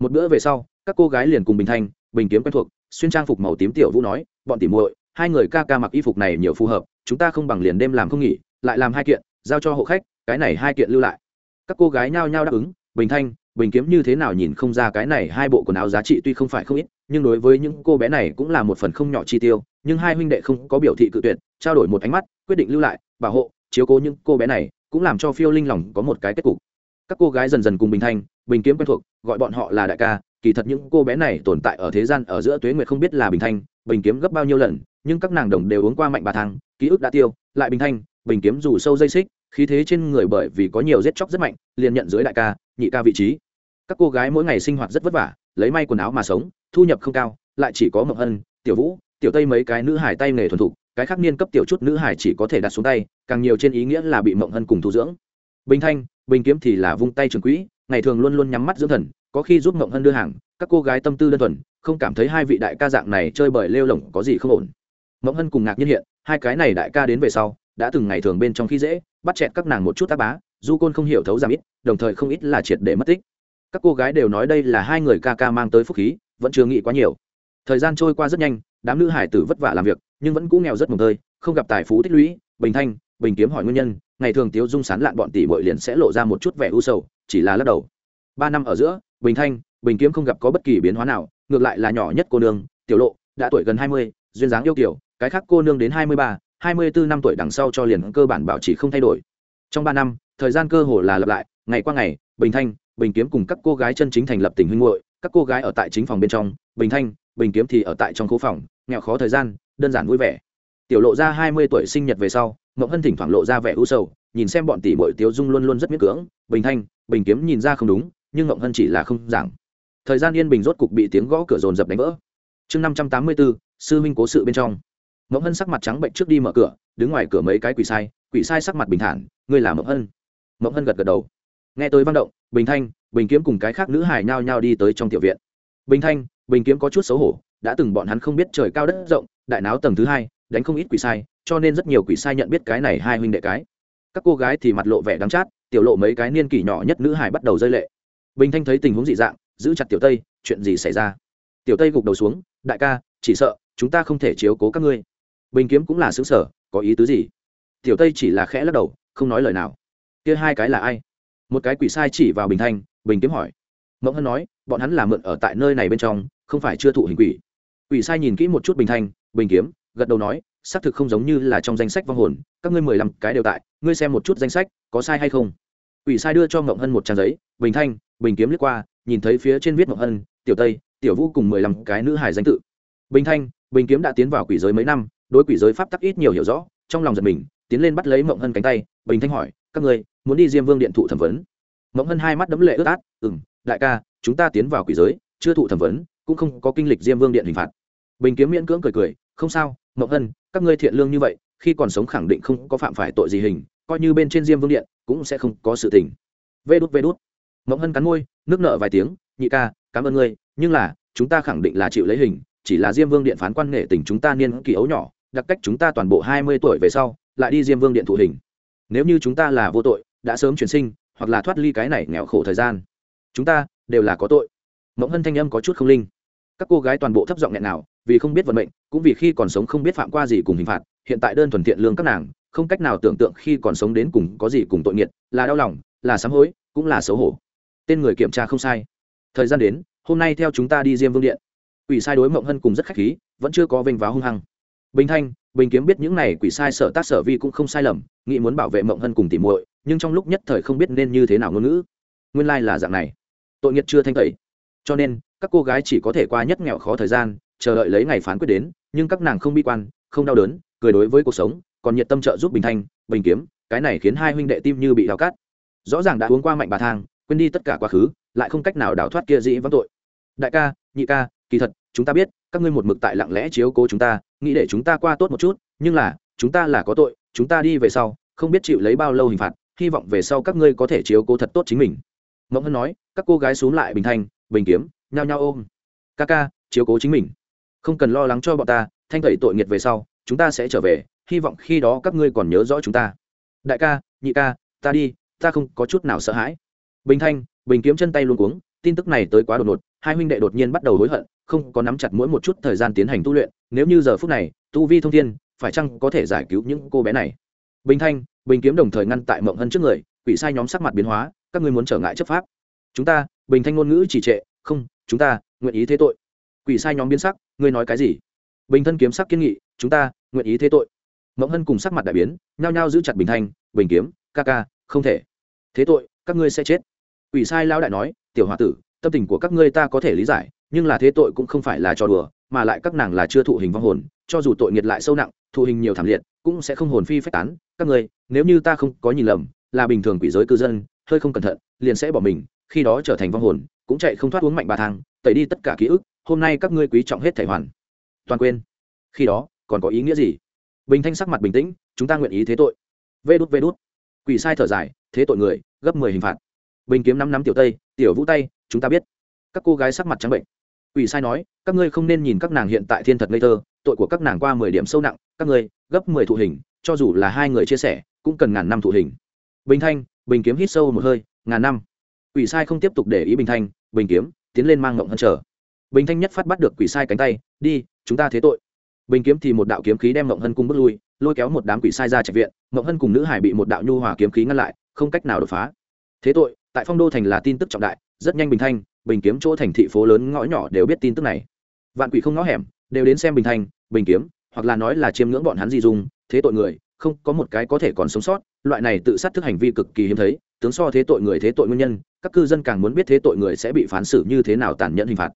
Một bữa về sau, các cô gái liền cùng bình thanh, bình kiếm quen thuộc xuyên trang phục màu tím tiểu vũ nói, bọn tỉ muội, hai người ca ca mặc y phục này nhiều phù hợp, chúng ta không bằng liền đêm làm không nghỉ, lại làm hai kiện, giao cho hộ khách, cái này hai kiện lưu lại. Các cô gái nhao nhao đáp ứng, bình thanh, bình kiếm như thế nào nhìn không ra cái này hai bộ quần áo giá trị tuy không phải không ít, nhưng đối với những cô bé này cũng là một phần không nhỏ chi tiêu, nhưng hai huynh đệ không có biểu thị cự tuyệt, trao đổi một ánh mắt, quyết định lưu lại, bảo hộ, chiếu cố những cô bé này, cũng làm cho phiêu linh lòng có một cái kết cục. Các cô gái dần dần cùng bình thanh, bình kiếm quen thuộc, gọi bọn họ là đại ca kỳ thật những cô bé này tồn tại ở thế gian ở giữa tuế nguyệt không biết là bình thanh, bình kiếm gấp bao nhiêu lần, nhưng các nàng đồng đều uống qua mạnh bà thang, ký ức đã tiêu, lại bình thanh, bình kiếm dù sâu dây xích, khí thế trên người bởi vì có nhiều giết chóc rất mạnh, liền nhận dưới đại ca, nhị ca vị trí. Các cô gái mỗi ngày sinh hoạt rất vất vả, lấy may quần áo mà sống, thu nhập không cao, lại chỉ có mộng hân, tiểu vũ, tiểu tây mấy cái nữ hải tay nghề thuần thục, cái khác niên cấp tiểu chút nữ hải chỉ có thể đặt xuống tay, càng nhiều trên ý nghĩa là bị mộng hân cùng thu dưỡng. Bình thanh, bình kiếm thì là vung tay trường quỹ, ngày thường luôn luôn nhắm mắt dưỡng thần có khi giúp mộng hân đưa hàng, các cô gái tâm tư đơn thuần, không cảm thấy hai vị đại ca dạng này chơi bời lêu lỏng có gì không ổn. Mộng hân cùng ngạc nhiên hiện, hai cái này đại ca đến về sau, đã từng ngày thường bên trong khi dễ, bắt chẹt các nàng một chút tác bá du côn không hiểu thấu giảm ít, đồng thời không ít là triệt để mất tích. Các cô gái đều nói đây là hai người ca ca mang tới phúc khí, vẫn chưa nghĩ quá nhiều. Thời gian trôi qua rất nhanh, đám nữ hải tử vất vả làm việc, nhưng vẫn cũng nghèo rất mồm tơi, không gặp tài phú tích lũy, bình thanh, bình kiếm hỏi nguyên nhân, ngày thường tiếu dung sán lạn bọn tỷ bội liền sẽ lộ ra một chút vẻ u sầu, chỉ là lắc đầu. Ba năm ở giữa bình thanh, bình kiếm không gặp có bất kỳ biến hóa nào, ngược lại là nhỏ nhất cô nương, tiểu lộ, đã tuổi gần hai mươi, duyên dáng yêu kiểu, cái khác cô nương đến hai mươi ba, hai mươi bốn năm tuổi đằng sau cho liền cơ bản bảo trì không thay đổi. Trong ba năm, thời gian cơ hồ là lặp lại, ngày qua ngày, bình thanh, bình kiếm cùng các cô gái chân chính thành lập tình huynh hội các cô gái ở tại chính phòng bên trong, bình thanh, bình kiếm thì ở tại trong khu phòng, nghèo khó thời gian, đơn giản vui vẻ. Tiểu lộ ra hai mươi tuổi sinh nhật về sau, mộng hân thỉnh thoảng lộ ra vẻ u sầu, nhìn xem bọn tỷ bội tiếu dung luôn luôn rất miết cưỡng, bình thanh, bình kiếm nhìn ra không đúng nhưng ngộng hân chỉ là không giảng. Thời gian yên bình rốt cục bị tiếng gõ cửa rồn rập đánh vỡ. Chương năm trăm tám mươi bốn sư huynh cố sự bên trong. Ngộng hân sắc mặt trắng bệnh trước đi mở cửa, đứng ngoài cửa mấy cái quỷ sai quỷ sai sắc mặt bình thản, ngươi là ngộng hân. Ngộng hân gật gật đầu. Nghe tới văn động, bình thanh, bình kiếm cùng cái khác nữ hải nhao nhao đi tới trong tiểu viện. Bình thanh, bình kiếm có chút xấu hổ, đã từng bọn hắn không biết trời cao đất rộng, đại náo tầng thứ hai, đánh không ít quỷ sai, cho nên rất nhiều quỷ sai nhận biết cái này hai huynh đệ cái. Các cô gái thì mặt lộ vẻ đắng chát, tiểu lộ mấy cái niên kỷ nhỏ nhất nữ hải bắt đầu rơi lệ bình thanh thấy tình huống dị dạng, giữ chặt tiểu tây, chuyện gì xảy ra? Tiểu tây gục đầu xuống, đại ca, chỉ sợ chúng ta không thể chiếu cố các ngươi. Bình kiếm cũng là xứ sở có ý tứ gì? Tiểu tây chỉ là khẽ lắc đầu, không nói lời nào. Kia hai cái là ai? Một cái quỷ sai chỉ vào bình thanh, bình kiếm hỏi. Mộng hân nói, bọn hắn là mượn ở tại nơi này bên trong, không phải chưa thụ hình quỷ. Quỷ sai nhìn kỹ một chút bình thanh, bình kiếm, gật đầu nói, xác thực không giống như là trong danh sách vong hồn, các ngươi mười lăm cái đều tại, ngươi xem một chút danh sách, có sai hay không? Quỷ sai đưa cho mộng hân một trang giấy, bình thanh, bình kiếm liếc qua, nhìn thấy phía trên viết mộng hân, tiểu tây, tiểu vũ cùng mười lăm cái nữ hải danh tự. Bình thanh, bình kiếm đã tiến vào quỷ giới mấy năm, đối quỷ giới pháp tắc ít nhiều hiểu rõ, trong lòng giật mình, tiến lên bắt lấy mộng hân cánh tay, bình thanh hỏi, các ngươi muốn đi diêm vương điện thụ thẩm vấn? Mộng hân hai mắt đấm lệ ướt át ừ đại ca, chúng ta tiến vào quỷ giới, chưa thụ thẩm vấn, cũng không có kinh lịch diêm vương điện hình phạt. Bình kiếm miễn cưỡng cười cười, không sao, mộng hân, các ngươi thiện lương như vậy, khi còn sống khẳng định không có phạm phải tội gì hình coi như bên trên diêm vương điện cũng sẽ không có sự tình. Vê đút vê đút. Mộng hân cắn môi, nước nợ vài tiếng, nhị ca, cảm ơn ngươi, nhưng là, chúng ta khẳng định là chịu lấy hình, chỉ là diêm vương điện phán quan nghệ tình chúng ta niên kỳ ấu nhỏ, đặc cách chúng ta toàn bộ hai mươi tuổi về sau, lại đi diêm vương điện thụ hình. Nếu như chúng ta là vô tội, đã sớm chuyển sinh, hoặc là thoát ly cái này nghèo khổ thời gian, chúng ta đều là có tội. Mộng hân thanh âm có chút không linh. Các cô gái toàn bộ thấp giọng nghẹn nào, vì không biết vận mệnh, cũng vì khi còn sống không biết phạm qua gì cùng hình phạt, hiện tại đơn thuần thiện lương các nàng không cách nào tưởng tượng khi còn sống đến cùng có gì cùng tội nghiệt, là đau lòng, là sám hối, cũng là xấu hổ. Tên người kiểm tra không sai. Thời gian đến, hôm nay theo chúng ta đi diêm vương điện. Quỷ sai đối mộng hân cùng rất khách khí, vẫn chưa có vênh váo hung hăng. Bình thanh, bình kiếm biết những này quỷ sai sở tác sở vi cũng không sai lầm, nghĩ muốn bảo vệ mộng hân cùng tỉ muội, nhưng trong lúc nhất thời không biết nên như thế nào ngôn ngữ. Nguyên lai là dạng này. Tội nghiệt chưa thanh tẩy. Cho nên, các cô gái chỉ có thể qua nhất nghèo khó thời gian, chờ đợi lấy ngày phán quyết đến, nhưng các nàng không bi quan, không đau đớn, cười đối với cuộc sống còn nhiệt tâm trợ giúp bình thanh, bình kiếm, cái này khiến hai huynh đệ tim như bị đào cắt rõ ràng đã uống qua mạnh bà thang, quên đi tất cả quá khứ, lại không cách nào đào thoát kia dĩ vắng tội. Đại ca, nhị ca, kỳ thật, chúng ta biết, các ngươi một mực tại lặng lẽ chiếu cố chúng ta, nghĩ để chúng ta qua tốt một chút, nhưng là, chúng ta là có tội, chúng ta đi về sau, không biết chịu lấy bao lâu hình phạt, hy vọng về sau các ngươi có thể chiếu cố thật tốt chính mình. Mộng hân nói, các cô gái xuống lại bình thanh, bình kiếm, nhao nhao ôm. Ca ca, chiếu cố chính mình. Không cần lo lắng cho bọn ta, thanh tẩy tội nghiệt về sau, chúng ta sẽ trở về hy vọng khi đó các ngươi còn nhớ rõ chúng ta. Đại ca, nhị ca, ta đi, ta không có chút nào sợ hãi. Bình thanh, bình kiếm chân tay luôn cuống, tin tức này tới quá đột ngột, hai huynh đệ đột nhiên bắt đầu hối hận, không có nắm chặt mỗi một chút thời gian tiến hành tu luyện, nếu như giờ phút này, tu vi thông thiên, phải chăng có thể giải cứu những cô bé này? Bình thanh, bình kiếm đồng thời ngăn tại mộng hân trước người, quỷ sai nhóm sắc mặt biến hóa, các ngươi muốn trở ngại chấp pháp. Chúng ta, bình thanh ngôn ngữ chỉ trệ, không, chúng ta, nguyện ý thế tội. Quỷ sai nhóm biến sắc, ngươi nói cái gì? Bình thân kiếm sắc kiên nghị, chúng ta, nguyện ý thế tội mộng hân cùng sắc mặt đại biến, nhao nhao giữ chặt bình thanh, bình kiếm, ca ca, không thể. Thế tội, các ngươi sẽ chết. Ủy sai lao đại nói, tiểu h o a tử, tâm tình của các ngươi ta có thể lý giải, nhưng là thế tội cũng không phải là trò đùa, mà lại các nàng là chưa thụ hình vong hồn, cho dù tội nghiệt lại sâu nặng, thụ hình nhiều thảm liệt, cũng sẽ không hồn phi phách tán. Các ngươi, nếu như ta không có nhìn lầm, là bình thường quỷ giới cư dân, hơi không cẩn thận, liền sẽ bỏ mình, khi đó trở thành vong hồn, cũng chạy không thoát uống mạnh ba thang, tẩy đi tất cả ký ức, hôm nay các ngươi quý trọng hết thể hoàn. Toàn quên. Khi đó, còn có ý nghĩa gì? Bình thanh sắc mặt bình tĩnh, chúng ta nguyện ý thế tội. Vê đút vê đút. Quỷ sai thở dài, thế tội người, gấp mười hình phạt. Bình kiếm năm năm tiểu tây, tiểu vũ tay chúng ta biết. Các cô gái sắc mặt trắng bệnh. Quỷ sai nói, các ngươi không nên nhìn các nàng hiện tại thiên thật ngây thơ, tội của các nàng qua mười điểm sâu nặng, các ngươi, gấp mười thụ hình, cho dù là hai người chia sẻ, cũng cần ngàn năm thụ hình. Bình thanh, bình kiếm hít sâu một hơi, ngàn năm. Quỷ sai không tiếp tục để ý bình thanh, bình kiếm, tiến lên mang ngộng hân trở bình thanh nhất phát bắt được quỷ sai cánh tay, đi, chúng ta thế tội bình kiếm thì một đạo kiếm khí đem ngộng hân cung bước lui, lôi kéo một đám quỷ sai ra trạch viện ngộng hân cùng nữ hải bị một đạo nhu hòa kiếm khí ngăn lại, không cách nào đột phá. Thế tội, tại phong đô thành là tin tức trọng đại, rất nhanh bình thanh, bình kiếm chỗ thành thị phố lớn ngõ nhỏ đều biết tin tức này. Vạn quỷ không ngõ hẻm, đều đến xem bình thanh, bình kiếm, hoặc là nói là chiêm ngưỡng bọn hắn di dung, thế tội người, không có một cái có thể còn sống sót, loại này tự sát thức hành vi cực kỳ hiếm thấy, tướng so thế tội người thế tội nguyên nhân, các cư dân càng muốn biết thế tội người sẽ bị phán xử như thế nào tàn nhẫn hình phạt.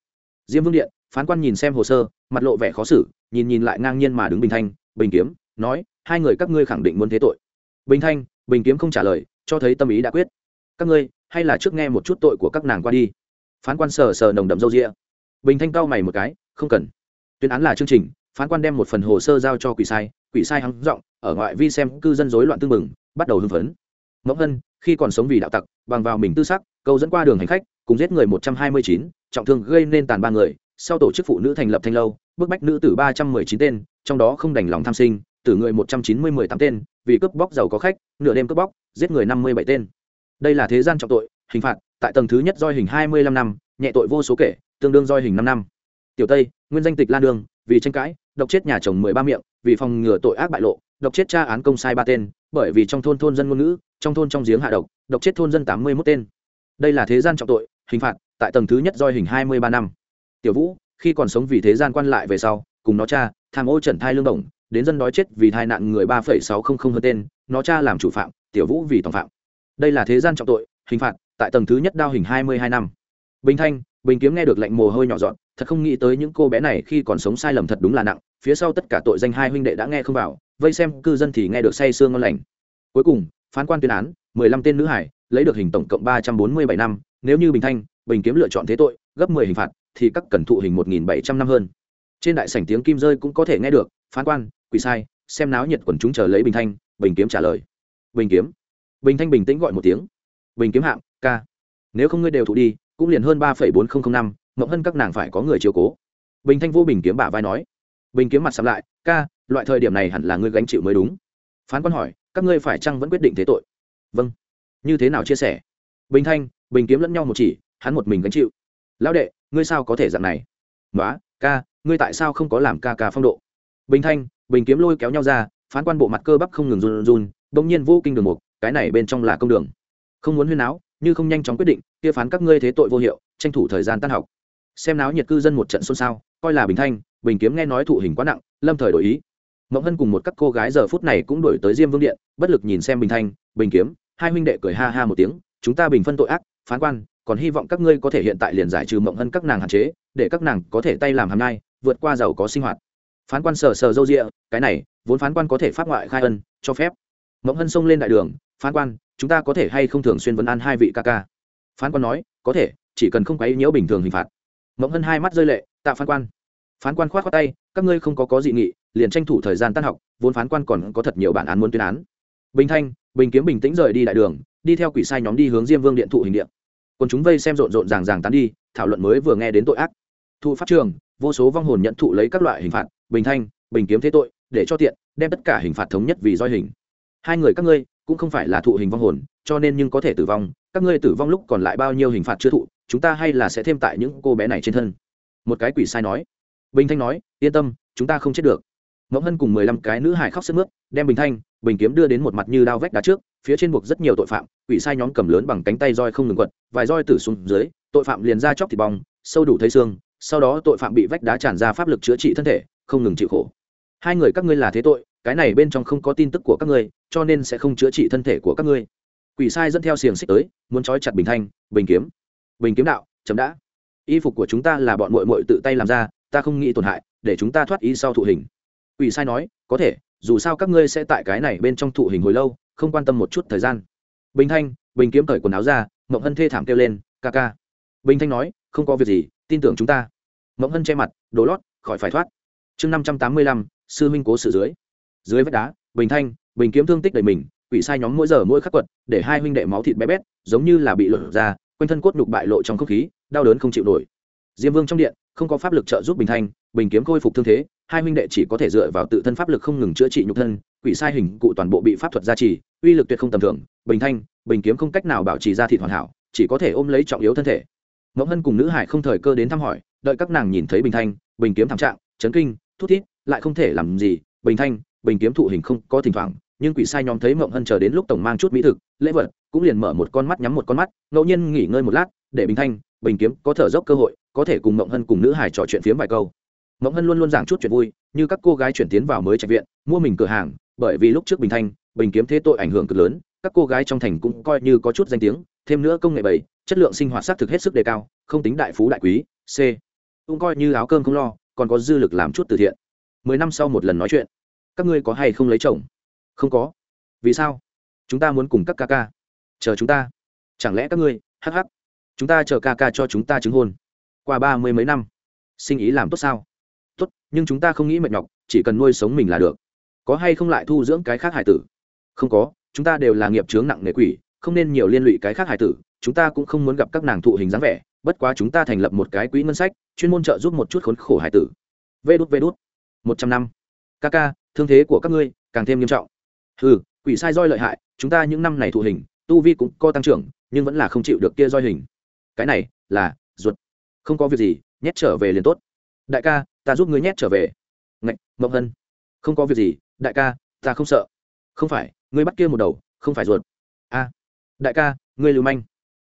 Diêm vương điện, phán quan nhìn xem hồ sơ, mặt lộ vẻ khó xử nhìn nhìn lại ngang nhiên mà đứng bình thanh, bình kiếm, nói, hai người các ngươi khẳng định muốn thế tội. Bình thanh, bình kiếm không trả lời, cho thấy tâm ý đã quyết. Các ngươi, hay là trước nghe một chút tội của các nàng qua đi. Phán quan sờ sờ nồng đậm râu rịa bình thanh cau mày một cái, không cần. Tuyên án là chương trình, phán quan đem một phần hồ sơ giao cho quỷ sai quỷ sai hắng giọng, ở ngoại vi xem cư dân rối loạn tương mừng bắt đầu hưng phấn. Mẫu hân, khi còn sống vì đạo tặc, bằng vào mình tư sắc, câu dẫn qua đường hành khách, cùng giết người một trăm hai mươi chín, trọng thương gây nên tàn ba người, sau tổ chức phụ nữ thành lập thanh lâu bức bách nữ tử ba trăm mười chín tên, trong đó không đành lòng tham sinh, tử người một trăm chín mươi mười tám tên, vì cướp bóc giàu có khách, nửa đêm cướp bóc, giết người năm mươi bảy tên. Đây là thế gian trọng tội, hình phạt, tại tầng thứ nhất roi hình hai mươi lăm năm, nhẹ tội vô số kể, tương đương roi hình năm năm. Tiểu tây, nguyên danh tịch lan đường, vì tranh cãi, độc chết nhà chồng mười ba miệng, vì phòng ngừa tội ác bại lộ, độc chết cha án công sai ba tên, bởi vì trong thôn thôn dân ngôn ngữ, trong thôn trong giếng hạ độc độc chết thôn dân tám mươi mốt tên. Đây là thế gian trọng tội, hình phạt, tại tầng thứ nhất roi hình hai mươi ba năm. Tiểu vũ khi còn sống vì thế gian quan lại về sau, cùng nó cha, tham ô trần thai lương đồng đến dân đói chết vì thai nạn người ba phẩy sáu không không hơn tên, nó cha làm chủ phạm, tiểu vũ vì tòng phạm. Đây là thế gian trọng tội, hình phạt, tại tầng thứ nhất đao hình hai mươi hai năm. Bình thanh, bình kiếm nghe được lệnh mồ hôi nhỏ dọn, thật không nghĩ tới những cô bé này khi còn sống sai lầm thật đúng là nặng, phía sau tất cả tội danh hai huynh đệ đã nghe không vào, vây xem, cư dân thì nghe được say sương ngon lành. Cuối cùng, phán quan tuyên án, mười lăm tên nữ hải, lấy được hình tổng cộng ba trăm bốn mươi bảy năm, nếu như bình thanh, bình kiếm lựa chọn thế tội, gấp mười hình phạt thì các cần thụ hình một nghìn bảy trăm năm hơn. Trên đại sảnh tiếng kim rơi cũng có thể nghe được, phán quan quỳ sai, xem náo nhiệt quần chúng chờ lấy bình thanh, bình kiếm trả lời. Bình kiếm. Bình thanh bình tĩnh gọi một tiếng. Bình kiếm hạng, ca. Nếu không ngươi đều thụ đi, cũng liền hơn ba phẩy bốn nghìn năm, mộng hơn các nàng phải có người chiều cố. Bình thanh vô bình kiếm bả vai nói. Bình kiếm mặt sắm lại, ca, loại thời điểm này hẳn là ngươi gánh chịu mới đúng. Phán quan hỏi, các ngươi phải chăng vẫn quyết định thế tội? Vâng. Như thế nào chia sẻ? Bình thanh, bình kiếm lẫn nhau một chỉ, hắn một mình gánh chịu. Lão đệ ngươi sao có thể dạng này? Nói ca ngươi tại sao không có làm ca ca phong độ? Bình thanh bình kiếm lôi kéo nhau ra phán quan bộ mặt cơ bắp không ngừng run run bỗng nhiên vô kinh đường một, cái này bên trong là công đường. Không muốn huyên áo như không nhanh chóng quyết định kia phán các ngươi thế tội vô hiệu tranh thủ thời gian tan học. Xem náo nhiệt cư dân một trận xôn xao coi là bình thanh bình kiếm nghe nói thụ hình quá nặng lâm thời đổi ý. Mộng hân cùng một các cô gái giờ phút này cũng đổi tới diêm vương điện bất lực nhìn xem bình thanh bình kiếm hai huynh đệ cười ha ha một tiếng chúng ta bình phân tội ác phán quan còn hy vọng các ngươi có thể hiện tại liền giải trừ mộng hân các nàng hạn chế để các nàng có thể tay làm hàm nay, vượt qua giàu có sinh hoạt. Phán quan sờ sờ râu rịa cái này vốn phán quan có thể phát ngoại khai ân cho phép. Mộng hân xông lên đại đường phán quan chúng ta có thể hay không thường xuyên vấn an hai vị ca ca? Phán quan nói có thể chỉ cần không quấy nhiễu bình thường hình phạt. Mộng hân hai mắt rơi lệ tạ phán quan. Phán quan khoát khoát tay các ngươi không có có dị nghị liền tranh thủ thời gian tan học vốn phán quan còn có thật nhiều bản án muốn tuyên án. Bình thanh bình kiếm bình tĩnh rời đi đại đường đi theo quỷ sai nhóm đi hướng diêm vương điện thụ hình điện còn chúng vây xem rộn rộn ràng ràng tán đi, thảo luận mới vừa nghe đến tội ác. Thụ pháp trường, vô số vong hồn nhận thụ lấy các loại hình phạt, bình thanh, bình kiếm thế tội, để cho tiện, đem tất cả hình phạt thống nhất vì roi hình. Hai người các ngươi, cũng không phải là thụ hình vong hồn, cho nên nhưng có thể tử vong. Các ngươi tử vong lúc còn lại bao nhiêu hình phạt chưa thụ, chúng ta hay là sẽ thêm tại những cô bé này trên thân. Một cái quỷ sai nói. Bình thanh nói, yên tâm, chúng ta không chết được. Mẫu hân cùng mười lăm cái nữ hải khóc sức mướt, đem bình thanh, bình kiếm đưa đến một mặt như đao vách đá trước phía trên buộc rất nhiều tội phạm, quỷ sai nhóm cầm lớn bằng cánh tay roi không ngừng quật, vài roi tử xuống dưới, tội phạm liền ra chóc thịt bong, sâu đủ thấy xương, sau đó tội phạm bị vách đá tràn ra pháp lực chữa trị thân thể, không ngừng chịu khổ. Hai người các ngươi là thế tội, cái này bên trong không có tin tức của các ngươi, cho nên sẽ không chữa trị thân thể của các ngươi. Quỷ sai dẫn theo xiềng xích tới, muốn trói chặt bình thanh, bình kiếm. Bình kiếm đạo, chấm đã. Y phục của chúng ta là bọn mội mội tự tay làm ra, ta không nghĩ tổn hại, để chúng ta thoát y sau thụ hình. Quỷ sai nói, có thể, dù sao các ngươi sẽ tại cái này bên trong thụ hình hồi lâu không quan tâm một chút thời gian. Bình thanh, bình kiếm cởi quần áo ra, mộng hân thê thảm kêu lên, ca ca. Bình thanh nói, không có việc gì, tin tưởng chúng ta. Mộng hân che mặt đổ lót, khỏi phải thoát. Chương năm trăm tám mươi lăm, sư minh cố sự dưới. Dưới vách đá, bình thanh, bình kiếm thương tích đầy mình, quỷ sai nhóm mỗi giờ mỗi khắc quật, để hai huynh đệ máu thịt bé bét, giống như là bị lột ra, quanh thân cốt nhục bại lộ trong không khí, đau đớn không chịu nổi. Diêm vương trong điện, không có pháp lực trợ giúp bình thanh, bình kiếm khôi phục thương thế hai huynh đệ chỉ có thể dựa vào tự thân pháp lực không ngừng chữa trị nhục thân, quỷ sai hình cụ toàn bộ bị pháp thuật gia trì, uy lực tuyệt không tầm thường, bình thanh, bình kiếm không cách nào bảo trì ra thịt hoàn hảo, chỉ có thể ôm lấy trọng yếu thân thể. Ngẫu hân cùng nữ hải không thời cơ đến thăm hỏi, đợi các nàng nhìn thấy bình thanh, bình kiếm thảm trạng, chấn kinh, thút thít, lại không thể làm gì, bình thanh, bình kiếm thụ hình không có thỉnh thoảng, nhưng quỷ sai nhóm thấy mộng hân chờ đến lúc tổng mang chút mỹ thực, lễ vật, cũng liền mở một con mắt nhắm một con mắt, ngẫu nhiên nghỉ ngơi một lát, để bình thanh, bình kiếm có thở dốc cơ hội, có thể cùng mộng hân cùng nữ hải trò chuyện phiếm vài câu mộng hân luôn luôn giảng chút chuyện vui, như các cô gái chuyển tiến vào mới trạch viện, mua mình cửa hàng, bởi vì lúc trước bình thanh, bình kiếm thế tội ảnh hưởng cực lớn, các cô gái trong thành cũng coi như có chút danh tiếng, thêm nữa công nghệ bảy chất lượng sinh hoạt xác thực hết sức đề cao, không tính đại phú đại quý, c. Cũng coi như áo cơm không lo, còn có dư lực làm chút từ thiện. Mười năm sau một lần nói chuyện. Các ngươi có hay không lấy chồng? Không có. Vì sao? Chúng ta muốn cùng các ca ca. Chờ chúng ta. Chẳng lẽ các ngươi hh chúng ta chờ ca ca cho chúng ta chứng hôn. Qua ba mươi mấy năm. Sinh ý làm tốt sao? Tốt, nhưng chúng ta không nghĩ mệt nhọc, chỉ cần nuôi sống mình là được. Có hay không lại thu dưỡng cái khác hải tử? Không có, chúng ta đều là nghiệp chướng nặng nề quỷ, không nên nhiều liên lụy cái khác hải tử, chúng ta cũng không muốn gặp các nàng thụ hình dáng vẻ, bất quá chúng ta thành lập một cái quỹ ngân sách, chuyên môn trợ giúp một chút khốn khổ hải tử. Vê đút vê đút. Một trăm năm. Ca ca, thương thế của các ngươi càng thêm nghiêm trọng. Ừ quỷ sai roi lợi hại, chúng ta những năm này thụ hình, tu vi cũng có tăng trưởng, nhưng vẫn là không chịu được kia roi hình. Cái này là ruột. Không có việc gì, nhét trở về liền tốt. Đại ca ta giúp ngươi nhét trở về. Ngạch, mộng hân. Không có việc gì, đại ca, ta không sợ. Không phải, ngươi bắt kia một đầu, không phải ruột. A. Đại ca, ngươi lưu manh.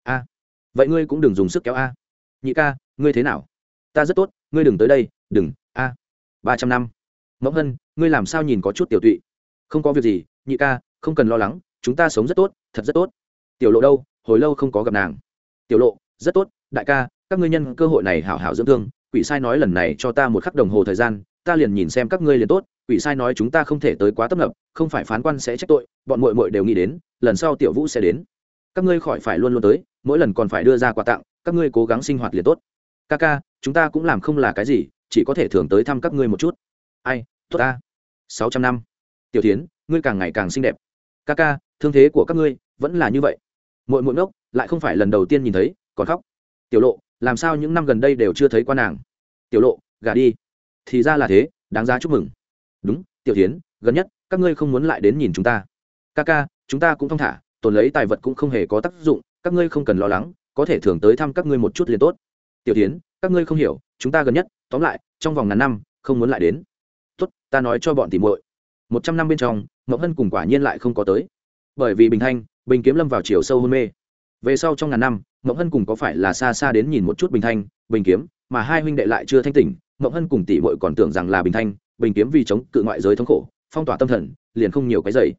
A. Vậy ngươi cũng đừng dùng sức kéo a. Nhị ca, ngươi thế nào? Ta rất tốt, ngươi đừng tới đây, đừng, a. Ba trăm năm. Mẫu hân, ngươi làm sao nhìn có chút tiểu tụy? Không có việc gì, nhị ca, không cần lo lắng, chúng ta sống rất tốt, thật rất tốt. Tiểu lộ đâu, hồi lâu không có gặp nàng. Tiểu lộ, rất tốt, đại ca, các ngươi nhân cơ hội này hảo hảo dưỡng thương quỷ sai nói lần này cho ta một khắc đồng hồ thời gian, ta liền nhìn xem các ngươi liền tốt, quỷ sai nói chúng ta không thể tới quá tấp nập, không phải phán quan sẽ trách tội, bọn mội mội đều nghĩ đến, lần sau tiểu vũ sẽ đến. Các ngươi khỏi phải luôn luôn tới, mỗi lần còn phải đưa ra quà tặng, các ngươi cố gắng sinh hoạt liền tốt. Ca ca, chúng ta cũng làm không là cái gì, chỉ có thể thường tới thăm các ngươi một chút. Ai, tốt ta. Sáu trăm năm. Tiểu tiến ngươi càng ngày càng xinh đẹp. Ca ca, thương thế của các ngươi vẫn là như vậy. Mội mội ngốc, lại không phải lần đầu tiên nhìn thấy, còn khóc. Tiểu lộ làm sao những năm gần đây đều chưa thấy qua nàng? Tiểu lộ gà đi. Thì ra là thế, đáng giá chúc mừng. Đúng, tiểu tiến gần nhất, các ngươi không muốn lại đến nhìn chúng ta. Ca ca, chúng ta cũng thong thả tồn lấy tài vật cũng không hề có tác dụng, các ngươi không cần lo lắng, có thể thường tới thăm các ngươi một chút liền tốt. Tiểu tiến các ngươi không hiểu, chúng ta gần nhất, tóm lại, trong vòng ngàn năm, không muốn lại đến. Tốt, ta nói cho bọn tìm muội. Một trăm năm bên trong ngọc hân cùng quả nhiên lại không có tới. Bởi vì bình thanh, bình kiếm lâm vào chiều sâu hôn mê về sau trong ngàn năm ngọc hân cùng có phải là xa xa đến nhìn một chút bình thanh, bình kiếm, mà hai huynh đệ lại chưa thanh tỉnh ngọc hân cùng tỷ muội còn tưởng rằng là bình thanh, bình kiếm vì chống cự ngoại giới thống khổ, phong tỏa tâm thần, liền không nhiều cái dày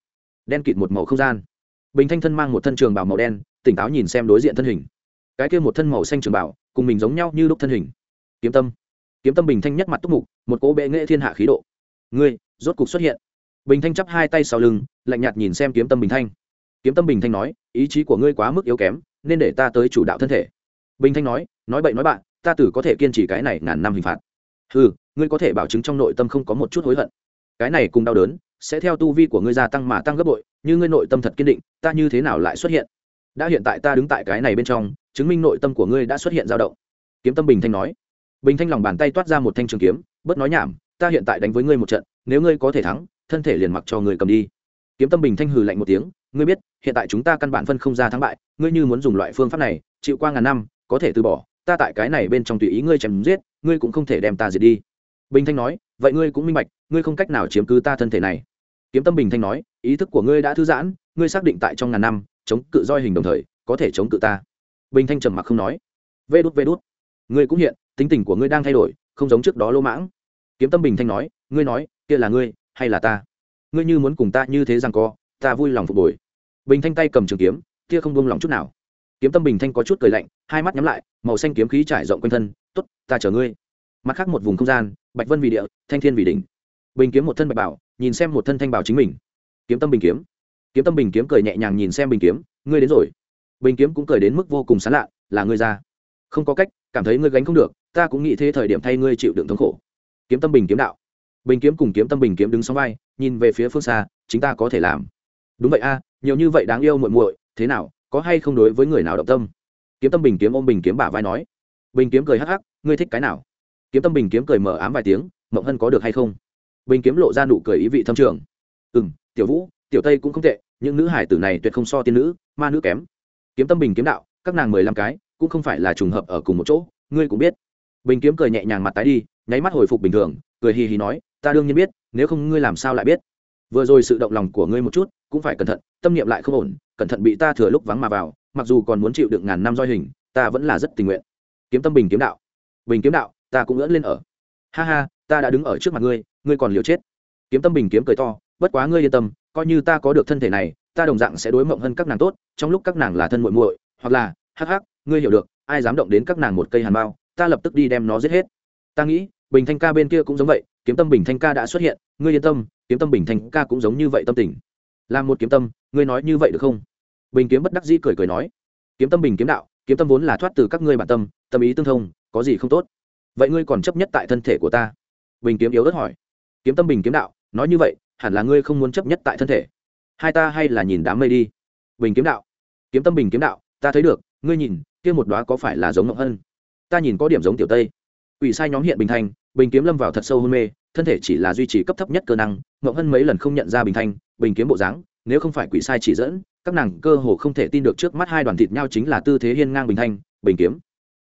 đen kịt một màu không gian. Bình thanh thân mang một thân trường bảo màu đen, tỉnh táo nhìn xem đối diện thân hình. Cái kia một thân màu xanh trường bảo cùng mình giống nhau như lúc thân hình. Kiếm tâm. Kiếm tâm bình thanh nhất mặt túc mục, một cỗ bệ nghệ thiên hạ khí độ. Ngươi, rốt cục xuất hiện. Bình thanh chắp hai tay sau lưng, lạnh nhạt nhìn xem kiếm tâm bình thanh kiếm tâm bình thanh nói, ý chí của ngươi quá mức yếu kém, nên để ta tới chủ đạo thân thể. Bình thanh nói nói bậy nói bạn, ta tử có thể kiên trì cái này ngàn năm hình phạt. Ừ ngươi có thể bảo chứng trong nội tâm không có một chút hối hận. Cái này cùng đau đớn, sẽ theo tu vi của ngươi gia tăng mà tăng gấp bội, như ngươi nội tâm thật kiên định, ta như thế nào lại xuất hiện? Đã hiện tại ta đứng tại cái này bên trong, chứng minh nội tâm của ngươi đã xuất hiện dao động. Kiếm tâm bình thanh nói. Bình thanh lòng bàn tay toát ra một thanh trường kiếm, bớt nói nhảm, ta hiện tại đánh với ngươi một trận, nếu ngươi có thể thắng, thân thể liền mặc cho người cầm đi kiếm tâm bình thanh hừ lạnh một tiếng, ngươi biết, hiện tại chúng ta căn bản phân không ra thắng bại, ngươi như muốn dùng loại phương pháp này, chịu qua ngàn năm, có thể từ bỏ, ta tại cái này bên trong tùy ý ngươi chém giết, ngươi cũng không thể đem ta diệt đi. Bình thanh nói, vậy ngươi cũng minh bạch, ngươi không cách nào chiếm cứ ta thân thể này. Kiếm tâm bình thanh nói, ý thức của ngươi đã thư giãn, ngươi xác định tại trong ngàn năm, chống cự roi hình đồng thời, có thể chống cự ta. Bình thanh trầm mặc không nói, vê đút vê đút, ngươi cũng hiện, tính tình của ngươi đang thay đổi, không giống trước đó lỗ mãng. Kiếm tâm bình thanh nói, ngươi nói, kia là ngươi hay là ta? Ngươi như muốn cùng ta như thế rằng co, ta vui lòng phục bồi. Bình thanh tay cầm trường kiếm, kia không buông lòng chút nào. Kiếm tâm bình thanh có chút cười lạnh, hai mắt nhắm lại, màu xanh kiếm khí trải rộng quanh thân t ố t ta chở ngươi. Mặt khác một vùng không gian, bạch vân vì địa, thanh thiên vì đỉnh. Bình kiếm một thân bạch bảo, nhìn xem một thân thanh bảo chính mình. Kiếm tâm bình kiếm. Kiếm tâm bình kiếm cười nhẹ nhàng nhìn xem bình kiếm, ngươi đến rồi. Bình kiếm cũng cười đến mức vô cùng sán lạ, là ngươi ra. Không có cách, cảm thấy ngươi gánh không được, ta cũng nghĩ thế thời điểm thay ngươi chịu đựng thống khổ. Kiếm tâm bình kiếm đạo bình kiếm cùng kiếm tâm bình kiếm đứng sóng vai, nhìn về phía phương xa, chính ta có thể làm. Đúng vậy a, nhiều như vậy đáng yêu muội muội, thế nào, có hay không đối với người nào động tâm? Kiếm tâm bình kiếm ôm bình kiếm bả vai nói. Bình kiếm cười hắc hắc, ngươi thích cái nào? Kiếm tâm bình kiếm cười mở ám vài tiếng, mộng hân có được hay không? Bình kiếm lộ ra nụ cười ý vị thâm trường. Ừ m tiểu vũ, tiểu tây cũng không tệ, những nữ hải tử này tuyệt không so tiên nữ, ma nữ kém. Kiếm tâm bình kiếm đạo, các nàng mười lăm cái, cũng không phải là trùng hợp ở cùng một chỗ, ngươi cũng biết. Bình kiếm cười nhẹ nhàng mặt tái đi, nháy mắt hồi phục bình thường, cười hì hì nói ta đương nhiên biết, nếu không ngươi làm sao lại biết? Vừa rồi sự động lòng của ngươi một chút, cũng phải cẩn thận, tâm niệm lại không ổn, cẩn thận bị ta thừa lúc vắng mà vào, mặc dù còn muốn chịu được ngàn năm roi hình, ta vẫn là rất tình nguyện. Kiếm tâm bình kiếm đạo. Bình kiếm đạo, ta cũng ngỡ lên ở. Ha ha, ta đã đứng ở trước mặt ngươi ngươi còn liều chết. Kiếm tâm bình kiếm cười to, bất quá ngươi yên tâm, coi như ta có được thân thể này, ta đồng dạng sẽ đối mộng hơn các nàng tốt, trong lúc các nàng là thân muội muội, hoặc là, hắc hắc, ngươi hiểu được, ai dám động đến các nàng một cây hàn bao, ta lập tức đi đem nó giết hết. Ta nghĩ, bình thanh ca bên kia cũng giống vậy kiếm tâm bình thanh ca đã xuất hiện, ngươi yên tâm, kiếm tâm bình thanh ca cũng giống như vậy tâm tình. Làm một kiếm tâm, ngươi nói như vậy được không? Bình kiếm bất đắc dĩ cười cười nói. Kiếm tâm bình kiếm đạo, kiếm tâm vốn là thoát từ các ngươi bản tâm tâm ý tương thông, có gì không tốt? Vậy ngươi còn chấp nhất tại thân thể của ta? Bình kiếm yếu ớt hỏi. Kiếm tâm bình kiếm đạo, nói như vậy, hẳn là ngươi không muốn chấp nhất tại thân thể. Hai ta hay là nhìn đám mây đi. Bình kiếm đạo. Kiếm tâm bình kiếm đạo, ta thấy được, ngươi nhìn, kia một đóa có phải là giống ngọc hân? Ta nhìn có điểm giống tiểu tây. Ủy sai nhóm hiện bình thanh bình kiếm lâm vào thật sâu hôn mê, thân thể chỉ là duy trì cấp thấp nhất cơ năng, ngộng hân mấy lần không nhận ra bình thanh, bình kiếm bộ dáng, nếu không phải quỷ sai chỉ dẫn, các nàng cơ hồ không thể tin được trước mắt hai đoàn thịt nhau chính là tư thế hiên ngang bình thanh, bình kiếm.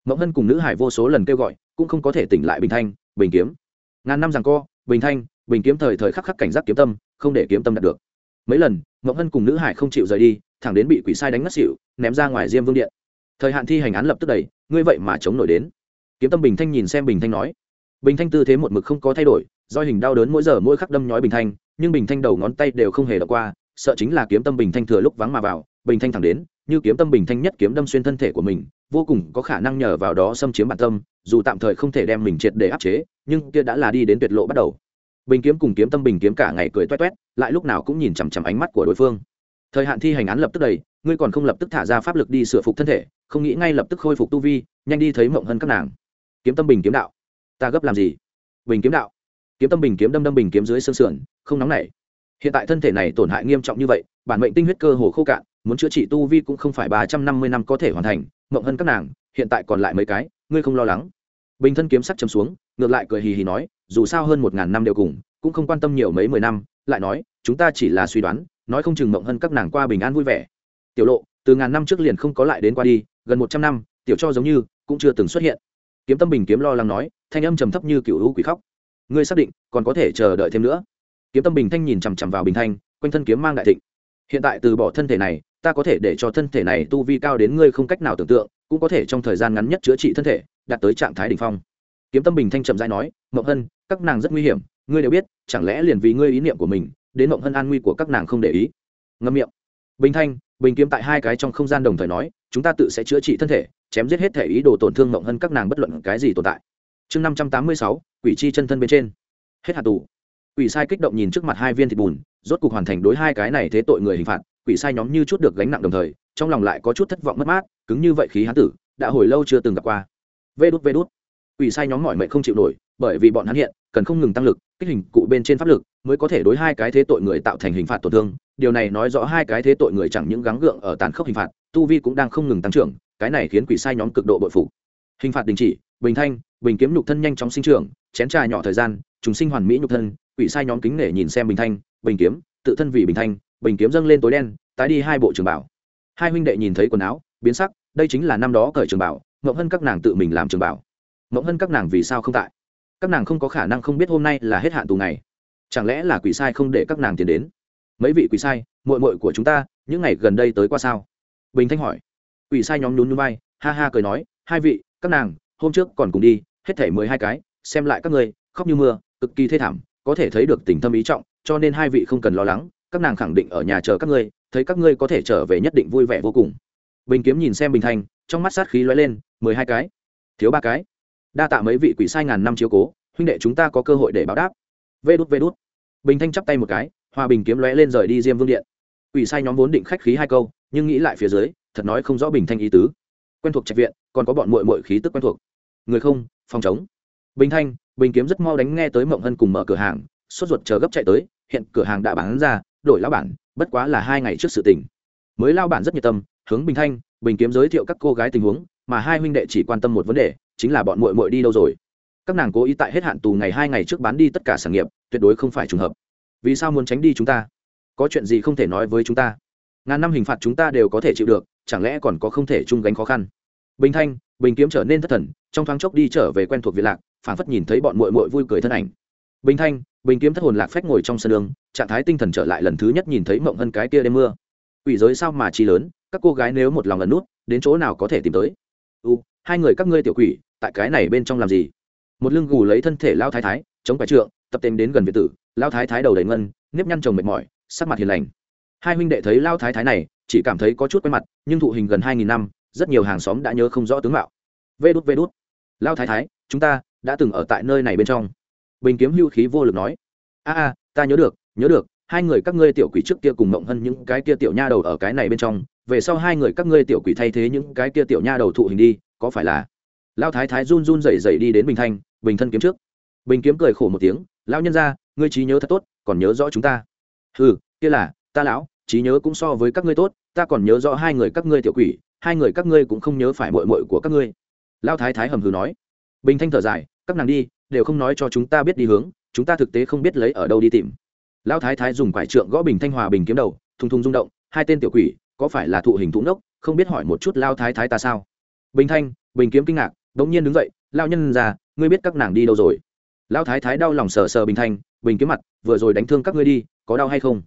Ngộng hân cùng nữ hải vô số lần kêu gọi, cũng không có thể tỉnh lại bình thanh, bình kiếm. Ngàn năm rằng co, bình thanh, bình kiếm thời thời khắc khắc cảnh giác kiếm tâm, không để kiếm tâm đạt được. Mấy lần, ngộng hân cùng nữ hải không chịu rời đi, thẳng đến bị quỷ sai đánh ngất xỉu, ném ra ngoài diêm vương điện. Thời hạn thi hành án lập tức đầy, ngươi vậy mà chống nổi đến. Kiếm tâm bình thanh nhìn xem bình thanh nói bình thanh tư thế một mực không có thay đổi, do hình đau đớn mỗi giờ mỗi khắc đâm nhói bình thanh, nhưng bình thanh đầu ngón tay đều không hề đọc qua, sợ chính là kiếm tâm bình thanh thừa lúc vắng mà vào, bình thanh thẳng đến, như kiếm tâm bình thanh nhất kiếm đâm xuyên thân thể của mình, vô cùng có khả năng nhờ vào đó xâm chiếm bản tâm, dù tạm thời không thể đem mình triệt để áp chế, nhưng kia đã là đi đến tuyệt lộ bắt đầu. Bình kiếm cùng kiếm tâm bình kiếm cả ngày cười toét toét, lại lúc nào cũng nhìn chằm chằm ánh mắt của đối phương. Thời hạn thi hành án lập tức đầy, ngươi còn không lập tức thả ra pháp lực đi sửa phục thân thể, không nghĩ ngay lập tức khôi phục tu vi, nhanh đi thấy mộng hơn các nàng. Kiếm tâm bình kiếm đạo ta gấp làm gì? Bình kiếm đạo. Kiếm tâm bình kiếm đâm đâm bình kiếm dưới xương sườn, không nóng nảy. Hiện tại thân thể này tổn hại nghiêm trọng như vậy, bản mệnh tinh huyết cơ hồ khô cạn, muốn chữa trị tu vi cũng không phải ba trăm năm mươi năm có thể hoàn thành, mộng hơn các nàng, hiện tại còn lại mấy cái, ngươi không lo lắng. Bình thân kiếm sắc chấm xuống, ngược lại cười hì hì nói, dù sao hơn một ngàn năm đều cùng, cũng không quan tâm nhiều mấy mười năm, lại nói, chúng ta chỉ là suy đoán, nói không chừng mộng hơn các nàng qua bình an vui vẻ. Tiểu lộ, từ ngàn năm trước liền không có lại đến qua đi, gần một trăm năm, tiểu cho giống như, cũng chưa từng xuất hiện kiếm tâm bình kiếm lo lắng nói, thanh âm trầm thấp như cựu hữu quỷ khóc. Ngươi xác định, còn có thể chờ đợi thêm nữa. Kiếm tâm bình thanh nhìn chằm chằm vào bình thanh, quanh thân kiếm mang đại thịnh. Hiện tại từ bỏ thân thể này, ta có thể để cho thân thể này tu vi cao đến ngươi không cách nào tưởng tượng, cũng có thể trong thời gian ngắn nhất chữa trị thân thể, đạt tới trạng thái đ ỉ n h phong. Kiếm tâm bình thanh trầm dai nói, mộng hân, các nàng rất nguy hiểm, ngươi đều biết, chẳng lẽ liền vì ngươi ý niệm của mình, đến mộng hân an nguy của các nàng không để ý? Ngâm miệng. Bình thanh, bình kiếm tại hai cái trong không gian đồng thời nói, chúng ta tự sẽ chữa trị thân thể chém giết hết thể ý đồ tổn thương mộng hân các nàng bất luận cái gì tồn tại. Chương năm trăm tám mươi sáu, quỷ chi chân thân bên trên. Hết hạt tù. Quỷ sai kích động nhìn trước mặt hai viên thịt bùn, rốt cục hoàn thành đối hai cái này thế tội người hình phạt, quỷ sai nhóm như chút được gánh nặng đồng thời, trong lòng lại có chút thất vọng mất mát, cứng như vậy khí hán tử, đã hồi lâu chưa từng gặp qua. Vê đút vê đút. Quỷ sai nhóm mọi mệnh không chịu nổi, bởi vì bọn hắn hiện, cần không ngừng tăng lực, kích hình cụ bên trên pháp lực, mới có thể đối hai cái thế tội người tạo thành hình phạt tổn thương. Điều này nói rõ hai cái thế tội người chẳng những gắng gượng ở tàn khốc hình phạt, tu vi cũng đang không ngừng tăng trưởng cái này khiến quỷ sai nhóm cực độ bội phục. Hình phạt đình chỉ, bình thanh, bình kiếm nhục thân nhanh chóng sinh trưởng, chén trà nhỏ thời gian chúng sinh hoàn mỹ nhục thân, quỷ sai nhóm kính nể nhìn xem bình thanh, bình kiếm, tự thân vì bình thanh, bình kiếm dâng lên tối đen, tái đi hai bộ trường bảo. Hai huynh đệ nhìn thấy quần áo, biến sắc, đây chính là năm đó cởi trường bảo ngộng hân các nàng tự mình làm trường bảo. Ngộng hân các nàng vì sao không tại? Các nàng không có khả năng không biết hôm nay là hết hạn tù ngày. Chẳng lẽ là quỷ sai không để các nàng tiến đến? Mấy vị quỷ sai, muội muội của chúng ta, những ngày gần đây tới qua sao? Bình thanh hỏi quỷ sai nhóm nhún nhún vai, ha ha cười nói, hai vị, các nàng, hôm trước còn cùng đi, hết thể mười hai cái, xem lại các ngươi, khóc như mưa, cực kỳ thê thảm, có thể thấy được tình thâm ý trọng, cho nên hai vị không cần lo lắng, các nàng khẳng định ở nhà chờ các ngươi, thấy các ngươi có thể trở về nhất định vui vẻ vô cùng. Bình kiếm nhìn xem bình thanh trong mắt sát khí lóe lên, mười hai cái, thiếu ba cái. Đa tạ mấy vị quỷ sai ngàn năm chiếu cố, huynh đệ chúng ta có cơ hội để báo đáp. Vê đút vê đút. Bình thanh chắp tay một cái, hòa bình kiếm lóe lên rời đi diêm vương điện. Quỷ sai nhóm vốn định khách khí hai câu, nhưng nghĩ lại phía dưới thật nói không rõ bình thanh ý tứ. Quen thuộc trạch viện, còn có bọn mội mội khí tức quen thuộc. Người không, phòng chống bình thanh, bình kiếm rất mau đánh nghe tới mộng hân cùng mở cửa hàng, sốt ruột chờ gấp chạy tới, hiện cửa hàng đã bán ra, đổi lao bản, bất quá là hai ngày trước sự tình. Mới lao bản rất nhiệt tâm, hướng bình thanh, bình kiếm giới thiệu các cô gái tình huống, mà hai huynh đệ chỉ quan tâm một vấn đề, chính là bọn mội mội đi đâu rồi. Các nàng cố ý tại hết hạn tù ngày hai ngày trước bán đi tất cả sản nghiệp, tuyệt đối không phải trùng hợp. Vì sao muốn tránh đi chúng ta? Có chuyện gì không thể nói với chúng ta? Ngàn năm hình phạt chúng ta đều có thể chịu được, chẳng lẽ còn có không thể chung gánh khó khăn? Bình thanh, bình kiếm trở nên thất thần, trong thoáng chốc đi trở về quen thuộc việt lạc phản phất nhìn thấy bọn mội mội vui cười thân ảnh. Bình thanh, bình kiếm thất hồn lạc phách ngồi trong sân đường, trạng thái tinh thần trở lại lần thứ nhất nhìn thấy mộng hơn cái kia đêm mưa. Ủy giới sao mà chi lớn, các cô gái nếu một lòng ẩn nút, đến chỗ nào có thể tìm tới? U, hai người các ngươi tiểu quỷ, tại cái này bên trong làm gì? Một lưng gù lấy thân thể lao thái thái, chống phải trượng, tập tên đến gần việt tử, lao thái thái đầu đầy ngân, nếp nhăn chồng mệt mỏi, sắc mặt hiền lành hai huynh đệ thấy lao thái thái này, chỉ cảm thấy có chút quen mặt, nhưng thụ hình gần hai nghìn năm, rất nhiều hàng xóm đã nhớ không rõ tướng mạo. Vê đút vê đút. Lao thái thái, chúng ta đã từng ở tại nơi này bên trong. Bình kiếm hưu khí vô lực nói. A a, ta nhớ được nhớ được, hai người các ngươi tiểu quỷ trước kia cùng mộng hơn những cái kia tiểu nha đầu ở cái này bên trong, về sau hai người các ngươi tiểu quỷ thay thế những cái kia tiểu nha đầu thụ hình đi, có phải là? Lao thái thái run run rẩy rẩy đi đến bình thanh, bình thân kiếm trước. Bình kiếm cười khổ một tiếng, lão nhân ra ngươi trí nhớ thật tốt, còn nhớ rõ chúng ta. Ừ kia là ta lão, trí nhớ cũng so với các ngươi tốt, ta còn nhớ rõ hai người các ngươi tiểu quỷ, hai người các ngươi cũng không nhớ phải mội mội của các ngươi. Lao thái thái hầm hừ nói. Bình thanh thở dài, các nàng đi, đều không nói cho chúng ta biết đi hướng, chúng ta thực tế không biết lấy ở đâu đi tìm. Lao thái thái dùng quải trượng gõ bình thanh hòa bình kiếm đầu, thùng thùng rung động, hai tên tiểu quỷ, có phải là thụ hình thụ nốc, không biết hỏi một chút lao thái thái ta sao? Bình thanh, bình kiếm kinh ngạc đ ỗ n g nhiên đứng dậy lao nhân ra ngươi biết các nàng đi đâu rồi? Lao thái thái đau lòng sờ sờ bình thanh, bình kiếm mặt, vừa rồi đánh thương các ngươi đi, có đau hay không?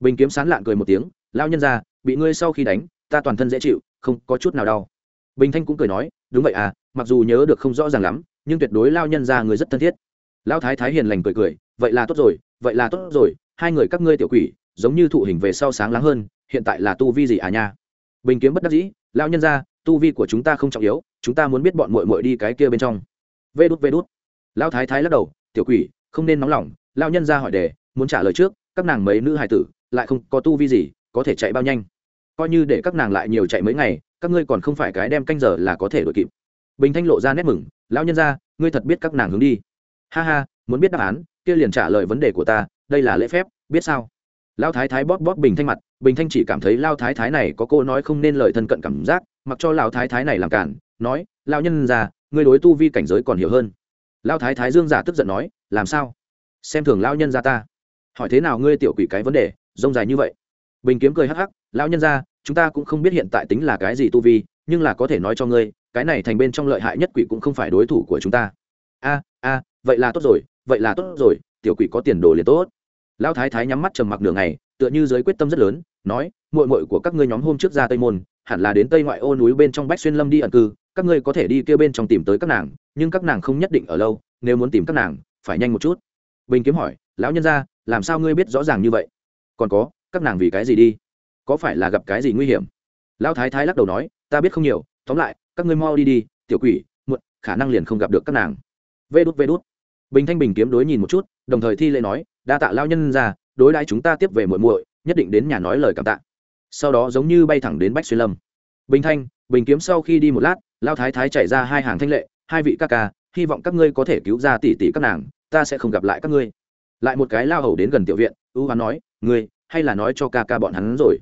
Bình kiếm sán lạn cười một tiếng lao nhân ra bị ngươi sau khi đánh, ta toàn thân dễ chịu, không có chút nào đau. Bình thanh cũng cười nói, đúng vậy à mặc dù nhớ được không rõ ràng lắm, nhưng tuyệt đối lao nhân ra người rất thân thiết. Lao thái thái hiền lành cười cười, vậy là tốt rồi, vậy là tốt rồi, hai người các ngươi tiểu quỷ, giống như thụ hình về sau sáng láng hơn, hiện tại là tu vi gì à nha? Bình kiếm bất đắc dĩ lao nhân ra tu vi của chúng ta không trọng yếu, chúng ta muốn biết bọn mội mội đi cái kia bên trong. Vê đút vê đút. Lao thái thái lắc đầu, tiểu quỷ, không nên nóng lòng lao nhân ra hỏi đề, muốn trả lời trước, các nàng mấy nữ hài tử lại không có tu vi gì, có thể chạy bao nhanh. Coi như để các nàng lại nhiều chạy mấy ngày, các ngươi còn không phải cái đem canh giờ là có thể đội kịp. Bình thanh lộ ra nét mừng, lão nhân ra ngươi thật biết các nàng hướng đi. Ha ha, muốn biết đáp án, kia liền trả lời vấn đề của ta, đây là lễ phép, biết sao? Lao thái thái bóp bóp bình thanh mặt, bình thanh chỉ cảm thấy lao thái thái này có cô nói không nên lời thân cận cảm giác, mặc cho lao thái thái này làm cản, nói lao nhân già ngươi đối tu vi cảnh giới còn hiểu hơn. Lao thái thái dương giả tức giận nói, làm sao? Xem thường lao nhân ra ta. Hỏi thế nào ngươi tiểu quỷ cái vấn đề? Rông dài như vậy. Bình kiếm cười hắc hắc, lão nhân ra chúng ta cũng không biết hiện tại tính là cái gì tu vi, nhưng là có thể nói cho ngươi, cái này thành bên trong lợi hại nhất quỷ cũng không phải đối thủ của chúng ta. A a, vậy là tốt rồi, vậy là tốt rồi, tiểu quỷ có tiền đồ liền tốt. Lão thái thái nhắm mắt trầm mặc đường này tựa như giới quyết tâm rất lớn, nói, muội muội của các ngươi nhóm hôm trước ra tây môn, hẳn là đến tây ngoại ô núi bên trong bách xuyên lâm đi ẩn cư, các ngươi có thể đi kia bên trong tìm tới các nàng, nhưng các nàng không nhất định ở lâu, nếu muốn tìm các nàng, phải nhanh một chút. Bình kiếm hỏi, lão nhân gia, làm sao ngươi biết rõ ràng như vậy? Còn có, các nàng vì cái gì đi? Có phải là gặp cái gì nguy hiểm? Lão thái thái lắc đầu nói, ta biết không nhiều, tóm lại, các ngươi mau đi đi, tiểu quỷ, muộn, khả năng liền không gặp được các nàng. Vê đút vê đút. Bình thanh bình kiếm đối nhìn một chút, đồng thời thi lễ nói, đa tạ lao nhân ra, đối đãi chúng ta tiếp về muội muội, nhất định đến nhà nói lời cảm tạ. Sau đó giống như bay thẳng đến bách xuyên lâm. Bình thanh, bình kiếm sau khi đi một lát lao thái thái chạy ra hai hàng thanh lệ, hai vị ca ca, hy vọng các ngươi có thể cứu ra tỷ tỷ các nàng, ta sẽ không gặp lại các ngươi. Lại một cái lao hầu đến gần tiểu viện, ưu hoán nói ngươi, hay là nói cho ca ca bọn hắn rồi?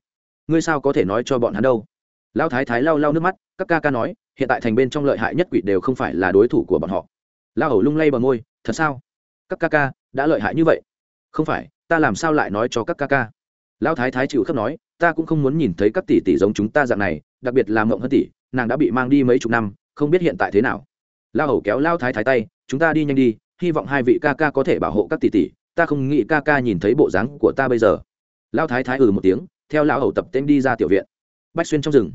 Ngươi sao có thể nói cho bọn hắn đâu? Lão thái thái lau lau nước mắt, các ca ca nói, hiện tại thành bên trong lợi hại nhất quỷ đều không phải là đối thủ của bọn họ. Lao hầu lung lay bờ môi, thật sao? Các ca ca, đã lợi hại như vậy? Không phải, ta làm sao lại nói cho các ca ca? Lão thái thái chịu khắp nói, ta cũng không muốn nhìn thấy các tỷ tỷ giống chúng ta dạng này, đặc biệt là mộng hơn tỷ, nàng đã bị mang đi mấy chục năm, không biết hiện tại thế nào. Lao hầu kéo lao thái thái tay, chúng ta đi nhanh đi, hy vọng hai vị ca ca có thể bảo hộ các tỷ tỷ ta không nghĩ ca ca nhìn thấy bộ dáng của ta bây giờ. Lao thái thái ừ một tiếng, theo lão hầu tập tên đi ra tiểu viện. Bách xuyên trong rừng.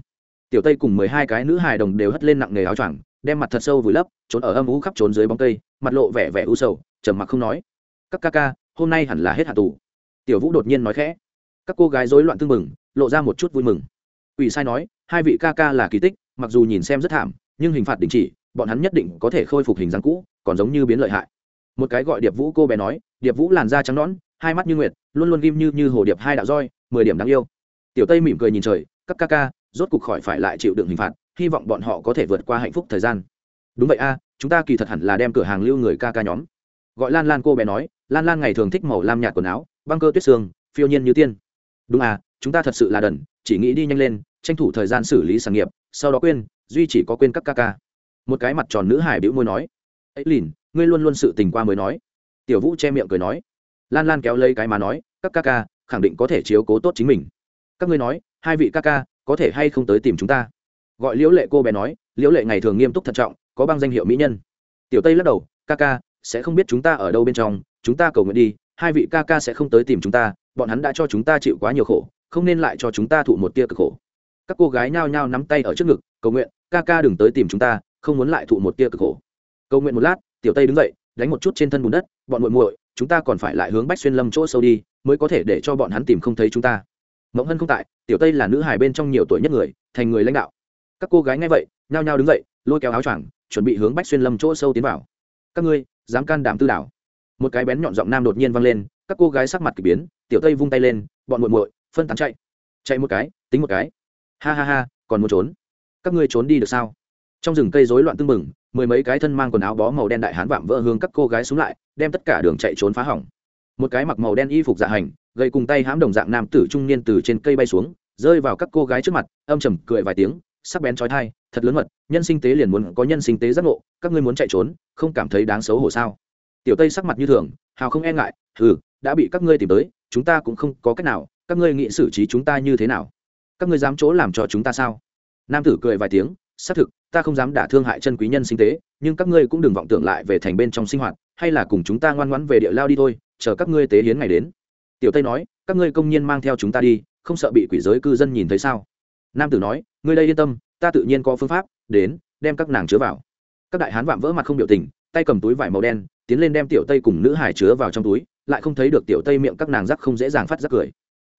Tiểu tây cùng mười hai cái nữ hài đồng đều hất lên nặng nghề áo choàng, đem mặt thật sâu vùi lấp, trốn ở âm ú khắp trốn dưới bóng cây, mặt lộ vẻ vẻ u sầu, trầm mặc không nói. Các ca ca, hôm nay hẳn là hết hạ tù. Tiểu vũ đột nhiên nói khẽ. Các cô gái rối loạn tưng mừng lộ ra một chút vui mừng. Ủy sai nói, hai vị ca ca là kỳ tích, mặc dù nhìn xem rất thảm, nhưng hình phạt đình chỉ, bọn hắn nhất định có thể khôi phục hình dáng cũ, còn giống như biến lợi hại một cái gọi điệp vũ cô bé nói, điệp vũ làn da trắng nõn, hai mắt như nguyệt, luôn luôn ghim như như hồ điệp hai đạo roi, mười điểm đáng yêu. Tiểu tây mỉm cười nhìn trời, các ca ca, rốt cục khỏi phải lại chịu đựng hình phạt, hy vọng bọn họ có thể vượt qua hạnh phúc thời gian. Đúng vậy a, chúng ta kỳ thật hẳn là đem cửa hàng lưu người ca ca nhóm. Gọi lan lan cô bé nói, lan lan ngày thường thích màu lam nhạt quần áo, băng cơ tuyết xương, phiêu nhiên như tiên. Đúng à chúng ta thật sự là đần, chỉ nghĩ đi nhanh lên, tranh thủ thời gian xử lý sản nghiệp, sau đó quên, duy chỉ có quên các ca ca. Một cái mặt tròn nữ hải bĩu môi nói, ấy lìn ngươi luôn luôn sự tình qua mới nói. Tiểu vũ che miệng cười nói. Lan lan kéo lấy cái mà nói, các ca ca, khẳng định có thể chiếu cố tốt chính mình. Các ngươi nói, hai vị ca ca, có thể hay không tới tìm chúng ta? Gọi liễu lệ cô bé nói, liễu lệ ngày thường nghiêm túc thận trọng, có băng danh hiệu mỹ nhân. Tiểu tây lắc đầu, ca ca, sẽ không biết chúng ta ở đâu bên trong, chúng ta cầu nguyện đi, hai vị ca ca sẽ không tới tìm chúng ta, bọn hắn đã cho chúng ta chịu quá nhiều khổ, không nên lại cho chúng ta thụ một tia cực khổ. Các cô gái nhao nhao nắm tay ở trước ngực, cầu nguyện, ca ca đừng tới tìm chúng ta, không muốn lại thụ một tia cực khổ. Cầu nguyện một lát tiểu tây đứng dậy, đánh một chút trên thân bùn đất, bọn muội muội, chúng ta còn phải lại hướng bách xuyên lâm chỗ sâu đi, mới có thể để cho bọn hắn tìm không thấy chúng ta. Mộng hân không tại, tiểu tây là nữ hài bên trong nhiều tuổi nhất người, thành người lãnh đạo. Các cô gái nghe vậy, nhao nhao đứng dậy, lôi kéo áo choàng, chuẩn bị hướng bách xuyên lâm chỗ sâu tiến vào. Các ngươi, dám can đảm tư đảo? Một cái bén nhọn giọng nam đột nhiên vang lên, các cô gái sắc mặt k ỳ biến, tiểu tây vung tay lên, bọn muội muội, phân tán chạy. Chạy một cái, tính một cái. Ha ha ha, còn muốn trốn? Các ngươi trốn đi được sao? Trong rừng cây rối loạn tưng bừng mười mấy cái thân mang quần áo bó màu đen đại hán vạm vỡ hướng các cô gái xuống lại, đem tất cả đường chạy trốn phá hỏng. Một cái mặc màu đen y phục dạ hành, gầy cùng tay hãm đồng dạng nam tử trung niên từ trên cây bay xuống, rơi vào các cô gái trước mặt, âm trầm cười vài tiếng, sắc bén trói thai, thật lớn mật, nhân sinh tế liền muốn có nhân sinh tế giác ngộ, các ngươi muốn chạy trốn, không cảm thấy đáng xấu hổ sao? Tiểu tây sắc mặt như thường, hào không e ngại ừ đã bị các ngươi tìm tới, chúng ta cũng không có cách nào, các ngươi nghĩ xử trí chúng ta như thế nào? Các ngươi dám chỗ làm cho chúng ta sao? Nam tử cười vài tiếng, xác thực ta không dám đả thương hại chân quý nhân sinh tế, nhưng các ngươi cũng đừng vọng tưởng lại về thành bên trong sinh hoạt, hay là cùng chúng ta ngoan ngoãn về địa lao đi thôi, chờ các ngươi tế hiến ngày đến. Tiểu tây nói, các ngươi công nhân mang theo chúng ta đi, không sợ bị quỷ giới cư dân nhìn thấy sao? Nam tử nói, ngươi đây yên tâm, ta tự nhiên có phương pháp, đến, đem các nàng chứa vào. Các đại hán vạm vỡ mặt không biểu tình, tay cầm túi vải màu đen, tiến lên đem tiểu tây cùng nữ hải chứa vào trong túi, lại không thấy được tiểu tây miệng các nàng rắc không dễ dàng phát rắc cười.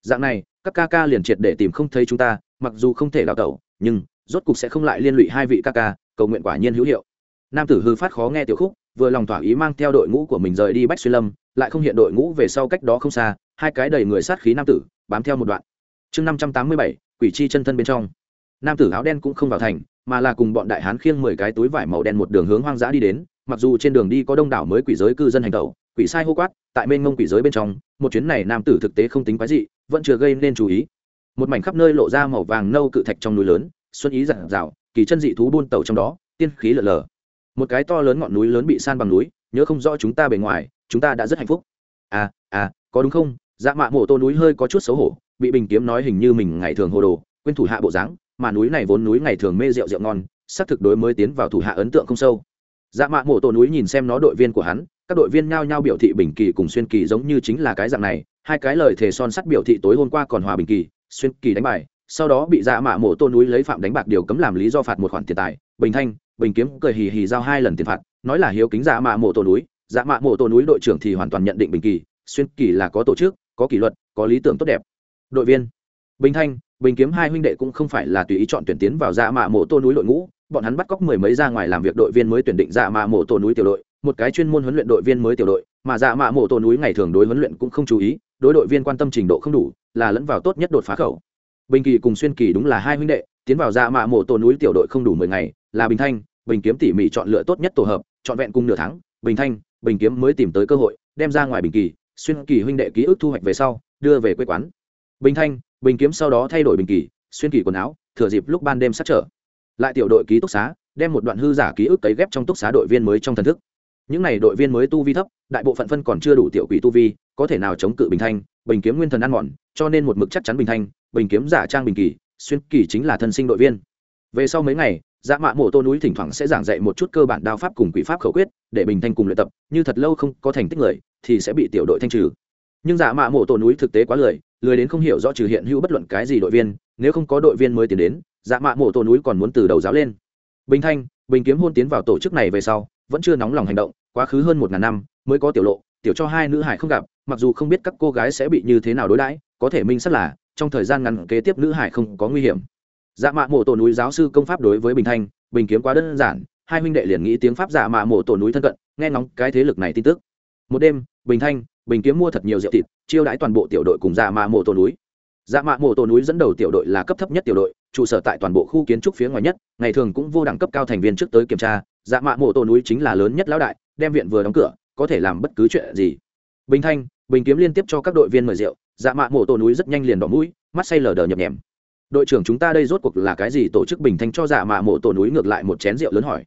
Dạng này, các ca ca liền triệt để tìm không thấy chúng ta, mặc dù không thể đào tẩu, nhưng rốt cục sẽ không lại liên lụy hai vị ca ca, cầu nguyện quả nhiên hữu hiệu. Nam tử hư phát khó nghe tiểu khúc, vừa lòng thỏa ý mang theo đội ngũ của mình rời đi bách xuyên lâm, lại không hiện đội ngũ về sau cách đó không xa, hai cái đầy người sát khí nam tử, bám theo một đoạn. Chương năm trăm tám mươi bảy, quỷ chi chân thân bên trong. Nam tử áo đen cũng không vào thành, mà là cùng bọn đại hán khiêng mười cái túi vải màu đen một đường hướng hoang dã đi đến, mặc dù trên đường đi có đông đảo mới quỷ giới cư dân hành tẩu, quỷ sai hô quát, tại bên mông quỷ giới bên trong, một chuyến này nam tử thực tế không tính quái dị, vẫn chưa gây nên chú ý. Một mảnh khắp nơi lộ ra màu vàng nâu cự thạch trong núi lớn xuân ý giản dạo kỳ chân dị thú buôn tàu trong đó, tiên khí lở lờ. Một cái to lớn ngọn núi lớn bị san bằng núi, nhớ không rõ chúng ta bề ngoài, chúng ta đã rất hạnh phúc. À à có đúng không? Dạ mạ mộ tô núi hơi có chút xấu hổ, bị bình kiếm nói hình như mình ngày thường hồ đồ, quên thủ hạ bộ dáng, mà núi này vốn núi ngày thường mê rượu rượu ngon, xác thực đối mới tiến vào thủ hạ ấn tượng không sâu. Dạ mạ mộ tô núi nhìn xem nó đội viên của hắn, các đội viên nhao nhao biểu thị bình kỳ cùng xuyên kỳ giống như chính là cái dạng này, hai cái lời thề son sắt biểu thị tối hôm qua còn hòa bình kỳ, xuyên kỳ đánh bài sau đó bị dạ mạ mộ tô núi lấy phạm đánh bạc điều cấm làm lý do phạt một khoản tiền tài. Bình thanh, bình kiếm cười hì hì giao hai lần tiền phạt, nói là hiếu kính dạ mạ mộ tô núi. Dạ mạ mộ tô núi đội trưởng thì hoàn toàn nhận định bình kỳ, xuyên kỳ là có tổ chức, có kỷ luật, có lý tưởng tốt đẹp. Đội viên, bình thanh, bình kiếm hai huynh đệ cũng không phải là tùy ý chọn tuyển tiến vào dạ mạ mộ tô núi đội ngũ. Bọn hắn bắt cóc mười mấy ra ngoài làm việc đội viên mới tuyển định dạ mạ mộ tô núi tiểu đội, một cái chuyên môn huấn luyện đội viên mới tiểu đội, mà dạ mạ mộ tô núi ngày thường đối huấn luyện cũng không chú ý, đối đội viên quan tâm trình độ không đủ, là lẫn vào tốt nhất đột phá khẩu bình kỳ cùng xuyên kỳ đúng là hai huynh đệ, tiến vào dạ mạ mộ tổ núi tiểu đội không đủ mười ngày, là bình thanh, bình kiếm tỉ mỉ chọn lựa tốt nhất tổ hợp, trọn vẹn cùng nửa tháng, bình thanh, bình kiếm mới tìm tới cơ hội, đem ra ngoài bình kỳ, xuyên kỳ huynh đệ ký ức thu hoạch về sau, đưa về quê quán. Bình thanh, bình kiếm sau đó thay đổi bình kỳ, xuyên kỳ quần áo, thừa dịp lúc ban đêm sát trở. Lại tiểu đội ký túc xá, đem một đoạn hư giả ký ức cấy ghép trong túc xá đội viên mới trong thần thức những n à y đội viên mới tu vi thấp, đại bộ phận phân còn chưa đủ tiểu quỷ tu vi, có thể nào chống cự bình thanh, bình kiếm nguyên thần ăn mòn, cho nên một mực chắc chắn bình thanh, bình kiếm giả trang bình kỳ, xuyên kỳ chính là thân sinh đội viên. Về sau mấy ngày dạ mạ mộ tô núi thỉnh thoảng sẽ giảng dạy một chút cơ bản đao pháp cùng quỷ pháp khẩu quyết, để bình thanh cùng luyện tập, như thật lâu không có thành tích người, thì sẽ bị tiểu đội thanh trừ. Nhưng dạ mạ mộ tô núi thực tế quá lười lười đến không hiểu rõ trừ hiện hữu bất luận cái gì đội viên, nếu không có đội viên mới tiến đến dạ mạ mộ tô núi còn muốn từ đầu giáo lên. Bình thanh, bình kiếm hôn tiến vào tổ chức này về sau vẫn chưa nóng lòng hành động, quá khứ hơn một ngàn năm mới có tiểu lộ, tiểu cho hai nữ hải không gặp, mặc dù không biết các cô gái sẽ bị như thế nào đối đãi, có thể minh sắt là, trong thời gian ngắn kế tiếp nữ hải không có nguy hiểm. Dạ mạ mộ tổ núi giáo sư công pháp đối với bình thanh, bình kiếm quá đơn giản, hai huynh đệ liền nghĩ tiếng pháp dạ mạ mộ tổ núi thân cận, nghe ngóng cái thế lực này tin tức. Một đêm, bình thanh, bình kiếm mua thật nhiều rượu thịt, chiêu đãi toàn bộ tiểu đội cùng dạ mạ mộ tổ núi. Dạ mạ mộ tổ núi dẫn đầu tiểu đội là cấp thấp nhất tiểu đội, trụ sở tại toàn bộ khu kiến trúc phía ngoài nhất, ngày thường cũng vô đẳng cấp cao thành viên trước tới kiểm tra dạ mạ mộ tổ núi chính là lớn nhất lão đại, đem viện vừa đóng cửa, có thể làm bất cứ chuyện gì. Bình thanh, bình kiếm liên tiếp cho các đội viên mời rượu dạ mạ mộ tổ núi rất nhanh liền đỏ mũi, mắt say lờ đờ nhập nhèm. Đội trưởng chúng ta đây rốt cuộc là cái gì tổ chức bình thanh cho dạ mạ mộ tổ núi ngược lại một chén rượu lớn hỏi.